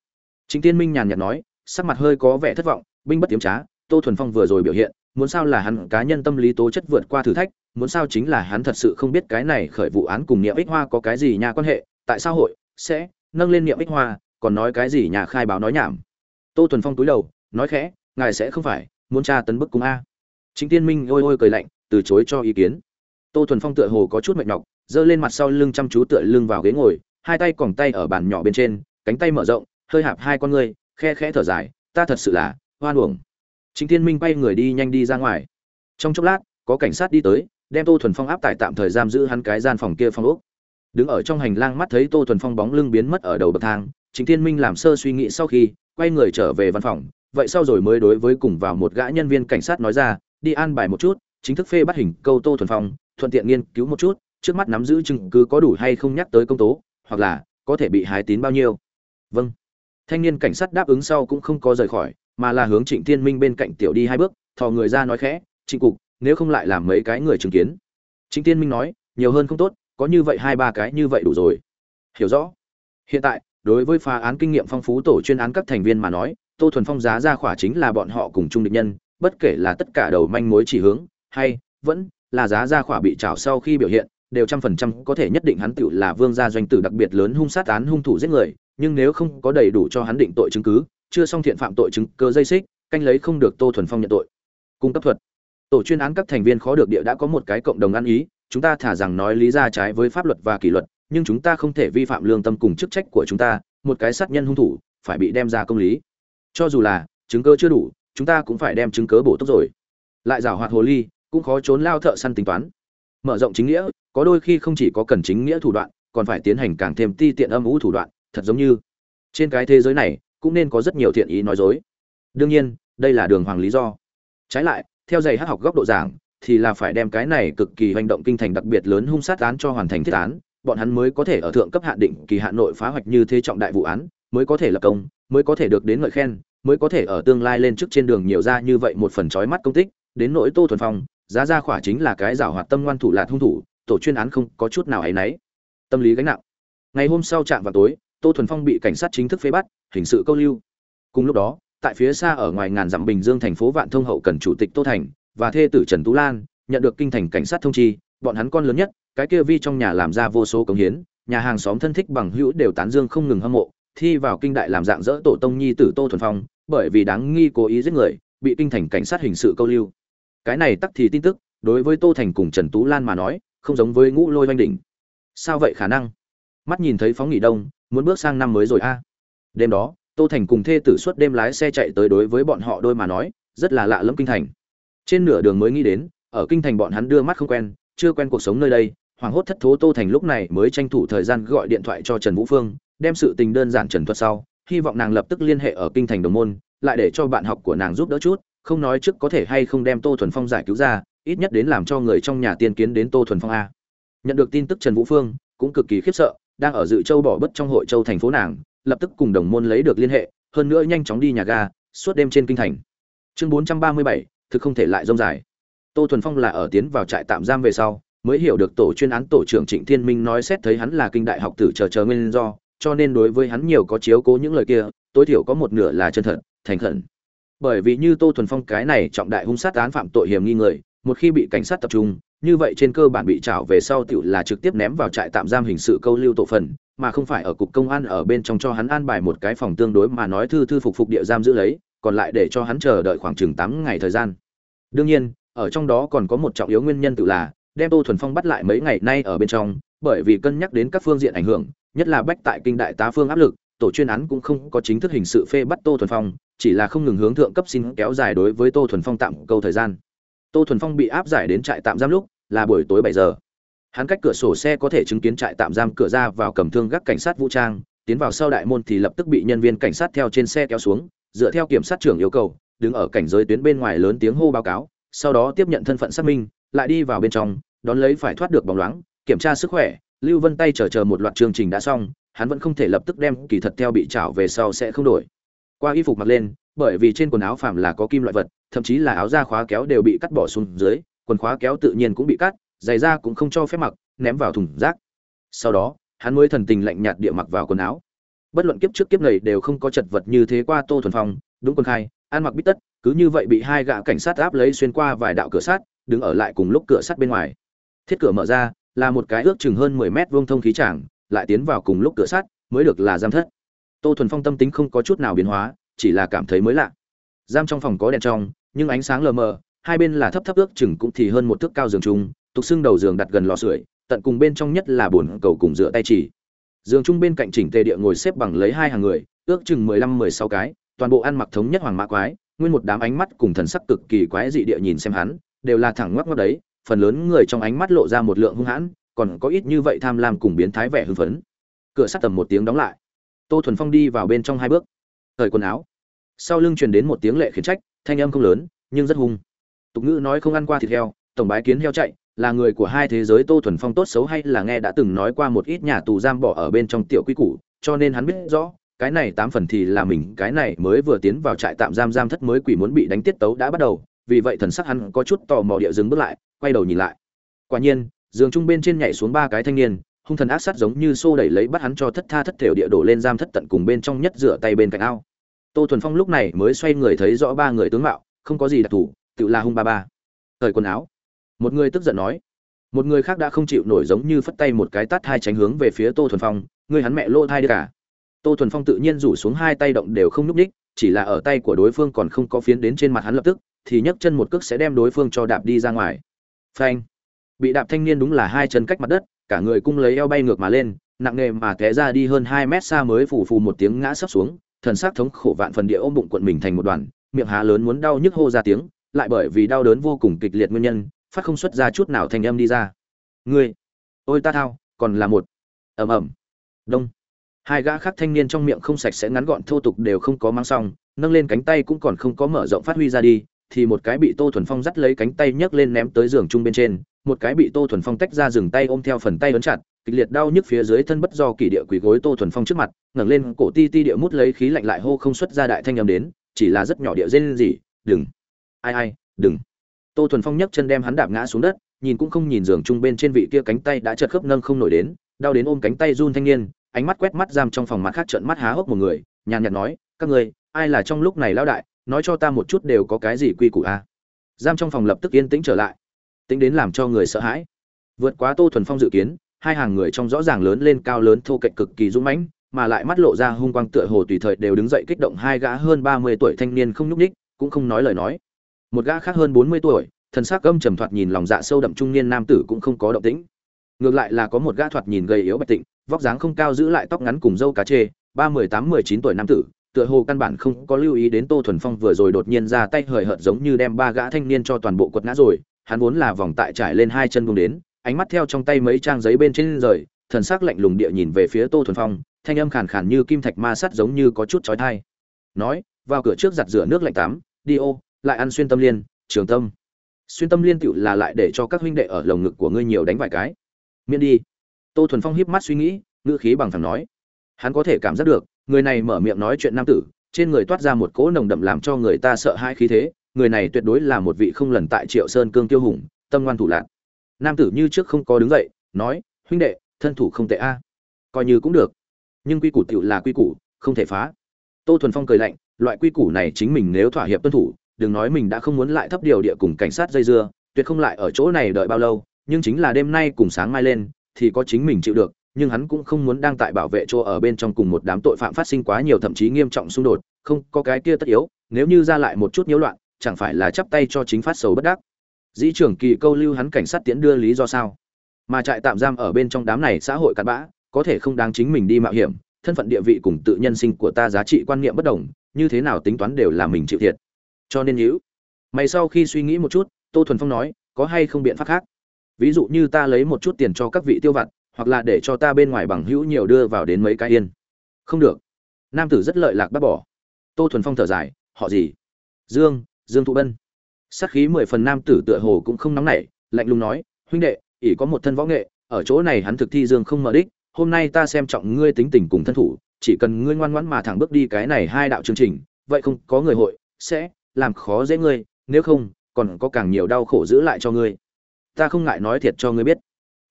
Chính thiên minh nhàn nhạt nói, sắc mặt hơi có vẻ thất vọng, binh bất tiếm trá, tô thuần phong vừa rồi biểu hiện, muốn sao là hắn cá nhân tâm lý tố chất vượt qua thử thách, muốn sao chính là hắn thật sự không biết cái này khởi vụ án cùng niệm ích hoa có cái gì nhà quan hệ, tại sao hội sẽ nâng lên niệm ích hoa, còn nói cái gì nhà khai báo nói nhảm. Tô thuần phong túi đầu, nói khẽ, ngài sẽ không phải muốn tra tấn bức cung a. Chính tiên minh ôi ôi cười lạnh, từ chối cho ý kiến. Tô thuần phong tựa hồ có chút mệt nhọc, giơ lên mặt sau lưng chăm chú tựa lưng vào ghế ngồi hai tay còng tay ở bàn nhỏ bên trên, cánh tay mở rộng, hơi hạp hai con ngươi, khe khẽ thở dài, ta thật sự là hoan uổng. Chính Thiên minh bay người đi nhanh đi ra ngoài. Trong chốc lát, có cảnh sát đi tới, đem tô thuần phong áp tải tạm thời giam giữ hắn cái gian phòng kia phong ốc. Đứng ở trong hành lang mắt thấy tô thuần phong bóng lưng biến mất ở đầu bậc thang chính thiên minh làm sơ suy nghĩ sau khi, quay người trở về văn phòng. Vậy sau rồi mới đối với cùng vào một gã nhân viên cảnh sát nói ra, đi an bài một chút, chính thức phê bắt hình câu tô thuần phong, thuận tiện nghiên cứu một chút, trước mắt nắm giữ chứng cứ có đủ hay không nhắc tới công tố hoặc là có thể bị hái tín bao nhiêu. Vâng. Thanh niên cảnh sát đáp ứng sau cũng không có rời khỏi, mà là hướng trịnh thiên minh bên cạnh tiểu đi hai bước, thò người ra nói khẽ, trịnh cục, nếu không lại làm mấy cái người chứng kiến? Trịnh thiên minh nói, nhiều hơn không tốt, có như vậy hai ba cái như vậy đủ rồi. Hiểu rõ. Hiện tại, đối với phá án kinh nghiệm phong phú tổ chuyên án các thành viên mà nói, tô thuần phong giá ra khỏa chính là bọn họ cùng chung địch nhân, bất kể là tất cả đầu manh mối chỉ hướng, hay vẫn là giá ra khỏa bị trào sau khi biểu hiện đều trăm phần trăm có thể nhất định hắn tựu là vương gia doanh tử đặc biệt lớn hung sát án hung thủ giết người, nhưng nếu không có đầy đủ cho hắn định tội chứng cứ, chưa xong thiện phạm tội chứng cơ dây xích, canh lấy không được tô thuần phong nhận tội. Cung cấp thuật. Tổ chuyên án các thành viên khó được địa đã có một cái cộng đồng ăn ý, chúng ta thả rằng nói lý ra trái với pháp luật và kỷ luật, nhưng chúng ta không thể vi phạm lương tâm cùng chức trách của chúng ta, một cái sát nhân hung thủ phải bị đem ra công lý. Cho dù là chứng cơ chưa đủ, chúng ta cũng phải đem chứng cớ bổ túc rồi. Lại giảo hoạt hồ ly, cũng khó trốn lao thợ săn tính toán. Mở rộng chính nghĩa có đôi khi không chỉ có cần chính nghĩa thủ đoạn, còn phải tiến hành càng thêm ti tiện âm ủ thủ đoạn, thật giống như trên cái thế giới này cũng nên có rất nhiều thiện ý nói dối. Đương nhiên, đây là đường hoàng lý do. Trái lại, theo dạy hát học góc độ giảng, thì là phải đem cái này cực kỳ hành động kinh thành đặc biệt lớn hung sát án cho hoàn thành thiết án, bọn hắn mới có thể ở thượng cấp hạn định kỳ hạn nội phá hoạch như thế trọng đại vụ án, mới có thể lập công, mới có thể được đến ngợi khen, mới có thể ở tương lai lên trước trên đường nhiều ra như vậy một phần chói mắt công tích, đến nỗi tô thuần phong, giá ra khỏa chính là cái giảo hoạt tâm ngoan thủ lạt hung thủ tổ chuyên án không có chút nào ấy nấy tâm lý gánh nặng. Ngày hôm sau chạm vào tối, tô thuần phong bị cảnh sát chính thức phế bắt, hình sự câu lưu. Cùng lúc đó, tại phía xa ở ngoài ngàn dặm bình dương thành phố vạn thông hậu cần chủ tịch tô thành và thê tử trần tú lan nhận được kinh thành cảnh sát thông chi, bọn hắn con lớn nhất, cái kia vi trong nhà làm ra vô số công hiến, nhà hàng xóm thân thích bằng hữu đều tán dương không ngừng hâm mộ, thi vào kinh đại làm dạng dỡ tổ tông nhi tử tô thuần phong, bởi vì đáng nghi cố ý giết người, bị kinh thành cảnh sát hình sự câu lưu. Cái này tắc thì tin tức, đối với tô thành cùng trần tú lan mà nói không giống với ngũ lôi oanh đỉnh. Sao vậy khả năng? Mắt nhìn thấy phóng nghỉ đông, muốn bước sang năm mới rồi a. Đêm đó, tô thành cùng thê tử suốt đêm lái xe chạy tới đối với bọn họ đôi mà nói, rất là lạ lẫm kinh thành. Trên nửa đường mới nghĩ đến, ở kinh thành bọn hắn đưa mắt không quen, chưa quen cuộc sống nơi đây, hoảng hốt thất thố tô thành lúc này mới tranh thủ thời gian gọi điện thoại cho trần vũ phương, đem sự tình đơn giản trần thuật sau, hy vọng nàng lập tức liên hệ ở kinh thành đồng môn, lại để cho bạn học của nàng giúp đỡ chút không nói trước có thể hay không đem tô thuần phong giải cứu ra, ít nhất đến làm cho người trong nhà tiên kiến đến tô thuần phong a. Nhận được tin tức trần vũ phương, cũng cực kỳ khiếp sợ, đang ở dự châu bỏ bất trong hội châu thành phố nàng, lập tức cùng đồng môn lấy được liên hệ, hơn nữa nhanh chóng đi nhà ga, suốt đêm trên kinh thành. Chương bốn trăm ba mươi bảy, thực không thể lại rông dài. Tô thuần phong là ở tiến vào trại tạm giam về sau, mới hiểu được tổ chuyên án tổ trưởng trịnh thiên minh nói xét thấy hắn là kinh đại học tử chờ chờ nguyên do, cho nên đối với hắn nhiều có chiếu cố những lời kia, tối thiểu có một nửa là chân thật, thành khẩn bởi vì như tô thuần phong cái này trọng đại hung sát án phạm tội hiểm nghi người, một khi bị cảnh sát tập trung, như vậy trên cơ bản bị trảo về sau tiểu là trực tiếp ném vào trại tạm giam hình sự câu lưu tổ phần, mà không phải ở cục công an ở bên trong cho hắn an bài một cái phòng tương đối mà nói thư thư phục phục địa giam giữ lấy, còn lại để cho hắn chờ đợi khoảng chừng tám ngày thời gian. Đương nhiên, ở trong đó còn có một trọng yếu nguyên nhân tự là, đem tô thuần phong bắt lại mấy ngày nay ở bên trong, bởi vì cân nhắc đến các phương diện ảnh hưởng, nhất là bách tại kinh đại tá phương áp lực, tổ chuyên án cũng không có chính thức hình sự phê bắt tô thuần phong chỉ là không ngừng hướng thượng cấp xin kéo dài đối với tô thuần phong tạm câu thời gian. Tô thuần phong bị áp giải đến trại tạm giam lúc là buổi tối bảy giờ. Hắn cách cửa sổ xe có thể chứng kiến trại tạm giam cửa ra vào cầm thương gác cảnh sát vũ trang, tiến vào sau đại môn thì lập tức bị nhân viên cảnh sát theo trên xe kéo xuống, dựa theo kiểm sát trưởng yêu cầu, đứng ở cảnh giới tuyến bên ngoài lớn tiếng hô báo cáo, sau đó tiếp nhận thân phận xác minh, lại đi vào bên trong, đón lấy phải thoát được bóng loáng, kiểm tra sức khỏe, lưu vân tay chờ chờ một loạt chương trình đã xong, hắn vẫn không thể lập tức đem kỳ thật theo bị trảo về sau sẽ không đổi qua y phục mặc lên, bởi vì trên quần áo phàm là có kim loại vật, thậm chí là áo da khóa kéo đều bị cắt bỏ xuống dưới, quần khóa kéo tự nhiên cũng bị cắt, giày da cũng không cho phép mặc, ném vào thùng rác. Sau đó, hắn mới thần tình lạnh nhạt địa mặc vào quần áo. Bất luận kiếp trước kiếp này đều không có chật vật như thế qua tô thuần phong, đúng quân khai, ăn mặc bít tất, cứ như vậy bị hai gã cảnh sát áp lấy xuyên qua vài đạo cửa sắt, đứng ở lại cùng lúc cửa sắt bên ngoài. Thiết cửa mở ra, là một cái ước chừng hơn mười mét vuông thông khí tràng, lại tiến vào cùng lúc cửa sắt, mới được là giam thất tô thuần phong tâm tính không có chút nào biến hóa, chỉ là cảm thấy mới lạ. Giam trong phòng có đèn trong, nhưng ánh sáng lờ mờ, hai bên là thấp thấp ước chừng cũng thì hơn một thước cao giường chung, tục xưng đầu giường đặt gần lò sưởi, tận cùng bên trong nhất là bồn cầu cùng rửa tay chỉ. Giường chung bên cạnh chỉnh tề địa ngồi xếp bằng lấy hai hàng người, ước chừng mười lăm, mười sáu cái, toàn bộ ăn mặc thống nhất hoàng mã quái, nguyên một đám ánh mắt cùng thần sắc cực kỳ quái dị địa nhìn xem hắn, đều là thẳng ngoắc ngoắc đấy, phần lớn người trong ánh mắt lộ ra một lượng hung hãn, còn có ít như vậy tham lam cùng biến thái vẻ hưng phấn. Cửa sắt tầm một tiếng đóng lại tô thuần phong đi vào bên trong hai bước thời quần áo. Sau lưng truyền đến một tiếng lệ khiển trách, thanh âm không lớn, nhưng rất hung. Tục ngữ nói không ăn qua thịt heo, tổng bái kiến heo chạy, là người của hai thế giới tô thuần phong tốt xấu hay là nghe đã từng nói qua một ít nhà tù giam bỏ ở bên trong tiểu quy củ, cho nên hắn biết rõ, cái này tám phần thì là mình, cái này mới vừa tiến vào trại tạm giam giam thất mới quỷ muốn bị đánh tiết tấu đã bắt đầu, vì vậy thần sắc hắn có chút tò mò địa dừng bước lại, quay đầu nhìn lại. Quả nhiên, giường trung bên trên nhảy xuống ba cái thanh niên hung thần ác sát giống như xô đẩy lấy bắt hắn cho thất tha thất thểu địa đổ lên giam thất tận cùng bên trong nhất rửa tay bên cạnh ao. Tô thuần phong lúc này mới xoay người thấy rõ ba người tướng mạo, không có gì đặc thù, tự là hung ba ba. Thời quần áo. Một người tức giận nói, một người khác đã không chịu nổi giống như phất tay một cái tát hai tránh hướng về phía tô thuần phong người hắn mẹ lô thai đi cả. Tô thuần phong tự nhiên rủ xuống hai tay động đều không núp ních chỉ là ở tay của đối phương còn không có phiến đến trên mặt hắn lập tức, thì nhấc chân một cước sẽ đem đối phương cho đạp đi ra ngoài. Phanh. Bị đạp thanh niên đúng là hai chân cách mặt đất cả người cung lấy eo bay ngược mà lên, nặng nề mà té ra đi hơn hai mét xa mới phù phù một tiếng ngã sấp xuống, thần sắc thống khổ vạn phần địa ôm bụng quận mình thành một đoàn, miệng há lớn muốn đau nhức hô ra tiếng, lại bởi vì đau đớn vô cùng kịch liệt nguyên nhân, phát không xuất ra chút nào thành âm đi ra. Ngươi, ôi ta thao, còn là một. Ầm ầm. Đông. Hai gã khác thanh niên trong miệng không sạch sẽ ngắn gọn thô tục đều không có mang xong nâng lên cánh tay cũng còn không có mở rộng phát huy ra đi, thì một cái bị tô thuần phong dắt lấy cánh tay nhấc lên ném tới giường chung bên trên một cái bị tô thuần phong tách ra dừng tay ôm theo phần tay ấn chặt, kịch liệt đau nhức phía dưới thân bất do kỷ địa quỳ gối tô thuần phong trước mặt, ngẩng lên cổ ti ti địa mút lấy khí lạnh lại hô không xuất ra đại thanh âm đến, chỉ là rất nhỏ địa rên gì đừng, ai ai, đừng tô thuần phong nhấc chân đem hắn đạp ngã xuống đất, nhìn cũng không nhìn giường chung bên trên vị kia cánh tay đã chật khớp nâng không nổi đến, đau đến ôm cánh tay run thanh niên, ánh mắt quét mắt giam trong phòng mặt khác trợn mắt há hốc một người, nhàn nhạt nói, các người ai là trong lúc này lão đại, nói cho ta một chút đều có cái gì quy củ a à? giam trong phòng lập tức yên tĩnh trở lại tính đến làm cho người sợ hãi. Vượt quá tô thuần phong dự kiến, hai hàng người trong rõ ràng lớn lên cao lớn thô kệch cực kỳ dũng mãnh, mà lại mắt lộ ra hung quang tựa hồ tùy thời đều đứng dậy kích động hai gã hơn ba mươi tuổi thanh niên không nhúc ních cũng không nói lời nói. Một gã khác hơn bốn mươi tuổi, thần sắc gâm trầm thoạt nhìn lòng dạ sâu đậm trung niên nam tử cũng không có động tĩnh. Ngược lại là có một gã thoạt nhìn gầy yếu bạch tịnh, vóc dáng không cao giữ lại tóc ngắn cùng râu cá chê, ba mười tám, mười chín tuổi nam tử, tựa hồ căn bản không có lưu ý đến tô thuần phong vừa rồi đột nhiên ra tay hời hợt giống như đem ba gã thanh niên cho toàn bộ quật ngã rồi hắn vốn là vòng tại trải lên hai chân vùng đến, ánh mắt theo trong tay mấy trang giấy bên trên rời, thần sắc lạnh lùng địa nhìn về phía tô thuần phong, thanh âm khàn khàn như kim thạch ma sắt giống như có chút chói tai. Nói, vào cửa trước giặt rửa nước lạnh tắm, đi ô, lại ăn xuyên tâm liên, trường tâm. Xuyên tâm liên tựu là lại để cho các huynh đệ ở lồng ngực của ngươi nhiều đánh vài cái. Miễn đi. Tô thuần phong híp mắt suy nghĩ, ngữ khí bằng thẳng nói. Hắn có thể cảm giác được, người này mở miệng nói chuyện nam tử, trên người toát ra một cỗ nồng đậm làm cho người ta sợ hãi khí thế người này tuyệt đối là một vị không lần tại triệu sơn cương tiêu hùng, tâm ngoan thủ lạc nam tử như trước không có đứng dậy, nói, huynh đệ, thân thủ không tệ a. Coi như cũng được, nhưng quy củ tựu là quy củ, không thể phá. Tô thuần phong cười lạnh, loại quy củ này chính mình nếu thỏa hiệp tuân thủ, đừng nói mình đã không muốn lại thấp điều địa cùng cảnh sát dây dưa, tuyệt không lại ở chỗ này đợi bao lâu, nhưng chính là đêm nay cùng sáng mai lên, thì có chính mình chịu được, nhưng hắn cũng không muốn đang tại bảo vệ chỗ ở bên trong cùng một đám tội phạm phát sinh quá nhiều thậm chí nghiêm trọng xung đột, không có cái kia tất yếu, nếu như ra lại một chút nhiễu loạn chẳng phải là chắp tay cho chính phát sầu bất đắc. Dĩ trưởng kỳ câu lưu hắn cảnh sát tiễn đưa lý do sao? Mà trại tạm giam ở bên trong đám này xã hội cặn bã, có thể không đáng chính mình đi mạo hiểm, thân phận địa vị cùng tự nhân sinh của ta giá trị quan niệm bất đồng, như thế nào tính toán đều là mình chịu thiệt. Cho nên hữu mày sau khi suy nghĩ một chút, tô thuần phong nói, có hay không biện pháp khác? Ví dụ như ta lấy một chút tiền cho các vị tiêu vặt, hoặc là để cho ta bên ngoài bằng hữu nhiều đưa vào đến mấy cái yên. Không được. Nam tử rất lợi lạc bác bỏ. Tô thuần phong thở dài, họ gì? Dương dương thụ bân. Sát khí mười phần nam tử tựa hồ cũng không nóng nảy, lạnh lùng nói, huynh đệ, ỷ có một thân võ nghệ, ở chỗ này hắn thực thi dương không mở đích, hôm nay ta xem trọng ngươi tính tình cùng thân thủ, chỉ cần ngươi ngoan ngoãn mà thẳng bước đi cái này hai đạo chương trình, vậy không có người hội, sẽ làm khó dễ ngươi, nếu không, còn có càng nhiều đau khổ giữ lại cho ngươi. Ta không ngại nói thiệt cho ngươi biết.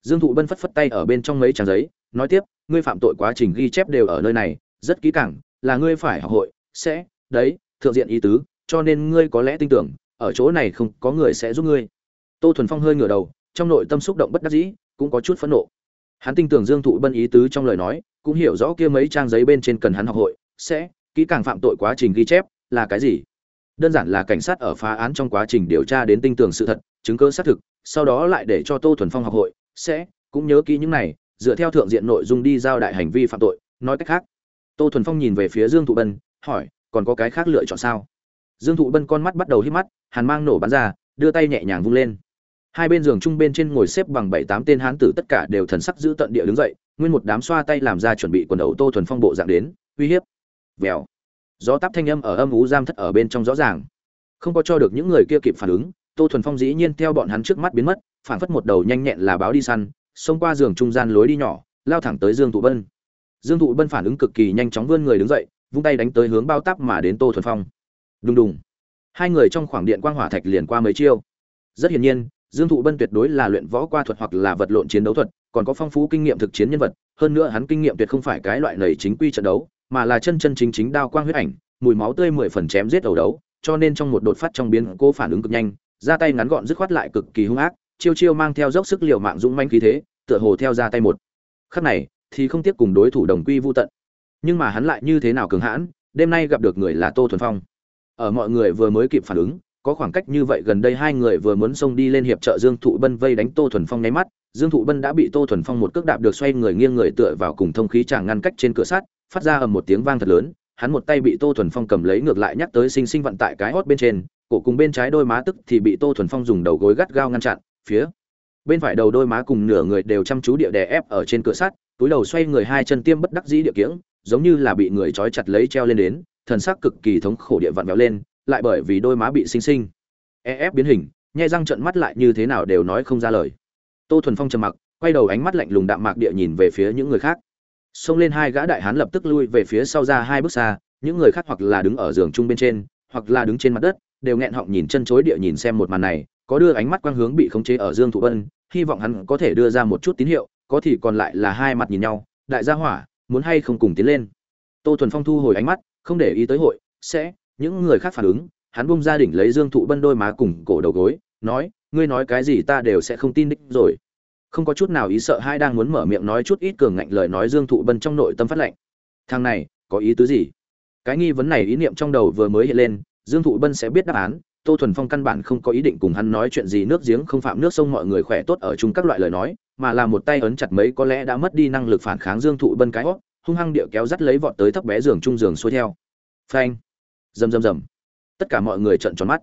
Dương thụ bân phất phất tay ở bên trong mấy trang giấy, nói tiếp, ngươi phạm tội quá trình ghi chép đều ở nơi này, rất kỹ càng, là ngươi phải học hội, sẽ, đấy, thượng diện ý tứ cho nên ngươi có lẽ tin tưởng, ở chỗ này không có người sẽ giúp ngươi. Tô thuần phong hơi ngửa đầu, trong nội tâm xúc động bất đắc dĩ, cũng có chút phẫn nộ. Hắn tin tưởng dương thụ bân ý tứ trong lời nói, cũng hiểu rõ kia mấy trang giấy bên trên cần hắn học hội, sẽ, kỹ càng phạm tội quá trình ghi chép, là cái gì? Đơn giản là cảnh sát ở phá án trong quá trình điều tra đến tinh tường sự thật, chứng cứ xác thực, sau đó lại để cho tô thuần phong học hội, sẽ, cũng nhớ kỹ những này, dựa theo thượng diện nội dung đi giao đại hành vi phạm tội, nói cách khác. Tô thuần phong nhìn về phía dương thụ bân, hỏi, còn có cái khác lựa chọn sao? Dương thụ bân con mắt bắt đầu hít mắt, hàn mang nổ bắn ra, đưa tay nhẹ nhàng vung lên. Hai bên giường chung bên trên ngồi xếp bằng bảy tám tên hán tử tất cả đều thần sắc giữ tận địa đứng dậy, nguyên một đám xoa tay làm ra chuẩn bị quần đầu tô thuần phong bộ dạng đến, uy hiếp. Vèo. Gió tắp thanh âm ở âm ú giam thất ở bên trong rõ ràng. Không có cho được những người kia kịp phản ứng, tô thuần phong dĩ nhiên theo bọn hắn trước mắt biến mất phản phất một đầu nhanh nhẹn là báo đi săn, xông qua giường trung gian lối đi nhỏ, lao thẳng tới dương thụ bân. Dương thụ bân phản ứng cực kỳ nhanh chóng vươn người đứng dậy, vung tay đánh tới hướng bao tắp mà đến tô thuần phong đùng đùng. Hai người trong khoảng điện quang hỏa thạch liền qua mấy chiêu. Rất hiển nhiên, dương thụ bân tuyệt đối là luyện võ qua thuật hoặc là vật lộn chiến đấu thuật, còn có phong phú kinh nghiệm thực chiến nhân vật, hơn nữa hắn kinh nghiệm tuyệt không phải cái loại lầy chính quy trận đấu, mà là chân chân chính chính đao quang huyết ảnh, mùi máu tươi mười phần chém giết đầu đấu, cho nên trong một đột phát trong biến cô phản ứng cực nhanh, ra tay ngắn gọn dứt khoát lại cực kỳ hung ác, chiêu chiêu mang theo dốc sức liều mạng dũng manh khí thế, tựa hồ theo ra tay một. Khắc này, thì không tiếp cùng đối thủ đồng quy vô tận. Nhưng mà hắn lại như thế nào cường hãn, đêm nay gặp được người là tô thuần phong ở mọi người vừa mới kịp phản ứng, có khoảng cách như vậy gần đây hai người vừa muốn xông đi lên hiệp trợ dương thụ bân vây đánh tô thuần phong nháy mắt. Dương thụ bân đã bị tô thuần phong một cước đạp được xoay người nghiêng người tựa vào cùng thông khí chàng ngăn cách trên cửa sắt, phát ra ầm một tiếng vang thật lớn, hắn một tay bị tô thuần phong cầm lấy ngược lại nhắc tới sinh sinh vận tại cái hót bên trên, cổ cùng bên trái đôi má tức thì bị tô thuần phong dùng đầu gối gắt gao ngăn chặn, phía bên phải đầu đôi má cùng nửa người đều chăm chú địa đè ép ở trên cửa sắt, túi đầu xoay người hai chân tiêm bất đắc dĩ địa kiễng, giống như là bị người trói chặt lấy treo lên đến thần sắc cực kỳ thống khổ địa vặn vẹo lên, lại bởi vì đôi má bị sinh sinh e ép biến hình, nhai răng trợn mắt lại như thế nào đều nói không ra lời. Tô thuần phong trầm mặc, quay đầu ánh mắt lạnh lùng đạm mạc địa nhìn về phía những người khác. Xông lên hai gã đại hán lập tức lui về phía sau ra hai bước xa, những người khác hoặc là đứng ở giường chung bên trên, hoặc là đứng trên mặt đất, đều nghẹn họng nhìn chân chối địa nhìn xem một màn này, có đưa ánh mắt quang hướng bị khống chế ở dương thụ vân, hy vọng hắn có thể đưa ra một chút tín hiệu, có thì còn lại là hai mặt nhìn nhau, đại gia hỏa, muốn hay không cùng tiến lên. Tô thuần phong thu hồi ánh mắt không để ý tới hội, sẽ, những người khác phản ứng, hắn bung ra đỉnh lấy dương thụ bân đôi má cùng cổ đầu gối, nói, ngươi nói cái gì ta đều sẽ không tin đích rồi. Không có chút nào ý sợ hai đang muốn mở miệng nói chút ít cường ngạnh lời nói dương thụ bân trong nội tâm phát lệnh. Thằng này, có ý tứ gì? Cái nghi vấn này ý niệm trong đầu vừa mới hiện lên, dương thụ bân sẽ biết đáp án, tô thuần phong căn bản không có ý định cùng hắn nói chuyện gì nước giếng không phạm nước sông mọi người khỏe tốt ở chung các loại lời nói, mà là một tay ấn chặt mấy có lẽ đã mất đi năng lực phản kháng dương thụ bân cái hót hung hăng địa kéo dắt lấy vọt tới thấp bé giường trung giường xuôi theo. Phanh. Rầm rầm rầm. Tất cả mọi người trợn tròn mắt.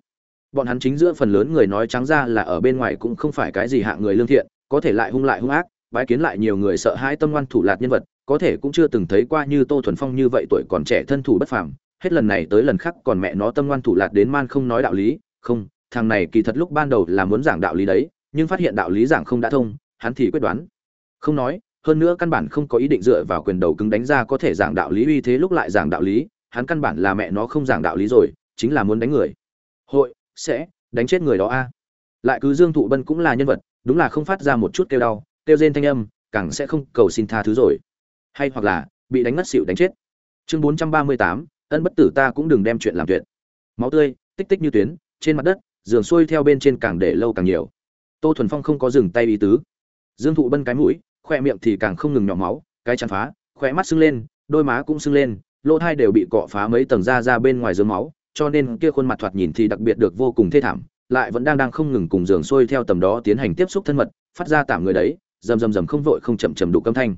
Bọn hắn chính giữa phần lớn người nói trắng ra là ở bên ngoài cũng không phải cái gì hạng người lương thiện, có thể lại hung lại hung ác, bái kiến lại nhiều người sợ hãi tâm ngoan thủ lạt nhân vật, có thể cũng chưa từng thấy qua như tô thuần phong như vậy tuổi còn trẻ thân thủ bất phàm, hết lần này tới lần khác còn mẹ nó tâm ngoan thủ lạt đến man không nói đạo lý, không, thằng này kỳ thật lúc ban đầu là muốn giảng đạo lý đấy, nhưng phát hiện đạo lý giảng không đã thông, hắn thì quyết đoán. Không nói hơn nữa căn bản không có ý định dựa vào quyền đầu cứng đánh ra có thể giảng đạo lý, uy thế lúc lại giảng đạo lý, hắn căn bản là mẹ nó không giảng đạo lý rồi, chính là muốn đánh người. Hội, sẽ, đánh chết người đó a. Lại cứ dương thụ bân cũng là nhân vật, đúng là không phát ra một chút kêu đau, kêu rên thanh âm, càng sẽ không cầu xin tha thứ rồi. Hay hoặc là, bị đánh ngất xỉu đánh chết. Chương bốn trăm ba mươi tám, ân bất tử ta cũng đừng đem chuyện làm tuyệt. Máu tươi, tích tích như tuyến, trên mặt đất, giường xuôi theo bên trên càng để lâu càng nhiều. Tô thuần phong không có dừng tay ý tứ. Dương thụ bân cái mũi khoe miệng thì càng không ngừng nhỏ máu, cái chắn phá khoe mắt sưng lên, đôi má cũng sưng lên, lỗ thai đều bị cọ phá mấy tầng da ra bên ngoài giường máu, cho nên kia khuôn mặt thoạt nhìn thì đặc biệt được vô cùng thê thảm, lại vẫn đang đang không ngừng cùng giường xuôi theo tầm đó tiến hành tiếp xúc thân mật, phát ra tạm người đấy, rầm rầm rầm không vội không chậm chậm đủ âm thanh.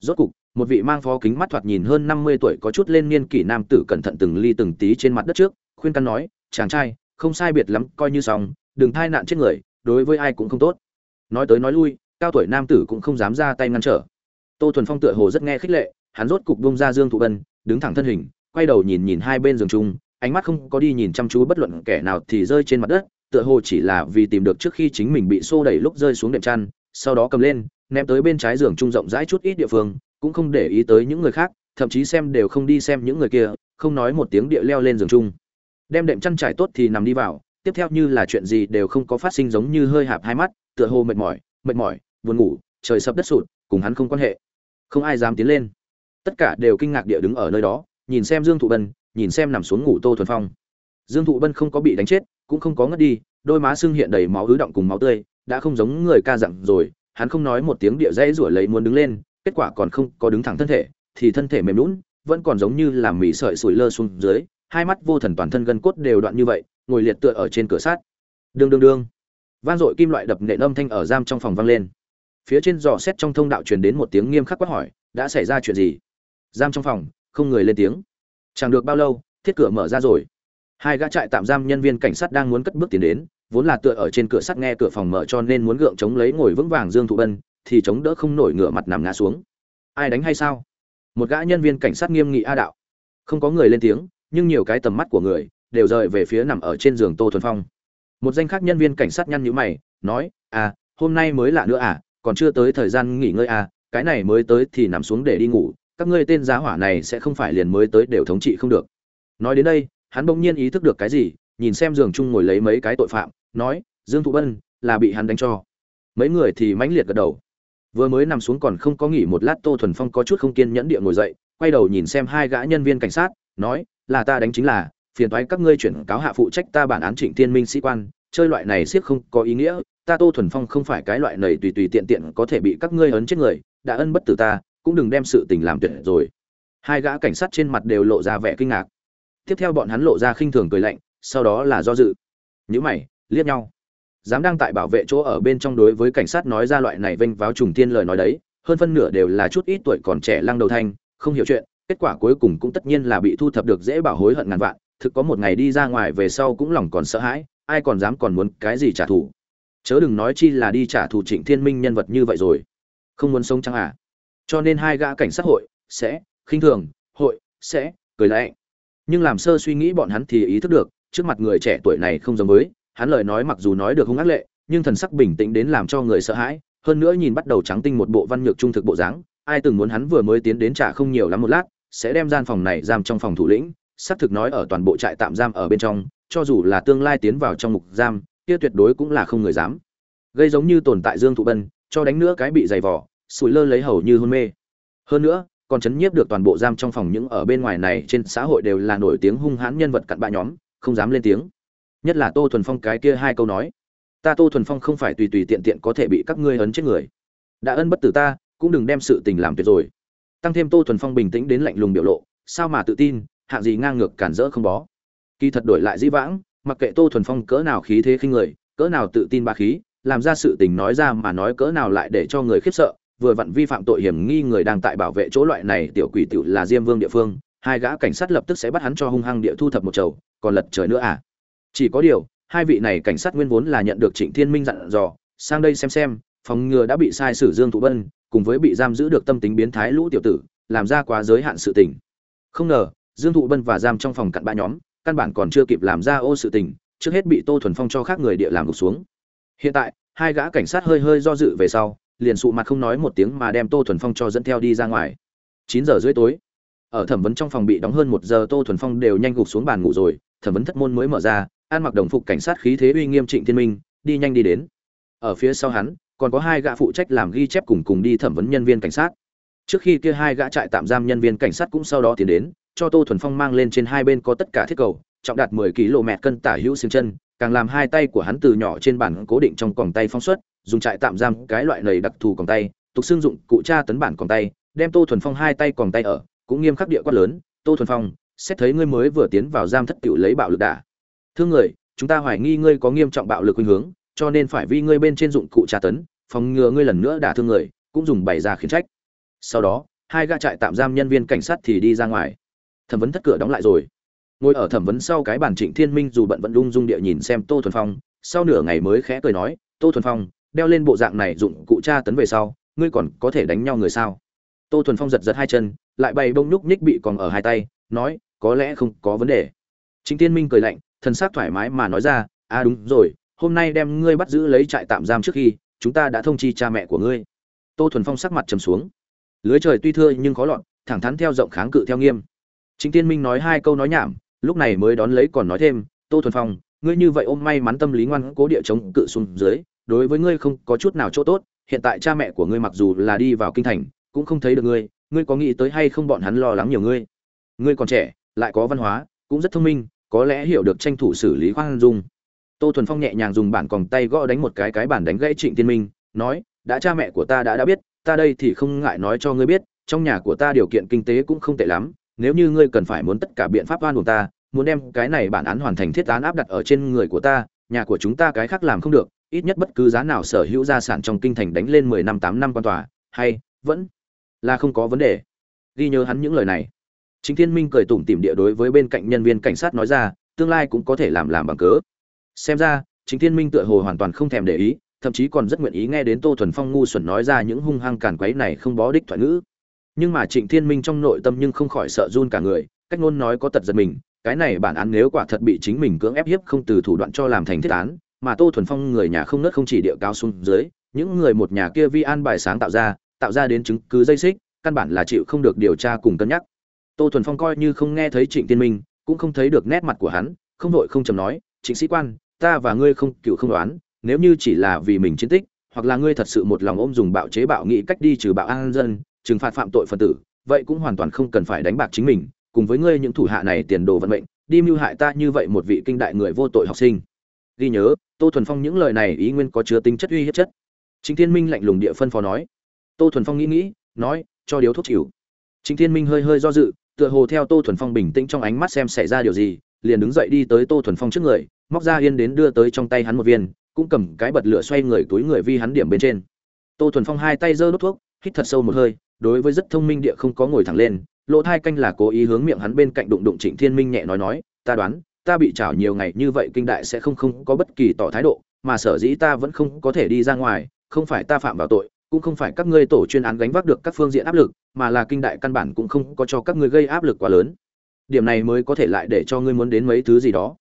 Rốt cục, một vị mang phó kính mắt thoạt nhìn hơn năm mươi tuổi có chút lên niên kỷ nam tử cẩn thận từng ly từng tí trên mặt đất trước, khuyên căn nói, chàng trai, không sai biệt lắm, coi như xong, đừng thai nạn chết người, đối với ai cũng không tốt. Nói tới nói lui cao tuổi nam tử cũng không dám ra tay ngăn trở. Tô thuần phong tựa hồ rất nghe khích lệ, hắn rốt cục bông ra dương thụ bân đứng thẳng thân hình, quay đầu nhìn nhìn hai bên giường chung, ánh mắt không có đi nhìn chăm chú bất luận kẻ nào thì rơi trên mặt đất, tựa hồ chỉ là vì tìm được trước khi chính mình bị xô đẩy lúc rơi xuống đệm chăn, sau đó cầm lên, ném tới bên trái giường trung rộng rãi chút ít địa phương, cũng không để ý tới những người khác, thậm chí xem đều không đi xem những người kia, không nói một tiếng địa leo lên giường chung. Đem đệm chăn trải tốt thì nằm đi vào, tiếp theo như là chuyện gì đều không có phát sinh giống như hơi hạp hai mắt, tựa hồ mệt mỏi mệt mỏi buồn ngủ, trời sập đất sụt, cùng hắn không quan hệ. Không ai dám tiến lên. Tất cả đều kinh ngạc địa đứng ở nơi đó, nhìn xem dương thụ bân, nhìn xem nằm xuống ngủ tô thuần phong. Dương thụ bân không có bị đánh chết, cũng không có ngất đi, đôi má sưng hiện đầy máu ứ động cùng máu tươi, đã không giống người ca dặn rồi, hắn không nói một tiếng địa dãy rủa lấy muốn đứng lên, kết quả còn không có đứng thẳng thân thể, thì thân thể mềm lún vẫn còn giống như là mì sợi sủi lơ xuống dưới, hai mắt vô thần toàn thân gân cốt đều đoạn như vậy, ngồi liệt tựa ở trên cửa sát đương đương đương. Vang dội kim loại đập nện âm thanh ở giam trong phòng vang lên phía trên dò xét trong thông đạo truyền đến một tiếng nghiêm khắc quát hỏi, đã xảy ra chuyện gì? Giam trong phòng, không người lên tiếng. Chẳng được bao lâu, thiết cửa mở ra rồi. Hai gã trại tạm giam nhân viên cảnh sát đang muốn cất bước tiến đến, vốn là tựa ở trên cửa sắt nghe cửa phòng mở cho nên muốn gượng chống lấy ngồi vững vàng dương thụ bân, thì chống đỡ không nổi ngửa mặt nằm ngã xuống. Ai đánh hay sao? Một gã nhân viên cảnh sát nghiêm nghị a đạo. Không có người lên tiếng, nhưng nhiều cái tầm mắt của người đều rời về phía nằm ở trên giường tô thuần phong. Một danh khác nhân viên cảnh sát nhăn nhữ mày, nói à hôm nay mới lạ nữa à còn chưa tới thời gian nghỉ ngơi à cái này mới tới thì nằm xuống để đi ngủ, các ngươi tên giá hỏa này sẽ không phải liền mới tới đều thống trị không được. Nói đến đây, hắn bỗng nhiên ý thức được cái gì, nhìn xem giường chung ngồi lấy mấy cái tội phạm, nói, dương thụ bân, là bị hắn đánh cho. Mấy người thì mãnh liệt gật đầu. Vừa mới nằm xuống còn không có nghỉ một lát, tô thuần phong có chút không kiên nhẫn địa ngồi dậy, quay đầu nhìn xem hai gã nhân viên cảnh sát, nói, là ta đánh chính là, phiền toái các ngươi chuyển cáo hạ phụ trách ta bản án trịnh thiên minh sĩ quan, chơi loại này siết không có ý nghĩa ta tô thuần phong không phải cái loại này tùy tùy tiện tiện có thể bị các ngươi ấn chết người, đã ân bất tử ta, cũng đừng đem sự tình làm tuyệt rồi. Hai gã cảnh sát trên mặt đều lộ ra vẻ kinh ngạc. Tiếp theo bọn hắn lộ ra khinh thường cười lạnh, sau đó là do dự. Nhữ mày, liếc nhau. Dám đang tại bảo vệ chỗ ở bên trong đối với cảnh sát nói ra loại này vênh váo trùng tiên lời nói đấy, hơn phân nửa đều là chút ít tuổi còn trẻ lăng đầu thanh, không hiểu chuyện, kết quả cuối cùng cũng tất nhiên là bị thu thập được dễ bảo hối hận ngàn vạn, thực có một ngày đi ra ngoài về sau cũng lòng còn sợ hãi, ai còn dám còn muốn cái gì trả thù chớ đừng nói chi là đi trả thù trịnh thiên minh nhân vật như vậy rồi. Không muốn sống chăng à? Cho nên hai gã cảnh sát hội sẽ, khinh thường, hội sẽ cười lẽ nhưng làm sơ suy nghĩ bọn hắn thì ý thức được, trước mặt người trẻ tuổi này không giống với, hắn lời nói mặc dù nói được hung ác lệ, nhưng thần sắc bình tĩnh đến làm cho người sợ hãi, hơn nữa nhìn bắt đầu trắng tinh một bộ văn nhược trung thực bộ dáng, ai từng muốn hắn vừa mới tiến đến trả không nhiều lắm một lát, sẽ đem gian phòng này giam trong phòng thủ lĩnh, xác thực nói ở toàn bộ trại tạm giam ở bên trong, cho dù là tương lai tiến vào trong mục giam kia tuyệt đối cũng là không người dám. Gây giống như tồn tại dương thụ bân, cho đánh nữa cái bị dày vỏ sủi lơ lấy hầu như hôn mê. Hơn nữa, còn chấn nhiếp được toàn bộ giam trong phòng những ở bên ngoài này trên xã hội đều là nổi tiếng hung hãn nhân vật cặn bạ nhóm, không dám lên tiếng. Nhất là tô thuần phong cái kia hai câu nói. Ta tô thuần phong không phải tùy tùy tiện tiện có thể bị các ngươi ấn chết người. Đã ân bất tử ta, cũng đừng đem sự tình làm tuyệt rồi. Tăng thêm tô thuần phong bình tĩnh đến lạnh lùng biểu lộ, sao mà tự tin, hạng gì ngang ngược cản rỡ không bó. Kỳ thật đổi lại dĩ vãng mặc kệ tô thuần phong cỡ nào khí thế khinh người, cỡ nào tự tin ba khí, làm ra sự tình nói ra mà nói cỡ nào lại để cho người khiếp sợ, vừa vặn vi phạm tội hiểm nghi người đang tại bảo vệ chỗ loại này tiểu quỷ tiểu là diêm vương địa phương, hai gã cảnh sát lập tức sẽ bắt hắn cho hung hăng địa thu thập một chầu, còn lật trời nữa à? Chỉ có điều, hai vị này cảnh sát nguyên vốn là nhận được trịnh thiên minh dặn dò, sang đây xem xem, phòng ngừa đã bị sai sử dương thụ bân, cùng với bị giam giữ được tâm tính biến thái lũ tiểu tử, làm ra quá giới hạn sự tình. Không ngờ, dương thụ bân và giam trong phòng cặn bã nhóm căn bản còn chưa kịp làm ra ô sự tình, trước hết bị tô thuần phong cho khác người địa làm gục xuống. Hiện tại, hai gã cảnh sát hơi hơi do dự về sau, liền sụ mặt không nói một tiếng mà đem tô thuần phong cho dẫn theo đi ra ngoài. Chín giờ rưỡi tối, ở thẩm vấn trong phòng bị đóng hơn một giờ tô thuần phong đều nhanh gục xuống bàn ngủ rồi, thẩm vấn thất môn mới mở ra, ăn mặc đồng phục cảnh sát khí thế uy nghiêm trịnh thiên minh, đi nhanh đi đến. Ở phía sau hắn, còn có hai gã phụ trách làm ghi chép cùng cùng đi thẩm vấn nhân viên cảnh sát. Trước khi kia hai gã trại tạm giam nhân viên cảnh sát cũng sau đó tiến đến cho tô thuần phong mang lên trên hai bên có tất cả thiết cầu, trọng đạt 10 km cân tả hữu xương chân, càng làm hai tay của hắn từ nhỏ trên bản cố định trong còng tay phóng xuất, dùng trại tạm giam cái loại này đặc thù còng tay, tục xương dụng cụ tra tấn bản còng tay, đem tô thuần phong hai tay còng tay ở, cũng nghiêm khắc địa quát lớn, tô thuần phong, xét thấy ngươi mới vừa tiến vào giam thất tiểu lấy bạo lực đả. Thương người, chúng ta hoài nghi ngươi có nghiêm trọng bạo lực khuynh hướng, cho nên phải vi ngươi bên trên dụng cụ tra tấn, phòng ngừa ngươi lần nữa đả thương người, cũng dùng bày ra khiển trách. Sau đó, hai gã trại tạm giam nhân viên cảnh sát thì đi ra ngoài thẩm vấn thất cửa đóng lại rồi. Ngồi ở thẩm vấn sau cái bàn trịnh thiên minh dù bận vận lung dung địa nhìn xem tô thuần phong, sau nửa ngày mới khẽ cười nói, tô thuần phong, đeo lên bộ dạng này dụng cụ tra tấn về sau, ngươi còn có thể đánh nhau người sao? Tô thuần phong giật giật hai chân, lại bày bông nhúc nhích bị còn ở hai tay, nói, có lẽ không có vấn đề. Trịnh thiên minh cười lạnh thân xác thoải mái mà nói ra à đúng rồi, hôm nay đem ngươi bắt giữ lấy trại tạm giam trước khi, chúng ta đã thông chi cha mẹ của ngươi. Tô thuần phong sắc mặt trầm xuống. Lưới trời tuy thưa nhưng khó lọt, thẳng thắn theo rộng kháng cự theo nghiêm chính tiên minh nói hai câu nói nhảm, lúc này mới đón lấy còn nói thêm, tô thuần phong, ngươi như vậy ôm may mắn tâm lý ngoan cố địa chống cự xuống dưới, đối với ngươi không có chút nào chỗ tốt, hiện tại cha mẹ của ngươi mặc dù là đi vào kinh thành, cũng không thấy được ngươi ngươi có nghĩ tới hay không bọn hắn lo lắng nhiều ngươi? Ngươi còn trẻ, lại có văn hóa, cũng rất thông minh, có lẽ hiểu được tranh thủ xử lý khoan dung. Tô thuần phong nhẹ nhàng dùng bản còng tay gõ đánh một cái cái bản đánh gãy trịnh tiên minh, nói, đã cha mẹ của ta đã đã biết, ta đây thì không ngại nói cho ngươi biết, trong nhà của ta điều kiện kinh tế cũng không tệ lắm nếu như ngươi cần phải muốn tất cả biện pháp oan của ta, muốn đem cái này bản án hoàn thành thiết án áp đặt ở trên người của ta, nhà của chúng ta cái khác làm không được, ít nhất bất cứ giá nào sở hữu gia sản trong kinh thành đánh lên mười năm, tám năm quan tòa, hay, vẫn là không có vấn đề. Ghi nhớ hắn những lời này. Chính thiên minh cười tủm tỉm địa đối với bên cạnh nhân viên cảnh sát nói ra, tương lai cũng có thể làm làm bằng cớ. Xem ra, chính thiên minh tựa hồ hoàn toàn không thèm để ý, thậm chí còn rất nguyện ý nghe đến tô thuần phong ngu xuẩn nói ra những hung hăng càn quấy này không bó đích thoại ngữ nhưng mà trịnh thiên minh trong nội tâm nhưng không khỏi sợ run cả người, cách ngôn nói có tật giật mình, cái này bản án nếu quả thật bị chính mình cưỡng ép hiếp không từ thủ đoạn cho làm thành thiết án, mà tô thuần phong người nhà không nớt không chỉ địa cao xuống dưới, những người một nhà kia vi an bài sáng tạo ra tạo ra đến chứng cứ dây xích, căn bản là chịu không được điều tra cùng cân nhắc. Tô thuần phong coi như không nghe thấy trịnh tiên minh, cũng không thấy được nét mặt của hắn, không đội không chầm nói, trịnh sĩ quan, ta và ngươi không, cựu không đoán, nếu như chỉ là vì mình chiến tích, hoặc là ngươi thật sự một lòng ôm dùng bạo chế bạo nghị cách đi trừ bạo an dân trừng phạt phạm tội phần tử, vậy cũng hoàn toàn không cần phải đánh bạc chính mình, cùng với ngươi những thủ hạ này tiền đồ vận mệnh, đi mưu hại ta như vậy một vị kinh đại người vô tội học sinh. Ghi nhớ, tô thuần phong những lời này ý nguyên có chứa tính chất uy hiếp chất. Chính thiên minh lạnh lùng địa phân phó nói. Tô thuần phong nghĩ nghĩ, nói, cho điếu thuốc chịu. Chính thiên minh hơi hơi do dự, tựa hồ theo tô thuần phong bình tĩnh trong ánh mắt xem xảy ra điều gì, liền đứng dậy đi tới tô thuần phong trước người, móc ra yên đến đưa tới trong tay hắn một viên, cũng cầm cái bật lửa xoay người túi người vi hắn điểm bên trên. Tô thuần phong hai tay giơ đốt thuốc hít thật sâu một hơi, đối với rất thông minh địa không có ngồi thẳng lên, lỗ thai canh là cố ý hướng miệng hắn bên cạnh đụng đụng trịnh thiên minh nhẹ nói nói, ta đoán, ta bị trảo nhiều ngày như vậy kinh đại sẽ không không có bất kỳ tỏ thái độ, mà sở dĩ ta vẫn không có thể đi ra ngoài, không phải ta phạm vào tội, cũng không phải các ngươi tổ chuyên án gánh vác được các phương diện áp lực, mà là kinh đại căn bản cũng không có cho các ngươi gây áp lực quá lớn. Điểm này mới có thể lại để cho ngươi muốn đến mấy thứ gì đó.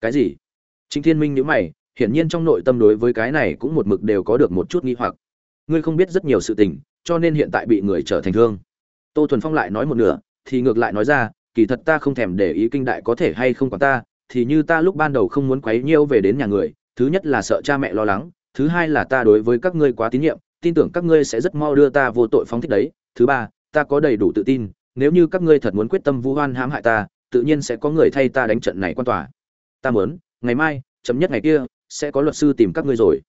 Cái gì? Trịnh thiên minh nhíu mày, hiển nhiên trong nội tâm đối với cái này cũng một mực đều có được một chút nghi hoặc. Ngươi không biết rất nhiều sự tình cho nên hiện tại bị người trở thành thương. Tô thuần phong lại nói một nửa, thì ngược lại nói ra, kỳ thật ta không thèm để ý kinh đại có thể hay không còn ta, thì như ta lúc ban đầu không muốn quấy nhiêu về đến nhà người, thứ nhất là sợ cha mẹ lo lắng, thứ hai là ta đối với các ngươi quá tín nhiệm, tin tưởng các ngươi sẽ rất mau đưa ta vô tội phóng thích đấy, thứ ba, ta có đầy đủ tự tin, nếu như các ngươi thật muốn quyết tâm vu oan hãm hại ta, tự nhiên sẽ có người thay ta đánh trận này quan tòa. Ta muốn, ngày mai, chấm nhất ngày kia, sẽ có luật sư tìm các ngươi rồi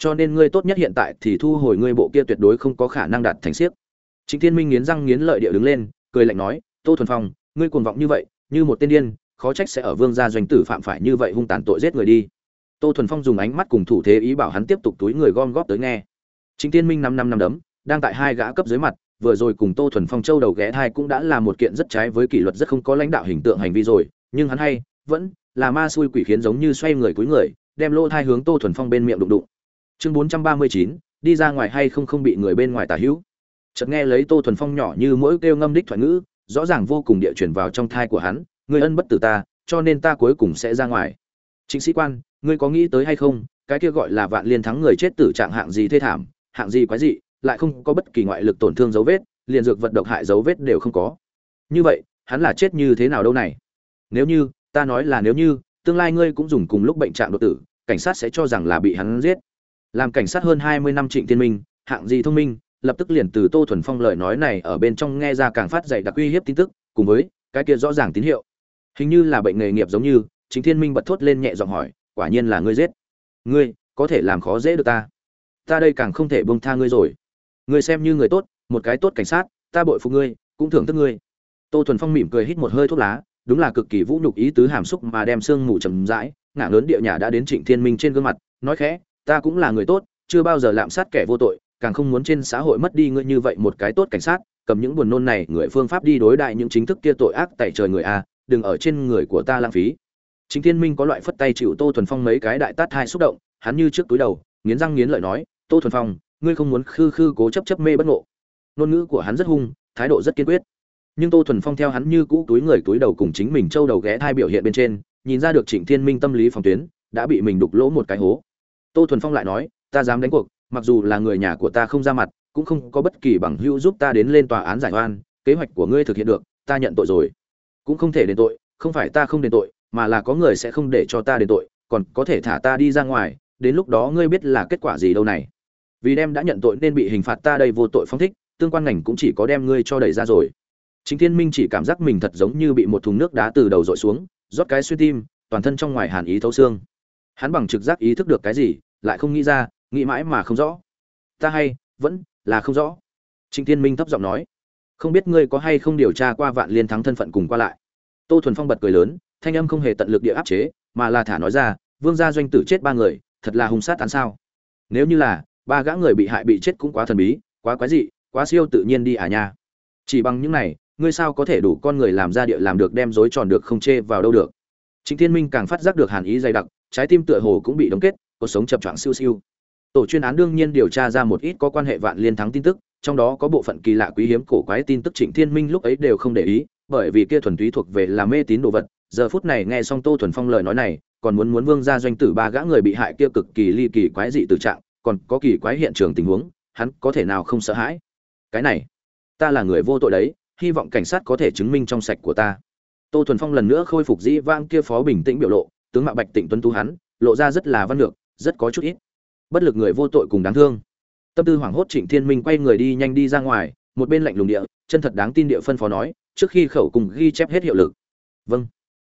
cho nên ngươi tốt nhất hiện tại thì thu hồi ngươi bộ kia tuyệt đối không có khả năng đạt thành siếc chính thiên minh nghiến răng nghiến lợi địa đứng lên, cười lạnh nói, tô thuần phong, ngươi cuồng vọng như vậy, như một tên điên, khó trách sẽ ở vương gia doanh tử phạm phải như vậy hung tàn tội giết người đi. Tô thuần phong dùng ánh mắt cùng thủ thế ý bảo hắn tiếp tục túi người gom góp tới nghe. Chính Thiên minh năm năm năm đấm, đang tại hai gã cấp dưới mặt, vừa rồi cùng tô thuần phong châu đầu ghé thai cũng đã là một kiện rất trái với kỷ luật rất không có lãnh đạo hình tượng hành vi rồi, nhưng hắn hay, vẫn là ma xui quỷ khiến giống như xoay người cúi người, đem lỗ thai hướng tô thuần phong bên miệng đụng đụng chương bốn trăm ba mươi chín, đi ra ngoài hay không không bị người bên ngoài tả hữu. Chợt nghe lấy tô thuần phong nhỏ như mỗi kêu ngâm đích thoại ngữ, rõ ràng vô cùng địa chuyển vào trong thai của hắn, người ân bất tử ta, cho nên ta cuối cùng sẽ ra ngoài. Chính sĩ quan, ngươi có nghĩ tới hay không, cái kia gọi là vạn liên thắng người chết tử trạng hạng gì thê thảm, hạng gì quái dị, lại không có bất kỳ ngoại lực tổn thương dấu vết, liền dược vật độc hại dấu vết đều không có. Như vậy, hắn là chết như thế nào đâu này? Nếu như, ta nói là nếu như, tương lai ngươi cũng dùng cùng lúc bệnh trạng đột tử, cảnh sát sẽ cho rằng là bị hắn giết làm cảnh sát hơn hai mươi năm trịnh thiên minh, hạng gì thông minh, lập tức liền từ tô thuần phong lời nói này ở bên trong nghe ra càng phát dậy đặc uy hiếp tin tức, cùng với cái kia rõ ràng tín hiệu. Hình như là bệnh nghề nghiệp giống như chính thiên minh bật thốt lên nhẹ giọng hỏi, quả nhiên là ngươi giết. Ngươi, có thể làm khó dễ được ta. Ta đây càng không thể bông tha ngươi rồi. Ngươi xem như người tốt, một cái tốt cảnh sát, ta bội phục ngươi, cũng thưởng thức ngươi. Tô thuần phong mỉm cười hít một hơi thuốc lá, đúng là cực kỳ vũ nhục ý tứ hàm xúc mà đem sương mù chầm rãi, ngả lớn địa nhà đã đến trịnh thiên minh trên gương mặt, nói khẽ ta cũng là người tốt, chưa bao giờ lạm sát kẻ vô tội, càng không muốn trên xã hội mất đi ngươi như vậy một cái tốt cảnh sát, cầm những buồn nôn này, người phương pháp đi đối đại những chính thức kia tội ác tại trời người a, đừng ở trên người của ta lãng phí. Chính thiên minh có loại phất tay chịu tô thuần phong mấy cái đại tát hai xúc động, hắn như trước túi đầu, nghiến răng nghiến lợi nói, tô thuần phong, ngươi không muốn khư khư cố chấp chấp mê bất ngộ. Ngôn ngữ của hắn rất hung, thái độ rất kiên quyết. Nhưng tô thuần phong theo hắn như cũ túi người túi đầu cùng chính mình trâu đầu ghé thai biểu hiện bên trên, nhìn ra được trịnh thiên minh tâm lý phòng tuyến, đã bị mình đục lỗ một cái hố tô thuần phong lại nói, ta dám đánh cuộc, mặc dù là người nhà của ta không ra mặt, cũng không có bất kỳ bằng hữu giúp ta đến lên tòa án giải oan, kế hoạch của ngươi thực hiện được, ta nhận tội rồi. Cũng không thể đền tội, không phải ta không đền tội, mà là có người sẽ không để cho ta đền tội, còn có thể thả ta đi ra ngoài, đến lúc đó ngươi biết là kết quả gì đâu này. Vì đem đã nhận tội nên bị hình phạt ta đây vô tội phong thích, tương quan ngành cũng chỉ có đem ngươi cho đẩy ra rồi. Chính thiên minh chỉ cảm giác mình thật giống như bị một thùng nước đá từ đầu dội xuống, rót cái suy tim, toàn thân trong ngoài hàn ý thấu xương hắn bằng trực giác ý thức được cái gì, lại không nghĩ ra, nghĩ mãi mà không rõ. Ta hay, vẫn là không rõ. Trịnh thiên minh thấp giọng nói. Không biết ngươi có hay không điều tra qua vạn liên thắng thân phận cùng qua lại. Tô thuần phong bật cười lớn, thanh âm không hề tận lực địa áp chế, mà là thả nói ra, vương gia doanh tử chết ba người, thật là hung sát án sao. Nếu như là, ba gã người bị hại bị chết cũng quá thần bí, quá quái dị, quá siêu tự nhiên đi à nha. Chỉ bằng những này, ngươi sao có thể đủ con người làm ra địa làm được đem dối tròn được không chê vào đâu được. Chính thiên minh càng phát giác được hàn ý dày đặc trái tim tựa hồ cũng bị đóng kết, cuộc sống chập choạng siêu siêu. Tổ chuyên án đương nhiên điều tra ra một ít có quan hệ vạn liên thắng tin tức, trong đó có bộ phận kỳ lạ quý hiếm cổ quái tin tức trịnh thiên minh lúc ấy đều không để ý, bởi vì kia thuần túy thuộc về là mê tín đồ vật. Giờ phút này nghe xong tô thuần phong lời nói này, còn muốn muốn vương ra doanh tử ba gã người bị hại kia cực kỳ ly kỳ quái dị tự trạng, còn có kỳ quái hiện trường tình huống, hắn có thể nào không sợ hãi? Cái này, ta là người vô tội đấy, hy vọng cảnh sát có thể chứng minh trong sạch của ta. Tô thuần phong lần nữa khôi phục dĩ vang kia phó bình tĩnh biểu lộ tướng mạo bạch tịnh tuấn tú hắn, lộ ra rất là văn lược, rất có chút ít. Bất lực người vô tội cùng đáng thương. Tâm tư hoảng hốt trịnh thiên minh quay người đi nhanh đi ra ngoài, một bên lạnh lùng địa, chân thật đáng tin địa phân phó nói, trước khi khẩu cùng ghi chép hết hiệu lực. Vâng.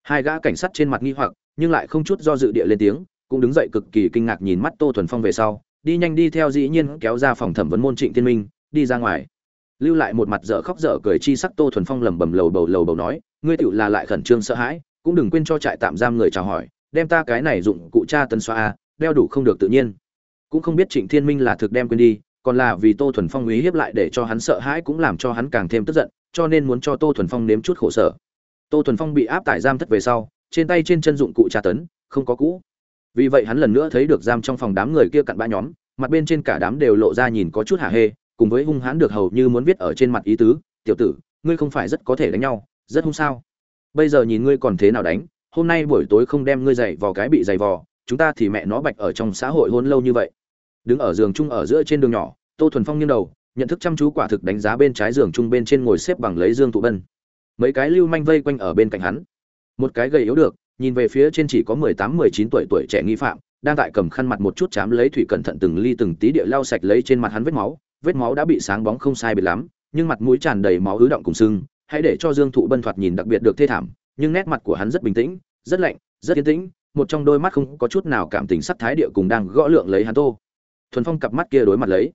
Hai gã cảnh sát trên mặt nghi hoặc, nhưng lại không chút do dự địa lên tiếng, cũng đứng dậy cực kỳ kinh ngạc nhìn mắt tô thuần phong về sau, đi nhanh đi theo dĩ nhiên kéo ra phòng thẩm vấn môn trịnh thiên minh, đi ra ngoài. Lưu lại một mặt dở khóc dở cười chi sắc tô thuần phong lẩm bẩm lầu bầu lầu bầu nói, ngươi tựu là lại khẩn trương sợ hãi cũng đừng quên cho trại tạm giam người chào hỏi, đem ta cái này dụng cụ cha tấn xoa a, đeo đủ không được tự nhiên. Cũng không biết trịnh thiên minh là thực đem quên đi, còn là vì tô thuần phong uy hiếp lại để cho hắn sợ hãi cũng làm cho hắn càng thêm tức giận, cho nên muốn cho tô thuần phong nếm chút khổ sở. Tô thuần phong bị áp tải giam thất về sau, trên tay trên chân dụng cụ tra tấn, không có cũ. Vì vậy hắn lần nữa thấy được giam trong phòng đám người kia cặn ba nhóm, mặt bên trên cả đám đều lộ ra nhìn có chút hả hê, cùng với hung hãn được hầu như muốn viết ở trên mặt ý tứ, tiểu tử, ngươi không phải rất có thể đánh nhau, rất hung sao? Bây giờ nhìn ngươi còn thế nào đánh, hôm nay buổi tối không đem ngươi dày vò cái bị dày vò, chúng ta thì mẹ nó bạch ở trong xã hội hôn lâu như vậy. Đứng ở giường chung ở giữa trên đường nhỏ, tô thuần phong nghiêng đầu, nhận thức chăm chú quả thực đánh giá bên trái giường chung bên trên ngồi xếp bằng lấy dương thụ bân. Mấy cái lưu manh vây quanh ở bên cạnh hắn. Một cái gầy yếu được, nhìn về phía trên chỉ có mười tám, mười chín tuổi tuổi trẻ nghi phạm, đang tại cầm khăn mặt một chút chám lấy thủy cẩn thận từng ly từng tí địa lau sạch lấy trên mặt hắn vết máu. Vết máu đã bị sáng bóng không sai biệt lắm, nhưng mặt mũi tràn đầy máu ứ động cùng sưng hãy để cho dương thụ bân thoạt nhìn đặc biệt được thê thảm, nhưng nét mặt của hắn rất bình tĩnh, rất lạnh, rất yên tĩnh, một trong đôi mắt không có chút nào cảm tình sắc thái địa cùng đang gõ lượng lấy hắn tô. Thuần phong cặp mắt kia đối mặt lấy.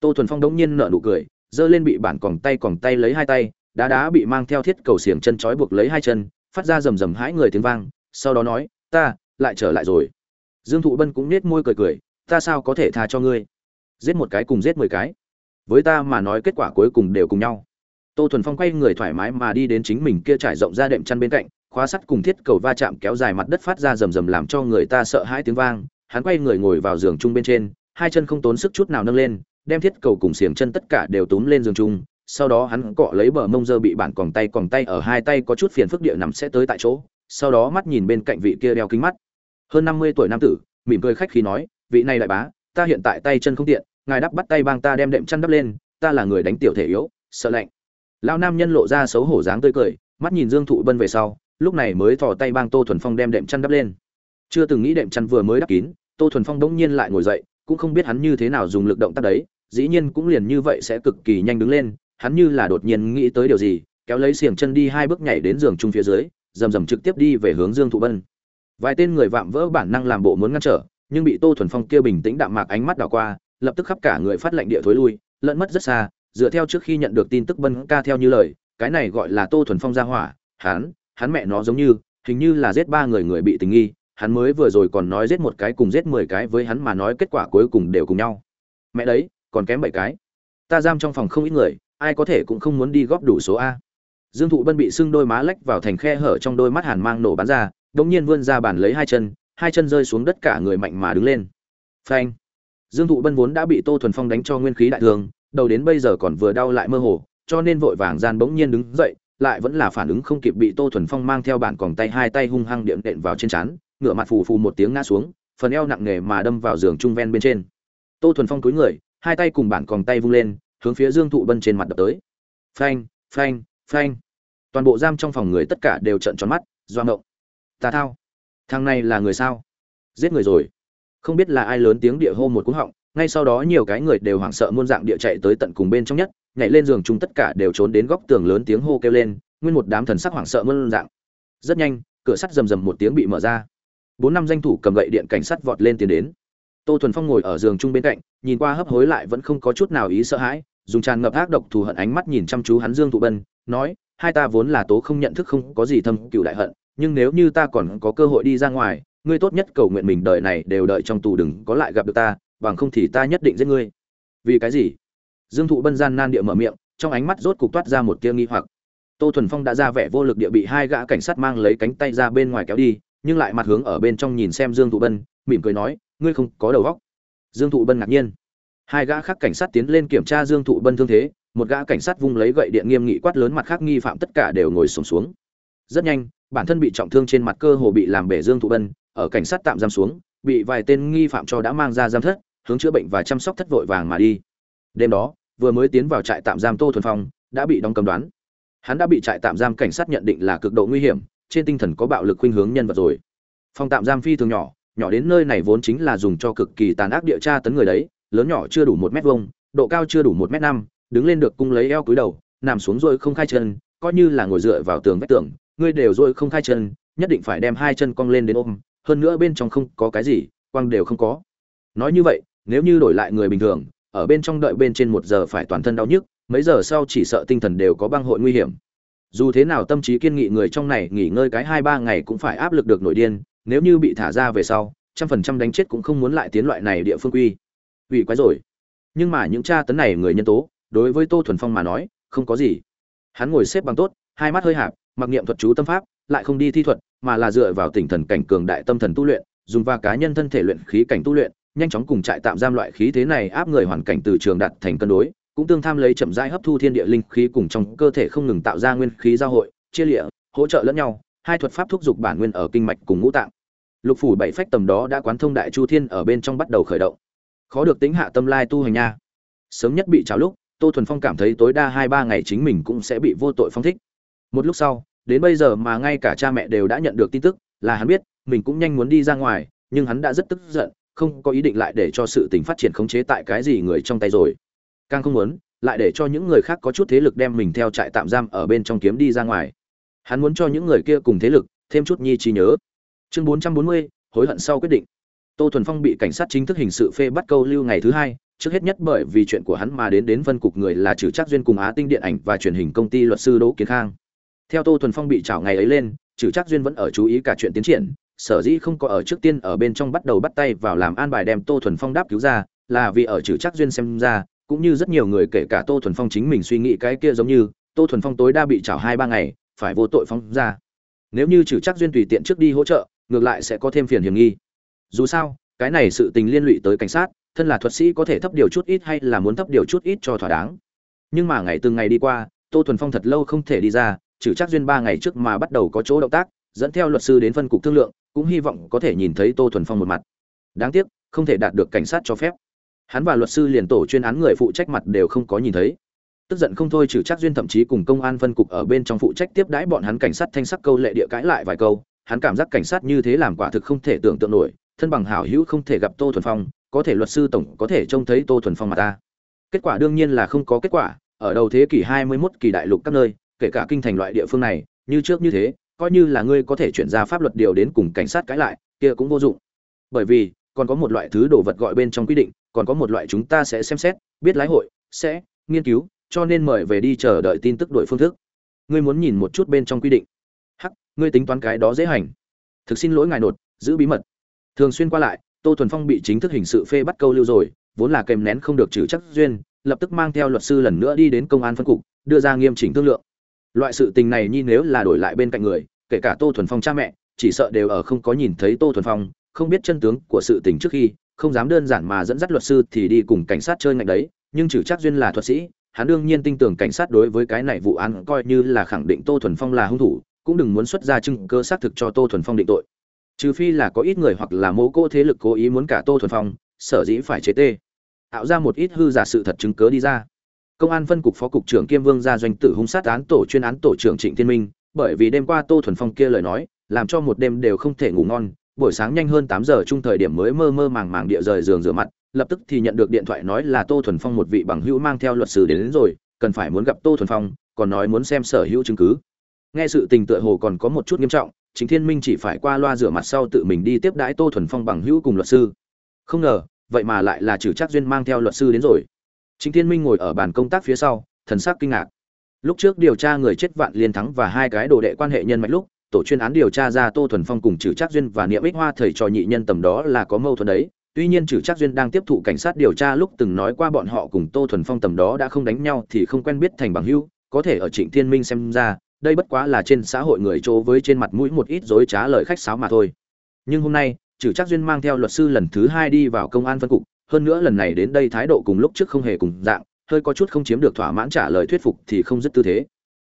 Tô thuần phong đống nhiên nở nụ cười, giơ lên bị bản còng tay còng tay lấy hai tay, đá đá bị mang theo thiết cầu xiềng chân trói buộc lấy hai chân, phát ra rầm rầm hãi người tiếng vang, sau đó nói, ta, lại trở lại rồi. Dương thụ bân cũng nết môi cười cười, ta sao có thể tha cho ngươi? Giết một cái cùng giết mười cái. Với ta mà nói kết quả cuối cùng đều cùng nhau tô thuần phong quay người thoải mái mà đi đến chính mình kia trải rộng ra đệm chăn bên cạnh, khóa sắt cùng thiết cầu va chạm kéo dài mặt đất phát ra rầm rầm làm cho người ta sợ hãi tiếng vang. Hắn quay người ngồi vào giường chung bên trên, hai chân không tốn sức chút nào nâng lên, đem thiết cầu cùng xiềng chân tất cả đều túm lên giường chung. Sau đó hắn cọ lấy bờ mông dơ bị bản còng tay còng tay ở hai tay có chút phiền phức địa nằm sẽ tới tại chỗ. Sau đó mắt nhìn bên cạnh vị kia đeo kính mắt. Hơn năm mươi tuổi nam tử, mỉm cười khách khi nói, vị này đại bá, ta hiện tại tay chân không tiện, ngài đắp bắt tay bang ta đem đệm chăn đắp lên, ta là người đánh tiểu thể yếu, sợ lạnh lao nam nhân lộ ra xấu hổ dáng tươi cười, mắt nhìn dương thụ bân về sau, lúc này mới thò tay bang tô thuần phong đem đệm chăn đắp lên. Chưa từng nghĩ đệm chăn vừa mới đắp kín, tô thuần phong đống nhiên lại ngồi dậy, cũng không biết hắn như thế nào dùng lực động tác đấy, dĩ nhiên cũng liền như vậy sẽ cực kỳ nhanh đứng lên, hắn như là đột nhiên nghĩ tới điều gì, kéo lấy xiềng chân đi hai bước nhảy đến giường chung phía dưới, rầm rầm trực tiếp đi về hướng dương thụ bân. Vài tên người vạm vỡ bản năng làm bộ muốn ngăn trở, nhưng bị tô thuần phong kia bình tĩnh đạm mạc ánh mắt đảo qua, lập tức khắp cả người phát lệnh địa thối lui, lẫn mất rất xa dựa theo trước khi nhận được tin tức bân ca theo như lời, cái này gọi là tô thuần phong ra hỏa, hắn hắn mẹ nó giống như, hình như là giết ba người người bị tình nghi, hắn mới vừa rồi còn nói giết một cái cùng giết mười cái với hắn mà nói kết quả cuối cùng đều cùng nhau. Mẹ đấy, còn kém bảy cái. Ta giam trong phòng không ít người, ai có thể cũng không muốn đi góp đủ số a. Dương thụ bân bị sưng đôi má lách vào thành khe hở trong đôi mắt hàn mang nổ bắn ra, đống nhiên vươn ra bàn lấy hai chân hai chân rơi xuống đất cả người mạnh mà đứng lên. Phanh! Dương thụ bân vốn đã bị tô thuần phong đánh cho nguyên khí đại thương đầu đến bây giờ còn vừa đau lại mơ hồ, cho nên vội vàng gian bỗng nhiên đứng dậy, lại vẫn là phản ứng không kịp bị tô thuần phong mang theo bản còng tay hai tay hung hăng điện đệm vào trên trán ngựa mặt phù phù một tiếng ngã xuống, phần eo nặng nề mà đâm vào giường trung ven bên trên. Tô thuần phong cúi người, hai tay cùng bản còng tay vung lên, hướng phía dương thụ bân trên mặt đập tới. Phanh phanh phanh. Toàn bộ giam trong phòng người tất cả đều trợn tròn mắt, doa ngộng. Tà thao. Thằng này là người sao? Giết người rồi. Không biết là ai lớn tiếng địa hô một cú họng ngay sau đó nhiều cái người đều hoảng sợ muôn dạng địa chạy tới tận cùng bên trong nhất, nhảy lên giường chúng tất cả đều trốn đến góc tường lớn tiếng hô kêu lên, nguyên một đám thần sắc hoảng sợ muôn dạng. Rất nhanh, cửa sắt rầm rầm một tiếng bị mở ra. Bốn năm danh thủ cầm gậy điện cảnh sát vọt lên tiến đến. Tô thuần phong ngồi ở giường chung bên cạnh, nhìn qua hấp hối lại vẫn không có chút nào ý sợ hãi, dùng tràn ngập ác độc thù hận ánh mắt nhìn chăm chú hắn dương thụ bân, nói, hai ta vốn là tố không nhận thức không có gì thâm cựu đại hận, nhưng nếu như ta còn có cơ hội đi ra ngoài, ngươi tốt nhất cầu nguyện mình đời này đều đợi trong tù đừng có lại gặp được ta bằng không thì ta nhất định giết ngươi. Vì cái gì? Dương thụ bân gian nan địa mở miệng trong ánh mắt rốt cục toát ra một tia nghi hoặc. Tô thuần phong đã ra vẻ vô lực địa bị hai gã cảnh sát mang lấy cánh tay ra bên ngoài kéo đi nhưng lại mặt hướng ở bên trong nhìn xem dương thụ bân mỉm cười nói ngươi không có đầu óc. Dương thụ bân ngạc nhiên. Hai gã khác cảnh sát tiến lên kiểm tra dương thụ bân thương thế một gã cảnh sát vung lấy gậy điện nghiêm nghị quát lớn mặt khác nghi phạm tất cả đều ngồi sùng xuống, xuống. Rất nhanh bản thân bị trọng thương trên mặt cơ hồ bị làm bể dương thụ bân ở cảnh sát tạm giam xuống bị vài tên nghi phạm cho đã mang ra giam thất hướng chữa bệnh và chăm sóc thất vội vàng mà đi. Đêm đó, vừa mới tiến vào trại tạm giam tô thuần phong, đã bị đóng cầm đoán. Hắn đã bị trại tạm giam cảnh sát nhận định là cực độ nguy hiểm, trên tinh thần có bạo lực khuynh hướng nhân vật rồi. Phòng tạm giam phi thường nhỏ nhỏ đến nơi này vốn chính là dùng cho cực kỳ tàn ác địa tra tấn người đấy, lớn nhỏ chưa đủ một mét vuông, độ cao chưa đủ một mét năm, đứng lên được cung lấy eo cúi đầu, nằm xuống rồi không khai chân, coi như là ngồi dựa vào tường vách tường ngươi đều rồi không khai chân, nhất định phải đem hai chân cong lên đến ôm, hơn nữa bên trong không có cái gì, quăng đều không có. Nói như vậy nếu như đổi lại người bình thường, ở bên trong đợi bên trên một giờ phải toàn thân đau nhức, mấy giờ sau chỉ sợ tinh thần đều có băng hội nguy hiểm. Dù thế nào tâm trí kiên nghị người trong này nghỉ ngơi cái hai ba ngày cũng phải áp lực được nổi điên, nếu như bị thả ra về sau, trăm phần trăm đánh chết cũng không muốn lại tiến loại này địa phương quy. Vì quái rồi. Nhưng mà những tra tấn này người nhân tố, đối với tô thuần phong mà nói, không có gì. Hắn ngồi xếp bằng tốt, hai mắt hơi hạp, mặc niệm thuật chú tâm pháp, lại không đi thi thuật, mà là dựa vào tinh thần cảnh cường đại tâm thần tu luyện, dùng và cá nhân thân thể luyện khí cảnh tu luyện nhanh chóng cùng trại tạm giam loại khí thế này áp người hoàn cảnh từ trường đặt thành cân đối, cũng tương tham lấy chậm rãi hấp thu thiên địa linh khí cùng trong cơ thể không ngừng tạo ra nguyên khí giao hội, chia lịa, hỗ trợ lẫn nhau, hai thuật pháp thúc giục bản nguyên ở kinh mạch cùng ngũ tạng. Lục phủ bảy phách tầm đó đã quán thông đại chu thiên ở bên trong bắt đầu khởi động. Khó được tính hạ tâm lai tu hành nha. Sớm nhất bị trào lúc, tô thuần phong cảm thấy tối đa hai ba ngày chính mình cũng sẽ bị vô tội phong thích. Một lúc sau, đến bây giờ mà ngay cả cha mẹ đều đã nhận được tin tức, là hắn biết, mình cũng nhanh muốn đi ra ngoài, nhưng hắn đã rất tức giận không có ý định lại để cho sự tình phát triển khống chế tại cái gì người trong tay rồi. Càng không muốn, lại để cho những người khác có chút thế lực đem mình theo trại tạm giam ở bên trong kiếm đi ra ngoài. Hắn muốn cho những người kia cùng thế lực thêm chút nhi trí nhớ. Chương bốn trăm bốn mươi, hối hận sau quyết định. Tô thuần phong bị cảnh sát chính thức hình sự phê bắt câu lưu ngày thứ hai, trước hết nhất bởi vì chuyện của hắn mà đến đến phân cục người là trừ chắc duyên cùng á tinh điện ảnh và truyền hình công ty luật sư đỗ kiến khang. Theo tô thuần phong bị trảo ngày ấy lên, trừ chắc duyên vẫn ở chú ý cả chuyện tiến triển sở dĩ không có ở trước tiên ở bên trong bắt đầu bắt tay vào làm an bài đem tô thuần phong đáp cứu ra, là vì ở trừ chắc duyên xem ra, cũng như rất nhiều người kể cả tô thuần phong chính mình suy nghĩ cái kia giống như, tô thuần phong tối đa bị chảo hai ba ngày, phải vô tội phong ra. Nếu như trừ chắc duyên tùy tiện trước đi hỗ trợ, ngược lại sẽ có thêm phiền hiểm nghi. Dù sao, cái này sự tình liên lụy tới cảnh sát, thân là thuật sĩ có thể thấp điều chút ít hay là muốn thấp điều chút ít cho thỏa đáng. Nhưng mà ngày từng ngày đi qua, tô thuần phong thật lâu không thể đi ra, trừ chắc duyên ba ngày trước mà bắt đầu có chỗ động tác, dẫn theo luật sư đến phân cục thương lượng cũng hy vọng có thể nhìn thấy tô thuần phong một mặt. Đáng tiếc, không thể đạt được cảnh sát cho phép. Hắn và luật sư liền tổ chuyên án người phụ trách mặt đều không có nhìn thấy. Tức giận không thôi trừ chắc duyên thậm chí cùng công an phân cục ở bên trong phụ trách tiếp đãi bọn hắn cảnh sát thanh sắc câu lệ địa cãi lại vài câu, hắn cảm giác cảnh sát như thế làm quả thực không thể tưởng tượng nổi, thân bằng hảo hữu không thể gặp tô thuần phong, có thể luật sư tổng có thể trông thấy tô thuần phong mà ta. Kết quả đương nhiên là không có kết quả, ở đầu thế kỷ 21 kỳ đại lục các nơi, kể cả kinh thành loại địa phương này, như trước như thế coi như là ngươi có thể chuyển ra pháp luật điều đến cùng cảnh sát cãi lại, kia cũng vô dụng. Bởi vì, còn có một loại thứ đồ vật gọi bên trong quy định, còn có một loại chúng ta sẽ xem xét, biết lái hội, sẽ nghiên cứu, cho nên mời về đi chờ đợi tin tức đổi phương thức. Ngươi muốn nhìn một chút bên trong quy định. Hắc, ngươi tính toán cái đó dễ hành. Thực xin lỗi ngài nột, giữ bí mật. Thường xuyên qua lại, tô thuần phong bị chính thức hình sự phê bắt câu lưu rồi, vốn là kèm nén không được trừ chắc duyên, lập tức mang theo luật sư lần nữa đi đến công an phân cục, đưa ra nghiêm chỉnh thương lượng loại sự tình này nhi nếu là đổi lại bên cạnh người, kể cả tô thuần phong cha mẹ, chỉ sợ đều ở không có nhìn thấy tô thuần phong, không biết chân tướng của sự tình trước khi, không dám đơn giản mà dẫn dắt luật sư thì đi cùng cảnh sát chơi ngạch đấy, nhưng trừ chắc duyên là thuật sĩ, hắn đương nhiên tin tưởng cảnh sát đối với cái này vụ án coi như là khẳng định tô thuần phong là hung thủ, cũng đừng muốn xuất ra chứng cơ xác thực cho tô thuần phong định tội. Trừ phi là có ít người hoặc là mô cô thế lực cố ý muốn cả tô thuần phong, sở dĩ phải chế tê. Tạo ra một ít hư giả sự thật chứng cớ đi ra công an phân cục phó cục trưởng kiêm vương gia doanh tử hung sát án tổ chuyên án tổ trưởng trịnh thiên minh bởi vì đêm qua tô thuần phong kia lời nói làm cho một đêm đều không thể ngủ ngon buổi sáng nhanh hơn tám giờ chung thời điểm mới mơ mơ màng màng địa rời giường rửa mặt lập tức thì nhận được điện thoại nói là tô thuần phong một vị bằng hữu mang theo luật sư đến, đến rồi cần phải muốn gặp tô thuần phong còn nói muốn xem sở hữu chứng cứ. Nghe sự tình tựa hồ còn có một chút nghiêm trọng chính thiên minh chỉ phải qua loa rửa mặt sau tự mình đi tiếp đãi tô thuần phong bằng hữu cùng luật sư. Không ngờ vậy mà lại là trừ chắc duyên mang theo luật sư đến rồi. Trịnh thiên minh ngồi ở bàn công tác phía sau, thần sắc kinh ngạc. Lúc trước điều tra người chết vạn liên thắng và hai cái đồ đệ quan hệ nhân mạch lúc, tổ chuyên án điều tra ra tô thuần phong cùng Trử Trác duyên và niệm ích hoa thầy trò nhị nhân tầm đó là có mâu thuẫn đấy. Tuy nhiên Trử Trác duyên đang tiếp thụ cảnh sát điều tra lúc từng nói qua bọn họ cùng tô thuần phong tầm đó đã không đánh nhau thì không quen biết thành bằng hữu. Có thể ở trịnh thiên minh xem ra, đây bất quá là trên xã hội người chỗ với trên mặt mũi một ít dối trá lời khách sáo mà thôi. Nhưng hôm nay, Trử Trác duyên mang theo luật sư lần thứ hai đi vào công an phân cục hơn nữa lần này đến đây thái độ cùng lúc trước không hề cùng dạng, hơi có chút không chiếm được thỏa mãn trả lời thuyết phục thì không dứt tư thế.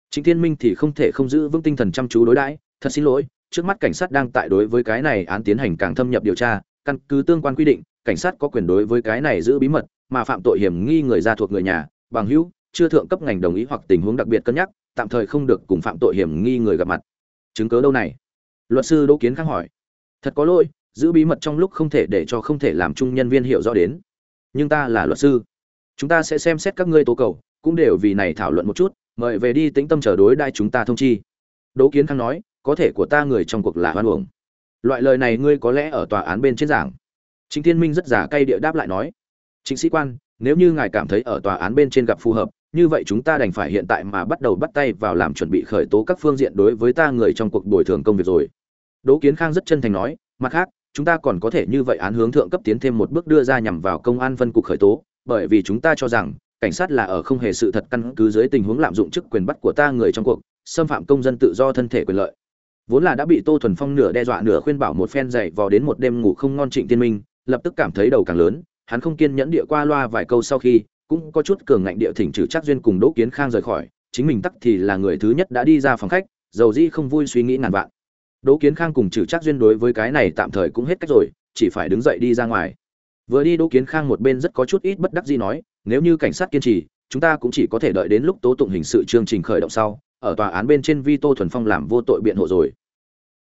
Chính thiên minh thì không thể không giữ vững tinh thần chăm chú đối đãi, thật xin lỗi, trước mắt cảnh sát đang tại đối với cái này án tiến hành càng thâm nhập điều tra, căn cứ tương quan quy định, cảnh sát có quyền đối với cái này giữ bí mật, mà phạm tội hiểm nghi người ra thuộc người nhà, bằng hữu, chưa thượng cấp ngành đồng ý hoặc tình huống đặc biệt cân nhắc, tạm thời không được cùng phạm tội hiểm nghi người gặp mặt. Chứng cớ đâu này? Luật sư đỗ kiến khang hỏi. Thật có lỗi giữ bí mật trong lúc không thể để cho không thể làm chung nhân viên hiểu rõ đến. Nhưng ta là luật sư. Chúng ta sẽ xem xét các ngươi tố cầu, cũng đều vì này thảo luận một chút, mời về đi tĩnh tâm chờ đối đai chúng ta thông chi. Đỗ kiến khang nói, có thể của ta người trong cuộc là hoan uổng. Loại lời này ngươi có lẽ ở tòa án bên trên giảng. Chính thiên minh rất giả cay địa đáp lại nói chính sĩ quan, nếu như ngài cảm thấy ở tòa án bên trên gặp phù hợp, như vậy chúng ta đành phải hiện tại mà bắt đầu bắt tay vào làm chuẩn bị khởi tố các phương diện đối với ta người trong cuộc bồi thường công việc rồi. Đỗ kiến khang rất chân thành nói, mặt khác chúng ta còn có thể như vậy án hướng thượng cấp tiến thêm một bước đưa ra nhằm vào công an phân cục khởi tố, bởi vì chúng ta cho rằng, cảnh sát là ở không hề sự thật căn cứ dưới tình huống lạm dụng chức quyền bắt của ta người trong cuộc, xâm phạm công dân tự do thân thể quyền lợi. Vốn là đã bị tô thuần phong nửa đe dọa nửa khuyên bảo một phen dậy vò đến một đêm ngủ không ngon trịnh tiên minh, lập tức cảm thấy đầu càng lớn, hắn không kiên nhẫn địa qua loa vài câu sau khi, cũng có chút cường ngạnh địa thỉnh trừ chắc duyên cùng đỗ kiến khang rời khỏi, chính mình tắc thì là người thứ nhất đã đi ra phòng khách, dầu dĩ không vui suy nghĩ ngàn vạn đỗ kiến khang cùng Trử Trác duyên đối với cái này tạm thời cũng hết cách rồi, chỉ phải đứng dậy đi ra ngoài. Vừa đi đỗ kiến khang một bên rất có chút ít bất đắc dĩ nói, nếu như cảnh sát kiên trì, chúng ta cũng chỉ có thể đợi đến lúc tố tụng hình sự chương trình khởi động sau, ở tòa án bên trên vi tô thuần phong làm vô tội biện hộ rồi.